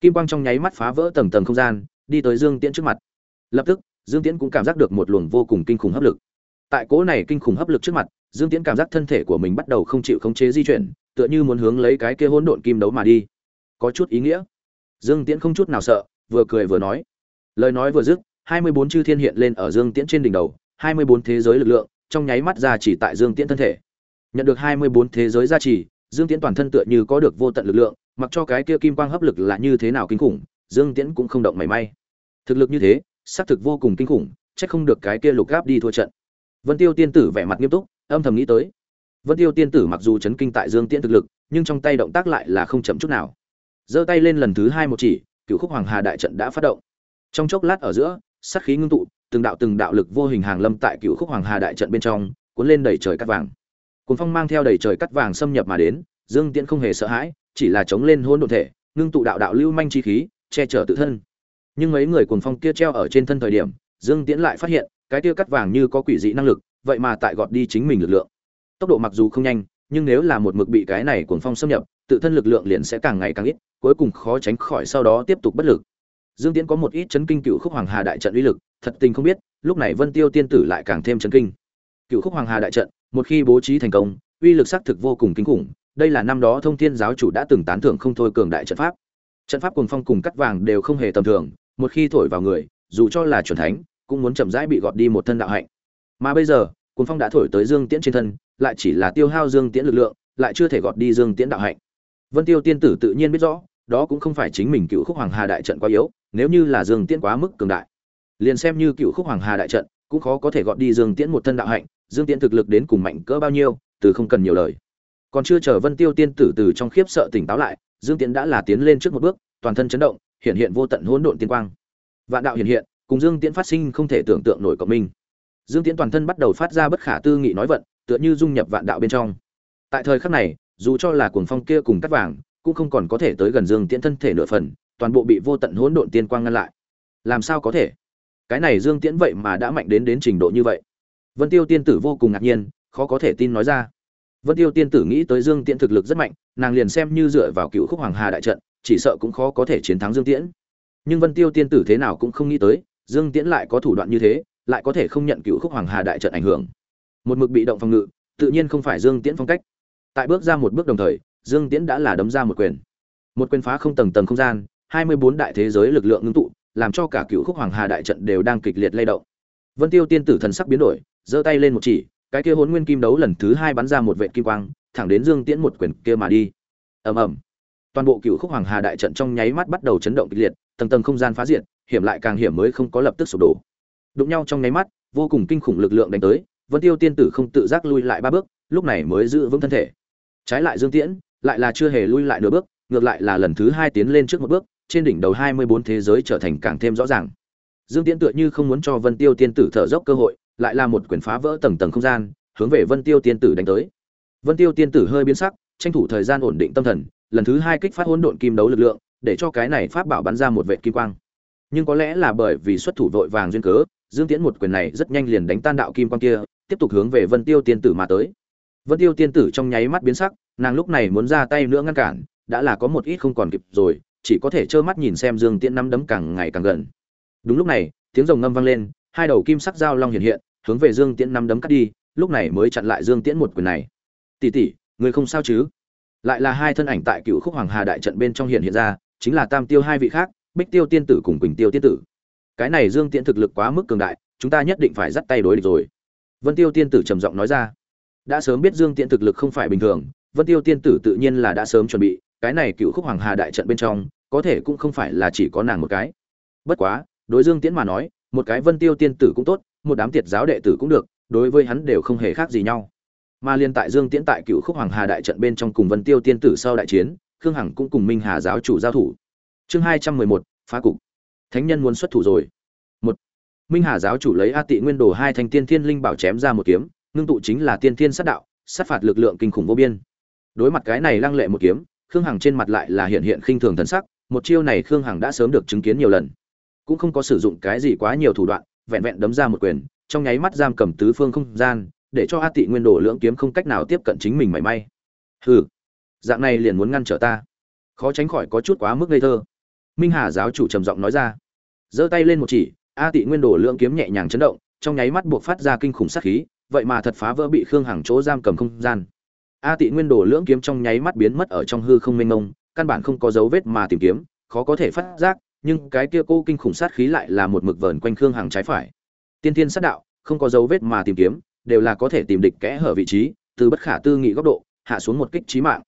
Kim quang trong nháy mắt phá vỡ tầng tầng không gian, đi tới dương tiễn trước mặt. Lập tức, dương tiễn cũng cảm giác được một luồng vô cùng kinh khủng hấp lực. Tại cỗ này kinh khủng hấp lực trước mặt, dương tiễn cảm giác thân thể của mình bắt đầu không chịu khống chế di chuyển, tựa như muốn hướng lấy cái kia hỗn độn kim đấu mà đi. Có chút ý nghĩa. Dương tiễn không chút nào sợ, vừa cười vừa nói. Lời nói vừa dứt, hai mươi bốn chư thiên hiện lên ở dương tiễn trên đỉnh đầu, hai mươi bốn thế giới lực lượng, trong nháy mắt ra chỉ tại dương tiễn thân thể. Nhận được hai mươi bốn thế giới gia trì dương tiễn toàn thân tựa như có được vô tận lực lượng, mặc cho cái kia kim quang hấp lực là như thế nào kinh khủng, dương tiễn cũng không động mảy may. Thực lực như thế, xác thực vô cùng kinh khủng, chắc không được cái kia lục gáp đi thua trận. Vân tiêu tiên tử vẻ mặt nghiêm túc, âm thầm nghĩ tới. Vân tiêu tiên tử mặc dù chấn kinh tại dương tiễn thực lực, nhưng trong tay động tác lại là không chậm chút nào. Giơ tay lên lần thứ hai một chỉ Cửu khúc hoàng hà đại trận đã phát động. Trong chốc lát ở giữa, sát khí ngưng tụ, từng đạo từng đạo lực vô hình hàng lâm tại Cửu khúc hoàng hà đại trận bên trong, cuốn lên đầy trời cắt vàng cuốn phong mang theo đầy trời cắt vàng xâm nhập mà đến, dương tiễn không hề sợ hãi, chỉ là chống lên hôn độn thể, ngưng tụ đạo đạo lưu manh chi khí, che chở tự thân. Nhưng mấy người cuồng phong kia treo ở trên thân thời điểm, dương tiễn lại phát hiện, cái kia cắt vàng như có quỷ dị năng lực, vậy mà tại gọt đi chính mình lực lượng. Tốc độ mặc dù không nhanh, nhưng nếu là một mực bị cái này cuồng phong xâm nhập, tự thân lực lượng liền sẽ càng ngày càng ít, cuối cùng khó tránh khỏi sau đó tiếp tục bất lực. Dương tiễn có một ít chấn kinh cựu khúc hoàng hà đại trận uy lực, thật tình không biết, lúc này vân tiêu tiên tử lại càng thêm chấn kinh. Cựu khúc hoàng hà đại trận một khi bố trí thành công, uy lực xác thực vô cùng kinh khủng, đây là năm đó thông thiên giáo chủ đã từng tán thưởng không thôi cường đại trận pháp. Trận pháp cùng phong cùng cắt vàng đều không hề tầm thường, một khi thổi vào người, dù cho là chuẩn thánh, cũng muốn chậm rãi bị gọt đi một thân đạo hạnh. Mà bây giờ cuốn phong đã thổi tới dương tiễn trên thân, lại chỉ là tiêu hao dương tiễn lực lượng, lại chưa thể gọt đi dương tiễn đạo hạnh. Vân tiêu tiên tử tự nhiên biết rõ, đó cũng không phải chính mình cựu khúc hoàng hà đại trận quá yếu, nếu như là dương tiễn quá mức cường đại, liền xem như cựu khúc hoàng hà đại trận, cũng khó có thể gọt đi dương tiễn một thân đạo hạnh dương tiễn thực lực đến cùng mạnh cỡ bao nhiêu, từ không cần nhiều lời. Còn chưa chờ vân tiêu tiên tử từ trong khiếp sợ tỉnh táo lại, dương tiễn đã là tiến lên trước một bước, toàn thân chấn động, hiện hiện vô tận hỗn độn tiên quang. Vạn đạo hiện hiện, cùng dương tiễn phát sinh không thể tưởng tượng nổi cộng minh. Dương tiễn toàn thân bắt đầu phát ra bất khả tư nghị nói vận, tựa như dung nhập vạn đạo bên trong. Tại thời khắc này, dù cho là cuồng phong kia cùng cắt vàng, cũng không còn có thể tới gần dương tiễn thân thể nửa phần, toàn bộ bị vô tận hỗn độn tiên quang ngăn lại. Làm sao có thể? Cái này dương tiễn vậy mà đã mạnh đến đến trình độ như vậy vân tiêu tiên tử vô cùng ngạc nhiên, khó có thể tin nói ra. Vân tiêu tiên tử nghĩ tới dương tiễn thực lực rất mạnh, nàng liền xem như dựa vào cựu khúc hoàng hà đại trận, chỉ sợ cũng khó có thể chiến thắng dương tiễn. Nhưng vân tiêu tiên tử thế nào cũng không nghĩ tới, dương tiễn lại có thủ đoạn như thế, lại có thể không nhận cựu khúc hoàng hà đại trận ảnh hưởng. Một mực bị động phòng ngự, tự nhiên không phải dương tiễn phong cách. Tại bước ra một bước đồng thời, dương tiễn đã là đấm ra một quyền. Một quyền phá không tầng tầng không gian, hai mươi bốn đại thế giới lực lượng ngưng tụ, làm cho cả cựu khúc hoàng hà đại trận đều đang kịch liệt lay động. Vân tiêu tiên tử thần sắc biến đổi giơ tay lên một chỉ, cái kia hôn nguyên kim đấu lần thứ hai bắn ra một vệ kim quang, thẳng đến dương tiễn một quyền kia mà đi. Ầm ầm. Toàn bộ cựu khúc hoàng hà đại trận trong nháy mắt bắt đầu chấn động kịch liệt, tầng tầng không gian phá diệt, hiểm lại càng hiểm mới không có lập tức sụp đổ. Đụng nhau trong nháy mắt, vô cùng kinh khủng lực lượng đánh tới, vân tiêu tiên tử không tự giác lui lại ba bước, lúc này mới giữ vững thân thể. Trái lại dương tiễn, lại là chưa hề lui lại nửa bước, ngược lại là lần thứ hai tiến lên trước một bước, trên đỉnh đầu hai mươi bốn thế giới trở thành càng thêm rõ ràng. Dương tiễn tựa như không muốn cho vân tiêu tiên tử thở dốc cơ hội lại là một quyền phá vỡ tầng tầng không gian, hướng về vân tiêu tiên tử đánh tới. Vân tiêu tiên tử hơi biến sắc, tranh thủ thời gian ổn định tâm thần, lần thứ hai kích phát hỗn độn kim đấu lực lượng, để cho cái này pháp bảo bắn ra một vệt kim quang. Nhưng có lẽ là bởi vì xuất thủ vội vàng duyên cớ, dương tiễn một quyền này rất nhanh liền đánh tan đạo kim quang kia, tiếp tục hướng về vân tiêu tiên tử mà tới. Vân tiêu tiên tử trong nháy mắt biến sắc, nàng lúc này muốn ra tay nữa ngăn cản, đã là có một ít không còn kịp rồi, chỉ có thể trơ mắt nhìn xem dương tiễn nắm đấm càng ngày càng gần. Đúng lúc này, tiếng rồng ngâm vang lên, hai đầu kim sắc dao long hiện hiện hướng về dương tiễn năm đấm cắt đi, lúc này mới chặn lại dương tiễn một quyền này. Tỷ tỷ, người không sao chứ? Lại là hai thân ảnh tại cựu khúc hoàng hà đại trận bên trong hiện hiện ra, chính là tam tiêu hai vị khác, bích tiêu tiên tử cùng quỳnh tiêu tiên tử. Cái này dương tiễn thực lực quá mức cường đại, chúng ta nhất định phải dắt tay đối địch rồi. Vân tiêu tiên tử trầm giọng nói ra. Đã sớm biết dương tiễn thực lực không phải bình thường, vân tiêu tiên tử tự nhiên là đã sớm chuẩn bị, cái này cựu khúc hoàng hà đại trận bên trong, có thể cũng không phải là chỉ có nàng một cái. Bất quá, đối dương tiễn mà nói, một cái vân tiêu tiên tử cũng tốt một đám tiệt giáo đệ tử cũng được, đối với hắn đều không hề khác gì nhau. Mà liên tại dương tiễn tại cựu khúc hoàng hà đại trận bên trong cùng vân tiêu tiên tử sau đại chiến, khương hằng cũng cùng minh hà giáo chủ giao thủ. Chương hai trăm mười một, phá cục. Thánh nhân muốn xuất thủ rồi. Một, minh hà giáo chủ lấy a tị nguyên đồ hai thành tiên thiên linh bảo chém ra một kiếm, ngưng tụ chính là tiên thiên sát đạo, sát phạt lực lượng kinh khủng vô biên. Đối mặt cái này lăng lệ một kiếm, khương hằng trên mặt lại là hiện hiện khinh thường thần sắc, một chiêu này khương hằng đã sớm được chứng kiến nhiều lần. Cũng không có sử dụng cái gì quá nhiều thủ đoạn vẹn vẹn đấm ra một quyền, trong nháy mắt giam cầm tứ phương không gian, để cho a tị nguyên đồ lưỡng kiếm không cách nào tiếp cận chính mình mảy may. Hừ, dạng này liền muốn ngăn trở ta. Khó tránh khỏi có chút quá mức ngây thơ. Minh hà giáo chủ trầm giọng nói ra. Giơ tay lên một chỉ, a tị nguyên đồ lưỡng kiếm nhẹ nhàng chấn động, trong nháy mắt buộc phát ra kinh khủng sát khí, vậy mà thật phá vỡ bị khương hằng chỗ giam cầm không gian. A tị nguyên đồ lưỡng kiếm trong nháy mắt biến mất ở trong hư không mênh mông, căn bản không có dấu vết mà tìm kiếm, khó có thể phát giác nhưng cái kia cô kinh khủng sát khí lại là một mực vờn quanh khương hằng trái phải. Tiên tiên sát đạo, không có dấu vết mà tìm kiếm, đều là có thể tìm địch kẽ hở vị trí, từ bất khả tư nghị góc độ, hạ xuống một kích trí mạng.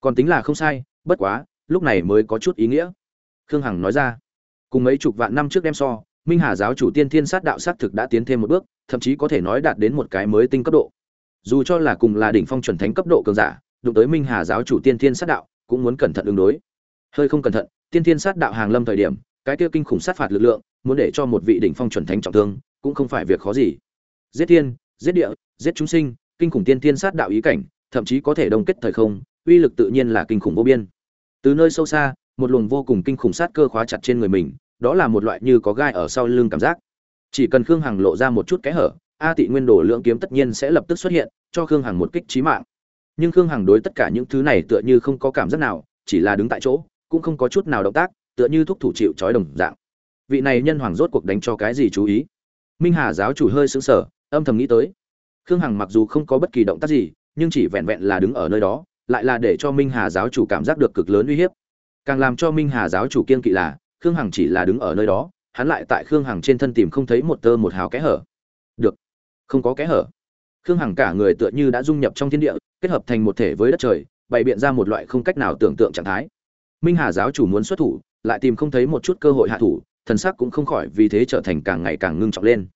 Còn tính là không sai, bất quá, lúc này mới có chút ý nghĩa. Khương hằng nói ra, cùng mấy chục vạn năm trước đem so, minh hà giáo chủ tiên thiên sát đạo sát thực đã tiến thêm một bước, thậm chí có thể nói đạt đến một cái mới tinh cấp độ. Dù cho là cùng là đỉnh phong chuẩn thánh cấp độ cường giả, đụng tới minh hà giáo chủ tiên thiên sát đạo, cũng muốn cẩn thận ứng đối hơi không cẩn thận, tiên thiên sát đạo hàng lâm thời điểm, cái kia kinh khủng sát phạt lực lượng, muốn để cho một vị đỉnh phong chuẩn thánh trọng thương, cũng không phải việc khó gì. Giết thiên, giết địa, giết chúng sinh, kinh khủng tiên thiên sát đạo ý cảnh, thậm chí có thể đông kết thời không, uy lực tự nhiên là kinh khủng vô biên. Từ nơi sâu xa, một luồng vô cùng kinh khủng sát cơ khóa chặt trên người mình, đó là một loại như có gai ở sau lưng cảm giác. Chỉ cần khương hằng lộ ra một chút kẽ hở, a tị nguyên đồ lượng kiếm tất nhiên sẽ lập tức xuất hiện, cho khương hằng một kích trí mạng. Nhưng khương hằng đối tất cả những thứ này tựa như không có cảm giác nào, chỉ là đứng tại chỗ cũng không có chút nào động tác, tựa như thúc thủ chịu trói đồng dạng. Vị này nhân hoàng rốt cuộc đánh cho cái gì chú ý? Minh hà giáo chủ hơi sững sờ, âm thầm nghĩ tới. Khương hằng mặc dù không có bất kỳ động tác gì, nhưng chỉ vẹn vẹn là đứng ở nơi đó, lại là để cho minh hà giáo chủ cảm giác được cực lớn uy hiếp. Càng làm cho minh hà giáo chủ kiên kỵ là, khương hằng chỉ là đứng ở nơi đó, hắn lại tại khương hằng trên thân tìm không thấy một tơ một hào kẽ hở. Được, không có kẽ hở. Khương hằng cả người tựa như đã dung nhập trong thiên địa, kết hợp thành một thể với đất trời, bày biện ra một loại không cách nào tưởng tượng trạng thái minh hà giáo chủ muốn xuất thủ, lại tìm không thấy một chút cơ hội hạ thủ, thần sắc cũng không khỏi vì thế trở thành càng ngày càng ngưng trọng lên.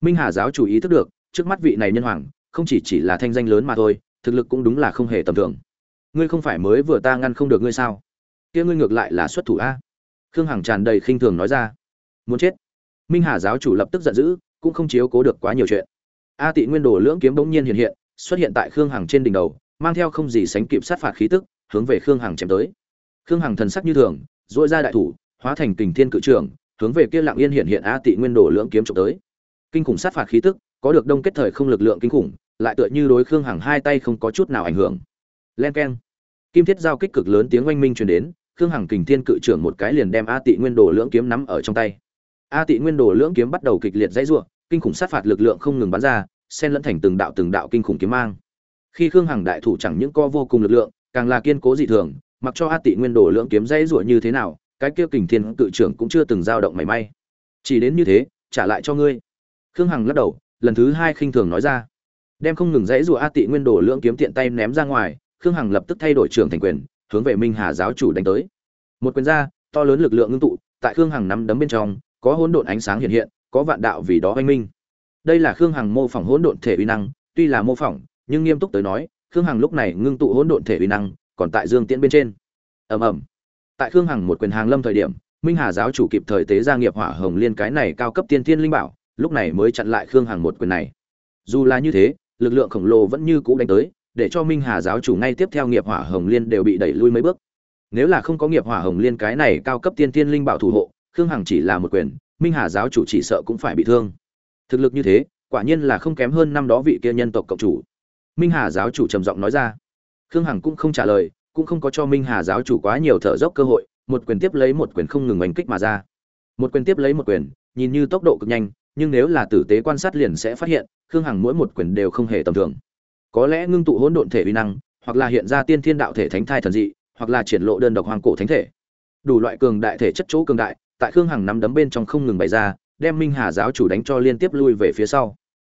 Minh hà giáo chủ ý thức được, trước mắt vị này nhân hoàng, không chỉ chỉ là thanh danh lớn mà thôi, thực lực cũng đúng là không hề tầm thường. Ngươi không phải mới vừa ta ngăn không được ngươi sao? Kia ngươi ngược lại là xuất thủ a? Khương hằng tràn đầy khinh thường nói ra. Muốn chết. Minh hà giáo chủ lập tức giận dữ, cũng không chiếu cố được quá nhiều chuyện. A tị nguyên đồ lưỡng kiếm bỗng nhiên hiện hiện, xuất hiện tại khương hằng trên đỉnh đầu, mang theo không gì sánh kịp sát phạt khí tức, hướng về khương hằng chém tới khương hằng thần sắc như thường dội ra đại thủ, hóa thành kình thiên cự trường hướng về kia lặng yên hiện hiện a tị nguyên đổ lưỡng kiếm trộm tới. Kinh khủng sát phạt khí tức, có được đông kết thời không lực lượng kinh khủng, lại tựa như đối khương hằng hai tay không có chút nào ảnh hưởng. Len keng. Kim thiết giao kích cực lớn tiếng oanh minh truyền đến, khương hằng kình thiên cự trưởng một cái liền đem a tị nguyên đồ lưỡng kiếm nắm ở trong tay. A tị nguyên đồ lưỡng kiếm bắt đầu kịch liệt dãy ruộng kinh khủng sát phạt lực lượng không ngừng bắn ra, xen lẫn thành từng đạo từng đạo kinh khủng kiếm mang. Khi khương hằng đại thủ chẳng những co vô cùng lực lượng, càng là kiên cố dị thường mặc cho a tị nguyên đồ lưỡng kiếm dãy ruộng như thế nào, cái kia kình thiên cự trưởng cũng chưa từng dao động mảy may. Chỉ đến như thế, trả lại cho ngươi. Khương hằng lắc đầu, lần thứ hai khinh thường nói ra. Đem không ngừng dãy rùa a tị nguyên đồ lưỡng kiếm tiện tay ném ra ngoài, khương hằng lập tức thay đổi trưởng thành quyền, hướng về minh hà giáo chủ đánh tới. Một quyền ra, to lớn lực lượng ngưng tụ, tại khương hằng nắm đấm bên trong, có hỗn độn ánh sáng hiện hiện, có vạn đạo vì đó oanh minh. Đây là khương hằng mô phỏng hỗn độn thể uy năng, tuy là mô phỏng, nhưng nghiêm túc tới nói, khương hằng lúc này ngưng tụ hỗn độn thể uy năng còn tại dương tiễn bên trên. Ầm ầm. Tại khương hằng một quyền hàng lâm thời điểm, minh hà giáo chủ kịp thời tế gia nghiệp hỏa hồng liên cái này cao cấp tiên thiên linh bảo, lúc này mới chặn lại khương hằng một quyền này. Dù là như thế, lực lượng khổng lồ vẫn như cũ đánh tới, để cho minh hà giáo chủ ngay tiếp theo nghiệp hỏa hồng liên đều bị đẩy lui mấy bước. Nếu là không có nghiệp hỏa hồng liên cái này cao cấp tiên thiên linh bảo thủ hộ, khương hằng chỉ là một quyền, minh hà giáo chủ chỉ sợ cũng phải bị thương. Thực lực như thế, quả nhiên là không kém hơn năm đó vị kia nhân tộc cộng chủ. Minh hà giáo chủ trầm giọng nói ra khương hằng cũng không trả lời, cũng không có cho minh hà giáo chủ quá nhiều thở dốc cơ hội, một quyền tiếp lấy một quyền không ngừng oanh kích mà ra. Một quyền tiếp lấy một quyền, nhìn như tốc độ cực nhanh, nhưng nếu là tử tế quan sát liền sẽ phát hiện, khương hằng mỗi một quyền đều không hề tầm thường. Có lẽ ngưng tụ hỗn độn thể uy năng, hoặc là hiện ra tiên thiên đạo thể thánh thai thần dị, hoặc là triển lộ đơn độc hoàng cổ thánh thể. Đủ loại cường đại thể chất chỗ cường đại, tại khương hằng nắm đấm bên trong không ngừng bày ra, đem minh hà giáo chủ đánh cho liên tiếp lui về phía sau.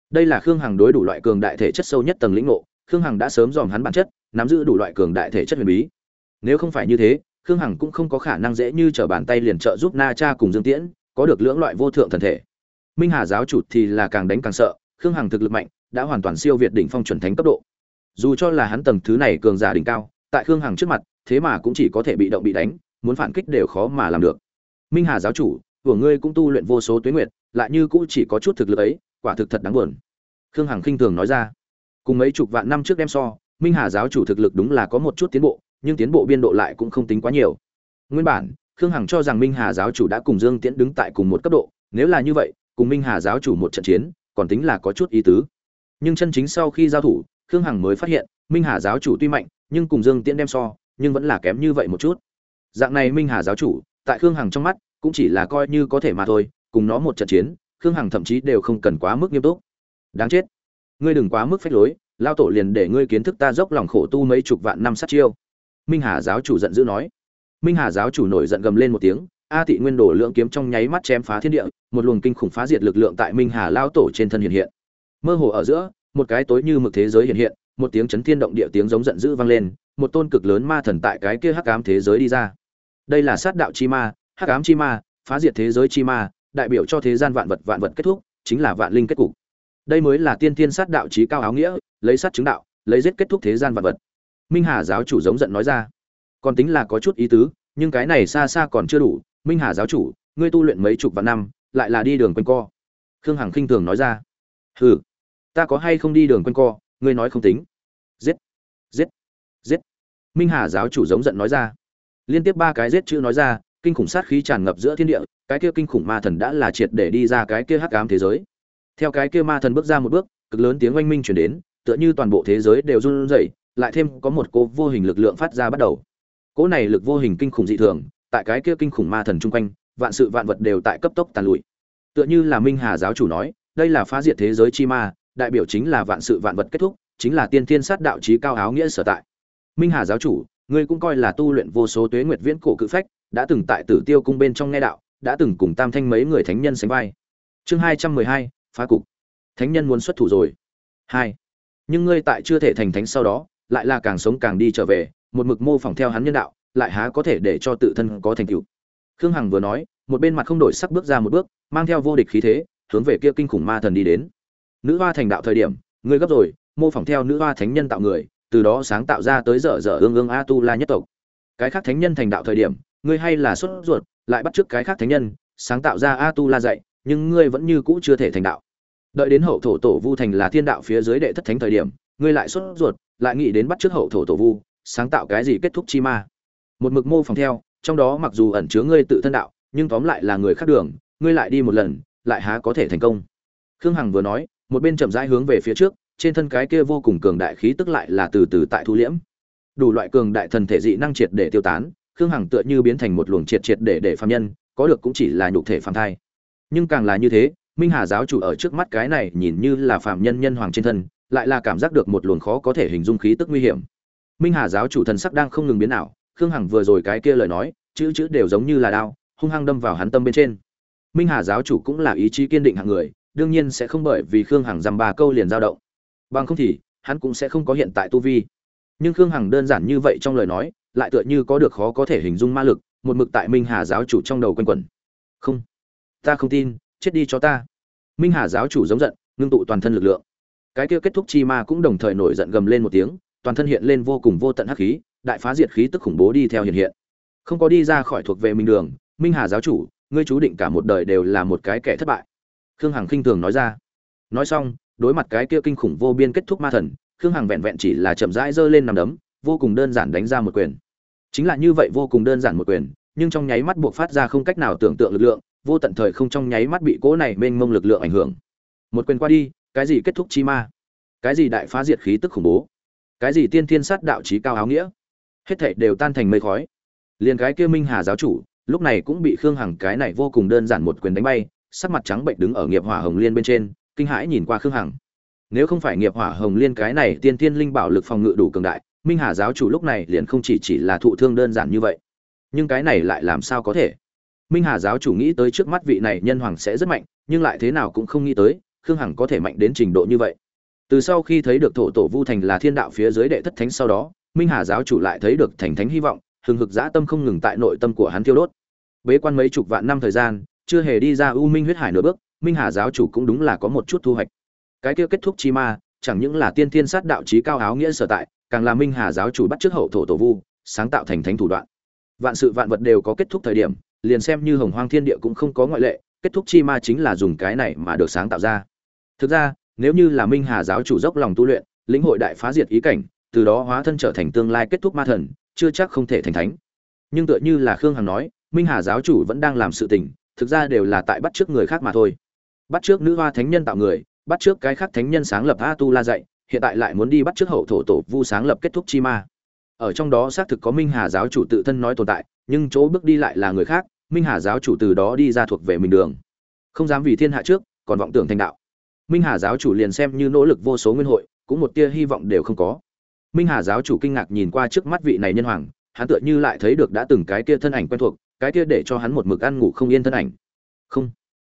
Đây là khương hằng đối đủ loại cường đại thể chất sâu nhất tầng lĩnh ngộ khương hằng đã sớm dòm hắn bản chất, nắm giữ đủ loại cường đại thể chất huyền bí. Nếu không phải như thế, khương hằng cũng không có khả năng dễ như t r ở bàn tay liền trợ giúp na cha cùng dương tiễn có được lưỡng loại vô thượng thần thể. Minh hà giáo chủ thì là càng đánh càng sợ, khương hằng thực lực mạnh, đã hoàn toàn siêu việt đỉnh phong chuẩn thánh cấp độ. Dù cho là hắn tầng thứ này cường giả đỉnh cao, tại khương hằng trước mặt, thế mà cũng chỉ có thể bị động bị đánh, muốn phản kích đều khó mà làm được. Minh hà giáo chủ, của ngươi cũng tu luyện vô số tuyến nguyệt, lại như cũng chỉ có chút thực lực ấy, quả thực thật đáng buồn. Khương hằng khinh thường nói ra cùng mấy chục vạn năm trước đem so, minh hà giáo chủ thực lực đúng là có một chút tiến bộ, nhưng tiến bộ biên độ lại cũng không tính quá nhiều. Nguyên bản, khương hằng cho rằng minh hà giáo chủ đã cùng dương tiễn đứng tại cùng một cấp độ, nếu là như vậy, cùng minh hà giáo chủ một trận chiến, còn tính là có chút ý tứ. Nhưng chân chính sau khi giao thủ, khương hằng mới phát hiện, minh hà giáo chủ tuy mạnh, nhưng cùng dương tiễn đem so, nhưng vẫn là kém như vậy một chút. Dạng này minh hà giáo chủ, tại khương hằng trong mắt, cũng chỉ là coi như có thể mà thôi, cùng nó một trận chiến, khương hằng thậm chí đều không cần quá mức nghiêm túc. Đáng chết ngươi đừng quá mức phách lối, lao tổ liền để ngươi kiến thức ta dốc lòng khổ tu mấy chục vạn năm sát chiêu. Minh hà giáo chủ giận dữ nói. Minh hà giáo chủ nổi giận gầm lên một tiếng, a thị nguyên đổ lượng kiếm trong nháy mắt chém phá thiên địa, một luồng kinh khủng phá diệt lực lượng tại minh hà lao tổ trên thân hiện hiện. Mơ hồ ở giữa, một cái tối như mực thế giới hiện hiện, một tiếng chấn thiên động địa tiếng giống giận dữ vang lên, một tôn cực lớn ma thần tại cái kia hắc ám thế giới đi ra. Đây là sát đạo chi ma, hắc ám chi ma, phá diệt thế giới chi ma, đại biểu cho thế gian vạn vật vạn vật kết thúc, chính là vạn linh kết cục đây mới là tiên tiên sát đạo trí cao áo nghĩa, lấy sát chứng đạo, lấy giết kết thúc thế gian vạn vật. Minh hà giáo chủ giống giận nói ra. Còn tính là có chút ý tứ, nhưng cái này xa xa còn chưa đủ. Minh hà giáo chủ, ngươi tu luyện mấy chục vạn năm, lại là đi đường quanh co. Khương hằng khinh thường nói ra. Hừ, ta có hay không đi đường quanh co, ngươi nói không tính. Giết giết giết. Minh hà giáo chủ giống giận nói ra. Liên tiếp ba cái giết chữ nói ra, kinh khủng sát khí tràn ngập giữa thiên địa, cái kia kinh khủng ma thần đã là triệt để đi ra cái kia hắc ám thế giới theo cái kia ma thần bước ra một bước, cực lớn tiếng oanh minh chuyển đến, tựa như toàn bộ thế giới đều run rẩy, lại thêm có một cô vô hình lực lượng phát ra bắt đầu. Cỗ này lực vô hình kinh khủng dị thường, tại cái kia kinh khủng ma thần chung quanh, vạn sự vạn vật đều tại cấp tốc tàn lụi. Tựa như là minh hà giáo chủ nói, đây là phá diệt thế giới chi ma, đại biểu chính là vạn sự vạn vật kết thúc, chính là tiên thiên sát đạo trí cao áo nghĩa sở tại. Minh hà giáo chủ, ngươi cũng coi là tu luyện vô số tuế nguyệt viễn cổ cự phách, đã từng tại tử tiêu cung bên trong nghe đạo, đã từng cùng tam thanh mấy người thánh nhân sánh vai. Chương hai trăm mười hai phá cục. Thánh nhân muốn xuất thủ rồi. Hai. Nhưng ngươi tại chưa thể thành thánh sau đó, lại là càng sống càng đi trở về, một mực mô phỏng theo hắn nhân đạo, lại há có thể để cho tự thân có thành tựu. Khương hằng vừa nói, một bên mặt không đổi sắc bước ra một bước, mang theo vô địch khí thế, hướng về kia kinh khủng ma thần đi đến. Nữ hoa thành đạo thời điểm, ngươi gấp rồi, mô phỏng theo nữ hoa thánh nhân tạo người, từ đó sáng tạo ra tới dở dở ương ương a tu la nhất tộc. Cái khác thánh nhân thành đạo thời điểm, ngươi hay là xuất ruột, lại bắt chước cái khác thánh nhân, sáng tạo ra a tu la dạy nhưng ngươi vẫn như cũ chưa thể thành đạo. Đợi đến hậu thổ tổ vu thành là thiên đạo phía dưới đệ thất thánh thời điểm, ngươi lại sốt ruột, lại nghĩ đến bắt trước hậu thổ tổ vu, sáng tạo cái gì kết thúc chi ma. Một mực mô phỏng theo, trong đó mặc dù ẩn chứa ngươi tự thân đạo, nhưng tóm lại là người khác đường, ngươi lại đi một lần, lại há có thể thành công. Khương hằng vừa nói, một bên chậm rãi hướng về phía trước, trên thân cái kia vô cùng cường đại khí tức lại là từ từ tại thu liễm. Đủ loại cường đại thần thể dị năng triệt để tiêu tán, khương hằng tựa như biến thành một luồng triệt triệt để để phàm nhân, có được cũng chỉ là nhục thể phàm thai nhưng càng là như thế, minh hà giáo chủ ở trước mắt cái này nhìn như là phạm nhân nhân hoàng trên thân, lại là cảm giác được một luồng khó có thể hình dung khí tức nguy hiểm. Minh hà giáo chủ thần sắc đang không ngừng biến ảo, khương hằng vừa rồi cái kia lời nói, chữ chữ đều giống như là đao, hung hăng đâm vào hắn tâm bên trên. Minh hà giáo chủ cũng là ý chí kiên định hạng người, đương nhiên sẽ không bởi vì khương hằng dằm ba câu liền dao động. Bằng không thì, hắn cũng sẽ không có hiện tại tu vi. Nhưng khương hằng đơn giản như vậy trong lời nói, lại tựa như có được khó có thể hình dung ma lực, một mực tại minh hà giáo chủ trong đầu quanh quẩn. Không ta không tin, chết đi cho ta. Minh hà giáo chủ giống giận, ngưng tụ toàn thân lực lượng. Cái kia kết thúc chi ma cũng đồng thời nổi giận gầm lên một tiếng, toàn thân hiện lên vô cùng vô tận hắc khí, đại phá diệt khí tức khủng bố đi theo hiện hiện. Không có đi ra khỏi thuộc về minh đường, minh hà giáo chủ, ngươi chú định cả một đời đều là một cái kẻ thất bại. Khương hằng khinh thường nói ra. Nói xong, đối mặt cái kia kinh khủng vô biên kết thúc ma thần, khương hằng vẹn vẹn chỉ là chậm rãi giơ lên nằm đấm, vô cùng đơn giản đánh ra một quyền. Chính là như vậy vô cùng đơn giản một quyền, nhưng trong nháy mắt buộc phát ra không cách nào tưởng tượng lực lượng vô tận thời không trong nháy mắt bị cỗ này mênh mông lực lượng ảnh hưởng. Một quyền qua đi, cái gì kết thúc chi ma? Cái gì đại phá diệt khí tức khủng bố? Cái gì tiên thiên sát đạo trí cao áo nghĩa? Hết thảy đều tan thành mây khói. Liền cái kia minh hà giáo chủ, lúc này cũng bị khương hằng cái này vô cùng đơn giản một quyền đánh bay, sắc mặt trắng bệnh đứng ở nghiệp hỏa hồng liên bên trên, kinh hãi nhìn qua khương hằng. Nếu không phải nghiệp hỏa hồng liên cái này tiên thiên linh bảo lực phòng ngự đủ cường đại, minh hà giáo chủ lúc này liền không chỉ chỉ là thụ thương đơn giản như vậy. Nhưng cái này lại làm sao có thể? Minh hà giáo chủ nghĩ tới trước mắt vị này nhân hoàng sẽ rất mạnh, nhưng lại thế nào cũng không nghĩ tới, khương hằng có thể mạnh đến trình độ như vậy. Từ sau khi thấy được thổ tổ vu thành là thiên đạo phía dưới đệ thất thánh sau đó, minh hà giáo chủ lại thấy được thành thánh hy vọng, hừng hực dã tâm không ngừng tại nội tâm của hắn thiêu đốt. Bế quan mấy chục vạn năm thời gian, chưa hề đi ra u minh huyết hải nửa bước, minh hà giáo chủ cũng đúng là có một chút thu hoạch. Cái kia kết thúc chi ma, chẳng những là tiên thiên sát đạo trí cao áo nghĩa sở tại, càng là minh hà giáo chủ bắt trước hậu thổ tổ vu, sáng tạo thành thánh thủ đoạn. Vạn sự vạn vật đều có kết thúc thời điểm liền xem như hồng hoang thiên địa cũng không có ngoại lệ, kết thúc chi ma chính là dùng cái này mà được sáng tạo ra. Thực ra, nếu như là minh hà giáo chủ dốc lòng tu luyện, lĩnh hội đại phá diệt ý cảnh, từ đó hóa thân trở thành tương lai kết thúc ma thần, chưa chắc không thể thành thánh. Nhưng tựa như là khương hằng nói, minh hà giáo chủ vẫn đang làm sự tình, thực ra đều là tại bắt trước người khác mà thôi. Bắt trước nữ hoa thánh nhân tạo người, bắt trước cái khác thánh nhân sáng lập a tu la dạy, hiện tại lại muốn đi bắt trước hậu thổ tổ vu sáng lập kết thúc chi ma. Ở trong đó xác thực có minh hà giáo chủ tự thân nói tồn tại, nhưng chỗ bước đi lại là người khác minh hà giáo chủ từ đó đi ra thuộc về mình đường. Không dám vì thiên hạ trước, còn vọng tưởng thành đạo. Minh hà giáo chủ liền xem như nỗ lực vô số nguyên hội, cũng một tia hy vọng đều không có. Minh hà giáo chủ kinh ngạc nhìn qua trước mắt vị này nhân hoàng, hắn tựa như lại thấy được đã từng cái kia thân ảnh quen thuộc, cái kia để cho hắn một mực ăn ngủ không yên thân ảnh. Không,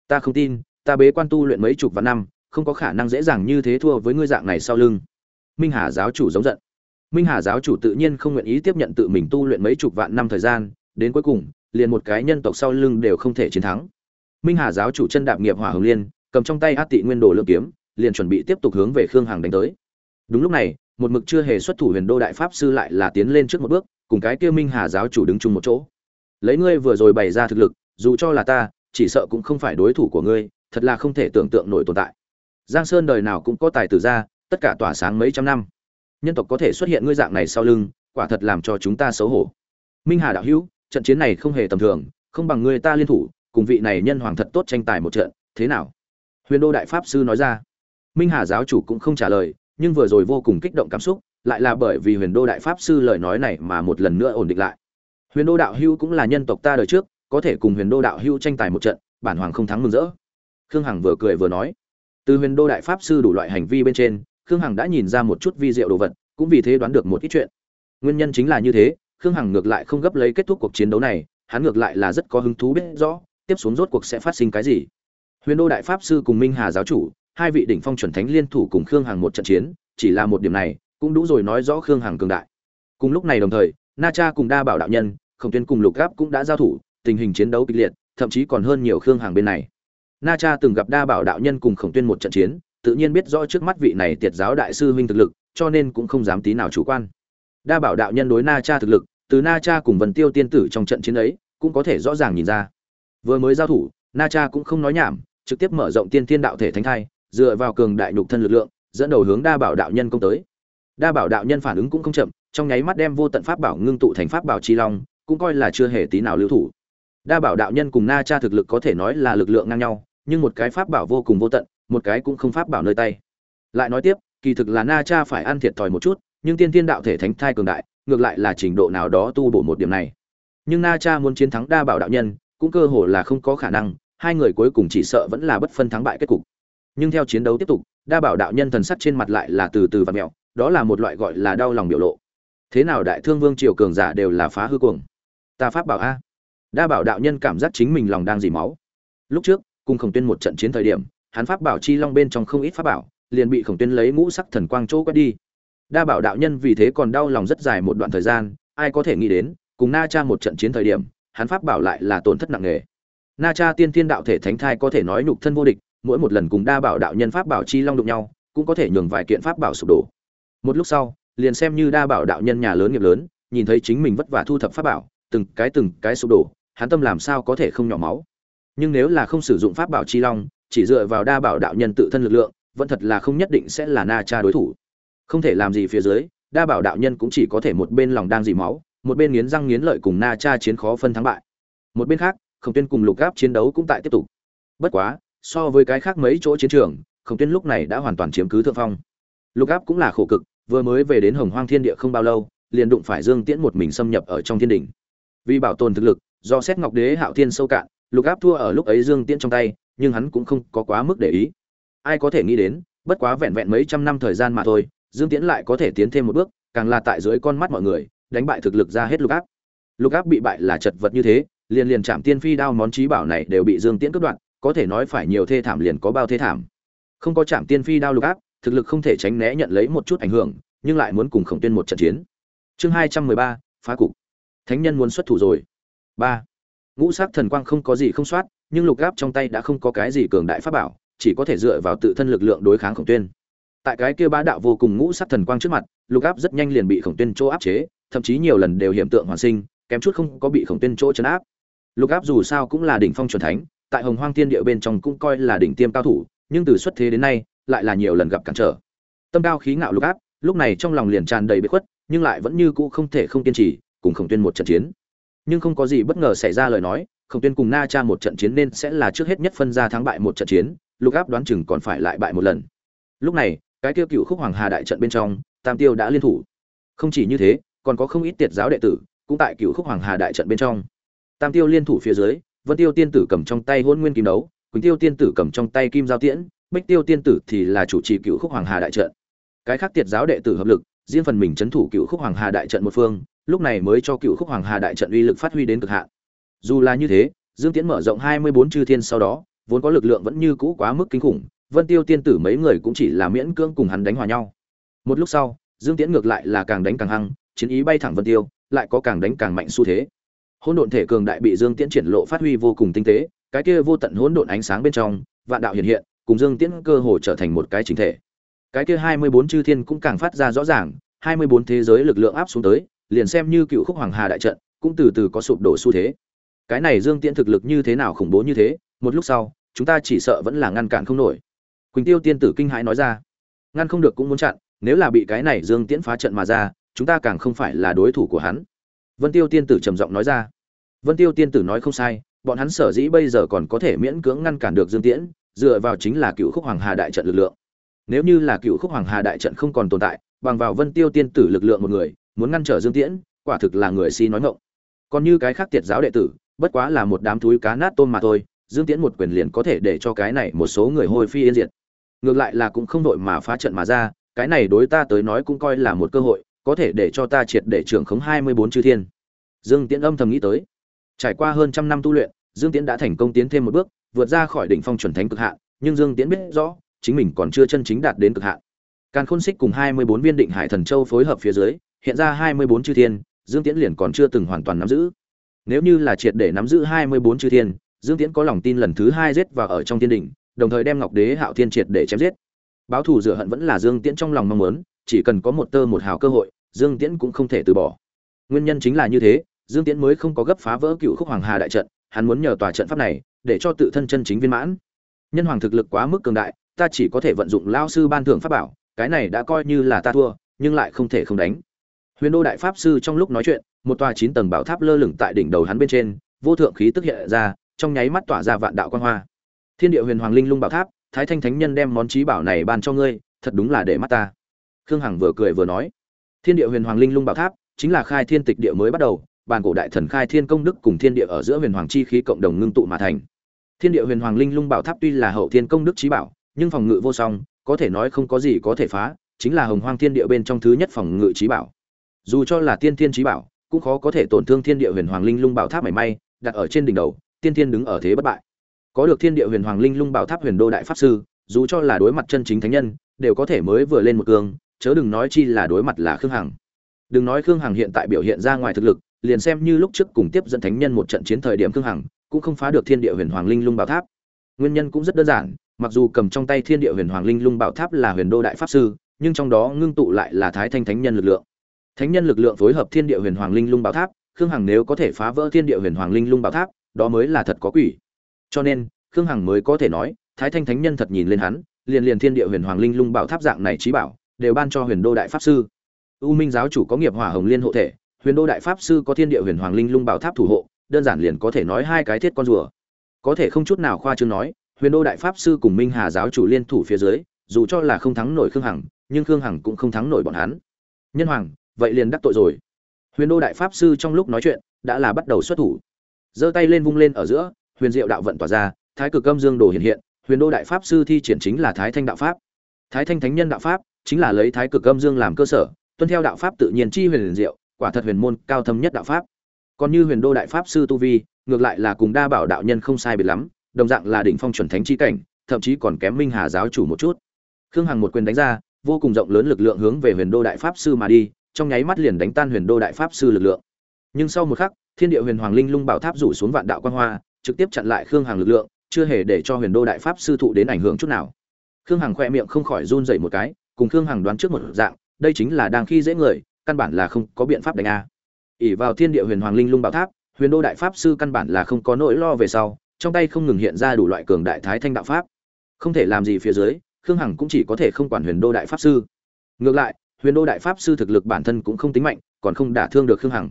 ta không tin, ta bế quan tu luyện mấy chục vạn năm, không có khả năng dễ dàng như thế thua với ngươi dạng này sau lưng. Minh hà giáo chủ giống giận. Minh hà giáo chủ tự nhiên không nguyện ý tiếp nhận tự mình tu luyện mấy chục vạn năm thời gian, đến cuối cùng liền một cái nhân tộc sau lưng đều không thể chiến thắng. Minh hà giáo chủ chân đạp nghiệp hỏa hồng liên, cầm trong tay át tị nguyên đồ lượng kiếm, liền chuẩn bị tiếp tục hướng về khương hằng đánh tới. Đúng lúc này, một mực chưa hề xuất thủ huyền đô đại pháp sư lại là tiến lên trước một bước, cùng cái kia minh hà giáo chủ đứng chung một chỗ. Lấy ngươi vừa rồi bày ra thực lực, dù cho là ta, chỉ sợ cũng không phải đối thủ của ngươi, thật là không thể tưởng tượng nổi tồn tại. Giang sơn đời nào cũng có tài tử ra, tất cả tỏa sáng mấy trăm năm. Nhân tộc có thể xuất hiện ngươi dạng này sau lưng, quả thật làm cho chúng ta xấu hổ. Minh hà đạo hữu trận chiến này không hề tầm thường, không bằng người ta liên thủ, cùng vị này nhân hoàng thật tốt tranh tài một trận, thế nào? Huyền đô đại pháp sư nói ra. Minh hà giáo chủ cũng không trả lời, nhưng vừa rồi vô cùng kích động cảm xúc, lại là bởi vì huyền đô đại pháp sư lời nói này mà một lần nữa ổn định lại. Huyền đô đạo hưu cũng là nhân tộc ta đời trước, có thể cùng huyền đô đạo hưu tranh tài một trận, bản hoàng không thắng mừng rỡ. Khương hằng vừa cười vừa nói. Từ huyền đô đại pháp sư đủ loại hành vi bên trên, khương hằng đã nhìn ra một chút vi diệu đồ vật, cũng vì thế đoán được một ít chuyện. Nguyên nhân chính là như thế khương hằng ngược lại không gấp lấy kết thúc cuộc chiến đấu này, hắn ngược lại là rất có hứng thú biết rõ, tiếp xuống rốt cuộc sẽ phát sinh cái gì. Huyền đô đại pháp sư cùng minh hà giáo chủ, hai vị đỉnh phong chuẩn thánh liên thủ cùng khương hằng một trận chiến, chỉ là một điểm này, cũng đủ rồi nói rõ khương hằng cường đại. Cùng lúc này đồng thời, na cha cùng đa bảo đạo nhân, khổng tuyên cùng lục gáp cũng đã giao thủ, tình hình chiến đấu kịch liệt, thậm chí còn hơn nhiều khương hằng bên này. Na cha từng gặp đa bảo đạo nhân cùng khổng tuyên một trận chiến, tự nhiên biết rõ trước mắt vị này tiệt giáo đại sư huynh thực lực, cho nên cũng không dám tí nào chủ quan. Đa bảo đạo nhân đối na cha thực lực từ na cha cùng vần tiêu tiên tử trong trận chiến ấy, cũng có thể rõ ràng nhìn ra. Vừa mới giao thủ, na cha cũng không nói nhảm, trực tiếp mở rộng tiên thiên đạo thể thánh thai, dựa vào cường đại nhục thân lực lượng, dẫn đầu hướng đa bảo đạo nhân công tới. Đa bảo đạo nhân phản ứng cũng không chậm, trong nháy mắt đem vô tận pháp bảo ngưng tụ thành pháp bảo chi long, cũng coi là chưa hề tí nào lưu thủ. Đa bảo đạo nhân cùng na cha thực lực có thể nói là lực lượng ngang nhau, nhưng một cái pháp bảo vô cùng vô tận, một cái cũng không pháp bảo nơi tay. Lại nói tiếp, kỳ thực là na cha phải ăn thiệt thòi một chút, nhưng tiên thiên đạo thể thánh thai cường đại ngược lại là trình độ nào đó tu bổ một điểm này. Nhưng na cha muốn chiến thắng đa bảo đạo nhân, cũng cơ hồ là không có khả năng, hai người cuối cùng chỉ sợ vẫn là bất phân thắng bại kết cục. Nhưng theo chiến đấu tiếp tục, đa bảo đạo nhân thần sắc trên mặt lại là từ từ và mẹo, đó là một loại gọi là đau lòng biểu lộ. Thế nào đại thương vương triều cường giả đều là phá hư cuồng? Ta pháp bảo a. Đa bảo đạo nhân cảm giác chính mình lòng đang dì máu. Lúc trước, cùng khổng tuyên một trận chiến thời điểm, hắn pháp bảo chi long bên trong không ít pháp bảo, liền bị khổng tuyên lấy ngũ sắc thần quang chỗ quét đi đa bảo đạo nhân vì thế còn đau lòng rất dài một đoạn thời gian, ai có thể nghĩ đến, cùng na cha một trận chiến thời điểm, hắn pháp bảo lại là tổn thất nặng nề. Na cha tiên thiên đạo thể thánh thai có thể nói nhục thân vô địch, mỗi một lần cùng đa bảo đạo nhân pháp bảo chi long đụng nhau, cũng có thể nhường vài kiện pháp bảo sụp đổ. Một lúc sau, liền xem như đa bảo đạo nhân nhà lớn nghiệp lớn, nhìn thấy chính mình vất vả thu thập pháp bảo, từng cái từng cái sụp đổ, hắn tâm làm sao có thể không nhỏ máu. Nhưng nếu là không sử dụng pháp bảo chi long, chỉ dựa vào đa bảo đạo nhân tự thân lực lượng, vẫn thật là không nhất định sẽ là na cha đối thủ không thể làm gì phía dưới, đa bảo đạo nhân cũng chỉ có thể một bên lòng đang dì máu, một bên nghiến răng nghiến lợi cùng na cha chiến khó phân thắng bại. Một bên khác, khổng tuyên cùng lục gáp chiến đấu cũng tại tiếp tục. Bất quá, so với cái khác mấy chỗ chiến trường, khổng tuyên lúc này đã hoàn toàn chiếm cứ thượng phong. Lục áp cũng là khổ cực, vừa mới về đến hồng hoang thiên địa không bao lâu, liền đụng phải dương tiễn một mình xâm nhập ở trong thiên đình vì bảo tồn thực lực, do xét ngọc đế, hạo thiên sâu cạn, lục áp thua ở lúc ấy dương tiễn trong tay, nhưng hắn cũng không có quá mức để ý. Ai có thể nghĩ đến, bất quá vẹn vẹn mấy trăm năm thời gian mà thôi dương tiễn lại có thể tiến thêm một bước, càng là tại dưới con mắt mọi người, đánh bại thực lực ra hết lục áp. Lục áp bị bại là chật vật như thế, liền liền chạm tiên phi đao món trí bảo này đều bị dương tiễn cướp đoạt, có thể nói phải nhiều thê thảm liền có bao thê thảm. Không có chạm tiên phi đao lục áp, thực lực không thể tránh né nhận lấy một chút ảnh hưởng, nhưng lại muốn cùng khổng tuyên một trận chiến. Chương hai trăm mười ba, phá cục. Thánh nhân muốn xuất thủ rồi. Ba. Ngũ sắc thần quang không có gì không soát, nhưng lục áp trong tay đã không có cái gì cường đại pháp bảo, chỉ có thể dựa vào tự thân lực lượng đối kháng khổng tuyên tại cái kia bá đạo vô cùng ngũ sắc thần quang trước mặt, lục áp rất nhanh liền bị khổng tuyên chỗ áp chế, thậm chí nhiều lần đều hiện tượng hoàn sinh, kém chút không có bị khổng tuyên chỗ chấn áp. Lục áp dù sao cũng là đỉnh phong chuẩn thánh, tại hồng hoang thiên địa bên trong cũng coi là đỉnh tiêm cao thủ, nhưng từ xuất thế đến nay, lại là nhiều lần gặp cản trở. Tâm cao khí ngạo lục áp, lúc này trong lòng liền tràn đầy bế khuất, nhưng lại vẫn như cũ không thể không kiên trì, cùng khổng tuyên một trận chiến. Nhưng không có gì bất ngờ xảy ra lời nói, khổng tuyên cùng na cha một trận chiến nên sẽ là trước hết nhất phân ra thắng bại một trận chiến, lục áp đoán chừng còn phải lại bại một lần. Lúc này cái tiêu cựu khúc hoàng hà đại trận bên trong, tam tiêu đã liên thủ. Không chỉ như thế, còn có không ít tiệt giáo đệ tử cũng tại cựu khúc hoàng hà đại trận bên trong. Tam tiêu liên thủ phía dưới, vân tiêu tiên tử cầm trong tay hôn nguyên kim đấu, quỳnh tiêu tiên tử cầm trong tay kim giao tiễn, bích tiêu tiên tử thì là chủ trì cựu khúc hoàng hà đại trận. Cái khác tiệt giáo đệ tử hợp lực, riêng phần mình c thủ cựu khúc hoàng hà đại trận một phương, lúc này mới cho cựu khúc hoàng hà đại trận uy lực phát huy đến cực hạn. Dù là như thế, dương tiễn mở rộng hai mươi bốn chư thiên sau đó, vốn có lực lượng vẫn như cũ quá mức kinh khủng vân tiêu tiên tử mấy người cũng chỉ là miễn cưỡng cùng hắn đánh hòa nhau. Một lúc sau, dương tiễn ngược lại là càng đánh càng hăng, chiến ý bay thẳng vân tiêu, lại có càng đánh càng mạnh xu thế. Hỗn độn thể cường đại bị dương tiễn triển lộ phát huy vô cùng tinh tế, cái kia vô tận hỗn độn ánh sáng bên trong, vạn đạo hiện hiện, cùng dương tiễn cơ hồ trở thành một cái chính thể. Cái kia hai mươi bốn chư thiên cũng càng phát ra rõ ràng, hai mươi bốn thế giới lực lượng áp xuống tới, liền xem như cựu khúc hoàng hà đại trận, cũng từ từ có sụp đổ xu thế. Cái này dương tiễn thực lực như thế nào khủng bố như thế, một lúc sau, chúng ta chỉ sợ vẫn là ngăn cản không nổi quỳnh tiêu tiên tử kinh hãi nói ra. Ngăn không được cũng muốn chặn, nếu là bị cái này dương tiễn phá trận mà ra, chúng ta càng không phải là đối thủ của hắn. Vân tiêu tiên tử trầm giọng nói ra. Vân tiêu tiên tử nói không sai, bọn hắn sở dĩ bây giờ còn có thể miễn cưỡng ngăn cản được dương tiễn, dựa vào chính là cựu khúc hoàng hà đại trận lực lượng. Nếu như là cựu khúc hoàng hà đại trận không còn tồn tại, bằng vào vân tiêu tiên tử lực lượng một người, muốn ngăn trở dương tiễn, quả thực là người si nói ngộng còn như cái khác tiệt giáo đệ tử, bất quá là một đám thúi cá nát tôm mà thôi, dương tiễn một quyền liền có thể để cho cái này một số người hôi phi yên diệt ngược lại là cũng không đội mà phá trận mà ra, cái này đối ta tới nói cũng coi là một cơ hội, có thể để cho ta triệt để trưởng khống hai mươi bốn chư thiên. Dương tiễn âm thầm nghĩ tới. Trải qua hơn trăm năm tu luyện, dương tiễn đã thành công tiến thêm một bước, vượt ra khỏi đỉnh phong chuẩn thánh cực hạn, nhưng dương tiễn biết rõ, chính mình còn chưa chân chính đạt đến cực hạn. Càn khôn xích cùng hai mươi bốn viên định hải thần châu phối hợp phía dưới, hiện ra hai mươi bốn chư thiên, dương tiễn liền còn chưa từng hoàn toàn nắm giữ. Nếu như là triệt để nắm giữ hai mươi bốn chư thiên, dương tiễn có lòng tin lần thứ hai giết vào ở trong thiên đỉnh đồng thời đem ngọc đế hạo thiên triệt để chém giết. Báo thù rửa hận vẫn là dương tiễn trong lòng mong muốn, chỉ cần có một tơ một hào cơ hội, dương tiễn cũng không thể từ bỏ. Nguyên nhân chính là như thế, dương tiễn mới không có gấp phá vỡ cựu khúc hoàng hà đại trận, hắn muốn nhờ tòa trận pháp này, để cho tự thân chân chính viên mãn. Nhân hoàng thực lực quá mức cường đại, ta chỉ có thể vận dụng lao sư ban thưởng pháp bảo, cái này đã coi như là ta thua, nhưng lại không thể không đánh. Huyền đô đại pháp sư trong lúc nói chuyện, một tòa chín tầng bảo tháp lơ lửng tại đỉnh đầu hắn bên trên, vô thượng khí tức hiện ra, trong nháy mắt tỏa ra vạn đạo quan hoa thiên địa huyền hoàng linh lung bảo tháp, thái thanh thánh nhân đem món trí bảo này ban cho ngươi, thật đúng là để mắt ta. Khương hằng vừa cười vừa nói. Thiên địa huyền hoàng linh lung bảo tháp, chính là khai thiên tịch địa mới bắt đầu bàn cổ đại thần khai thiên công đức cùng thiên địa ở giữa huyền hoàng chi khí cộng đồng ngưng tụ mà thành. Thiên địa huyền hoàng linh lung bảo tháp tuy là hậu thiên công đức trí bảo, nhưng phòng ngự vô song, có thể nói không có gì có thể phá, chính là hồng hoang thiên địa bên trong thứ nhất phòng ngự trí bảo. Dù cho là tiên thiên trí bảo, cũng khó có thể tổn thương thiên địa huyền hoàng linh lung bảo tháp mảy may, đặt ở trên đỉnh đầu, tiên thiên đứng ở thế bất bại có được thiên địa huyền hoàng linh lung bảo tháp huyền đô đại pháp sư, dù cho là đối mặt chân chính thánh nhân, đều có thể mới vừa lên một cương chớ đừng nói chi là đối mặt là khương hằng. Đừng nói khương hằng hiện tại biểu hiện ra ngoài thực lực, liền xem như lúc trước cùng tiếp dẫn thánh nhân một trận chiến thời điểm khương hằng, cũng không phá được thiên địa huyền hoàng linh lung bảo tháp. Nguyên nhân cũng rất đơn giản, mặc dù cầm trong tay thiên địa huyền hoàng linh lung bảo tháp là huyền đô đại pháp sư, nhưng trong đó ngưng tụ lại là thái thanh thánh nhân lực lượng. Thánh nhân lực lượng phối hợp thiên địa huyền hoàng linh lung bảo tháp, khương hằng nếu có thể phá vỡ thiên địa huyền hoàng linh lung bảo tháp, đó mới là thật có quỷ cho nên, khương hằng mới có thể nói, thái thanh thánh nhân thật nhìn lên hắn, liền liền thiên địa huyền hoàng linh lung bảo tháp dạng này trí bảo, đều ban cho huyền đô đại pháp sư. U minh giáo chủ có nghiệp hỏa hồng liên hộ thể, huyền đô đại pháp sư có thiên địa huyền hoàng linh lung bảo tháp thủ hộ, đơn giản liền có thể nói hai cái thiết con rùa. Có thể không chút nào khoa trương nói, huyền đô đại pháp sư cùng minh hà giáo chủ liên thủ phía dưới, dù cho là không thắng nổi khương hằng, nhưng khương hằng cũng không thắng nổi bọn hắn. Nhân hoàng, vậy liền đắc tội rồi. Huyền đô đại pháp sư trong lúc nói chuyện, đã là bắt đầu xuất thủ. Giơ tay lên vung lên ở giữa huyền diệu đạo vận tỏa ra, thái cực âm dương đồ hiện hiện, huyền đô đại pháp sư thi triển chính là thái thanh đạo pháp. Thái thanh thánh nhân đạo pháp chính là lấy thái cực âm dương làm cơ sở, tuân theo đạo pháp tự nhiên chi huyền diệu, quả thật huyền môn cao thâm nhất đạo pháp. Còn như huyền đô đại pháp sư tu vi, ngược lại là cùng đa bảo đạo nhân không sai biệt lắm, đồng dạng là đỉnh phong chuẩn thánh chi cảnh, thậm chí còn kém minh hà giáo chủ một chút. Khương hằng một quyền đánh ra, vô cùng rộng lớn lực lượng hướng về huyền đô đại pháp sư mà đi, trong nháy mắt liền đánh tan huyền đô đại pháp sư lực lượng. Nhưng sau một khắc, thiên địa huyền hoàng linh lung bảo tháp rủ xuống vạn đạo quan hoa trực tiếp chặn lại khương hằng lực lượng, chưa hề để cho huyền đô đại pháp sư thụ đến ảnh hưởng chút nào. Khương hằng khoe miệng không khỏi run dậy một cái, cùng khương hằng đoán trước một dạng, đây chính là đang khi dễ người, căn bản là không có biện pháp đánh a. Ỉ vào thiên địa huyền hoàng linh lung bảo tháp, huyền đô đại pháp sư căn bản là không có nỗi lo về sau, trong tay không ngừng hiện ra đủ loại cường đại thái thanh đạo pháp. Không thể làm gì phía dưới, khương hằng cũng chỉ có thể không quản huyền đô đại pháp sư. Ngược lại, huyền đô đại pháp sư thực lực bản thân cũng không tính mạnh, còn không đả thương được khương hằng.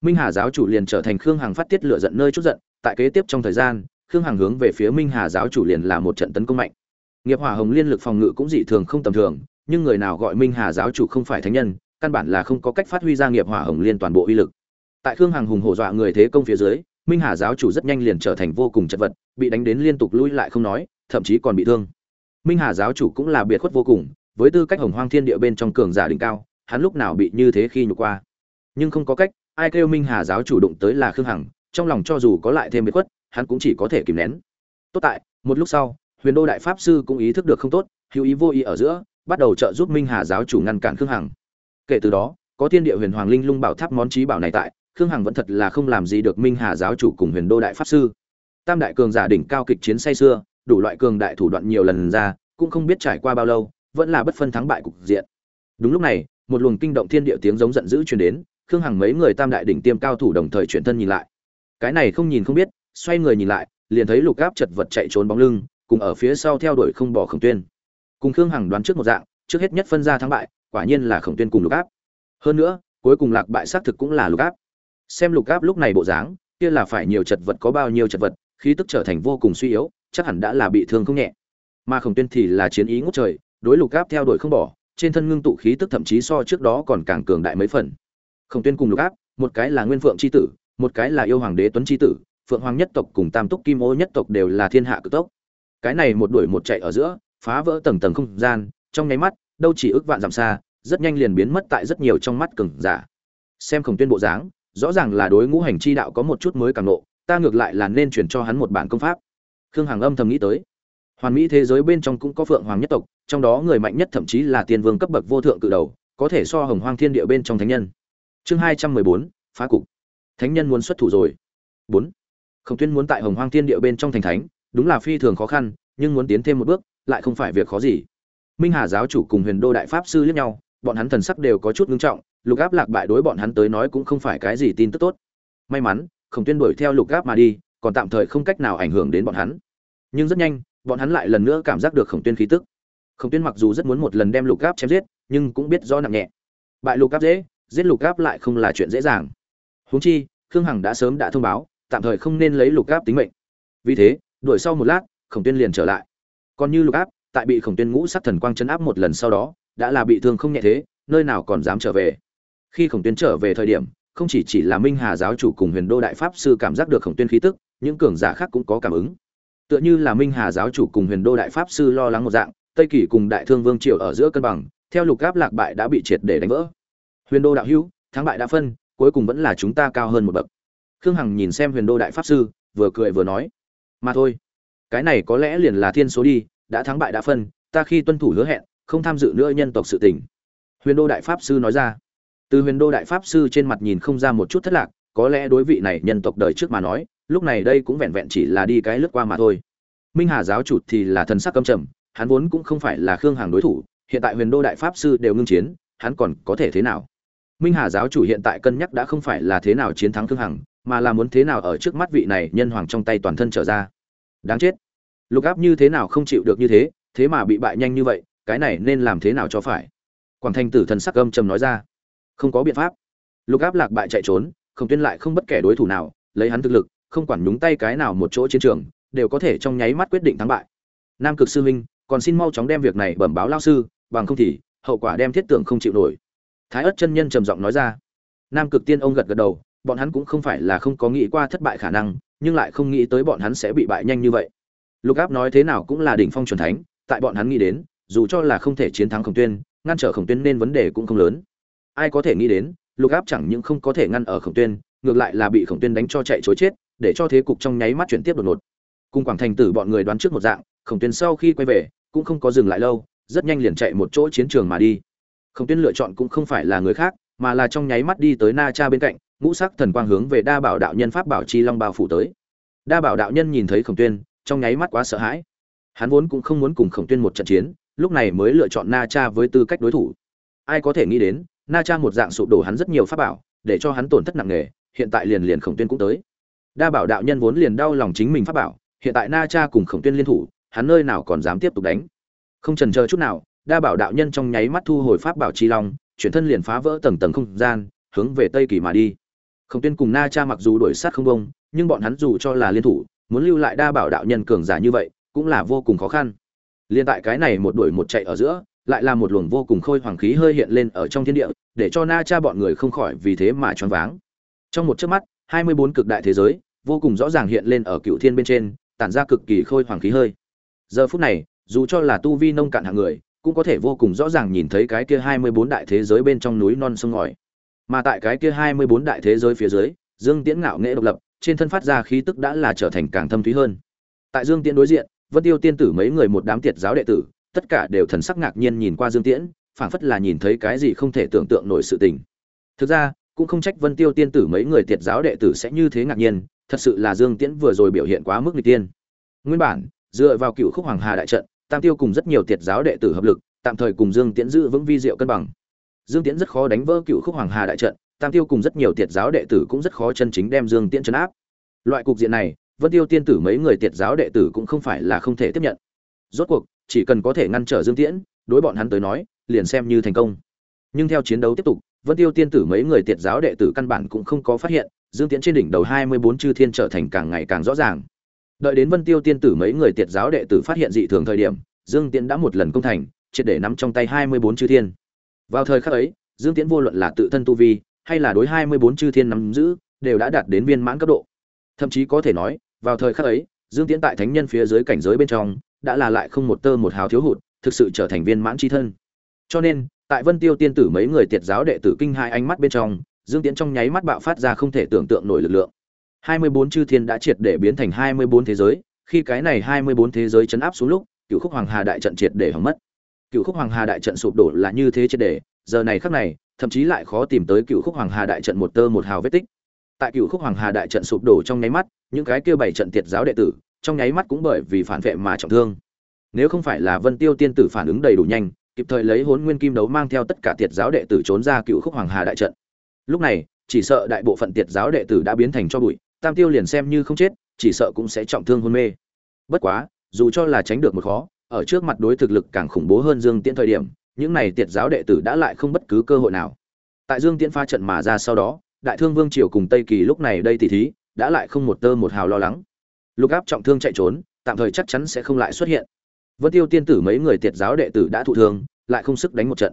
Minh hà giáo chủ liền trở thành khương hằng phát tiết lựa giận nơi chút giận tại kế tiếp trong thời gian, khương hằng hướng về phía minh hà giáo chủ liền là một trận tấn công mạnh. Nghiệp hỏa hồng liên lực phòng ngự cũng dị thường không tầm thường, nhưng người nào gọi minh hà giáo chủ không phải thánh nhân, căn bản là không có cách phát huy ra nghiệp hỏa hồng liên toàn bộ uy lực. Tại khương hằng hùng hổ dọa người thế công phía dưới, minh hà giáo chủ rất nhanh liền trở thành vô cùng chật vật, bị đánh đến liên tục lui lại không nói, thậm chí còn bị thương. Minh hà giáo chủ cũng là biệt khuất vô cùng, với tư cách hồng hoang thiên địa bên trong cường giả đỉnh cao, hắn lúc nào bị như thế khi nhục qua. Nhưng không có cách, ai kêu minh hà giáo chủ đụng tới là khương hằng trong lòng cho dù có lại thêm biệt khuất, hắn cũng chỉ có thể kìm nén. Tốt tại, một lúc sau, huyền đô đại pháp sư cũng ý thức được không tốt, hữu ý vô ý ở giữa, bắt đầu trợ giúp minh hà giáo chủ ngăn cản khương hằng. Kể từ đó, có thiên địa huyền hoàng linh lung bảo tháp món trí bảo này tại, khương hằng vẫn thật là không làm gì được minh hà giáo chủ cùng huyền đô đại pháp sư. Tam đại cường giả đỉnh cao kịch chiến say xưa đủ loại cường đại thủ đoạn nhiều lần ra, cũng không biết trải qua bao lâu, vẫn là bất phân thắng bại cục diện. Đúng lúc này, một luồng kinh động thiên địa tiếng giống giận dữ truyền đến, khương hằng mấy người tam đại đỉnh tiêm cao thủ đồng thời chuyển thân nhìn lại cái này không nhìn không biết, xoay người nhìn lại, liền thấy lục áp chật vật chạy trốn bóng lưng, cùng ở phía sau theo đuổi không bỏ khổng tuyên. Cùng khương hằng đoán trước một dạng, trước hết nhất phân ra thắng bại, quả nhiên là khổng tuyên cùng lục áp hơn nữa, cuối cùng lạc bại xác thực cũng là lục áp xem lục áp lúc này bộ dáng, kia là phải nhiều chật vật có bao nhiêu chật vật, khí tức trở thành vô cùng suy yếu, chắc hẳn đã là bị thương không nhẹ. Mà khổng tuyên thì là chiến ý ngút trời, đối lục áp theo đuổi không bỏ, trên thân ngưng tụ khí tức thậm chí so trước đó còn càng cường đại mấy phần. Khổng tuyên cùng lục áp một cái là nguyên phượng c h i tử một cái là yêu hoàng đế tuấn chi tử, phượng hoàng nhất tộc cùng tam túc kim ô nhất tộc đều là thiên hạ cực tốc. Cái này một đuổi một chạy ở giữa, phá vỡ tầng tầng không gian, trong nháy mắt, đâu chỉ ước vạn dặm xa, rất nhanh liền biến mất tại rất nhiều trong mắt cừng giả. Xem khổng tuyên bộ dáng, rõ ràng là đối ngũ hành chi đạo có một chút mới càng nộ ta ngược lại là nên chuyển cho hắn một bản công pháp. Khương hằng âm thầm nghĩ tới. Hoàn mỹ thế giới bên trong cũng có phượng hoàng nhất tộc, trong đó người mạnh nhất thậm chí là tiên vương cấp bậc vô thượng cự đầu, có thể so hồng hoang thiên địa bên trong thánh nhân. Chương hai trăm mười bốn, phá cục thánh nhân muốn xuất thủ rồi. Bốn, khổng tuyên muốn tại hồng hoang thiên địa bên trong thành thánh, đúng là phi thường khó khăn, nhưng muốn tiến thêm một bước, lại không phải việc khó gì. Minh hà giáo chủ cùng huyền đô đại pháp sư liếc nhau, bọn hắn thần sắc đều có chút ngưng trọng, lục áp lạc bại đối bọn hắn tới nói cũng không phải cái gì tin tức tốt. May mắn, khổng tuyên đuổi theo lục áp mà đi, còn tạm thời không cách nào ảnh hưởng đến bọn hắn. Nhưng rất nhanh, bọn hắn lại lần nữa cảm giác được khổng tuyên khí tức. Khổng tuyên mặc dù rất muốn một lần đem lục Áp chém giết, nhưng cũng biết do nặng nhẹ. Bại lục Áp dễ, giết lục Áp lại không là chuyện dễ dàng huống chi, khương hằng đã sớm đã thông báo, tạm thời không nên lấy lục áp tính mệnh. Vì thế, đuổi sau một lát, khổng tuyên liền trở lại. Còn như lục áp tại bị khổng tuyên ngũ sát thần quang chấn áp một lần sau đó, đã là bị thương không nhẹ thế, nơi nào còn dám trở về. Khi khổng tuyên trở về thời điểm, không chỉ chỉ là minh hà giáo chủ cùng huyền đô đại pháp sư cảm giác được khổng tuyên khí tức, những cường giả khác cũng có cảm ứng. Tựa như là minh hà giáo chủ cùng huyền đô đại pháp sư lo lắng một dạng, tây kỳ cùng đại thương vương triều ở giữa cân bằng, theo lục áp lạc bại đã bị triệt để đánh vỡ. Huyền đô đạo hữu, thắng bại đã phân cuối cùng vẫn là chúng ta cao hơn một bậc. Khương hằng nhìn xem huyền đô đại pháp sư, vừa cười vừa nói, mà thôi, cái này có lẽ liền là thiên số đi, đã thắng bại đã phân, ta khi tuân thủ hứa hẹn, không tham dự nữa nhân tộc sự tình. Huyền đô đại pháp sư nói ra. Từ huyền đô đại pháp sư trên mặt nhìn không ra một chút thất lạc, có lẽ đối vị này nhân tộc đời trước mà nói, lúc này đây cũng vẹn vẹn chỉ là đi cái lướt qua mà thôi. Minh hà giáo chủ thì là thần sắc căm trầm, hắn vốn cũng không phải là khương hàng đối thủ, hiện tại huyền đô đại pháp sư đều ngưng chiến, hắn còn có thể thế nào? Minh hà giáo chủ hiện tại cân nhắc đã không phải là thế nào chiến thắng khương hằng, mà là muốn thế nào ở trước mắt vị này nhân hoàng trong tay toàn thân trở ra. Đáng chết. Lục áp như thế nào không chịu được như thế thế mà bị bại nhanh như vậy, cái này nên làm thế nào cho phải? Quảng thanh tử thần sắc âm trầm nói ra. Không có biện pháp. Lục áp lạc bại chạy trốn không tuyên lại không bất kể đối thủ nào, lấy hắn thực lực, không quản nhúng tay cái nào một chỗ chiến trường, đều có thể trong nháy mắt quyết định thắng bại. Nam cực sư huynh còn xin mau chóng đem việc này bẩm báo lao sư, bằng không thì hậu quả đem thiết tưởng không chịu nổi thái ất chân nhân trầm giọng nói ra. Nam cực tiên ông gật gật đầu, bọn hắn cũng không phải là không có nghĩ qua thất bại khả năng, nhưng lại không nghĩ tới bọn hắn sẽ bị bại nhanh như vậy. Lục áp nói thế nào cũng là đỉnh phong c thánh, tại bọn hắn nghĩ đến, dù cho là không thể chiến thắng khổng tuyên, ngăn trở khổng tuyên nên vấn đề cũng không lớn. Ai có thể nghĩ đến, lục áp chẳng những không có thể ngăn ở khổng tuyên, ngược lại là bị khổng tuyên đánh cho chạy chối chết, để cho thế cục trong nháy mắt chuyển tiếp đột ngột. Cùng quảng thành tử bọn người đoán trước một dạng, khổng tuyên sau khi quay về, cũng không có dừng lại lâu, rất nhanh liền chạy một chỗ chiến trường mà đi khổng tuyên lựa chọn cũng không phải là người khác, mà là trong nháy mắt đi tới na cha bên cạnh, ngũ sắc thần quang hướng về đa bảo đạo nhân pháp bảo chi long bao phủ tới. Đa bảo đạo nhân nhìn thấy khổng tuyên, trong nháy mắt quá sợ hãi. Hắn vốn cũng không muốn cùng khổng tuyên một trận chiến, lúc này mới lựa chọn na cha với tư cách đối thủ. Ai có thể nghĩ đến, na cha một dạng sụp đổ hắn rất nhiều pháp bảo, để cho hắn tổn thất nặng nề, hiện tại liền liền khổng tuyên cũng tới. Đa bảo đạo nhân vốn liền đau lòng chính mình pháp bảo, hiện tại na cha cùng khổng tuyên liên thủ, hắn nơi nào còn dám tiếp tục đánh. Không trần chờ chút nào đa bảo đạo nhân trong nháy mắt thu hồi pháp bảo chi long, chuyển thân liền phá vỡ tầng tầng không gian, hướng về tây kỳ mà đi. Khổng tuyên cùng na cha mặc dù đuổi sát không bông nhưng bọn hắn dù cho là liên thủ, muốn lưu lại đa bảo đạo nhân cường giả như vậy, cũng là vô cùng khó khăn. Liên tại cái này một đuổi một chạy ở giữa, lại là một luồng vô cùng khôi hoàng khí hơi hiện lên ở trong thiên địa, để cho na cha bọn người không khỏi vì thế mà choáng váng. Trong một chớp mắt, hai mươi bốn cực đại thế giới, vô cùng rõ ràng hiện lên ở cựu thiên bên trên, tản ra cực kỳ khôi hoàng khí hơi. Giờ phút này, dù cho là tu vi nông cạn hạng người cũng có thể vô cùng rõ ràng nhìn thấy cái kia hai mươi bốn đại thế giới bên trong núi non sông ngòi. Mà tại cái kia hai mươi bốn đại thế giới phía dưới, dương tiễn ngạo nghệ độc lập, trên thân phát ra khí tức đã là trở thành càng thâm thúy hơn. Tại dương tiễn đối diện, vân tiêu tiên tử mấy người một đám tiệt giáo đệ tử, tất cả đều thần sắc ngạc nhiên nhìn qua dương tiễn, phảng phất là nhìn thấy cái gì không thể tưởng tượng nổi sự tình. Thực ra, cũng không trách vân tiêu tiên tử mấy người tiệt giáo đệ tử sẽ như thế ngạc nhiên, thật sự là dương tiễn vừa rồi biểu hiện quá mức n tiên. Nguyên bản, dựa vào cựu khúc hoàng hà đại trận tam tiêu cùng rất nhiều tiệt giáo đệ tử hợp lực, tạm thời cùng dương tiễn giữ vững vi diệu cân bằng. Dương tiễn rất khó đánh vỡ cựu khúc hoàng hà đại trận, tam tiêu cùng rất nhiều tiệt giáo đệ tử cũng rất khó chân chính đem dương tiễn chấn áp. Loại cục diện này, vân tiêu tiên tử mấy người tiệt giáo đệ tử cũng không phải là không thể tiếp nhận. Rốt cuộc, chỉ cần có thể ngăn trở dương tiễn, đối bọn hắn tới nói, liền xem như thành công. Nhưng theo chiến đấu tiếp tục, vân tiêu tiên tử mấy người tiệt giáo đệ tử căn bản cũng không có phát hiện, dương tiễn trên đỉnh đầu hai mươi bốn chư thiên trở thành càng ngày càng rõ ràng đợi đến vân tiêu tiên tử mấy người tiệt giáo đệ tử phát hiện dị thường thời điểm, dương tiễn đã một lần công thành, triệt để nắm trong tay hai mươi bốn chư thiên. Vào thời khắc ấy, dương tiễn vô luận là tự thân tu vi, hay là đối hai mươi bốn chư thiên nắm giữ, đều đã đạt đến viên mãn cấp độ. Thậm chí có thể nói, vào thời khắc ấy, dương tiễn tại thánh nhân phía dưới cảnh giới bên trong, đã là lại không một tơ một hào thiếu hụt, thực sự trở thành viên mãn c thân. Cho nên, tại vân tiêu tiên tử mấy người tiệt giáo đệ tử kinh hai ánh mắt bên trong, dương tiễn trong nháy mắt bạo phát ra không thể tưởng tượng nổi lực lượng hai mươi bốn chư thiên đã triệt để biến thành hai mươi bốn thế giới, khi cái này hai mươi bốn thế giới chấn áp xuống lúc cựu khúc hoàng hà đại trận triệt để hỏng mất. Cựu khúc hoàng hà đại trận sụp đổ là như thế triệt để, giờ này khắc này, thậm chí lại khó tìm tới cựu khúc hoàng hà đại trận một tơ một hào vết tích. Tại cựu khúc hoàng hà đại trận sụp đổ trong nháy mắt, những cái kia bảy trận tiệt giáo đệ tử, trong nháy mắt cũng bởi vì phản vệ mà trọng thương. Nếu không phải là vân tiêu tiên tử phản ứng đầy đủ nhanh, kịp thời lấy Hỗn nguyên kim đấu mang theo tất cả tiệt giáo đệ tử trốn ra cựu khúc hoàng hà đại trận. Lúc này, chỉ sợ đại bộ phận tiệt giáo đệ tử đã biến thành cho bụi tam tiêu liền xem như không chết, chỉ sợ cũng sẽ trọng thương hôn mê. Bất quá, dù cho là tránh được một khó, ở trước mặt đối thực lực càng khủng bố hơn dương tiễn thời điểm, những này tiệt giáo đệ tử đã lại không bất cứ cơ hội nào. Tại dương tiễn pha trận mà ra sau đó, đại thương vương triều cùng tây kỳ lúc này đây tỉ thí, đã lại không một tơ một hào lo lắng. Lục áp trọng thương chạy trốn, tạm thời chắc chắn sẽ không lại xuất hiện. Vân tiêu tiên tử mấy người tiệt giáo đệ tử đã thụ thương, lại không sức đánh một trận.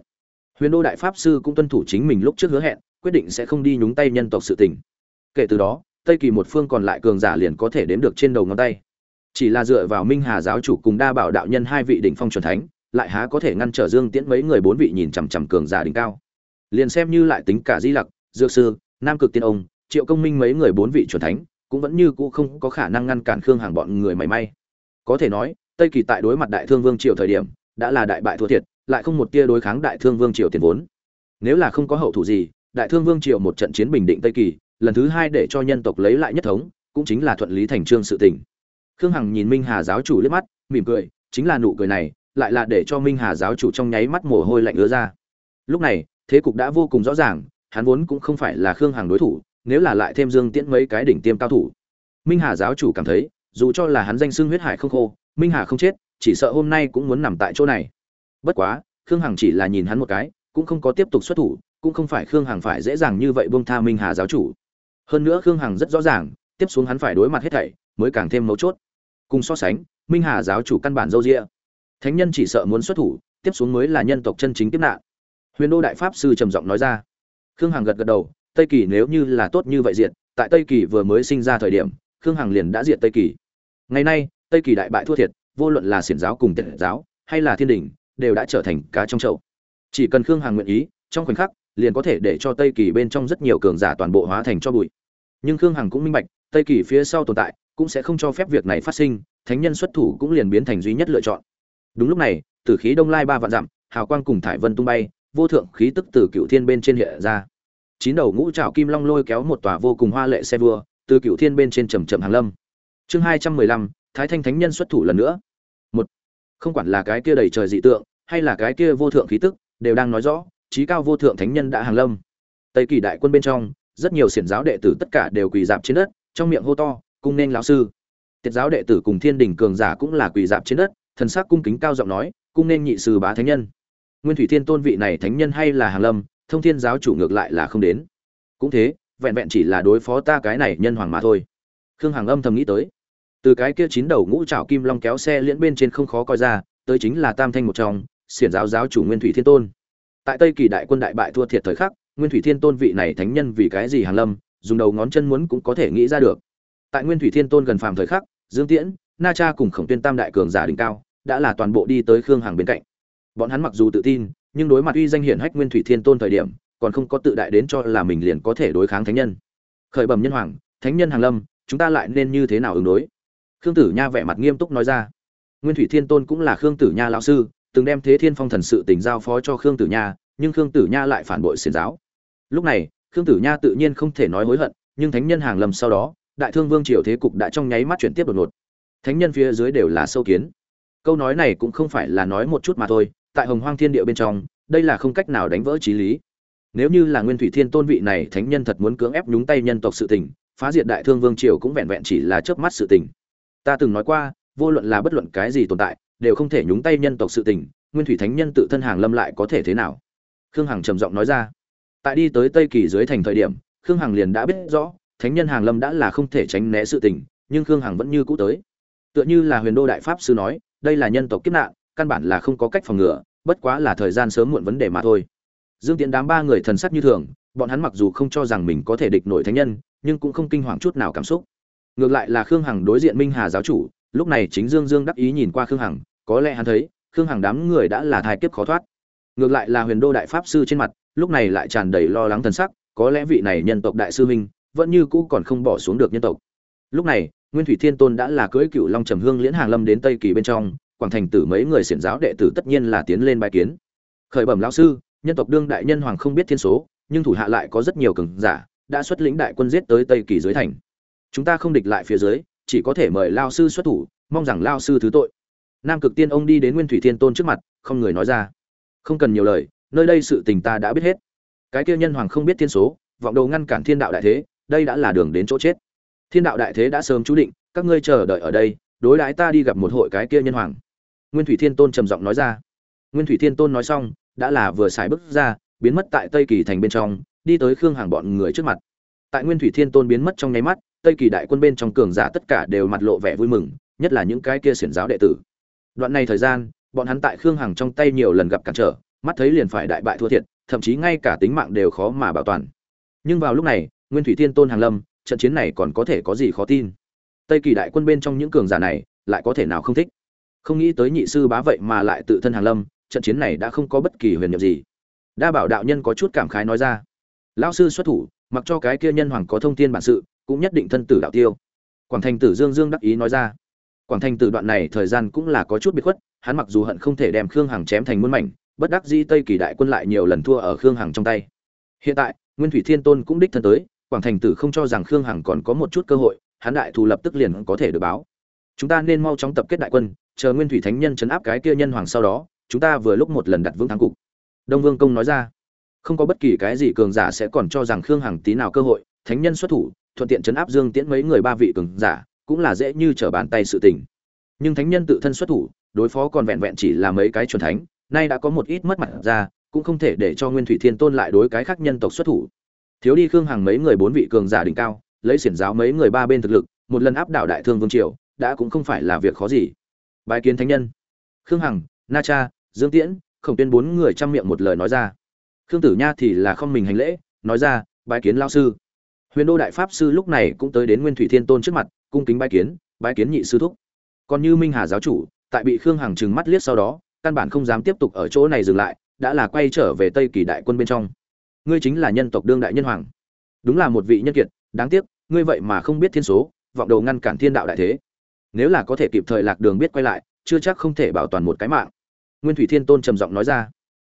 Huyền đô đại pháp sư cũng tuân thủ chính mình lúc trước hứa hẹn, quyết định sẽ không đi nhúng tay nhân tộc sự tình. Kể từ đó tây kỳ một phương còn lại cường giả liền có thể đếm được trên đầu ngón tay. Chỉ là dựa vào minh hà giáo chủ cùng đa bảo đạo nhân hai vị đỉnh phong truyền thánh, lại há có thể ngăn trở dương tiễn mấy người bốn vị nhìn chằm chằm cường giả đỉnh cao. Liền xem như lại tính cả di lặc, dược sư, nam cực tiên ông, triệu công minh mấy người bốn vị truyền thánh, cũng vẫn như cũ không có khả năng ngăn cản khương hàng bọn người mảy may. Có thể nói, tây kỳ tại đối mặt đại thương vương triều thời điểm, đã là đại bại thua thiệt, lại không một tia đối kháng đại thương vương triều tiền vốn. Nếu là không có hậu thủ gì, đại thương vương triều một trận chiến bình định tây kỳ lần thứ hai để cho nhân tộc lấy lại nhất thống, cũng chính là thuận lý thành trương sự tình. Khương hằng nhìn minh hà giáo chủ liếc mắt, mỉm cười, chính là nụ cười này, lại là để cho minh hà giáo chủ trong nháy mắt mồ hôi lạnh ứa ra. Lúc này, thế cục đã vô cùng rõ ràng, hắn vốn cũng không phải là khương hằng đối thủ, nếu là lại thêm dương tiễn mấy cái đỉnh tiêm cao thủ. Minh hà giáo chủ cảm thấy, dù cho là hắn danh xưng huyết hải không khô, minh hà không chết, chỉ sợ hôm nay cũng muốn nằm tại chỗ này. Bất quá, khương hằng chỉ là nhìn hắn một cái, cũng không có tiếp tục xuất thủ, cũng không phải khương hằng phải dễ dàng như vậy buông tha minh hà giáo chủ hơn nữa khương hằng rất rõ ràng, tiếp xuống hắn phải đối mặt hết thảy, mới càng thêm mấu chốt. Cùng so sánh, minh hà giáo chủ căn bản dâu rịa thánh nhân chỉ sợ muốn xuất thủ, tiếp xuống mới là nhân tộc chân chính tiếp nạn. Huyền đô đại pháp sư trầm giọng nói ra. Khương hằng gật gật đầu, tây kỳ nếu như là tốt như vậy diện tại tây kỳ vừa mới sinh ra thời điểm, khương hằng liền đã diệt tây kỳ. Ngày nay, tây kỳ đại bại thua thiệt, vô luận là xiển giáo cùng tiện giáo, hay là thiên đình, đều đã trở thành cá trong chậu. Chỉ cần khương hằng nguyện ý, trong khoảnh khắc, liền có thể để cho tây kỳ bên trong rất nhiều cường giả toàn bộ hóa thành cho bụi nhưng khương hằng cũng minh bạch, tây kỳ phía sau tồn tại, cũng sẽ không cho phép việc này phát sinh, thánh nhân xuất thủ cũng liền biến thành duy nhất lựa chọn. Đúng lúc này, tử khí đông lai ba vạn dặm, hào quang cùng thải vân tung bay, vô thượng khí tức từ cựu thiên bên trên hiện ra. Chín đầu ngũ trảo kim long lôi kéo một tòa vô cùng hoa lệ xe vua, từ cựu thiên bên trên trầm trầm hàng lâm. Chương hai trăm mười lăm, thái thanh thánh nhân xuất thủ lần nữa. Một, không quản là cái kia đầy trời dị tượng, hay là cái kia vô thượng khí tức, đều đang nói rõ trí cao vô thượng thánh nhân đã hàng lâm. Tây kỳ đại quân bên trong rất nhiều xiển giáo đệ tử tất cả đều quỳ dạp trên đất, trong miệng hô to, cung nên lão sư. Tiết giáo đệ tử cùng thiên đình cường giả cũng là quỳ dạp trên đất, thần sắc cung kính cao giọng nói, cung nên nhị sư bá thánh nhân. Nguyên thủy thiên tôn vị này thánh nhân hay là hàng lâm, thông thiên giáo chủ ngược lại là không đến. Cũng thế, vẹn vẹn chỉ là đối phó ta cái này nhân hoàng mà thôi. Khương hằng âm thầm nghĩ tới. Từ cái kia chín đầu ngũ trảo kim long kéo xe liễn bên trên không khó coi ra, tới chính là tam thanh một trong, xiển giáo giáo chủ nguyên thủy thiên tôn. Tại tây kỳ đại quân đại bại thua thiệt thời khắc nguyên thủy thiên tôn vị này thánh nhân vì cái gì hàng lâm, dùng đầu ngón chân muốn cũng có thể nghĩ ra được. Tại nguyên thủy thiên tôn gần phàm thời khắc, dương tiễn, na cha cùng khổng tuyên tam đại cường giả đỉnh cao, đã là toàn bộ đi tới khương hàng bên cạnh. Bọn hắn mặc dù tự tin, nhưng đối mặt uy danh hiển hách nguyên thủy thiên tôn thời điểm, còn không có tự đại đến cho là mình liền có thể đối kháng thánh nhân. Khởi bẩm nhân hoàng, thánh nhân hàng lâm, chúng ta lại nên như thế nào ứng đối? Khương tử nha vẻ mặt nghiêm túc nói ra. Nguyên thủy thiên tôn cũng là khương tử nha lão sư, từng đem thế thiên phong thần sự tình giao phó cho khương tử nha, nhưng khương tử nha lại phản bội xiền giáo lúc này, khương tử nha tự nhiên không thể nói hối hận, nhưng thánh nhân hàng lâm sau đó, đại thương vương triều thế cục đã trong nháy mắt chuyển tiếp đột ngột. Thánh nhân phía dưới đều là sâu kiến. Câu nói này cũng không phải là nói một chút mà thôi, tại hồng hoang thiên địa bên trong, đây là không cách nào đánh vỡ trí lý. Nếu như là nguyên thủy thiên tôn vị này thánh nhân thật muốn cưỡng ép nhúng tay nhân tộc sự tình, phá diệt đại thương vương triều cũng vẹn vẹn chỉ là chớp mắt sự tình. Ta từng nói qua, vô luận là bất luận cái gì tồn tại, đều không thể nhúng tay nhân tộc sự tình, nguyên thủy thánh nhân tự thân hàng lâm lại có thể thế nào? Khương hằng trầm giọng nói ra tại đi tới tây kỳ dưới thành thời điểm, khương hằng liền đã biết rõ, thánh nhân hàng lâm đã là không thể tránh né sự tình, nhưng khương hằng vẫn như cũ tới. Tựa như là huyền đô đại pháp sư nói, đây là nhân tộc kiếp nạn, căn bản là không có cách phòng ngừa, bất quá là thời gian sớm muộn vấn đề mà thôi. Dương tiễn đám ba người thần sắc như thường, bọn hắn mặc dù không cho rằng mình có thể địch nổi thánh nhân, nhưng cũng không kinh hoàng chút nào cảm xúc. Ngược lại là khương hằng đối diện minh hà giáo chủ, lúc này chính dương dương đắc ý nhìn qua khương hằng, có lẽ hắn thấy, khương hằng đám người đã là thai kiếp khó thoát. Ngược lại là huyền đô đại pháp sư trên mặt lúc này lại tràn đầy lo lắng thần sắc, có lẽ vị này nhân tộc đại sư minh vẫn như cũ còn không bỏ xuống được nhân tộc. Lúc này, nguyên thủy thiên tôn đã là cưỡi cựu long trầm hương liễn hàng lâm đến tây kỳ bên trong, quảng thành tử mấy người xiển giáo đệ tử tất nhiên là tiến lên bài kiến. Khởi bẩm lão sư, nhân tộc đương đại nhân hoàng không biết thiên số, nhưng thủ hạ lại có rất nhiều cường giả, đã xuất lĩnh đại quân giết tới tây kỳ dưới thành. Chúng ta không địch lại phía dưới, chỉ có thể mời lao sư xuất thủ, mong rằng lao sư thứ tội. Nam cực tiên ông đi đến nguyên thủy thiên tôn trước mặt, không người nói ra. Không cần nhiều lời nơi đây sự tình ta đã biết hết. Cái kia nhân hoàng không biết thiên số, vọng đầu ngăn cản thiên đạo đại thế, đây đã là đường đến chỗ chết. Thiên đạo đại thế đã sớm chú định, các ngươi chờ đợi ở đây, đối đãi ta đi gặp một hội cái kia nhân hoàng. Nguyên thủy thiên tôn trầm giọng nói ra. Nguyên thủy thiên tôn nói xong, đã là vừa xài bước ra, biến mất tại tây kỳ thành bên trong, đi tới khương hàng bọn người trước mặt. Tại nguyên thủy thiên tôn biến mất trong nháy mắt, tây kỳ đại quân bên trong cường giả tất cả đều mặt lộ vẻ vui mừng, nhất là những cái kia xiển giáo đệ tử. Đoạn này thời gian, bọn hắn tại khương hằng trong tay nhiều lần gặp cản trở mắt thấy liền phải đại bại thua thiệt, thậm chí ngay cả tính mạng đều khó mà bảo toàn. Nhưng vào lúc này, nguyên thủy thiên tôn hàng lâm, trận chiến này còn có thể có gì khó tin? Tây kỳ đại quân bên trong những cường giả này, lại có thể nào không thích? Không nghĩ tới nhị sư bá vậy mà lại tự thân hàng lâm, trận chiến này đã không có bất kỳ huyền nhiệm gì. Đa bảo đạo nhân có chút cảm khái nói ra. Lão sư xuất thủ, mặc cho cái kia nhân hoàng có thông tin bản sự, cũng nhất định thân tử đạo tiêu. Quảng thành tử dương dương đắc ý nói ra. Quảng thành tử đoạn này thời gian cũng là có chút biệt khuất, hắn mặc dù hận không thể đem khương hằng chém thành muôn mảnh bất đắc dĩ tây kỳ đại quân lại nhiều lần thua ở khương hằng trong tay. Hiện tại, nguyên thủy thiên tôn cũng đích thân tới, quảng thành tử không cho rằng khương hằng còn có một chút cơ hội, hắn đại thù lập tức liền có thể được báo. Chúng ta nên mau chóng tập kết đại quân, chờ nguyên thủy thánh nhân chấn áp cái kia nhân hoàng sau đó, chúng ta vừa lúc một lần đặt vững thắng cục. Đông vương công nói ra. Không có bất kỳ cái gì cường giả sẽ còn cho rằng khương hằng tí nào cơ hội, thánh nhân xuất thủ, thuận tiện chấn áp dương tiễn mấy người ba vị cường giả, cũng là dễ như trở bàn tay sự tình. Nhưng thánh nhân tự thân xuất thủ, đối phó còn vẹn vẹn chỉ là mấy cái chuẩn thánh nay đã có một ít mất mặt ra, cũng không thể để cho nguyên thủy thiên tôn lại đối cái khác nhân tộc xuất thủ. Thiếu đi khương hằng mấy người bốn vị cường giả đỉnh cao, lấy xiển giáo mấy người ba bên thực lực, một lần áp đảo đại thương vương triều, đã cũng không phải là việc khó gì. Bài kiến thánh nhân. Khương hằng, na cha, dương tiễn, khổng tuyên bốn người chăm miệng một lời nói ra. Khương tử nha thì là không mình hành lễ, nói ra bài kiến lao sư. Huyền đô đại pháp sư lúc này cũng tới đến nguyên thủy thiên tôn trước mặt, cung kính bài kiến bài kiến nhị sư thúc. Còn như minh hà giáo chủ, tại bị khương hằng trừng mắt liếc sau đó căn bản không dám tiếp tục ở chỗ này dừng lại, đã là quay trở về tây kỳ đại quân bên trong. Ngươi chính là nhân tộc đương đại nhân hoàng. Đúng là một vị nhân kiệt, đáng tiếc, ngươi vậy mà không biết thiên số, vọng đầu ngăn cản thiên đạo đại thế. Nếu là có thể kịp thời lạc đường biết quay lại, chưa chắc không thể bảo toàn một cái mạng. Nguyên thủy thiên tôn trầm giọng nói ra.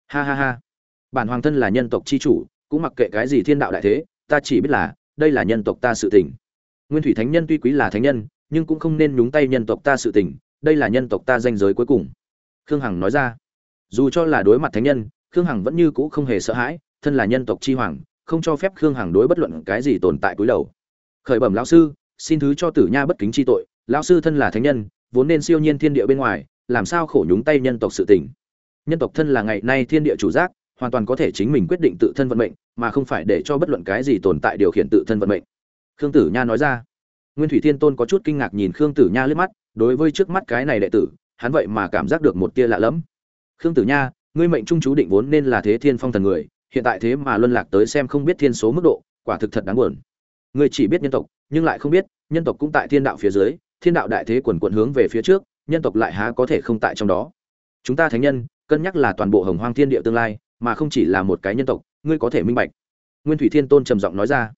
Ha ha ha. Bản hoàng thân là nhân tộc chi chủ, cũng mặc kệ cái gì thiên đạo đại thế, ta chỉ biết là, đây là nhân tộc ta sự tình. Nguyên thủy thánh nhân tuy quý là thánh nhân, nhưng cũng không nên nhúng tay nhân tộc ta sự tình, đây là nhân tộc ta danh giới cuối cùng khương hằng nói ra. Dù cho là đối mặt thánh nhân, khương hằng vẫn như cũ không hề sợ hãi, thân là nhân tộc chi hoàng, không cho phép khương hằng đối bất luận cái gì tồn tại cúi đầu. Khởi bẩm lão sư, xin thứ cho tử nha bất kính chi tội, lão sư thân là thánh nhân, vốn nên siêu nhiên thiên địa bên ngoài, làm sao khổ nhúng tay nhân tộc sự tình. Nhân tộc thân là ngày nay thiên địa chủ giác, hoàn toàn có thể chính mình quyết định tự thân vận mệnh, mà không phải để cho bất luận cái gì tồn tại điều khiển tự thân vận mệnh. Khương tử nha nói ra. Nguyên thủy thiên tôn có chút kinh ngạc nhìn khương tử nha liếc mắt, đối với trước mắt cái này đệ tử hắn vậy mà cảm giác được một tia lạ lẫm. Khương tử nha, ngươi mệnh trung chú định vốn nên là thế thiên phong thần người, hiện tại thế mà luân lạc tới xem không biết thiên số mức độ, quả thực thật đáng buồn. Ngươi chỉ biết nhân tộc, nhưng lại không biết, nhân tộc cũng tại thiên đạo phía dưới, thiên đạo đại thế quần quận hướng về phía trước, nhân tộc lại há có thể không tại trong đó. Chúng ta thánh nhân, cân nhắc là toàn bộ hồng hoang thiên địa tương lai, mà không chỉ là một cái nhân tộc, ngươi có thể minh bạch. Nguyên thủy thiên tôn trầm giọng nói ra.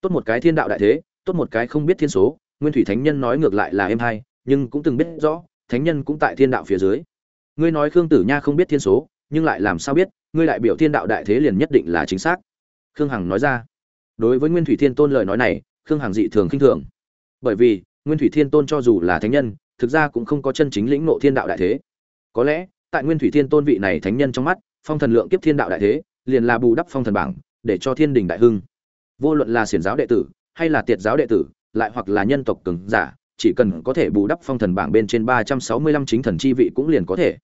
Tốt một cái thiên đạo đại thế, tốt một cái không biết thiên số, nguyên thủy thánh nhân nói ngược lại là em hay, nhưng cũng từng biết rõ thánh nhân cũng tại thiên đạo phía dưới. Ngươi nói khương tử nha không biết thiên số, nhưng lại làm sao biết, ngươi đại biểu thiên đạo đại thế liền nhất định là chính xác. Khương hằng nói ra. Đối với nguyên thủy thiên tôn lời nói này, khương hằng dị thường khinh thường. Bởi vì, nguyên thủy thiên tôn cho dù là thánh nhân, thực ra cũng không có chân chính lĩnh nộ thiên đạo đại thế. Có lẽ, tại nguyên thủy thiên tôn vị này thánh nhân trong mắt, phong thần lượng kiếp thiên đạo đại thế, liền là bù đắp phong thần bảng, để cho thiên đình đại hưng. Vô luận là xiển giáo đệ tử, hay là tiệt giáo đệ tử, lại hoặc là nhân tộc cường giả chỉ cần có thể bù đắp phong thần bảng bên trên ba trăm sáu mươi lăm chính thần chi vị cũng liền có thể.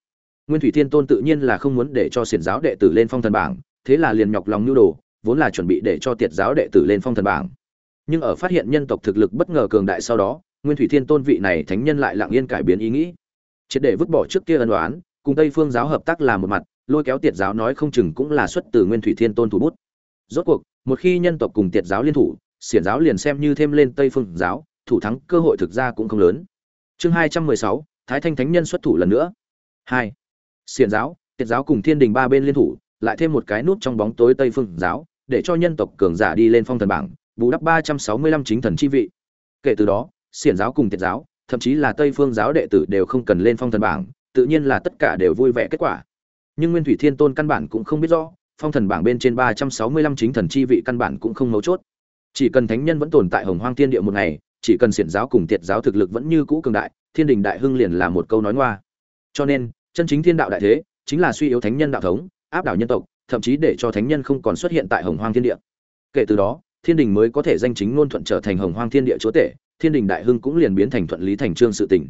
Nguyên thủy thiên tôn tự nhiên là không muốn để cho xiển giáo đệ tử lên phong thần bảng, thế là liền nhọc lòng nhu đồ, vốn là chuẩn bị để cho tiệt giáo đệ tử lên phong thần bảng. Nhưng ở phát hiện nhân tộc thực lực bất ngờ cường đại sau đó, nguyên thủy thiên tôn vị này thánh nhân lại lặng yên cải biến ý nghĩ. Triệt để vứt bỏ trước kia ân đoán cùng tây phương giáo hợp tác là một mặt, lôi kéo tiệt giáo nói không chừng cũng là xuất từ nguyên thủy thiên tôn thủ bút. Rốt cuộc, một khi nhân tộc cùng tiệt giáo liên thủ, xiển giáo liền xem như thêm lên tây phương giáo thủ thắng cơ hội thực ra cũng không lớn. Chương hai trăm mười sáu, thái thanh thánh nhân xuất thủ lần nữa. Hai, xiển giáo, tiệt giáo cùng thiên đình ba bên liên thủ, lại thêm một cái nút trong bóng tối tây phương giáo, để cho nhân tộc cường giả đi lên phong thần bảng, bù đắp ba trăm sáu mươi lăm chính thần chi vị. Kể từ đó, xiển giáo cùng tiệt giáo, thậm chí là tây phương giáo đệ tử đều không cần lên phong thần bảng, tự nhiên là tất cả đều vui vẻ kết quả. Nhưng nguyên thủy thiên tôn căn bản cũng không biết rõ, phong thần bảng bên trên ba trăm sáu mươi lăm chính thần chi vị căn bản cũng không mấu chốt. Chỉ cần thánh nhân vẫn tồn tại hồng hoang thiên địa một ngày chỉ cần xiển giáo cùng tiệt giáo thực lực vẫn như cũ cường đại, thiên đình đại hưng liền là một câu nói ngoa. Cho nên, chân chính thiên đạo đại thế, chính là suy yếu thánh nhân đạo thống, áp đảo nhân tộc, thậm chí để cho thánh nhân không còn xuất hiện tại hồng hoang thiên địa. Kể từ đó, thiên đình mới có thể danh chính ngôn thuận trở thành hồng hoang thiên địa chúa tể, thiên đình đại hưng cũng liền biến thành thuận lý thành trương sự tình.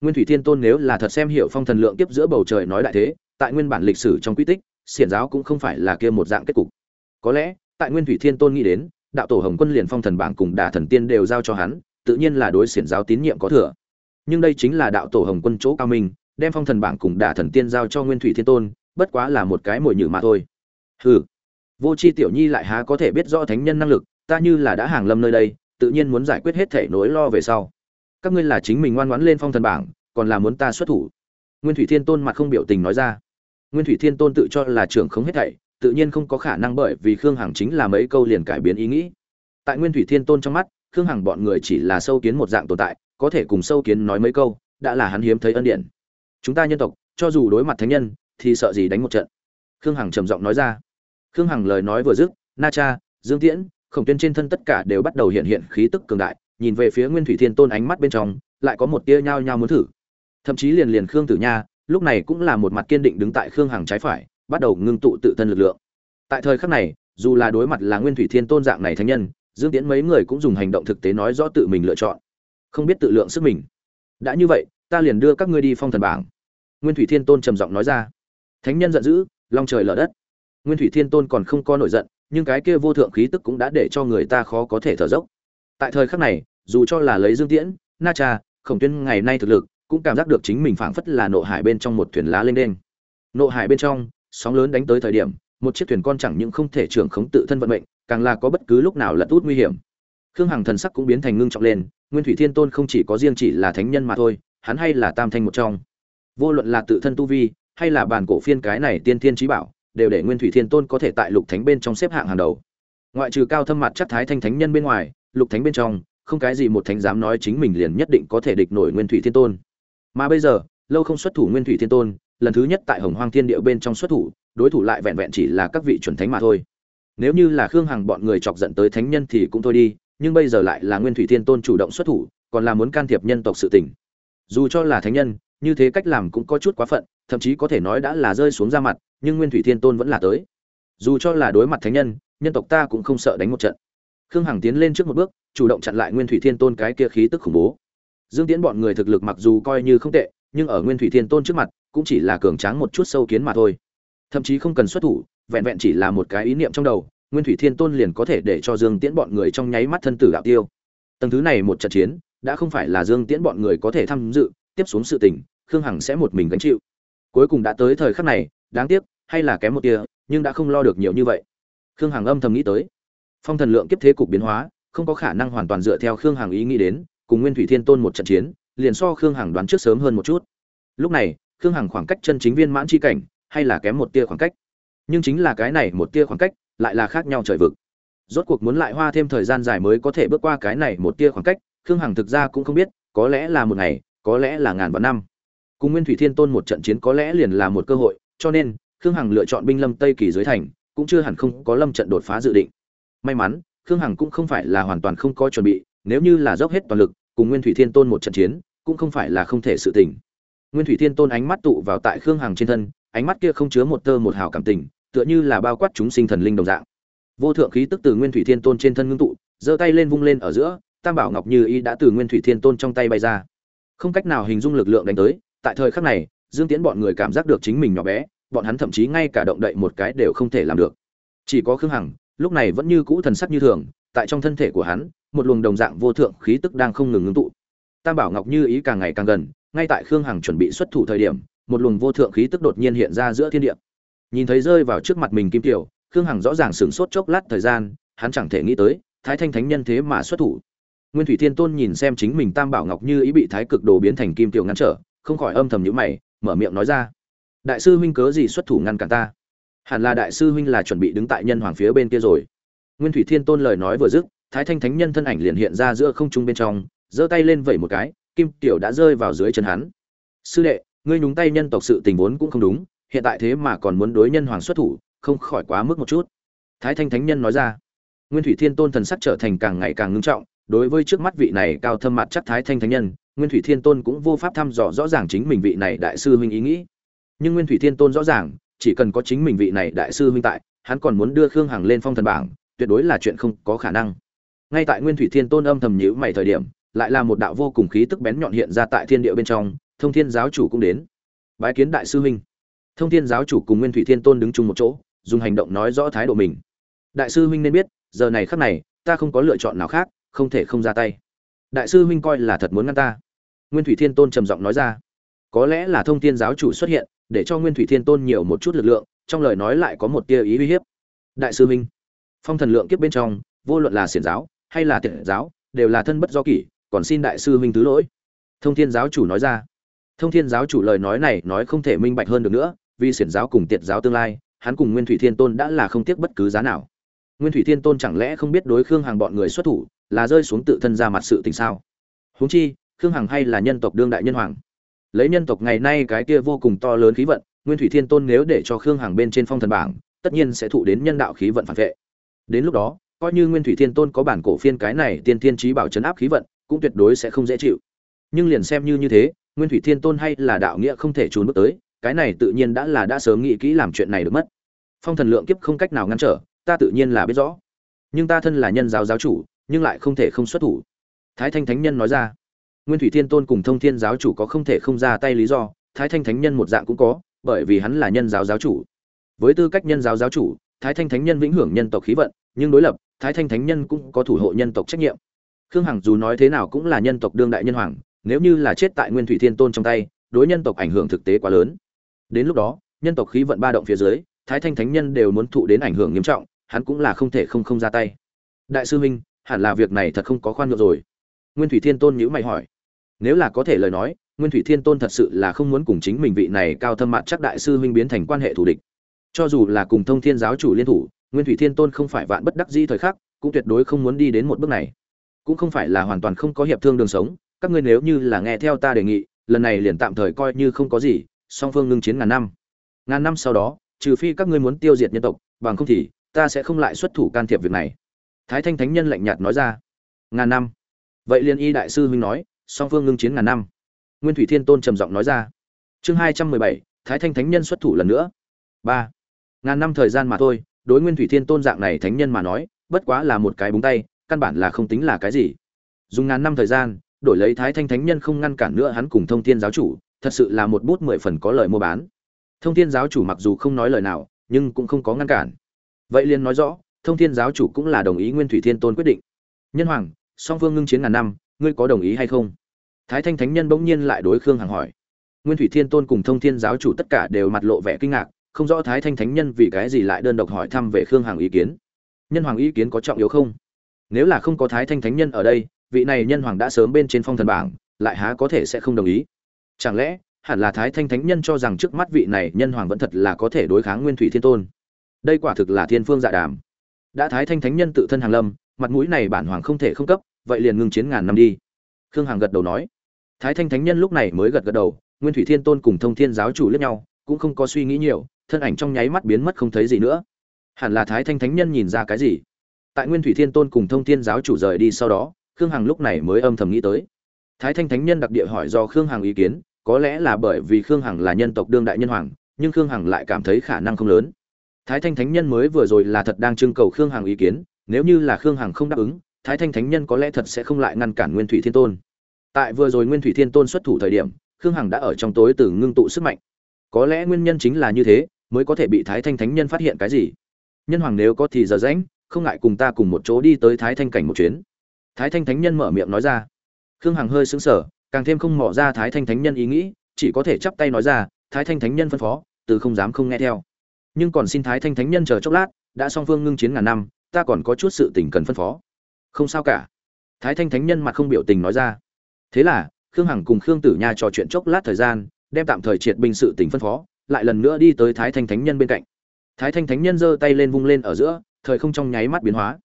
Nguyên thủy thiên tôn nếu là thật xem hiểu phong thần lượng kiếp giữa bầu trời nói đại thế, tại nguyên bản lịch sử trong quy tích, xiển giáo cũng không phải là kia một dạng kết cục. Có lẽ, tại nguyên thủy thiên tôn nghĩ đến, đạo tổ hồng quân liền phong thần bảng cùng đà thần tiên đều giao cho hắn tự nhiên là đối xiển giáo tín nhiệm có thừa. Nhưng đây chính là đạo tổ hồng quân chỗ cao minh, đem phong thần bảng cùng đả thần tiên giao cho nguyên thủy thiên tôn, bất quá là một cái mồi nhử mà thôi. Hừ. Vô c h i tiểu nhi lại há có thể biết rõ thánh nhân năng lực, ta như là đã hàng lâm nơi đây, tự nhiên muốn giải quyết hết thể nỗi lo về sau. Các ngươi là chính mình ngoan ngoãn lên phong thần bảng, còn là muốn ta xuất thủ? Nguyên thủy thiên tôn mặt không biểu tình nói ra. Nguyên thủy thiên tôn tự cho là trưởng không hết thảy, tự nhiên không có khả năng bởi vì khương hằng chính là mấy câu liền cải biến ý nghĩ. Tại nguyên thủy thiên tôn trong mắt khương hằng bọn người chỉ là sâu kiến một dạng tồn tại, có thể cùng sâu kiến nói mấy câu, đã là hắn hiếm thấy ân điển. Chúng ta nhân tộc, cho dù đối mặt thánh nhân, thì sợ gì đánh một trận? Khương hằng trầm giọng nói ra. Khương hằng lời nói vừa dứt, na cha, dương tiễn, khổng tuyên trên thân tất cả đều bắt đầu hiện hiện khí tức cường đại, nhìn về phía nguyên thủy thiên tôn ánh mắt bên trong, lại có một tia nhao nhao muốn thử. Thậm chí liền liền khương tử nha, lúc này cũng là một mặt kiên định đứng tại khương hằng trái phải, bắt đầu ngưng tụ tự thân lực lượng. Tại thời khắc này, dù là đối mặt là nguyên thủy thiên tôn dạng này thánh nhân dương tiễn mấy người cũng dùng hành động thực tế nói rõ tự mình lựa chọn. Không biết tự lượng sức mình. Đã như vậy, ta liền đưa các ngươi đi phong thần bảng. Nguyên thủy thiên tôn trầm giọng nói ra. Thánh nhân giận dữ, long trời lở đất. Nguyên thủy thiên tôn còn không có nổi giận, nhưng cái kia vô thượng khí tức cũng đã để cho người ta khó có thể thở dốc. Tại thời khắc này, dù cho là lấy dương tiễn, na cha, khổng tuyên ngày nay thực lực, cũng cảm giác được chính mình phảng phất là nộ hải bên trong một thuyền lá lên đen. Nộ hải bên trong, sóng lớn đánh tới thời điểm, một chiếc thuyền con chẳng những không thể trưởng khống tự thân vận mệnh càng là có bất cứ lúc nào lật út nguy hiểm. Khương hằng thần sắc cũng biến thành ngưng trọng lên, nguyên thủy thiên tôn không chỉ có riêng chỉ là thánh nhân mà thôi, hắn hay là tam thanh một trong. Vô luận là tự thân tu vi, hay là bản cổ phiên cái này tiên thiên trí bảo, đều để nguyên thủy thiên tôn có thể tại lục thánh bên trong xếp hạng hàng đầu. Ngoại trừ cao thâm mặt chắc thái thanh thánh nhân bên ngoài, lục thánh bên trong, không cái gì một thánh dám nói chính mình liền nhất định có thể địch nổi nguyên thủy thiên tôn. Mà bây giờ, lâu không xuất thủ nguyên thủy thiên tôn, lần thứ nhất tại hồng hoang thiên địa bên trong xuất thủ, đối thủ lại vẹn vẹn chỉ là các vị chuẩn thánh mà thôi nếu như là khương hằng bọn người chọc giận tới thánh nhân thì cũng thôi đi, nhưng bây giờ lại là nguyên thủy thiên tôn chủ động xuất thủ, còn là muốn can thiệp nhân tộc sự tình. Dù cho là thánh nhân, như thế cách làm cũng có chút quá phận, thậm chí có thể nói đã là rơi xuống ra mặt, nhưng nguyên thủy thiên tôn vẫn là tới. Dù cho là đối mặt thánh nhân nhân tộc ta cũng không sợ đánh một trận. Khương hằng tiến lên trước một bước, chủ động chặn lại nguyên thủy thiên tôn cái kia khí tức khủng bố. Dương tiến bọn người thực lực mặc dù coi như không tệ, nhưng ở nguyên thủy thiên tôn trước mặt, cũng chỉ là cường tráng một chút sâu kiến mà thôi. Thậm chí không cần xuất thủ vẹn vẹn chỉ là một cái ý niệm trong đầu, nguyên thủy thiên tôn liền có thể để cho dương tiễn bọn người trong nháy mắt thân tử đạo tiêu. Tầng thứ này một trận chiến, đã không phải là dương tiễn bọn người có thể tham dự, tiếp xuống sự tình, khương hằng sẽ một mình gánh chịu. Cuối cùng đã tới thời khắc này, đáng tiếc, hay là kém một tia, nhưng đã không lo được nhiều như vậy. Khương hằng âm thầm nghĩ tới. Phong thần lượng kiếp thế cục biến hóa, không có khả năng hoàn toàn dựa theo khương hằng ý nghĩ đến, cùng nguyên thủy thiên tôn một trận chiến, liền so khương hằng đoán trước sớm hơn một chút. Lúc này, khương hằng khoảng cách chân chính viên mãn c h i cảnh, hay là kém một tia khoảng cách? Nhưng chính là cái này một tia khoảng cách lại là khác nhau trời vực. Rốt cuộc muốn lại hoa thêm thời gian dài mới có thể bước qua cái này một tia khoảng cách, khương hằng thực ra cũng không biết, có lẽ là một ngày, có lẽ là ngàn vạn năm. Cùng nguyên thủy thiên tôn một trận chiến có lẽ liền là một cơ hội, cho nên, khương hằng lựa chọn binh lâm tây kỳ dưới thành, cũng chưa hẳn không có lâm trận đột phá dự định. May mắn, khương hằng cũng không phải là hoàn toàn không có chuẩn bị, nếu như là dốc hết toàn lực, cùng nguyên thủy thiên tôn một trận chiến, cũng không phải là không thể sự tình nguyên thủy thiên tôn ánh mắt tụ vào tại khương hằng trên thân ánh mắt kia không chứa một tơ một hào cảm tình, tựa như là bao quát chúng sinh thần linh đồng dạng. Vô thượng khí tức từ nguyên thủy thiên tôn trên thân ngưng tụ, giơ tay lên vung lên ở giữa, tam bảo ngọc như ý đã từ nguyên thủy thiên tôn trong tay bay ra. Không cách nào hình dung lực lượng đánh tới, tại thời khắc này, dương tiễn bọn người cảm giác được chính mình nhỏ bé, bọn hắn thậm chí ngay cả động đậy một cái đều không thể làm được. Chỉ có khương hằng, lúc này vẫn như cũ thần sắc như thường, tại trong thân thể của hắn, một luồng đồng dạng vô thượng khí tức đang không ngừng ngưng tụ. Tam bảo ngọc như ý càng ngày càng gần, ngay tại khương hằng chuẩn bị xuất thủ thời điểm một luồng vô thượng khí tức đột nhiên hiện ra giữa thiên địa. Nhìn thấy rơi vào trước mặt mình kim tiểu, khương hằng rõ ràng sửng sốt chốc lát thời gian, hắn chẳng thể nghĩ tới, thái thanh thánh nhân thế mà xuất thủ. Nguyên thủy thiên tôn nhìn xem chính mình tam bảo ngọc như ý bị thái cực đồ biến thành kim tiểu ngăn trở, không khỏi âm thầm nhíu mày, mở miệng nói ra, đại sư huynh cớ gì xuất thủ ngăn cản ta? Hẳn là đại sư huynh là chuẩn bị đứng tại nhân hoàng phía bên kia rồi. Nguyên thủy thiên tôn lời nói vừa dứt, thái thanh thánh nhân thân ảnh liền hiện ra giữa không trung bên trong, giơ tay lên vẩy một cái, kim tiểu đã rơi vào dưới chân hắn. Sư đệ ngươi nhúng tay nhân tộc sự tình vốn cũng không đúng, hiện tại thế mà còn muốn đối nhân hoàng xuất thủ, không khỏi quá mức một chút. Thái thanh thánh nhân nói ra. Nguyên thủy thiên tôn thần sắc trở thành càng ngày càng ngưng trọng, đối với trước mắt vị này cao thâm mặt chắc thái thanh thánh nhân, nguyên thủy thiên tôn cũng vô pháp thăm dò rõ ràng chính mình vị này đại sư huynh ý nghĩ. Nhưng nguyên thủy thiên tôn rõ ràng, chỉ cần có chính mình vị này đại sư huynh tại, hắn còn muốn đưa khương hằng lên phong thần bảng, tuyệt đối là chuyện không có khả năng. Ngay tại nguyên thủy thiên tôn âm thầm nhữ mày thời điểm, lại là một đạo vô cùng khí tức bén nhọn hiện ra tại thiên địa bên trong thông thiên giáo chủ cũng đến. Bái kiến đại sư huynh. Thông thiên giáo chủ cùng nguyên thủy thiên tôn đứng chung một chỗ, dùng hành động nói rõ thái độ mình. Đại sư huynh nên biết, giờ này khắc này, ta không có lựa chọn nào khác, không thể không ra tay. Đại sư huynh coi là thật muốn ngăn ta. Nguyên thủy thiên tôn trầm giọng nói ra. Có lẽ là thông thiên giáo chủ xuất hiện, để cho nguyên thủy thiên tôn nhiều một chút lực lượng, trong lời nói lại có một tia ý uy hiếp. Đại sư huynh, phong thần lượng kiếp bên trong, vô luận là xiển giáo hay là tiện giáo, đều là thân bất do kỷ, còn xin đại sư huynh thứ lỗi. Thông thiên giáo chủ nói ra thông thiên giáo chủ lời nói này nói không thể minh bạch hơn được nữa, vì xiển giáo cùng tiệt giáo tương lai, hắn cùng nguyên thủy thiên tôn đã là không tiếc bất cứ giá nào. Nguyên thủy thiên tôn chẳng lẽ không biết đối khương hàng bọn người xuất thủ là rơi xuống tự thân ra mặt sự tình sao? Huống chi, khương hằng hay là nhân tộc đương đại nhân hoàng. Lấy nhân tộc ngày nay cái kia vô cùng to lớn khí vận, nguyên thủy thiên tôn nếu để cho khương hằng bên trên phong thần bảng, tất nhiên sẽ thụ đến nhân đạo khí vận phản vệ. Đến lúc đó, coi như nguyên thủy thiên tôn có bản cổ phiên cái này tiên thiên trí bảo chấn áp khí vận, cũng tuyệt đối sẽ không dễ chịu. Nhưng liền xem như như thế nguyên thủy thiên tôn hay là đạo nghĩa không thể trốn bước tới, cái này tự nhiên đã là đã sớm nghĩ kỹ làm chuyện này được mất. Phong thần lượng kiếp không cách nào ngăn trở, ta tự nhiên là biết rõ. Nhưng ta thân là nhân giáo giáo chủ, nhưng lại không thể không xuất thủ. Thái thanh thánh nhân nói ra. Nguyên thủy thiên tôn cùng thông thiên giáo chủ có không thể không ra tay lý do, thái thanh thánh nhân một dạng cũng có, bởi vì hắn là nhân giáo giáo chủ. Với tư cách nhân giáo giáo chủ, thái thanh thánh nhân vĩnh hưởng nhân tộc khí vận, nhưng đối lập, thái thanh thánh nhân cũng có thủ hộ nhân tộc trách nhiệm. Khương hằng dù nói thế nào cũng là nhân tộc đương đại nhân hoàng nếu như là chết tại nguyên thủy thiên tôn trong tay, đối nhân tộc ảnh hưởng thực tế quá lớn. Đến lúc đó, nhân tộc khí vận ba động phía dưới, thái thanh thánh nhân đều muốn thụ đến ảnh hưởng nghiêm trọng, hắn cũng là không thể không không ra tay. Đại sư huynh hẳn là việc này thật không có khoan nhượng rồi. Nguyên thủy thiên tôn nhữ mày hỏi. Nếu là có thể lời nói, nguyên thủy thiên tôn thật sự là không muốn cùng chính mình vị này cao thâm mạn chắc đại sư huynh biến thành quan hệ thù địch. Cho dù là cùng thông thiên giáo chủ liên thủ, nguyên thủy thiên tôn không phải vạn bất đắc di thời khắc, cũng tuyệt đối không muốn đi đến một bước này. Cũng không phải là hoàn toàn không có hiệp thương đường sống các ngươi nếu như là nghe theo ta đề nghị, lần này liền tạm thời coi như không có gì, song phương ngưng chiến ngàn năm. Ngàn năm sau đó, trừ phi các ngươi muốn tiêu diệt nhân tộc, bằng không thì, ta sẽ không lại xuất thủ can thiệp việc này. Thái thanh thánh nhân lạnh nhạt nói ra. Ngàn năm. Vậy liên y đại sư huynh nói, song phương ngưng chiến ngàn năm. Nguyên thủy thiên tôn trầm giọng nói ra. Chương hai trăm mười bảy, thái thanh thánh nhân xuất thủ lần nữa. Ba. Ngàn năm thời gian mà thôi, đối nguyên thủy thiên tôn dạng này thánh nhân mà nói, bất quá là một cái búng tay, căn bản là không tính là cái gì. Dùng ngàn năm thời gian đổi lấy thái thanh thánh nhân không ngăn cản nữa hắn cùng thông thiên giáo chủ, thật sự là một bút mười phần có lời mua bán. Thông thiên giáo chủ mặc dù không nói lời nào, nhưng cũng không có ngăn cản. Vậy liền nói rõ, thông thiên giáo chủ cũng là đồng ý nguyên thủy thiên tôn quyết định. Nhân hoàng, song phương ngưng chiến ngàn năm, ngươi có đồng ý hay không? Thái thanh thánh nhân bỗng nhiên lại đối khương hằng hỏi. Nguyên thủy thiên tôn cùng thông thiên giáo chủ tất cả đều mặt lộ vẻ kinh ngạc, không rõ thái thanh thánh nhân vì cái gì lại đơn độc hỏi thăm về khương hằng ý kiến. Nhân hoàng ý kiến có trọng yếu không? Nếu là không có thái thanh thánh nhân ở đây vị này nhân hoàng đã sớm bên trên phong thần bảng, lại há có thể sẽ không đồng ý? Chẳng lẽ, hẳn là thái thanh thánh nhân cho rằng trước mắt vị này nhân hoàng vẫn thật là có thể đối kháng nguyên thủy thiên tôn? Đây quả thực là thiên phương dạ đàm. Đã thái thanh thánh nhân tự thân hàng lâm, mặt mũi này bản hoàng không thể không cấp, vậy liền ngưng chiến ngàn năm đi. Khương hằng gật đầu nói. Thái thanh thánh nhân lúc này mới gật gật đầu, nguyên thủy thiên tôn cùng thông thiên giáo chủ lẫn nhau, cũng không có suy nghĩ nhiều, thân ảnh trong nháy mắt biến mất không thấy gì nữa. Hẳn là thái thanh thánh nhân nhìn ra cái gì? Tại nguyên thủy thiên tôn cùng thông thiên giáo chủ rời đi sau đó khương hằng lúc này mới âm thầm nghĩ tới. Thái thanh thánh nhân đặc địa hỏi do khương hằng ý kiến, có lẽ là bởi vì khương hằng là nhân tộc đương đại nhân hoàng, nhưng khương hằng lại cảm thấy khả năng không lớn. Thái thanh thánh nhân mới vừa rồi là thật đang trưng cầu khương hằng ý kiến, nếu như là khương hằng không đáp ứng, thái thanh thánh nhân có lẽ thật sẽ không lại ngăn cản nguyên thủy thiên tôn. Tại vừa rồi nguyên thủy thiên tôn xuất thủ thời điểm, khương hằng đã ở trong tối từ ngưng tụ sức mạnh. Có lẽ nguyên nhân chính là như thế, mới có thể bị thái thanh thánh nhân phát hiện cái gì. Nhân hoàng nếu có thì giờ rãnh không ngại cùng ta cùng một chỗ đi tới thái thanh cảnh một chuyến thái thanh thánh nhân mở miệng nói ra. Khương hằng hơi sững sờ, càng thêm không mỏ ra thái thanh thánh nhân ý nghĩ, chỉ có thể chắp tay nói ra, thái thanh thánh nhân phân phó, từ không dám không nghe theo. Nhưng còn xin thái thanh thánh nhân chờ chốc lát, đã song phương ngưng chiến ngàn năm, ta còn có chút sự tình cần phân phó. Không sao cả. Thái thanh thánh nhân mặt không biểu tình nói ra. Thế là, khương hằng cùng khương tử nha trò chuyện chốc lát thời gian, đem tạm thời triệt binh sự tình phân phó, lại lần nữa đi tới thái thanh thánh nhân bên cạnh. Thái thanh thánh nhân giơ tay lên vung lên ở giữa, thời không trong nháy mắt biến hóa.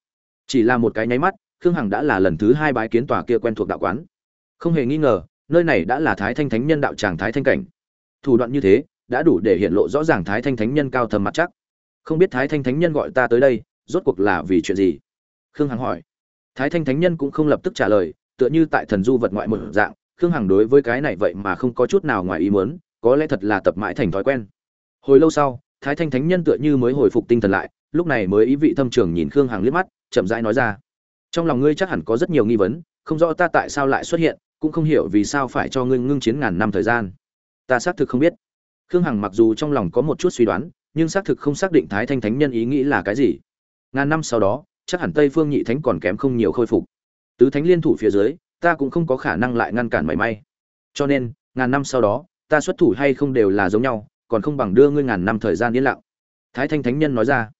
Chỉ là một cái nháy mắt khương hằng đã là lần thứ hai bái kiến tòa kia quen thuộc đạo quán. Không hề nghi ngờ, nơi này đã là thái thanh thánh nhân đạo tràng thái thanh cảnh. Thủ đoạn như thế, đã đủ để hiện lộ rõ ràng thái thanh thánh nhân cao thầm mặt chắc. Không biết thái thanh thánh nhân gọi ta tới đây, rốt cuộc là vì chuyện gì? Khương hằng hỏi. Thái thanh thánh nhân cũng không lập tức trả lời, tựa như tại thần du vật ngoại một dạng, khương hằng đối với cái này vậy mà không có chút nào ngoài ý muốn, có lẽ thật là tập mãi thành thói quen. Hồi lâu sau, thái thanh thánh nhân tựa như mới hồi phục tinh thần lại, lúc này mới ý vị thâm trường nhìn khương hằng liếc mắt, chậm rãi nói ra trong lòng ngươi chắc hẳn có rất nhiều nghi vấn, không rõ ta tại sao lại xuất hiện, cũng không hiểu vì sao phải cho ngươi ngưng chiến ngàn năm thời gian. Ta xác thực không biết. Khương hằng mặc dù trong lòng có một chút suy đoán, nhưng xác thực không xác định thái thanh thánh nhân ý nghĩ là cái gì. Ngàn năm sau đó, chắc hẳn tây phương nhị thánh còn kém không nhiều khôi phục. Tứ thánh liên thủ phía dưới, ta cũng không có khả năng lại ngăn cản mảy may. Cho nên, ngàn năm sau đó, ta xuất thủ hay không đều là giống nhau, còn không bằng đưa ngươi ngàn năm thời gian yên lặng. Thái thanh thánh nhân nói ra.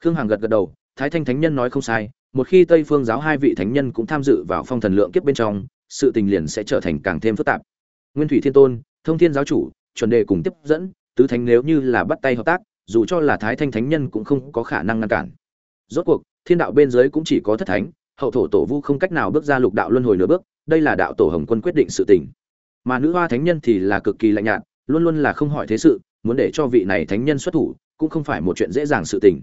Khương hằng gật gật đầu, thái thanh thánh nhân nói không sai một khi tây phương giáo hai vị thánh nhân cũng tham dự vào phong thần lượng kiếp bên trong, sự tình liền sẽ trở thành càng thêm phức tạp. Nguyên thủy thiên tôn, thông thiên giáo chủ, chuẩn đề cùng tiếp dẫn, tứ thánh nếu như là bắt tay hợp tác, dù cho là thái thanh thánh nhân cũng không có khả năng ngăn cản. Rốt cuộc, thiên đạo bên dưới cũng chỉ có thất thánh, hậu thổ tổ vu không cách nào bước ra lục đạo luân hồi nửa bước, đây là đạo tổ hồng quân quyết định sự tình. Mà nữ hoa thánh nhân thì là cực kỳ lạnh nhạt, luôn luôn là không hỏi thế sự, muốn để cho vị này thánh nhân xuất thủ, cũng không phải một chuyện dễ dàng sự tình.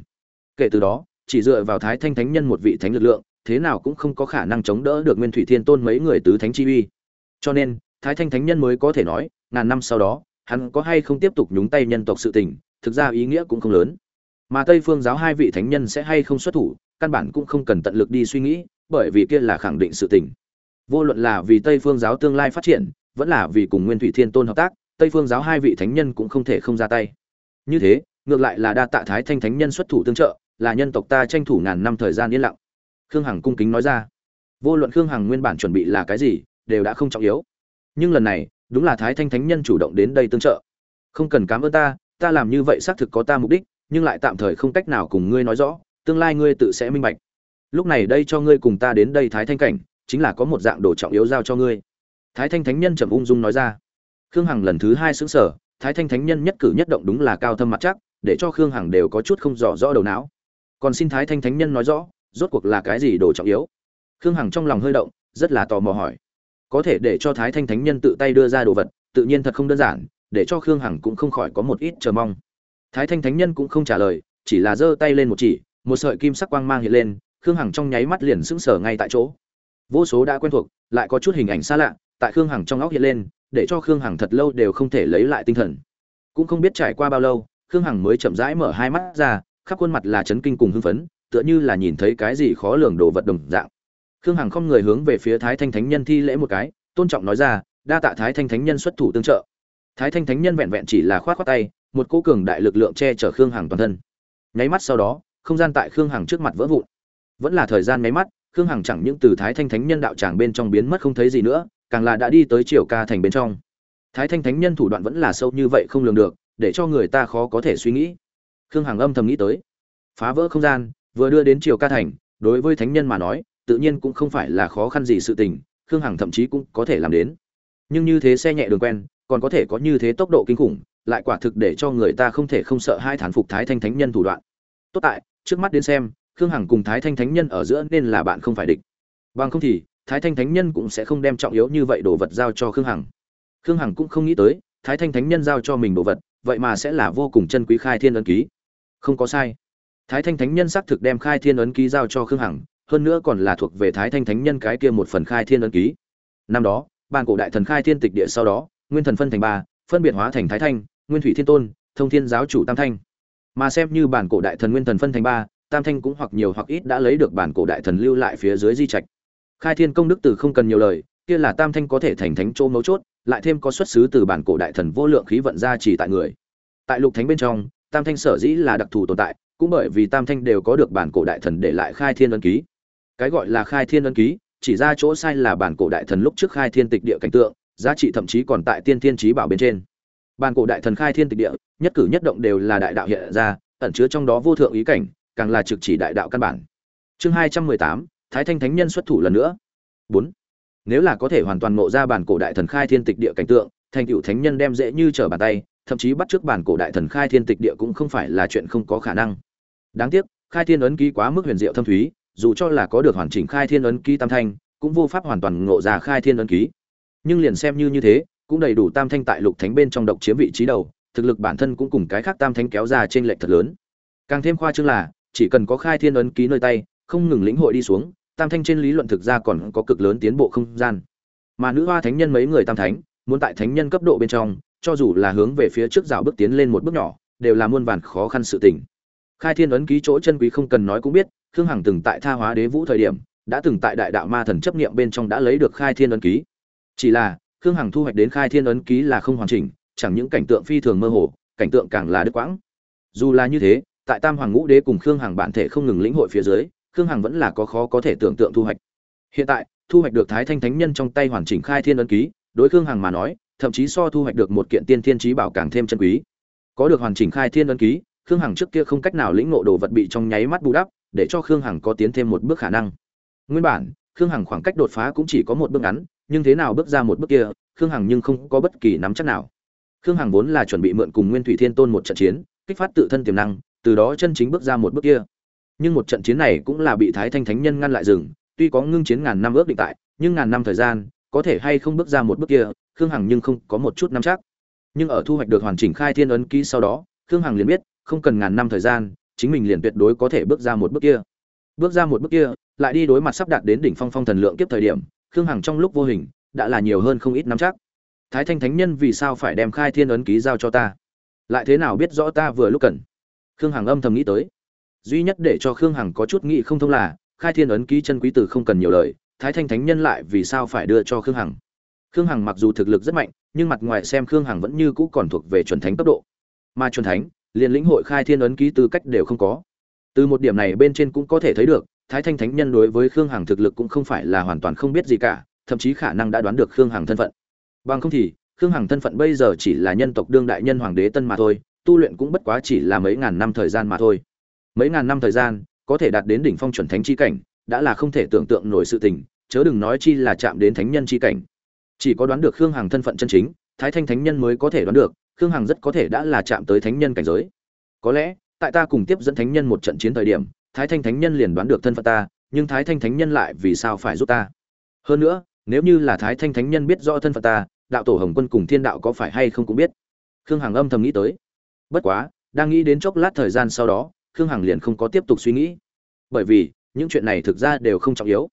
Kể từ đó chỉ dựa vào thái thanh thánh nhân một vị thánh lực lượng, thế nào cũng không có khả năng chống đỡ được nguyên thủy thiên tôn mấy người tứ thánh chi uy. Cho nên, thái thanh thánh nhân mới có thể nói, ngàn năm sau đó, hắn có hay không tiếp tục nhúng tay nhân tộc sự tình, thực ra ý nghĩa cũng không lớn. Mà tây phương giáo hai vị thánh nhân sẽ hay không xuất thủ, căn bản cũng không cần tận lực đi suy nghĩ, bởi vì kia là khẳng định sự tình. Vô luận là vì tây phương giáo tương lai phát triển, vẫn là vì cùng nguyên thủy thiên tôn hợp tác, tây phương giáo hai vị thánh nhân cũng không thể không ra tay. Như thế, ngược lại là đa tạ thái thanh thánh nhân xuất thủ tương trợ là nhân tộc ta tranh thủ ngàn năm thời gian yên lặng. Khương hằng cung kính nói ra. Vô luận khương hằng nguyên bản chuẩn bị là cái gì, đều đã không trọng yếu. Nhưng lần này, đúng là thái thanh thánh nhân chủ động đến đây tương trợ. Không cần cám ơn ta ta làm như vậy xác thực có ta mục đích, nhưng lại tạm thời không cách nào cùng ngươi nói rõ, tương lai ngươi tự sẽ minh bạch. Lúc này đây cho ngươi cùng ta đến đây thái thanh cảnh, chính là có một dạng đồ trọng yếu giao cho ngươi. Thái thanh thánh nhân trầm ung dung nói ra. Khương hằng lần thứ hai xứng sở thái thanh thánh nhân nhất cử nhất động đúng là cao thâm mặt chắc, để cho khương hằng đều có chút không rõ rõ đầu não còn xin thái thanh thánh nhân nói rõ, rốt cuộc là cái gì đồ trọng yếu? Khương hằng trong lòng hơi động, rất là tò mò hỏi. Có thể để cho thái thanh thánh nhân tự tay đưa ra đồ vật, tự nhiên thật không đơn giản, để cho khương hằng cũng không khỏi có một ít chờ mong. Thái thanh thánh nhân cũng không trả lời, chỉ là giơ tay lên một chỉ, một sợi kim sắc quang mang hiện lên, khương hằng trong nháy mắt liền sững sờ ngay tại chỗ. Vô số đã quen thuộc, lại có chút hình ảnh xa lạ, tại khương hằng trong óc hiện lên, để cho khương hằng thật lâu đều không thể lấy lại tinh thần. Cũng không biết trải qua bao lâu, khương hằng mới chậm rãi mở hai mắt ra khắp khuôn mặt là chấn kinh cùng hưng phấn, tựa như là nhìn thấy cái gì khó lường đồ vật đồng dạng. Khương hằng không người hướng về phía thái thanh thánh nhân thi lễ một cái, tôn trọng nói ra, đa tạ thái thanh thánh nhân xuất thủ tương trợ. Thái thanh thánh nhân vẹn vẹn chỉ là khoát khoát tay, một cỗ cường đại lực lượng che chở khương hằng toàn thân. Nháy mắt sau đó, không gian tại khương hằng trước mặt vỡ vụn. Vẫn là thời gian nháy mắt, khương hằng chẳng những từ thái thanh thánh nhân đạo tràng bên trong biến mất không thấy gì nữa, càng là đã đi tới triều ca thành bên trong. Thái thanh thánh nhân thủ đoạn vẫn là sâu như vậy không lường được, để cho người ta khó có thể suy nghĩ khương hằng âm thầm nghĩ tới. Phá vỡ không gian, vừa đưa đến triều ca thành, đối với thánh nhân mà nói, tự nhiên cũng không phải là khó khăn gì sự tình, khương hằng thậm chí cũng có thể làm đến. Nhưng như thế xe nhẹ đường quen, còn có thể có như thế tốc độ kinh khủng, lại quả thực để cho người ta không thể không sợ hai thán phục thái thanh thánh nhân thủ đoạn. Tốt tại, trước mắt đến xem, khương hằng cùng thái thanh thánh nhân ở giữa nên là bạn không phải địch. Bằng không thì, thái thanh thánh nhân cũng sẽ không đem trọng yếu như vậy đồ vật giao cho khương hằng. Khương hằng cũng không nghĩ tới, thái thanh thánh nhân giao cho mình đồ vật, vậy mà sẽ là vô cùng chân quý khai thiên ấn ký không có sai. Thái thanh thánh nhân xác thực đem khai thiên ấn ký giao cho khương hằng, hơn nữa còn là thuộc về thái thanh thánh nhân cái kia một phần khai thiên ấn ký. Năm đó ban cổ đại thần khai thiên tịch địa sau đó, nguyên thần phân thành ba, phân biệt hóa thành thái thanh, nguyên thủy thiên tôn, thông thiên giáo chủ tam thanh. Mà xem như bản cổ đại thần nguyên thần phân thành ba, tam thanh cũng hoặc nhiều hoặc ít đã lấy được bản cổ đại thần lưu lại phía dưới di trạch. Khai thiên công đức từ không cần nhiều lời, kia là tam thanh có thể thành thánh chỗ mấu chốt, lại thêm có xuất xứ từ bản cổ đại thần vô lượng khí vận ra chỉ tại người. Tại lục thánh bên trong tam thanh sở dĩ là đặc thù tồn tại, cũng bởi vì tam thanh đều có được bản cổ đại thần để lại khai thiên ân ký. Cái gọi là khai thiên ân ký, chỉ ra chỗ sai là bản cổ đại thần lúc trước khai thiên tịch địa cảnh tượng, giá trị thậm chí còn tại tiên thiên trí bảo bên trên. Bản cổ đại thần khai thiên tịch địa, nhất cử nhất động đều là đại đạo hiện ra, ẩn chứa trong đó vô thượng ý cảnh, càng là trực chỉ đại đạo căn bản. Chương hai trăm mười tám, thái thanh thánh nhân xuất thủ lần nữa. Bốn. Nếu là có thể hoàn toàn ngộ ra bản cổ đại thần khai thiên tịch địa cảnh tượng thành cựu thánh nhân đem dễ như trở bàn tay thậm chí bắt trước bản cổ đại thần khai thiên tịch địa cũng không phải là chuyện không có khả năng. Đáng tiếc, khai thiên ấn ký quá mức huyền diệu thâm thúy, dù cho là có được hoàn chỉnh khai thiên ấn ký tam thanh, cũng vô pháp hoàn toàn ngộ ra khai thiên ấn ký. Nhưng liền xem như như thế, cũng đầy đủ tam thanh tại lục thánh bên trong độc chiếm vị trí đầu, thực lực bản thân cũng cùng cái khác tam thánh kéo ra trên lệch thật lớn. Càng thêm khoa trương là, chỉ cần có khai thiên ấn ký nơi tay, không ngừng lĩnh hội đi xuống, tam thanh trên lý luận thực ra còn có cực lớn tiến bộ không gian. Mà nữ hoa thánh nhân mấy người tam thánh, muốn tại thánh nhân cấp độ bên trong cho dù là hướng về phía trước rào bước tiến lên một bước nhỏ, đều là muôn vàn khó khăn sự tình. Khai thiên ấn ký chỗ chân quý không cần nói cũng biết, khương hằng từng tại tha hóa đế vũ thời điểm, đã từng tại đại đạo ma thần chấp niệm bên trong đã lấy được khai thiên ấn ký. Chỉ là, khương hằng thu hoạch đến khai thiên ấn ký là không hoàn chỉnh, chẳng những cảnh tượng phi thường mơ hồ, cảnh tượng càng là đứt quãng. Dù là như thế, tại tam hoàng ngũ đế cùng khương hằng bản thể không ngừng lĩnh hội phía dưới, khương hằng vẫn là có khó có thể tưởng tượng thu hoạch. Hiện tại, thu hoạch được thái thanh thánh nhân trong tay hoàn chỉnh khai thiên ấn ký, đối khương hằng mà nói thậm chí so thu hoạch được một kiện tiên thiên trí bảo càng thêm chân quý. Có được hoàn chỉnh khai thiên ấn ký, khương hằng trước kia không cách nào lĩnh ngộ đồ vật bị trong nháy mắt bù đắp, để cho khương hằng có tiến thêm một bước khả năng. Nguyên bản, khương hằng khoảng cách đột phá cũng chỉ có một bước ngắn, nhưng thế nào bước ra một bước kia, khương hằng nhưng không có bất kỳ nắm chắc nào. Khương hằng vốn là chuẩn bị mượn cùng nguyên thủy thiên tôn một trận chiến, kích phát tự thân tiềm năng, từ đó chân chính bước ra một bước kia. Nhưng một trận chiến này cũng là bị thái thanh thánh nhân ngăn lại rừng tuy có ngưng chiến ngàn năm ước định tại, nhưng ngàn năm thời gian có thể hay không bước ra một bước kia, khương hằng nhưng không có một chút nắm chắc. Nhưng ở thu hoạch được hoàn chỉnh khai thiên ấn ký sau đó, khương hằng liền biết, không cần ngàn năm thời gian, chính mình liền tuyệt đối có thể bước ra một bước kia. Bước ra một bước kia, lại đi đối mặt sắp đạt đến đỉnh phong phong thần lượng kiếp thời điểm, khương hằng trong lúc vô hình, đã là nhiều hơn không ít nắm chắc. Thái thanh thánh nhân vì sao phải đem khai thiên ấn ký giao cho ta? Lại thế nào biết rõ ta vừa lúc cần? Khương hằng âm thầm nghĩ tới. Duy nhất để cho khương hằng có chút nghĩ không thông là, khai thiên ấn ký chân quý tử không cần nhiều lời thái thanh thánh nhân lại vì sao phải đưa cho khương hằng? Khương hằng mặc dù thực lực rất mạnh, nhưng mặt ngoài xem khương hằng vẫn như cũ còn thuộc về chuẩn thánh cấp độ. Mà chuẩn thánh, liền lĩnh hội khai thiên ấn ký tư cách đều không có. Từ một điểm này bên trên cũng có thể thấy được, thái thanh thánh nhân đối với khương hằng thực lực cũng không phải là hoàn toàn không biết gì cả, thậm chí khả năng đã đoán được khương hằng thân phận. Bằng không thì, khương hằng thân phận bây giờ chỉ là nhân tộc đương đại nhân hoàng đế tân mà thôi, tu luyện cũng bất quá chỉ là mấy ngàn năm thời gian mà thôi. Mấy ngàn năm thời gian, có thể đạt đến đỉnh phong chuẩn thánh chi cảnh đã là không thể tưởng tượng nổi sự tình, chớ đừng nói chi là chạm đến thánh nhân chi cảnh. Chỉ có đoán được khương hằng thân phận chân chính, thái thanh thánh nhân mới có thể đoán được, khương hằng rất có thể đã là chạm tới thánh nhân cảnh giới. Có lẽ, tại ta cùng tiếp dẫn thánh nhân một trận chiến thời điểm, thái thanh thánh nhân liền đoán được thân phận ta, nhưng thái thanh thánh nhân lại vì sao phải giúp ta? Hơn nữa, nếu như là thái thanh thánh nhân biết rõ thân phận ta, đạo tổ hồng quân cùng thiên đạo có phải hay không cũng biết. Khương hằng âm thầm nghĩ tới. Bất quá, đang nghĩ đến chốc lát thời gian sau đó, khương hằng liền không có tiếp tục suy nghĩ. Bởi vì những chuyện này thực ra đều không trọng yếu.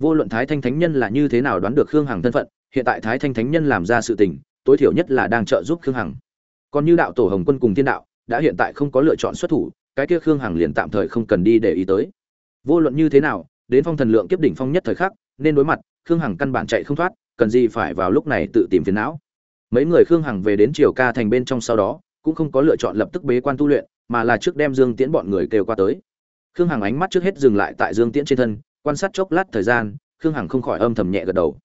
Vô luận thái thanh thánh nhân là như thế nào đoán được khương hằng thân phận, hiện tại thái thanh thánh nhân làm ra sự tình, tối thiểu nhất là đang trợ giúp khương hằng. Còn như đạo tổ hồng quân cùng thiên đạo, đã hiện tại không có lựa chọn xuất thủ, cái kia khương hằng liền tạm thời không cần đi để ý tới. Vô luận như thế nào, đến phong thần lượng kiếp đỉnh phong nhất thời khắc, nên đối mặt, khương hằng căn bản chạy không thoát, cần gì phải vào lúc này tự tìm phiền não. Mấy người khương hằng về đến triều ca thành bên trong sau đó, cũng không có lựa chọn lập tức bế quan tu luyện, mà là trước đem dương tiễn bọn người kêu qua tới khương hằng ánh mắt trước hết dừng lại tại dương tiễn trên thân, quan sát chốc lát thời gian, khương hằng không khỏi âm thầm nhẹ gật đầu.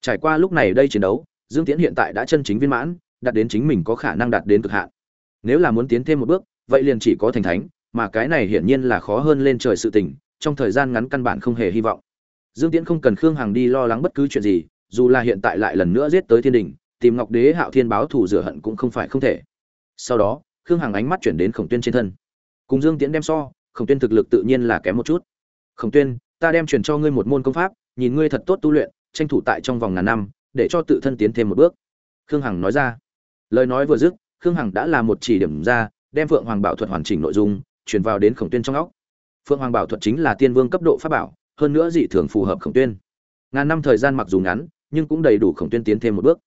Trải qua lúc này đây chiến đấu, dương tiễn hiện tại đã chân chính viên mãn, đạt đến chính mình có khả năng đạt đến cực hạn. Nếu là muốn tiến thêm một bước, vậy liền chỉ có thành thánh, mà cái này hiển nhiên là khó hơn lên trời sự tình, trong thời gian ngắn căn bản không hề hy vọng. Dương tiễn không cần khương hằng đi lo lắng bất cứ chuyện gì, dù là hiện tại lại lần nữa giết tới thiên đình, tìm ngọc đế hạo thiên báo thù rửa hận cũng không phải không thể. Sau đó, khương hằng ánh mắt chuyển đến khổng tuyên trên thân. Cùng dương tiễn đem so khổng tuyên thực lực tự nhiên là kém một chút. Khổng tuyên, ta đem truyền cho ngươi một môn công pháp, nhìn ngươi thật tốt tu luyện, tranh thủ tại trong vòng ngàn năm, để cho tự thân tiến thêm một bước. Khương hằng nói ra. Lời nói vừa dứt, khương hằng đã là một chỉ điểm ra, đem phượng hoàng bảo thuật hoàn chỉnh nội dung, truyền vào đến khổng tuyên trong óc. Phượng hoàng bảo thuật chính là tiên vương cấp độ pháp bảo, hơn nữa dị thường phù hợp khổng tuyên. Ngàn năm thời gian mặc dù ngắn, nhưng cũng đầy đủ khổng tuyên tiến thêm một bước.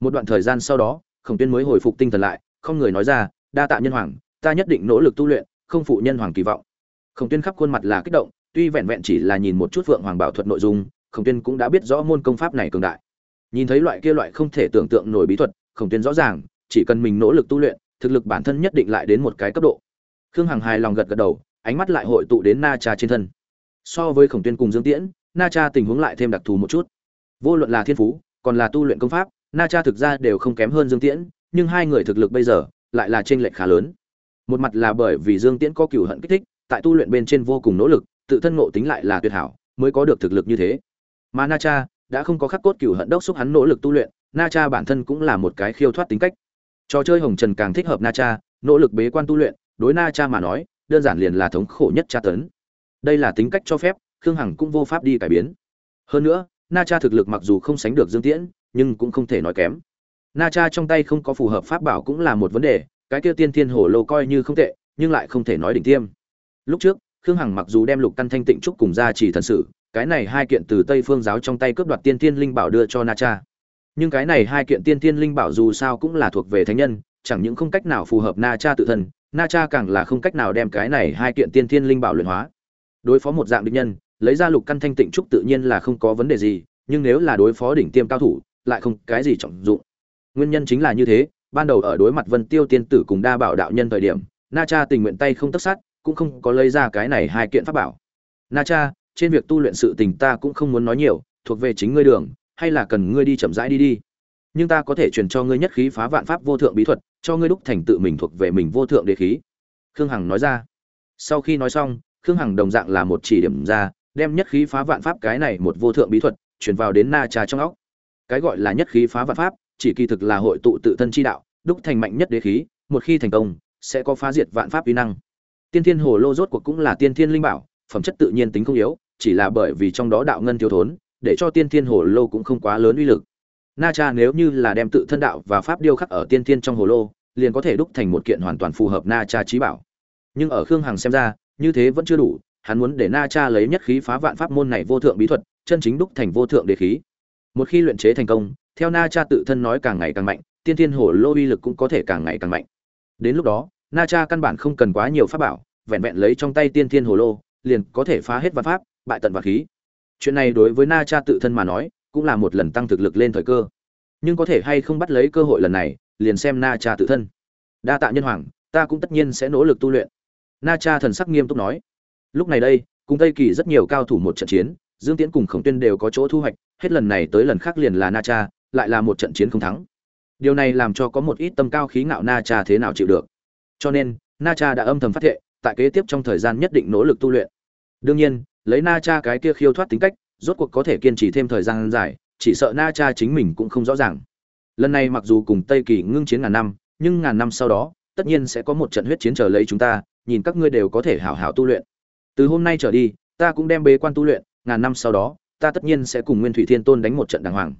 Một đoạn thời gian sau đó, khổng tuyên mới hồi phục tinh thần lại, không người nói ra, đa tạ nhân hoàng, ta nhất định nỗ lực tu luyện, không phụ nhân hoàng kỳ vọng khổng tuyên khắp khuôn mặt là kích động, tuy vẹn vẹn chỉ là nhìn một chút phượng hoàng bảo thuật nội dung, khổng tuyên cũng đã biết rõ môn công pháp này cường đại. Nhìn thấy loại kia loại không thể tưởng tượng nổi bí thuật, khổng tuyên rõ ràng, chỉ cần mình nỗ lực tu luyện, thực lực bản thân nhất định lại đến một cái cấp độ. Khương hằng hài lòng gật gật đầu, ánh mắt lại hội tụ đến na cha trên thân. So với khổng tuyên cùng dương tiễn, na cha tình huống lại thêm đặc thù một chút. Vô luận là thiên phú, còn là tu luyện công pháp, na cha thực ra đều không kém hơn dương tiễn, nhưng hai người thực lực bây giờ lại là chênh lệch khá lớn. Một mặt là bởi vì dương tiễn có cửu hận kích thích tại tu luyện bên trên vô cùng nỗ lực, tự thân ngộ tính lại là tuyệt hảo, mới có được thực lực như thế. Mà na cha đã không có khắc cốt cửu hận đốc xúc hắn nỗ lực tu luyện, na cha bản thân cũng là một cái khiêu thoát tính cách. Trò chơi hồng trần càng thích hợp na cha, nỗ lực bế quan tu luyện, đối na cha mà nói, đơn giản liền là thống khổ nhất tra tấn. Đây là tính cách cho phép, khương hằng cũng vô pháp đi cải biến. Hơn nữa, na cha thực lực mặc dù không sánh được dương tiễn, nhưng cũng không thể nói kém. Na cha trong tay không có phù hợp pháp bảo cũng là một vấn đề, cái kia tiên thiên hồ lô coi như không tệ, nhưng lại không thể nói đỉnh tiêm lúc trước khương hằng mặc dù đem lục căn thanh tịnh trúc cùng ra chỉ thần sử, cái này hai kiện từ tây phương giáo trong tay cướp đoạt tiên thiên linh bảo đưa cho na cha. Nhưng cái này hai kiện tiên thiên linh bảo dù sao cũng là thuộc về thánh nhân chẳng những không cách nào phù hợp na cha tự thân na cha càng là không cách nào đem cái này hai kiện tiên thiên linh bảo luyện hóa. Đối phó một dạng địch nhân lấy ra lục căn thanh tịnh trúc tự nhiên là không có vấn đề gì nhưng nếu là đối phó đỉnh tiêm cao thủ lại không cái gì trọng dụng. Nguyên nhân chính là như thế ban đầu ở đối mặt vân tiêu tiên tử cùng đa bảo đạo nhân thời điểm na cha tình nguyện tay không tất sát cũng không có lấy ra cái này hai kiện pháp bảo. Na cha, trên việc tu luyện sự tình ta cũng không muốn nói nhiều, thuộc về chính ngươi đường, hay là cần ngươi đi chậm rãi đi đi. Nhưng ta có thể truyền cho ngươi nhất khí phá vạn pháp vô thượng bí thuật, cho ngươi đúc thành tự mình thuộc về mình vô thượng đế khí. Khương hằng nói ra. Sau khi nói xong, khương hằng đồng dạng là một chỉ điểm ra, đem nhất khí phá vạn pháp cái này một vô thượng bí thuật truyền vào đến na cha trong óc. Cái gọi là nhất khí phá vạn pháp, chỉ kỳ thực là hội tụ tự thân chi đạo, đúc thành mạnh nhất đế khí, một khi thành công, sẽ có phá diệt vạn pháp uy năng tiên thiên hồ lô rốt cuộc cũng là tiên thiên linh bảo, phẩm chất tự nhiên tính không yếu, chỉ là bởi vì trong đó đạo ngân thiếu thốn, để cho tiên thiên hồ lô cũng không quá lớn uy lực. Na cha nếu như là đem tự thân đạo và pháp điêu khắc ở tiên thiên trong hồ lô, liền có thể đúc thành một kiện hoàn toàn phù hợp na cha trí bảo. Nhưng ở khương hằng xem ra, như thế vẫn chưa đủ, hắn muốn để na cha lấy nhất khí phá vạn pháp môn này vô thượng bí thuật, chân chính đúc thành vô thượng đế khí. Một khi luyện chế thành công, theo na cha tự thân nói càng ngày càng mạnh, tiên thiên hồ lô uy lực cũng có thể càng ngày càng mạnh. Đến lúc đó, na cha căn bản không cần quá nhiều pháp bảo vẹn vẹn lấy trong tay tiên thiên hồ lô, liền có thể phá hết văn pháp, bại tận vật khí. Chuyện này đối với na cha tự thân mà nói, cũng là một lần tăng thực lực lên thời cơ. Nhưng có thể hay không bắt lấy cơ hội lần này, liền xem na cha tự thân. Đa tạ nhân hoàng, ta cũng tất nhiên sẽ nỗ lực tu luyện. Na cha thần sắc nghiêm túc nói. Lúc này đây, cùng tây kỳ rất nhiều cao thủ một trận chiến, dương tiễn cùng khổng tuyên đều có chỗ thu hoạch, hết lần này tới lần khác liền là na cha, lại là một trận chiến không thắng. Điều này làm cho có một ít tâm cao khí ngạo na cha thế nào chịu được. Cho nên, na cha đã âm thầm phát thệ tại kế tiếp trong thời gian nhất định nỗ lực tu luyện. Đương nhiên, lấy na cha cái kia khiêu thoát tính cách, rốt cuộc có thể kiên trì thêm thời gian dài, chỉ sợ na cha chính mình cũng không rõ ràng. Lần này mặc dù cùng tây kỳ ngưng chiến ngàn năm, nhưng ngàn năm sau đó, tất nhiên sẽ có một trận huyết chiến chờ lấy chúng ta, nhìn các ngươi đều có thể hảo hảo tu luyện. Từ hôm nay trở đi, ta cũng đem bế quan tu luyện, ngàn năm sau đó, ta tất nhiên sẽ cùng nguyên thủy thiên tôn đánh một trận đàng hoàng.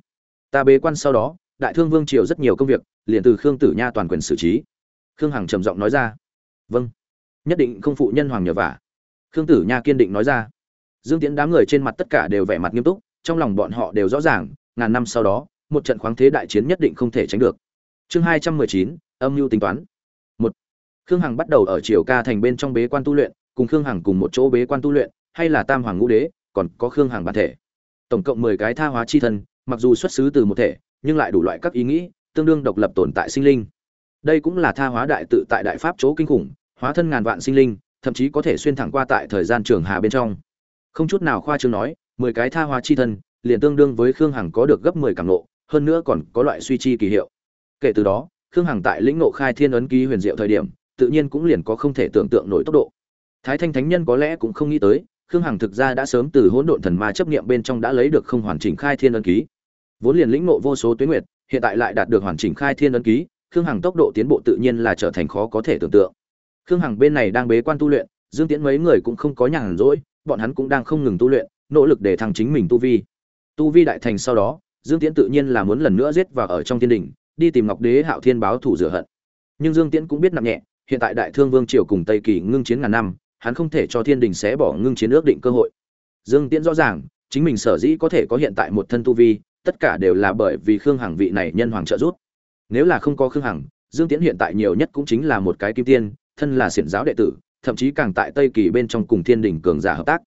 Ta bế quan sau đó, đại thương vương triều rất nhiều công việc, liền từ khương tử nha toàn quyền xử trí. Khương hằng trầm giọng nói ra. Vâng nhất định không phụ nhân hoàng nhờ vả. Khương tử nha kiên định nói ra. Dương tiễn đám người trên mặt tất cả đều vẻ mặt nghiêm túc, trong lòng bọn họ đều rõ ràng, ngàn năm sau đó, một trận khoáng thế đại chiến nhất định không thể tránh được. Chương hai trăm mười chín, âm mưu tính toán. Một, khương hằng bắt đầu ở triều ca thành bên trong bế quan tu luyện, cùng khương hằng cùng một chỗ bế quan tu luyện, hay là tam hoàng ngũ đế, còn có khương hằng bản thể. Tổng cộng mười cái tha hóa chi thân, mặc dù xuất xứ từ một thể, nhưng lại đủ loại các ý nghĩ, tương đương độc lập tồn tại sinh linh. Đây cũng là tha hóa đại tự tại đại pháp chỗ kinh khủng hóa thân ngàn vạn sinh linh, thậm chí có thể xuyên thẳng qua tại thời gian trường hà bên trong. Không chút nào khoa trương nói, mười cái tha hóa chi thân, liền tương đương với khương hằng có được gấp mười càng nộ hơn nữa còn có loại suy chi kỳ hiệu. Kể từ đó, khương hằng tại lĩnh nộ khai thiên ấn ký huyền diệu thời điểm, tự nhiên cũng liền có không thể tưởng tượng nổi tốc độ. Thái thanh thánh nhân có lẽ cũng không nghĩ tới, khương hằng thực ra đã sớm từ hỗn độn thần ma chấp niệm bên trong đã lấy được không hoàn chỉnh khai thiên ấn ký. Vốn liền lĩnh nộ vô số tuyến nguyệt, hiện tại lại đạt được hoàn chỉnh khai thiên ấn ký, khương hằng tốc độ tiến bộ tự nhiên là trở thành khó có thể tưởng tượng khương hằng bên này đang bế quan tu luyện, dương tiễn mấy người cũng không có nhàn rỗi, bọn hắn cũng đang không ngừng tu luyện, nỗ lực để thăng chính mình tu vi. Tu vi đại thành sau đó, dương tiễn tự nhiên là muốn lần nữa giết vào ở trong thiên đình đi tìm ngọc đế hạo thiên báo thủ rửa hận. Nhưng dương tiễn cũng biết nặng nhẹ, hiện tại đại thương vương triều cùng tây kỳ ngưng chiến ngàn năm, hắn không thể cho thiên đình xé bỏ ngưng chiến ước định cơ hội. Dương tiễn rõ ràng, chính mình sở dĩ có thể có hiện tại một thân tu vi, tất cả đều là bởi vì khương hằng vị này nhân hoàng trợ giúp. Nếu là không có khương hằng, dương tiễn hiện tại nhiều nhất cũng chính là một cái kim tiên thân là xiển giáo đệ tử, thậm chí càng tại tây kỳ bên trong cùng thiên đình cường giả hợp tác.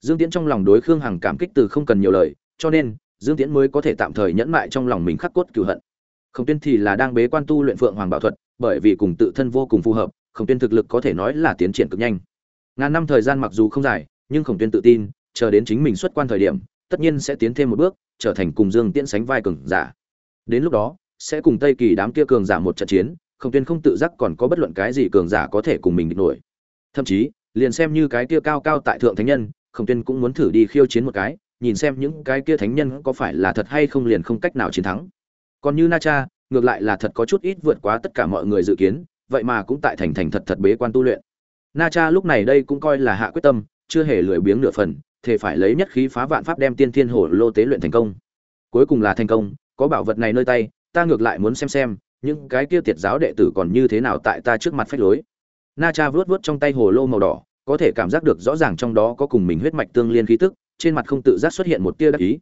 Dương tiễn trong lòng đối khương hằng cảm kích từ không cần nhiều lời, cho nên, dương tiễn mới có thể tạm thời nhẫn mại trong lòng mình khắc cốt cửu hận. Khổng tuyên thì là đang bế quan tu luyện phượng hoàng bảo thuật, bởi vì cùng tự thân vô cùng phù hợp, khổng tuyên thực lực có thể nói là tiến triển cực nhanh. Ngàn năm thời gian mặc dù không dài, nhưng khổng tuyên tự tin, chờ đến chính mình xuất quan thời điểm, tất nhiên sẽ tiến thêm một bước, trở thành cùng dương tiễn sánh vai cường giả. Đến lúc đó, sẽ cùng tây kỳ đám kia cường giả một trận chiến khổng tuyên không tự giác còn có bất luận cái gì cường giả có thể cùng mình địch nổi. Thậm chí, liền xem như cái kia cao cao tại thượng thánh nhân, khổng tuyên cũng muốn thử đi khiêu chiến một cái, nhìn xem những cái kia thánh nhân có phải là thật hay không liền không cách nào chiến thắng. Còn như na cha, ngược lại là thật có chút ít vượt quá tất cả mọi người dự kiến, vậy mà cũng tại thành thành thật thật bế quan tu luyện. Na cha lúc này đây cũng coi là hạ quyết tâm, chưa hề lười biếng nửa phần thể phải lấy nhất khí phá vạn pháp đem tiên thiên hổ lô tế luyện thành công. Cuối cùng là thành công, có bảo vật này nơi tay, ta ngược lại muốn xem xem những cái kia tiệt giáo đệ tử còn như thế nào tại ta trước mặt phách lối? Na cha vớt vớt trong tay hồ lô màu đỏ, có thể cảm giác được rõ ràng trong đó có cùng mình huyết mạch tương liên khí tức, trên mặt không tự giác xuất hiện một tia đắc ý.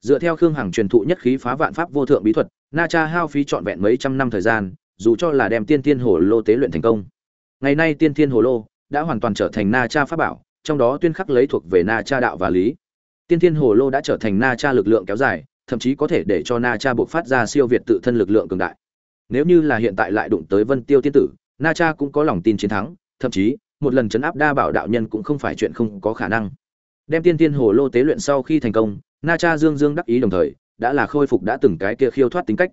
Dựa theo khương hằng truyền thụ nhất khí phá vạn pháp vô thượng bí thuật, na cha hao phí trọn vẹn mấy trăm năm thời gian, dù cho là đem tiên thiên hồ lô tế luyện thành công. Ngày nay tiên thiên hồ lô đã hoàn toàn trở thành na cha pháp bảo, trong đó tuyên khắc lấy thuộc về na cha đạo và lý. Tiên thiên hồ lô đã trở thành na cha lực lượng kéo dài, thậm chí có thể để cho na cha buộc phát ra siêu việt tự thân lực lượng cường đại nếu như là hiện tại lại đụng tới vân tiêu tiên tử, na cha cũng có lòng tin chiến thắng, thậm chí, một lần chấn áp đa bảo đạo nhân cũng không phải chuyện không có khả năng. Đem tiên tiên hồ lô tế luyện sau khi thành công, na cha dương dương đắc ý đồng thời, đã là khôi phục đã từng cái kia khiêu thoát tính cách.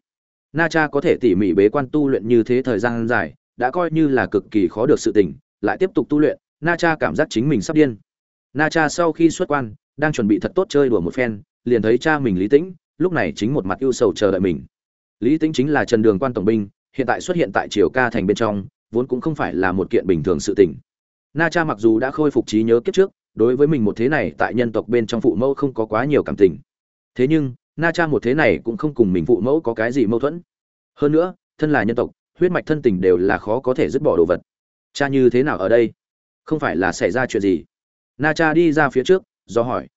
Na cha có thể tỉ mỉ bế quan tu luyện như thế thời gian dài, đã coi như là cực kỳ khó được sự tình, lại tiếp tục tu luyện, na cha cảm giác chính mình sắp điên. Na cha sau khi xuất quan, đang chuẩn bị thật tốt chơi đùa một phen, liền thấy cha mình lý tĩnh, lúc này chính một mặt ưu sầu chờ đợi mình lý tĩnh chính là trần đường quan tổng binh, hiện tại xuất hiện tại triều ca thành bên trong, vốn cũng không phải là một kiện bình thường sự tình. Na cha mặc dù đã khôi phục trí nhớ kiếp trước, đối với mình một thế này tại nhân tộc bên trong phụ mẫu không có quá nhiều cảm tình. Thế nhưng, na cha một thế này cũng không cùng mình phụ mẫu có cái gì mâu thuẫn. Hơn nữa, thân là nhân tộc, huyết mạch thân tình đều là khó có thể dứt bỏ đồ vật. Cha như thế nào ở đây? Không phải là xảy ra chuyện gì? Na cha đi ra phía trước, do hỏi.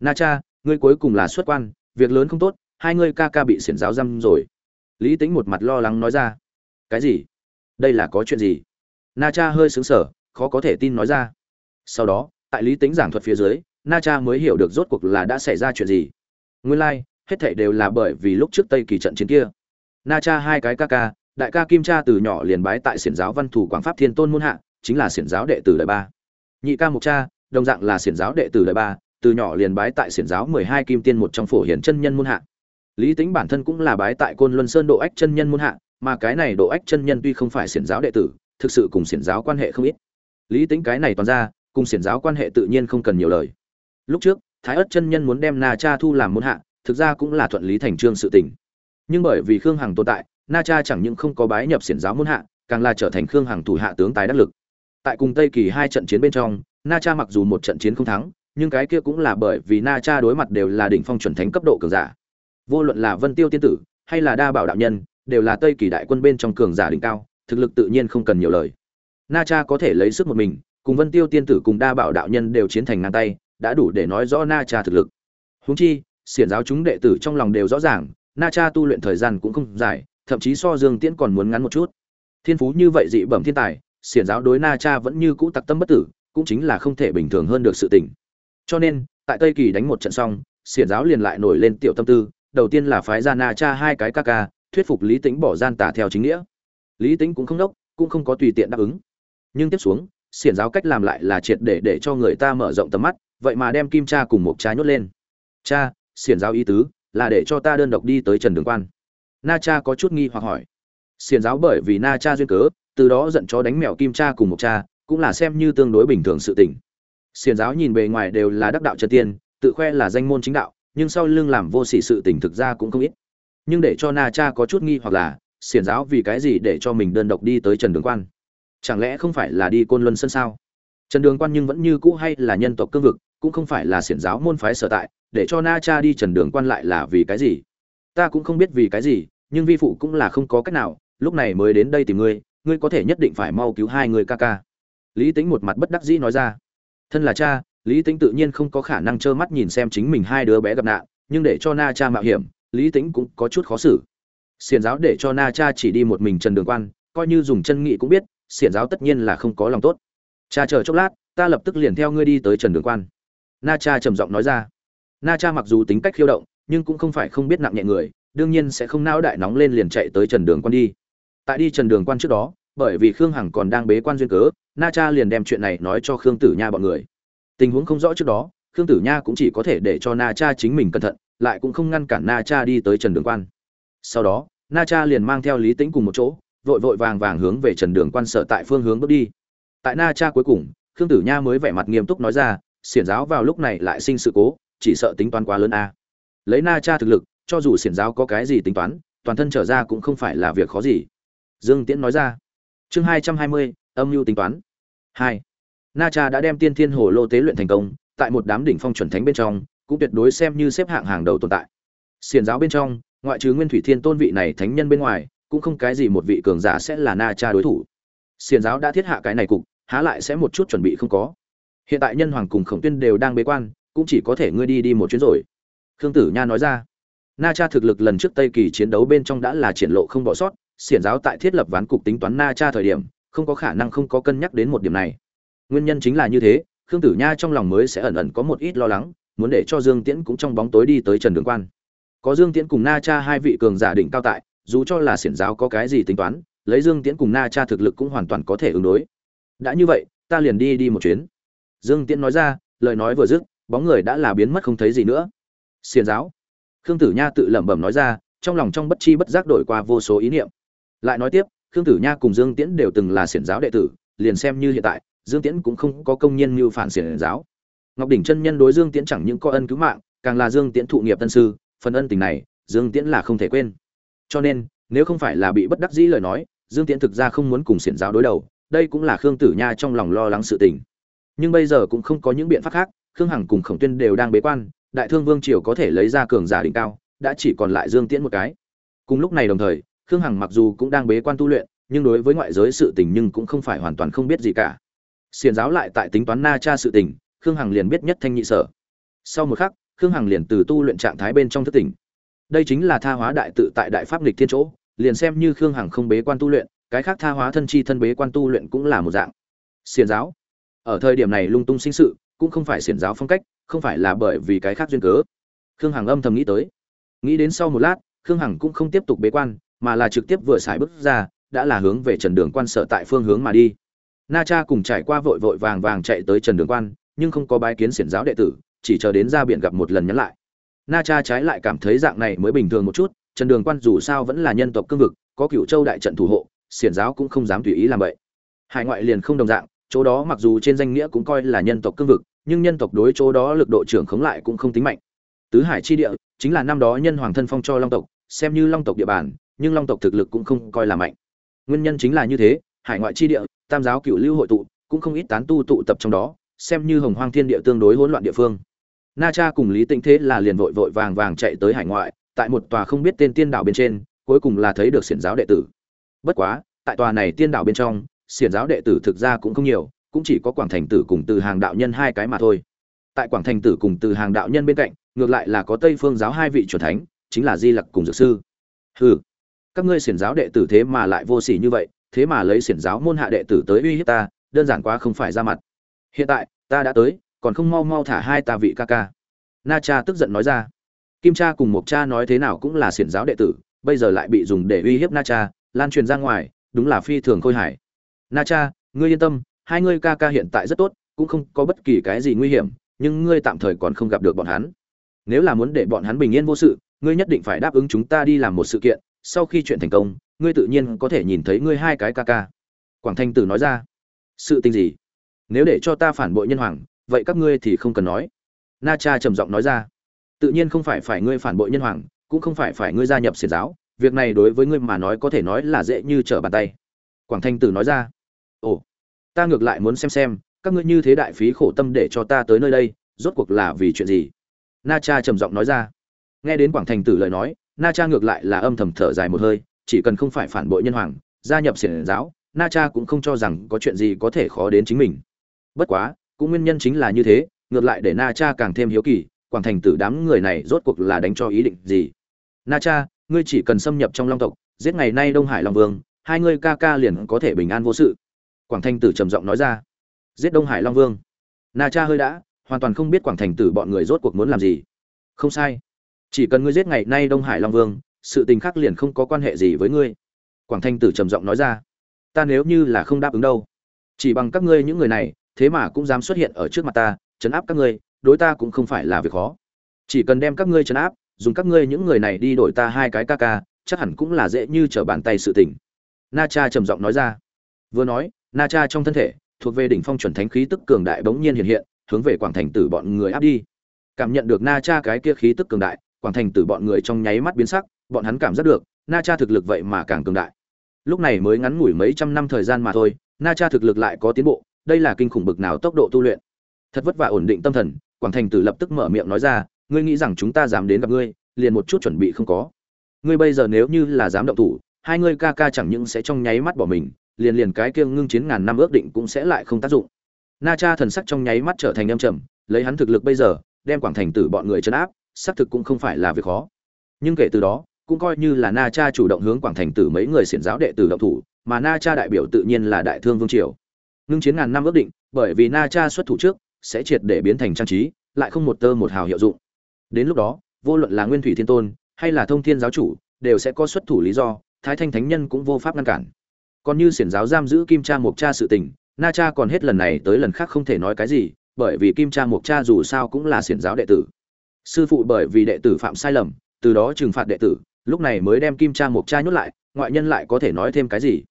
Na cha, ngươi cuối cùng là xuất quan, việc lớn không tốt, hai ngươi ca ca bị xiển giáo răm rồi lý tính một mặt lo lắng nói ra. Cái gì? Đây là có chuyện gì? Na cha hơi xứng sở khó có thể tin nói ra. Sau đó tại lý tính giảng thuật phía dưới na cha mới hiểu được rốt cuộc là đã xảy ra chuyện gì. Nguyên lai、like, hết thảy đều là bởi vì lúc trước tây kỳ trận chiến kia. Na cha hai cái ca ca đại ca kim cha từ nhỏ liền bái tại xiển giáo văn thủ quảng pháp thiên tôn môn hạ chính là xiển giáo đệ tử đời ba. Nhị ca mục cha đồng dạng là xiển giáo đệ tử đời ba từ nhỏ liền bái tại xiển giáo mười hai kim tiên một trong phổ hiển chân nhân môn hạ lý tính bản thân cũng là bái tại côn luân sơn độ ách chân nhân Muôn hạ, mà cái này độ ách chân nhân tuy không phải xiển giáo đệ tử, thực sự cùng xiển giáo quan hệ không ít. Lý tính cái này toàn ra, cùng xiển giáo quan hệ tự nhiên không cần nhiều lời. Lúc trước, thái ất chân nhân muốn đem na cha thu làm Muôn hạ, thực ra cũng là thuận lý thành trương sự tình. Nhưng bởi vì khương hằng tồn tại, na cha chẳng những không có bái nhập xiển giáo Muôn hạ, càng là trở thành khương hằng thủ hạ tướng tài đắc lực. Tại cùng tây kỳ hai trận chiến bên trong, na cha mặc dù một trận chiến không thắng, nhưng cái kia cũng là bởi vì na cha đối mặt đều là đỉnh phong chuẩn thánh cấp độ cường giả vô luận là vân tiêu tiên tử hay là đa bảo đạo nhân, đều là tây kỳ đại quân bên trong cường giả đỉnh cao, thực lực tự nhiên không cần nhiều lời. Na cha có thể lấy sức một mình, cùng vân tiêu tiên tử cùng đa bảo đạo nhân đều chiến thành ngang tay, đã đủ để nói rõ na cha thực lực. Húng chi, xiển giáo chúng đệ tử trong lòng đều rõ ràng, na cha tu luyện thời gian cũng không dài, thậm chí so dương tiễn còn muốn ngắn một chút. Thiên phú như vậy dị bẩm thiên tài, xiển giáo đối na cha vẫn như cũ tặc tâm bất tử, cũng chính là không thể bình thường hơn được sự tình. Cho nên, tại tây kỳ đánh một trận xong, xiển giáo liền lại nổi lên tiểu tâm tư đầu tiên là phái ra na cha hai cái ca ca, thuyết phục lý tính bỏ gian tả theo chính nghĩa. Lý tính cũng không đốc, cũng không có tùy tiện đáp ứng. Nhưng tiếp xuống, xiển giáo cách làm lại là triệt để để cho người ta mở rộng tầm mắt, vậy mà đem kim cha cùng một cha nhốt lên. Cha, xiển giáo ý tứ là để cho ta đơn độc đi tới trần đường quan. Na cha có chút nghi hoặc hỏi. Xiển giáo bởi vì na cha duyên cớ, từ đó giận chó đánh mèo kim cha cùng một cha, cũng là xem như tương đối bình thường sự tình. Xiển giáo nhìn bề ngoài đều là đắc đạo trần tiên, tự khoe là danh môn chính đạo nhưng sau lưng làm vô sỉ sự tình thực ra cũng không ít. Nhưng để cho na cha có chút nghi hoặc là, xiển giáo vì cái gì để cho mình đơn độc đi tới trần đường quan? Chẳng lẽ không phải là đi côn luân sân sao? Trần đường quan nhưng vẫn như cũ hay là nhân tộc cương vực, cũng không phải là xiển giáo môn phái sở tại, để cho na cha đi trần đường quan lại là vì cái gì? Ta cũng không biết vì cái gì, nhưng vi phụ cũng là không có cách nào, lúc này mới đến đây tìm ngươi ngươi có thể nhất định phải mau cứu hai người ca ca. Lý tính một mặt bất đắc dĩ nói ra. Thân là cha lý tính tự nhiên không có khả năng trơ mắt nhìn xem chính mình hai đứa bé gặp nạn, nhưng để cho na cha mạo hiểm, lý tính cũng có chút khó xử. Xiển giáo để cho na cha chỉ đi một mình trần đường quan, coi như dùng chân nghị cũng biết, xiển giáo tất nhiên là không có lòng tốt. Cha chờ chốc lát, ta lập tức liền theo ngươi đi tới trần đường quan. Na cha trầm giọng nói ra. Na cha mặc dù tính cách khiêu động, nhưng cũng không phải không biết nặng nhẹ người, đương nhiên sẽ không não đại nóng lên liền chạy tới trần đường quan đi. Tại đi trần đường quan trước đó, bởi vì khương hằng còn đang bế quan duyên cớ, na cha liền đem chuyện này nói cho khương tử nha bọn người tình huống không rõ trước đó, khương tử nha cũng chỉ có thể để cho na cha chính mình cẩn thận, lại cũng không ngăn cản na cha đi tới trần đường quan. Sau đó, na cha liền mang theo lý tĩnh cùng một chỗ, vội vội vàng vàng hướng về trần đường quan sở tại phương hướng bước đi. Tại na cha cuối cùng, khương tử nha mới vẻ mặt nghiêm túc nói ra, xiển giáo vào lúc này lại sinh sự cố, chỉ sợ tính toán quá lớn a. Lấy na cha thực lực, cho dù xiển giáo có cái gì tính toán, toàn thân trở ra cũng không phải là việc khó gì. Dương tiễn nói ra. Chương hai trăm hai mươi, âm mưu tính toán. Hai na cha đã đem tiên thiên hồ lô tế luyện thành công, tại một đám đỉnh phong chuẩn thánh bên trong, cũng tuyệt đối xem như xếp hạng hàng đầu tồn tại. Xiền giáo bên trong, ngoại trừ nguyên thủy thiên tôn vị này thánh nhân bên ngoài, cũng không cái gì một vị cường giả sẽ là na cha đối thủ. Xiền giáo đã thiết hạ cái này cục, há lại sẽ một chút chuẩn bị không có. Hiện tại nhân hoàng cùng khổng tuyên đều đang bế quan, cũng chỉ có thể ngươi đi đi một chuyến rồi. Khương tử nha nói ra. Na cha thực lực lần trước tây kỳ chiến đấu bên trong đã là triển lộ không bỏ sót, xiển giáo tại thiết lập ván cục tính toán na cha thời điểm, không có khả năng không có cân nhắc đến một điểm này nguyên nhân chính là như thế, khương tử nha trong lòng mới sẽ ẩn ẩn có một ít lo lắng, muốn để cho dương tiễn cũng trong bóng tối đi tới trần đường quan. Có dương tiễn cùng na cha hai vị cường giả đỉnh cao tại, dù cho là xiển giáo có cái gì tính toán, lấy dương tiễn cùng na cha thực lực cũng hoàn toàn có thể ứng đối. Đã như vậy, ta liền đi đi một chuyến. Dương tiễn nói ra, lời nói vừa dứt, bóng người đã là biến mất không thấy gì nữa. Xiển giáo. Khương tử nha tự lẩm bẩm nói ra, trong lòng trong bất chi bất giác đổi qua vô số ý niệm. Lại nói tiếp, khương tử nha cùng dương tiễn đều từng là xiển giáo đệ tử, liền xem như hiện tại dương tiễn cũng không có công nhân mưu phản xiển giáo. Ngọc đỉnh chân nhân đối dương tiễn chẳng những có ân cứu mạng, càng là dương tiễn thụ nghiệp tân sư, phần ân tình này, dương tiễn là không thể quên. Cho nên, nếu không phải là bị bất đắc dĩ lời nói, dương tiễn thực ra không muốn cùng xiển giáo đối đầu, đây cũng là khương tử nha trong lòng lo lắng sự tình. Nhưng bây giờ cũng không có những biện pháp khác, khương hằng cùng khổng tuyên đều đang bế quan, đại thương vương triều có thể lấy ra cường giả đỉnh cao, đã chỉ còn lại dương tiễn một cái. Cùng lúc này đồng thời, khương hằng mặc dù cũng đang bế quan tu luyện, nhưng đối với ngoại giới sự tình nhưng cũng không phải hoàn toàn không biết gì cả xiền giáo lại tại tính toán na cha sự tình, khương hằng liền biết nhất thanh nhị sở. Sau một khắc, khương hằng liền từ tu luyện trạng thái bên trong thất tỉnh. Đây chính là tha hóa đại tự tại đại pháp lịch thiên chỗ, liền xem như khương hằng không bế quan tu luyện, cái khác tha hóa thân chi thân bế quan tu luyện cũng là một dạng. Xiền giáo, ở thời điểm này lung tung sinh sự, cũng không phải xiển giáo phong cách, không phải là bởi vì cái khác duyên cớ. Khương hằng âm thầm nghĩ tới. Nghĩ đến sau một lát, khương hằng cũng không tiếp tục bế quan, mà là trực tiếp vừa xài bước ra, đã là hướng về trần đường quan sở tại phương hướng mà đi na cha cùng trải qua vội vội vàng vàng chạy tới trần đường quan, nhưng không có bái kiến xiển giáo đệ tử, chỉ chờ đến ra biển gặp một lần nhắn lại. Na cha trái lại cảm thấy dạng này mới bình thường một chút, trần đường quan dù sao vẫn là nhân tộc cương vực, có cựu châu đại trận thủ hộ, xiển giáo cũng không dám tùy ý làm vậy. Hải ngoại liền không đồng dạng, chỗ đó mặc dù trên danh nghĩa cũng coi là nhân tộc cương vực, nhưng nhân tộc đối chỗ đó lực độ trưởng khống lại cũng không tính mạnh. Tứ hải chi địa, chính là năm đó nhân hoàng thân phong cho long tộc, xem như long tộc địa bàn, nhưng long tộc thực lực cũng không coi là mạnh. Nguyên nhân chính là như thế hải ngoại chi địa, tam giáo cựu lưu hội tụ, cũng không ít tán tu tụ tập trong đó, xem như hồng hoang thiên địa tương đối hỗn loạn địa phương. Na cha cùng lý tĩnh thế là liền vội vội vàng vàng chạy tới hải ngoại, tại một tòa không biết tên tiên đảo bên trên, cuối cùng là thấy được xiển giáo đệ tử. Bất quá, tại tòa này tiên đảo bên trong, xiển giáo đệ tử thực ra cũng không nhiều, cũng chỉ có quảng thành tử cùng từ hàng đạo nhân hai cái mà thôi. Tại quảng thành tử cùng từ hàng đạo nhân bên cạnh, ngược lại là có tây phương giáo hai vị c thánh, chính là di lặc cùng dược sư. Hừ, các ngươi xiển giáo đệ tử thế mà lại vô sỉ như vậy thế mà lấy xiển giáo môn hạ đệ tử tới uy hiếp ta, đơn giản quá không phải ra mặt. Hiện tại, ta đã tới, còn không mau mau thả hai ta vị ca ca. Na cha tức giận nói ra. Kim cha cùng một cha nói thế nào cũng là xiển giáo đệ tử, bây giờ lại bị dùng để uy hiếp na cha, lan truyền ra ngoài, đúng là phi thường khôi hải na cha, ngươi yên tâm, hai ngươi ca ca hiện tại rất tốt, cũng không có bất kỳ cái gì nguy hiểm, nhưng ngươi tạm thời còn không gặp được bọn hắn. Nếu là muốn để bọn hắn bình yên vô sự, ngươi nhất định phải đáp ứng chúng ta đi làm một sự kiện, sau khi chuyện thành công ngươi tự nhiên có thể nhìn thấy ngươi hai cái ca ca. Quảng thanh tử nói ra. Sự tình gì? Nếu để cho ta phản bội nhân hoàng, vậy các ngươi thì không cần nói. Na cha trầm giọng nói ra. Tự nhiên không phải phải ngươi phản bội nhân hoàng, cũng không phải phải ngươi gia nhập xiển giáo. Việc này đối với ngươi mà nói có thể nói là dễ như trở bàn tay. Quảng thanh tử nói ra. Ồ, ta ngược lại muốn xem xem, các ngươi như thế đại phí khổ tâm để cho ta tới nơi đây, rốt cuộc là vì chuyện gì? Na cha trầm giọng nói ra. Nghe đến quảng Thanh tử lời nói, na cha ngược lại là âm thầm thở dài một hơi chỉ cần không phải phản bội nhân hoàng, gia nhập xiển giáo, na cha cũng không cho rằng có chuyện gì có thể khó đến chính mình. Bất quá, cũng nguyên nhân chính là như thế, ngược lại để na cha càng thêm hiếu kỳ, quảng thành tử đám người này rốt cuộc là đánh cho ý định gì? Na cha, ngươi chỉ cần xâm nhập trong long tộc, giết ngày nay đông hải long vương, hai ngươi ca ca liền có thể bình an vô sự. Quảng thành tử trầm giọng nói ra. Giết đông hải long vương. Na cha hơi đã, hoàn toàn không biết quảng thành tử bọn người rốt cuộc muốn làm gì. Không sai. Chỉ cần ngươi giết ngày nay đông hải long vương sự tình khác liền không có quan hệ gì với ngươi. Quảng thanh tử trầm giọng nói ra, ta nếu như là không đáp ứng đâu, chỉ bằng các ngươi những người này, thế mà cũng dám xuất hiện ở trước mặt ta, chấn áp các ngươi, đối ta cũng không phải là việc khó. Chỉ cần đem các ngươi chấn áp, dùng các ngươi những người này đi đổi ta hai cái ca ca, chắc hẳn cũng là dễ như trở bàn tay sự tình. Na cha trầm giọng nói ra. Vừa nói, na cha trong thân thể, thuộc về đỉnh phong chuẩn thánh khí tức cường đại bỗng nhiên hiện hiện, hướng về quảng thành tử bọn người áp đi. Cảm nhận được na cha cái kia khí tức cường đại, quảng thành tử bọn người trong nháy mắt biến sắc bọn hắn cảm giác được, na cha thực lực vậy mà càng cường đại. Lúc này mới ngắn ngủi mấy trăm năm thời gian mà thôi, na cha thực lực lại có tiến bộ, đây là kinh khủng bực nào tốc độ tu luyện. Thật vất vả ổn định tâm thần, quảng thành tử lập tức mở miệng nói ra, ngươi nghĩ rằng chúng ta dám đến gặp ngươi, liền một chút chuẩn bị không có. Ngươi bây giờ nếu như là dám động thủ, hai ngươi ca ca chẳng những sẽ trong nháy mắt bỏ mình, liền liền cái kia ngưng chiến ngàn năm ước định cũng sẽ lại không tác dụng. Na cha thần sắc trong nháy mắt trở thành âm trầm, lấy hắn thực lực bây giờ, đem quảng thành tử bọn người chấn áp, xác thực cũng không phải là việc khó. Nhưng kể từ đó cũng coi như là na cha chủ động hướng quảng thành tử mấy người xiển giáo đệ tử động thủ, mà na cha đại biểu tự nhiên là đại thương vương triều. Ngưng chiến ngàn năm ước định, bởi vì na cha xuất thủ trước, sẽ triệt để biến thành trang trí, lại không một tơ một hào hiệu dụng. Đến lúc đó, vô luận là nguyên thủy thiên tôn, hay là thông thiên giáo chủ, đều sẽ có xuất thủ lý do, thái thanh thánh nhân cũng vô pháp ngăn cản. Còn như xiển giáo giam giữ kim cha mộc cha sự tình, na cha còn hết lần này tới lần khác không thể nói cái gì, bởi vì kim cha mộc cha dù sao cũng là xiển giáo đệ tử. Sư phụ bởi vì đệ tử phạm sai lầm, từ đó trừng phạt đệ tử lúc này mới đem kim cha mộc cha nhốt lại, ngoại nhân lại có thể nói thêm cái gì?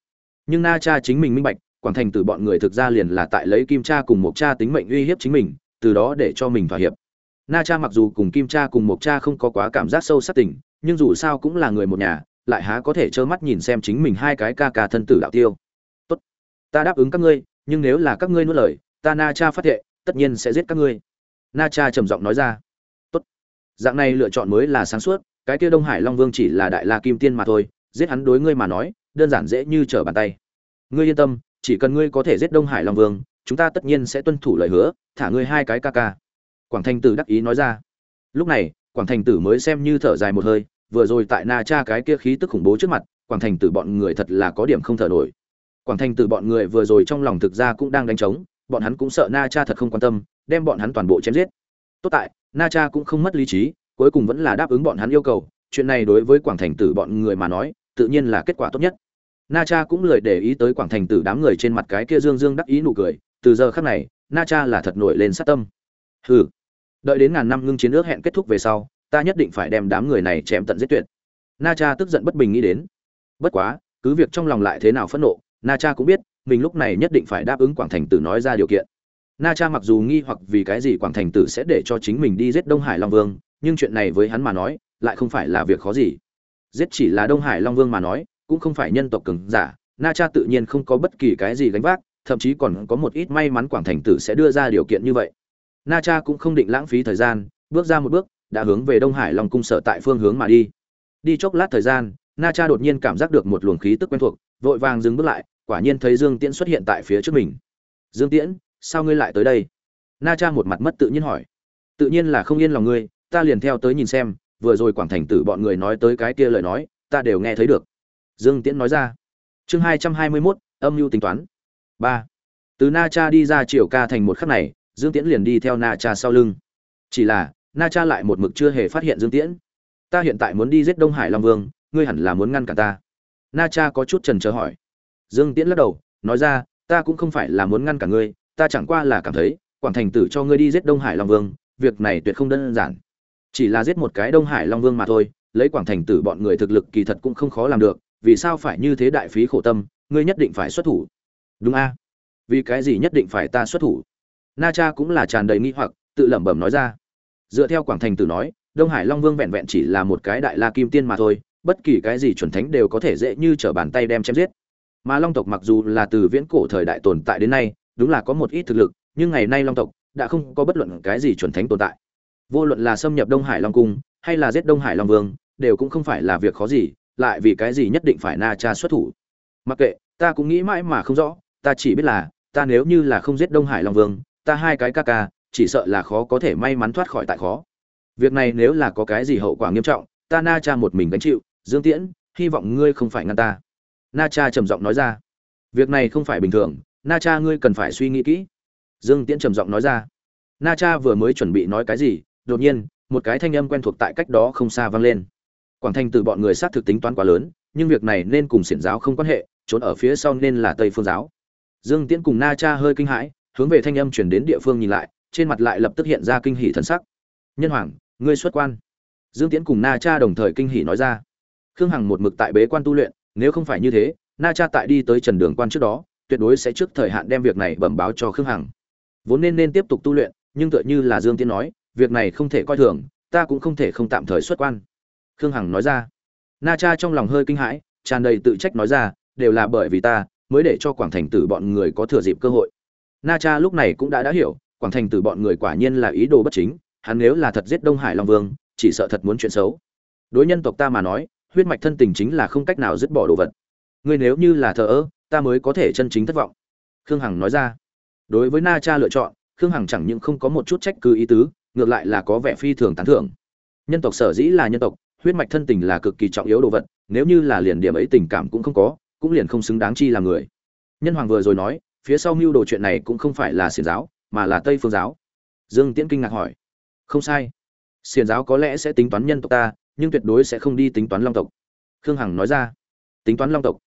Nhưng na cha chính mình minh bạch, quảng thành từ bọn người thực ra liền là tại lấy kim cha cùng mộc cha tính mệnh uy hiếp chính mình, từ đó để cho mình thỏa hiệp. Na cha mặc dù cùng kim cha cùng mộc cha không có quá cảm giác sâu sắc tình, nhưng dù sao cũng là người một nhà, lại há có thể trơ mắt nhìn xem chính mình hai cái ca ca thân tử đạo tiêu. Tốt, ta đáp ứng các ngươi, nhưng nếu là các ngươi nuốt lời, ta na cha phát hiện tất nhiên sẽ giết các ngươi. Na cha trầm giọng nói ra. Tốt. Dạng này lựa chọn mới là sáng suốt cái kia đông hải long vương chỉ là đại la kim tiên mà thôi, giết hắn đối ngươi mà nói, đơn giản dễ như trở bàn tay. Ngươi yên tâm, chỉ cần ngươi có thể giết đông hải long vương, chúng ta tất nhiên sẽ tuân thủ lời hứa, thả ngươi hai cái ca ca. Quảng thành tử đắc ý nói ra. Lúc này, quảng thành tử mới xem như thở dài một hơi, vừa rồi tại na cha cái kia khí tức khủng bố trước mặt, quảng thành tử bọn người thật là có điểm không thở nổi. Quảng thành tử bọn người vừa rồi trong lòng thực ra cũng đang đánh trống, bọn hắn cũng sợ na cha thật không quan tâm, đem bọn hắn toàn bộ chém giết. Tốt tại, na cha cũng không mất lý trí cuối cùng vẫn là đáp ứng bọn hắn yêu cầu, chuyện này đối với quảng thành tử bọn người mà nói, tự nhiên là kết quả tốt nhất. Na cha cũng lười để ý tới quảng thành tử đám người trên mặt cái kia dương dương đắc ý nụ cười, từ giờ khắc này, na cha là thật nổi lên sát tâm. Hừ, đợi đến ngàn năm ngưng chiến ước hẹn kết thúc về sau, ta nhất định phải đem đám người này chém tận giết tuyệt. Na cha tức giận bất bình nghĩ đến. Bất quá, cứ việc trong lòng lại thế nào phẫn nộ, na cha cũng biết, mình lúc này nhất định phải đáp ứng quảng thành tử nói ra điều kiện. Na cha mặc dù nghi hoặc vì cái gì quảng thành tử sẽ để cho chính mình đi giết đông hải long vương nhưng chuyện này với hắn mà nói, lại không phải là việc khó gì. Giết chỉ là đông hải long vương mà nói, cũng không phải nhân tộc cường giả, na cha tự nhiên không có bất kỳ cái gì gánh vác, thậm chí còn có một ít may mắn quảng thành tử sẽ đưa ra điều kiện như vậy. Na cha cũng không định lãng phí thời gian, bước ra một bước, đã hướng về đông hải long cung sở tại phương hướng mà đi. Đi chốc lát thời gian, na cha đột nhiên cảm giác được một luồng khí tức quen thuộc, vội vàng dừng bước lại, quả nhiên thấy dương tiễn xuất hiện tại phía trước mình. Dương tiễn, sao ngươi lại tới đây? Na cha một mặt mất tự nhiên hỏi. Tự nhiên là không yên lòng ngươi ta liền theo tới nhìn xem, vừa rồi quảng thành tử bọn người nói tới cái kia lời nói, ta đều nghe thấy được. Dương tiễn nói ra. Chương hai trăm hai mươi mốt, âm mưu tính toán. Ba. Từ na cha đi ra triều ca thành một khắc này, dương tiễn liền đi theo na cha sau lưng. Chỉ là, na cha lại một mực chưa hề phát hiện dương tiễn. Ta hiện tại muốn đi giết đông hải long vương, ngươi hẳn là muốn ngăn cản ta. Na cha có chút trần trờ hỏi. Dương tiễn lắc đầu, nói ra, ta cũng không phải là muốn ngăn cản ngươi, ta chẳng qua là cảm thấy, quảng thành tử cho ngươi đi giết đông hải long vương, việc này tuyệt không đơn giản chỉ là giết một cái đông hải long vương mà thôi, lấy quảng thành tử bọn người thực lực kỳ thật cũng không khó làm được, vì sao phải như thế đại phí khổ tâm, ngươi nhất định phải xuất thủ. Đúng a. Vì cái gì nhất định phải ta xuất thủ? Na cha cũng là tràn đầy nghi hoặc, tự lẩm bẩm nói ra. Dựa theo quảng thành tử nói, đông hải long vương vẹn vẹn chỉ là một cái đại la kim tiên mà thôi, bất kỳ cái gì chuẩn thánh đều có thể dễ như trở bàn tay đem chém giết. Mà long tộc mặc dù là từ viễn cổ thời đại tồn tại đến nay, đúng là có một ít thực lực, nhưng ngày nay long tộc đã không có bất luận cái gì chuẩn thánh tồn tại vô luận là xâm nhập đông hải long cung, hay là giết đông hải long vương, đều cũng không phải là việc khó gì, lại vì cái gì nhất định phải na cha xuất thủ. Mặc kệ, ta cũng nghĩ mãi mà không rõ, ta chỉ biết là, ta nếu như là không giết đông hải long vương, ta hai cái ca ca, chỉ sợ là khó có thể may mắn thoát khỏi tại khó. Việc này nếu là có cái gì hậu quả nghiêm trọng, ta na cha một mình gánh chịu, dương tiễn, hy vọng ngươi không phải ngăn ta. Na cha trầm giọng nói ra. Việc này không phải bình thường, na cha ngươi cần phải suy nghĩ kỹ. Dương tiễn trầm giọng nói ra. Na cha vừa mới chuẩn bị nói cái gì đột nhiên, một cái thanh âm quen thuộc tại cách đó không xa vang lên. Quảng thanh từ bọn người sát thực tính toán quá lớn, nhưng việc này nên cùng xiển giáo không quan hệ, trốn ở phía sau nên là tây phương giáo. Dương tiễn cùng na cha hơi kinh hãi, hướng về thanh âm chuyển đến địa phương nhìn lại, trên mặt lại lập tức hiện ra kinh hỉ thần sắc. Nhân hoàng, ngươi xuất quan. Dương tiễn cùng na cha đồng thời kinh hỉ nói ra. Khương hằng một mực tại bế quan tu luyện, nếu không phải như thế, na cha tại đi tới trần đường quan trước đó, tuyệt đối sẽ trước thời hạn đem việc này bẩm báo cho khương hằng. Vốn nên nên tiếp tục tu luyện, nhưng tựa như là dương tiễn nói việc này không thể coi thường, ta cũng không thể không tạm thời xuất quan. Khương hằng nói ra. Na cha trong lòng hơi kinh hãi, tràn đầy tự trách nói ra, đều là bởi vì ta mới để cho quảng thành tử bọn người có thừa dịp cơ hội. Na cha lúc này cũng đã đã hiểu, quảng thành tử bọn người quả nhiên là ý đồ bất chính, hắn nếu là thật giết đông hải long vương, chỉ sợ thật muốn chuyện xấu. Đối nhân tộc ta mà nói, huyết mạch thân tình chính là không cách nào dứt bỏ đồ vật. Ngươi nếu như là thờ ơ, ta mới có thể chân chính thất vọng. Khương hằng nói ra. Đối với na cha lựa chọn, khương hằng chẳng những không có một chút trách cứ ý tứ ngược lại là có vẻ phi thường tán thưởng. Nhân tộc sở dĩ là nhân tộc, huyết mạch thân tình là cực kỳ trọng yếu đồ vật, nếu như là liền điểm ấy tình cảm cũng không có, cũng liền không xứng đáng chi làm người. Nhân hoàng vừa rồi nói, phía sau mưu đồ chuyện này cũng không phải là xiển giáo, mà là tây phương giáo. Dương tiễn kinh ngạc hỏi. Không sai. Xiển giáo có lẽ sẽ tính toán nhân tộc ta, nhưng tuyệt đối sẽ không đi tính toán long tộc. Khương hằng nói ra. Tính toán long tộc.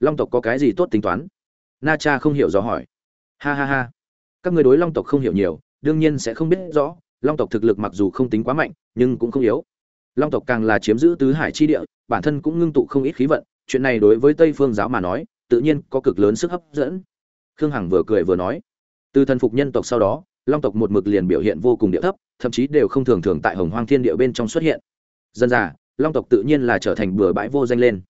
Long tộc có cái gì tốt tính toán? Na cha không hiểu rõ hỏi. Ha ha ha. Các người đối long tộc không hiểu nhiều, đương nhiên sẽ không biết rõ long tộc thực lực mặc dù không tính quá mạnh, nhưng cũng không yếu. Long tộc càng là chiếm giữ tứ hải chi địa, bản thân cũng ngưng tụ không ít khí vận, chuyện này đối với tây phương giáo mà nói, tự nhiên có cực lớn sức hấp dẫn. Khương hằng vừa cười vừa nói, từ thần phục nhân tộc sau đó, long tộc một mực liền biểu hiện vô cùng địa thấp, thậm chí đều không thường thường tại hồng hoang thiên địa bên trong xuất hiện. Dân già, long tộc tự nhiên là trở thành bừa bãi vô danh lên.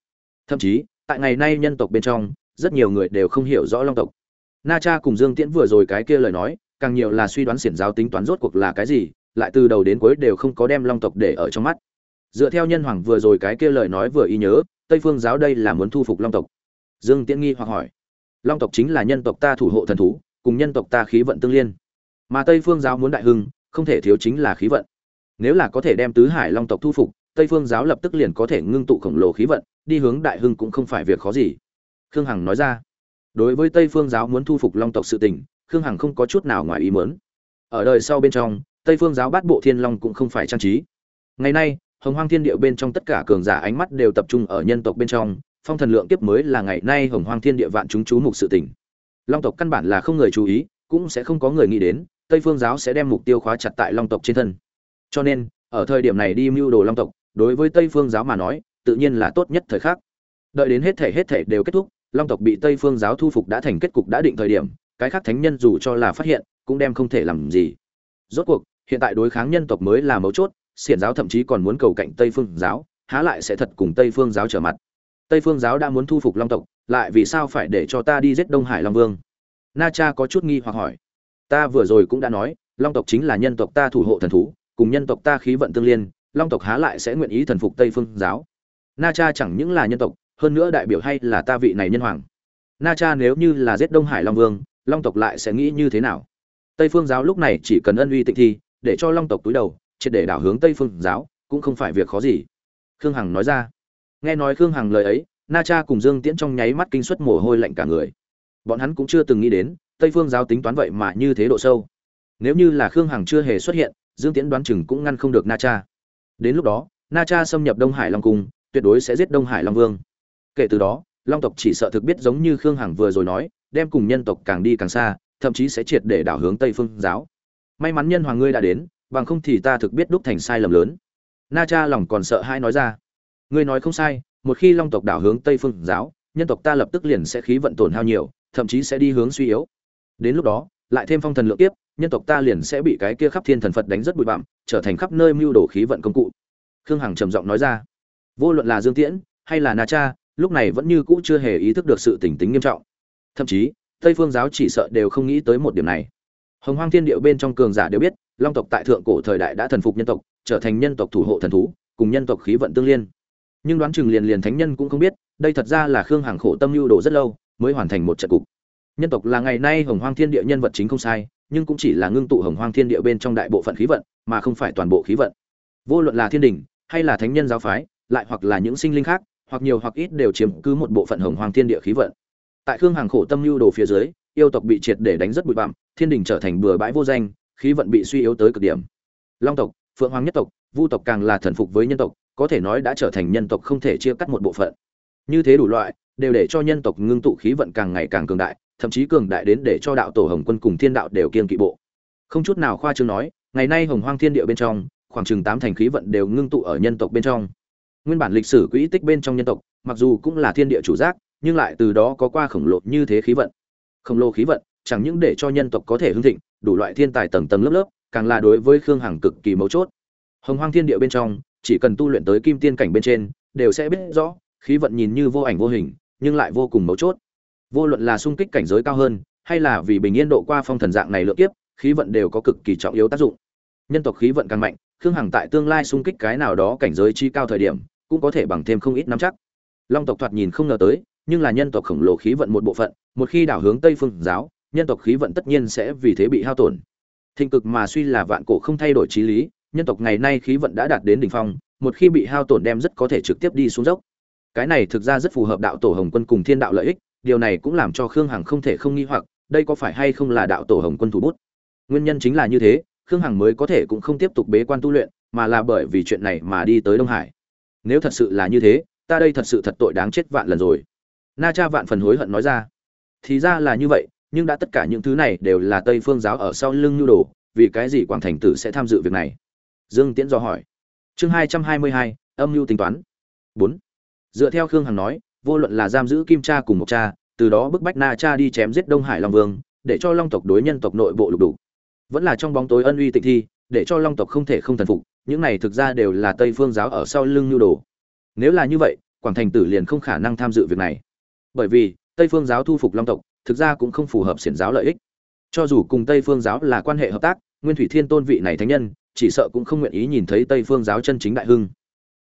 Thậm chí, tại ngày nay nhân tộc bên trong, rất nhiều người đều không hiểu rõ long tộc. Na cha cùng dương tiễn vừa rồi cái kia lời nói càng nhiều là suy đoán xiển giáo tính toán rốt cuộc là cái gì, lại từ đầu đến cuối đều không có đem long tộc để ở trong mắt. Dựa theo nhân hoàng vừa rồi cái kia lời nói vừa ý nhớ, tây phương giáo đây là muốn thu phục long tộc. Dương tiễn nghi hoặc hỏi, long tộc chính là nhân tộc ta thủ hộ thần thú, cùng nhân tộc ta khí vận tương liên. Mà tây phương giáo muốn đại hưng, không thể thiếu chính là khí vận. Nếu là có thể đem tứ hải long tộc thu phục, tây phương giáo lập tức liền có thể ngưng tụ khổng lồ khí vận, đi hướng đại hưng cũng không phải việc khó gì. Khương hằng nói ra, đối với tây phương giáo muốn thu phục long tộc sự tình khương hằng không có chút nào ngoài ý mớn ở đời sau bên trong, tây phương giáo bát bộ thiên long cũng không phải trang trí. Ngày nay, hồng hoang thiên địa bên trong tất cả cường giả ánh mắt đều tập trung ở nhân tộc bên trong, phong thần lượng kiếp mới là ngày nay hồng hoang thiên địa vạn chúng chú mục sự tỉnh long tộc căn bản là không người chú ý, cũng sẽ không có người nghĩ đến, tây phương giáo sẽ đem mục tiêu khóa chặt tại long tộc trên thân. Cho nên, ở thời điểm này đi mưu đồ long tộc, đối với tây phương giáo mà nói, tự nhiên là tốt nhất thời khắc. Đợi đến hết thể hết thể đều kết thúc, long tộc bị tây phương giáo thu phục đã thành kết cục đã định thời điểm cái khác thánh nhân dù cho là phát hiện, cũng đem không thể làm gì. Rốt cuộc, hiện tại đối kháng nhân tộc mới là mấu chốt, xiển giáo thậm chí còn muốn cầu cạnh tây phương giáo, há lại sẽ thật cùng tây phương giáo trở mặt. Tây phương giáo đã muốn thu phục long tộc, lại vì sao phải để cho ta đi giết đông hải long vương? Na cha có chút nghi hoặc hỏi. Ta vừa rồi cũng đã nói, long tộc chính là nhân tộc ta thủ hộ thần thú, cùng nhân tộc ta khí vận tương liên, long tộc há lại sẽ nguyện ý thần phục tây phương giáo? Na cha chẳng những là nhân tộc, hơn nữa đại biểu hay là ta vị này nhân hoàng? Na cha nếu như là giết đông hải long vương long tộc lại sẽ nghĩ như thế nào? Tây phương giáo lúc này chỉ cần ân uy tịnh thi để cho long tộc túi đầu, triệt để đảo hướng tây phương giáo, cũng không phải việc khó gì. Khương hằng nói ra. Nghe nói khương hằng lời ấy, na cha cùng dương tiễn trong nháy mắt kinh suất mồ hôi lạnh cả người. Bọn hắn cũng chưa từng nghĩ đến, tây phương giáo tính toán vậy mà như thế độ sâu. Nếu như là khương hằng chưa hề xuất hiện, dương tiễn đoán chừng cũng ngăn không được na cha. Đến lúc đó, na cha xâm nhập đông hải long cung, tuyệt đối sẽ giết đông hải long vương. Kể từ đó, long tộc chỉ sợ thực biết giống như khương hằng vừa rồi nói đem cùng nhân tộc càng đi càng xa, thậm chí sẽ triệt để đảo hướng tây phương giáo. May mắn nhân hoàng ngươi đã đến, bằng không thì ta thực biết đúc thành sai lầm lớn. Na cha lòng còn sợ hai nói ra. Ngươi nói không sai, một khi long tộc đảo hướng tây phương giáo, nhân tộc ta lập tức liền sẽ khí vận tổn hao nhiều, thậm chí sẽ đi hướng suy yếu. Đến lúc đó, lại thêm phong thần lượng tiếp nhân tộc ta liền sẽ bị cái kia khắp thiên thần phật đánh rất bụi bặm, trở thành khắp nơi mưu đồ khí vận công cụ. Khương hằng trầm giọng nói ra. Vô luận là dương tiễn hay là na cha, lúc này vẫn như cũ chưa hề ý thức được sự tỉnh tính nghiêm trọng thậm chí, tây phương giáo chỉ sợ đều không nghĩ tới một điểm này. Hồng hoang thiên điệu bên trong cường giả đều biết, long tộc tại thượng cổ thời đại đã thần phục nhân tộc, trở thành nhân tộc thủ hộ thần thú, cùng nhân tộc khí vận tương liên. Nhưng đoán chừng liền liền thánh nhân cũng không biết, đây thật ra là khương hàng khổ tâm lưu đồ rất lâu, mới hoàn thành một trận cục. Nhân tộc là ngày nay hồng hoang thiên địa nhân vật chính không sai, nhưng cũng chỉ là ngưng tụ hồng hoang thiên địa bên trong đại bộ phận khí vận, mà không phải toàn bộ khí vận. Vô luận là thiên đình, hay là thánh nhân giáo phái, lại hoặc là những sinh linh khác, hoặc nhiều hoặc ít đều chiếm cứ một bộ phận hồng hoang thiên địa khí vận tại khương hàng khổ tâm lưu đồ phía dưới, yêu tộc bị triệt để đánh rất bụi bặm, thiên đình trở thành bừa bãi vô danh, khí vận bị suy yếu tới cực điểm. Long tộc, phượng hoàng nhất tộc, vu tộc càng là thần phục với nhân tộc, có thể nói đã trở thành nhân tộc không thể chia cắt một bộ phận. Như thế đủ loại, đều để cho nhân tộc ngưng tụ khí vận càng ngày càng cường đại, thậm chí cường đại đến để cho đạo tổ hồng quân cùng thiên đạo đều kiên kỵ bộ. Không chút nào khoa trương nói, ngày nay hồng hoang thiên địa bên trong, khoảng chừng tám thành khí vận đều ngưng tụ ở nhân tộc bên trong. Nguyên bản lịch sử quỹ tích bên trong nhân tộc, mặc dù cũng là thiên địa chủ giác nhưng lại từ đó có qua khổng lồ như thế khí vận. Khổng lồ khí vận, chẳng những để cho nhân tộc có thể hưng thịnh, đủ loại thiên tài tầng tầng lớp lớp, càng là đối với khương hằng cực kỳ mấu chốt. Hồng hoang thiên địa bên trong, chỉ cần tu luyện tới kim tiên cảnh bên trên, đều sẽ biết rõ, khí vận nhìn như vô ảnh vô hình, nhưng lại vô cùng mấu chốt. Vô luận là sung kích cảnh giới cao hơn, hay là vì bình yên độ qua phong thần dạng này lựa kiếp, khí vận đều có cực kỳ trọng yếu tác dụng. Nhân tộc khí vận càng mạnh, khương hằng tại tương lai sung kích cái nào đó cảnh giới chi cao thời điểm, cũng có thể bằng thêm không ít nắm chắc. Long tộc thoạt nhìn không ngờ tới nhưng là nhân tộc khổng lồ khí vận một bộ phận, một khi đảo hướng tây phương giáo, nhân tộc khí vận tất nhiên sẽ vì thế bị hao tổn. Thịnh cực mà suy là vạn cổ không thay đổi trí lý, nhân tộc ngày nay khí vận đã đạt đến đỉnh phong, một khi bị hao tổn đem rất có thể trực tiếp đi xuống dốc. Cái này thực ra rất phù hợp đạo tổ hồng quân cùng thiên đạo lợi ích, điều này cũng làm cho khương hằng không thể không nghi hoặc, đây có phải hay không là đạo tổ hồng quân thủ bút? Nguyên nhân chính là như thế, khương hằng mới có thể cũng không tiếp tục bế quan tu luyện, mà là bởi vì chuyện này mà đi tới đông hải. Nếu thật sự là như thế, ta đây thật sự thật tội đáng chết vạn lần rồi na cha vạn phần hối hận nói ra. Thì ra là như vậy, nhưng đã tất cả những thứ này đều là tây phương giáo ở sau lưng nhu đồ, vì cái gì quảng thành tử sẽ tham dự việc này? Dương tiễn do hỏi. Chương hai trăm hai mươi hai, âm mưu tính toán. Bốn. Dựa theo khương hằng nói, vô luận là giam giữ kim cha cùng một cha, từ đó bức bách na cha đi chém giết đông hải long vương, để cho long tộc đối nhân tộc nội bộ lục đủ vẫn là trong bóng tối ân uy tịnh thi, để cho long tộc không thể không thần phục, những này thực ra đều là tây phương giáo ở sau lưng nhu đồ. Nếu là như vậy, quảng thành tử liền không khả năng tham dự việc này bởi vì, tây phương giáo thu phục long tộc, thực ra cũng không phù hợp xiển giáo lợi ích. Cho dù cùng tây phương giáo là quan hệ hợp tác, nguyên thủy thiên tôn vị này thánh nhân, chỉ sợ cũng không nguyện ý nhìn thấy tây phương giáo chân chính đại hưng.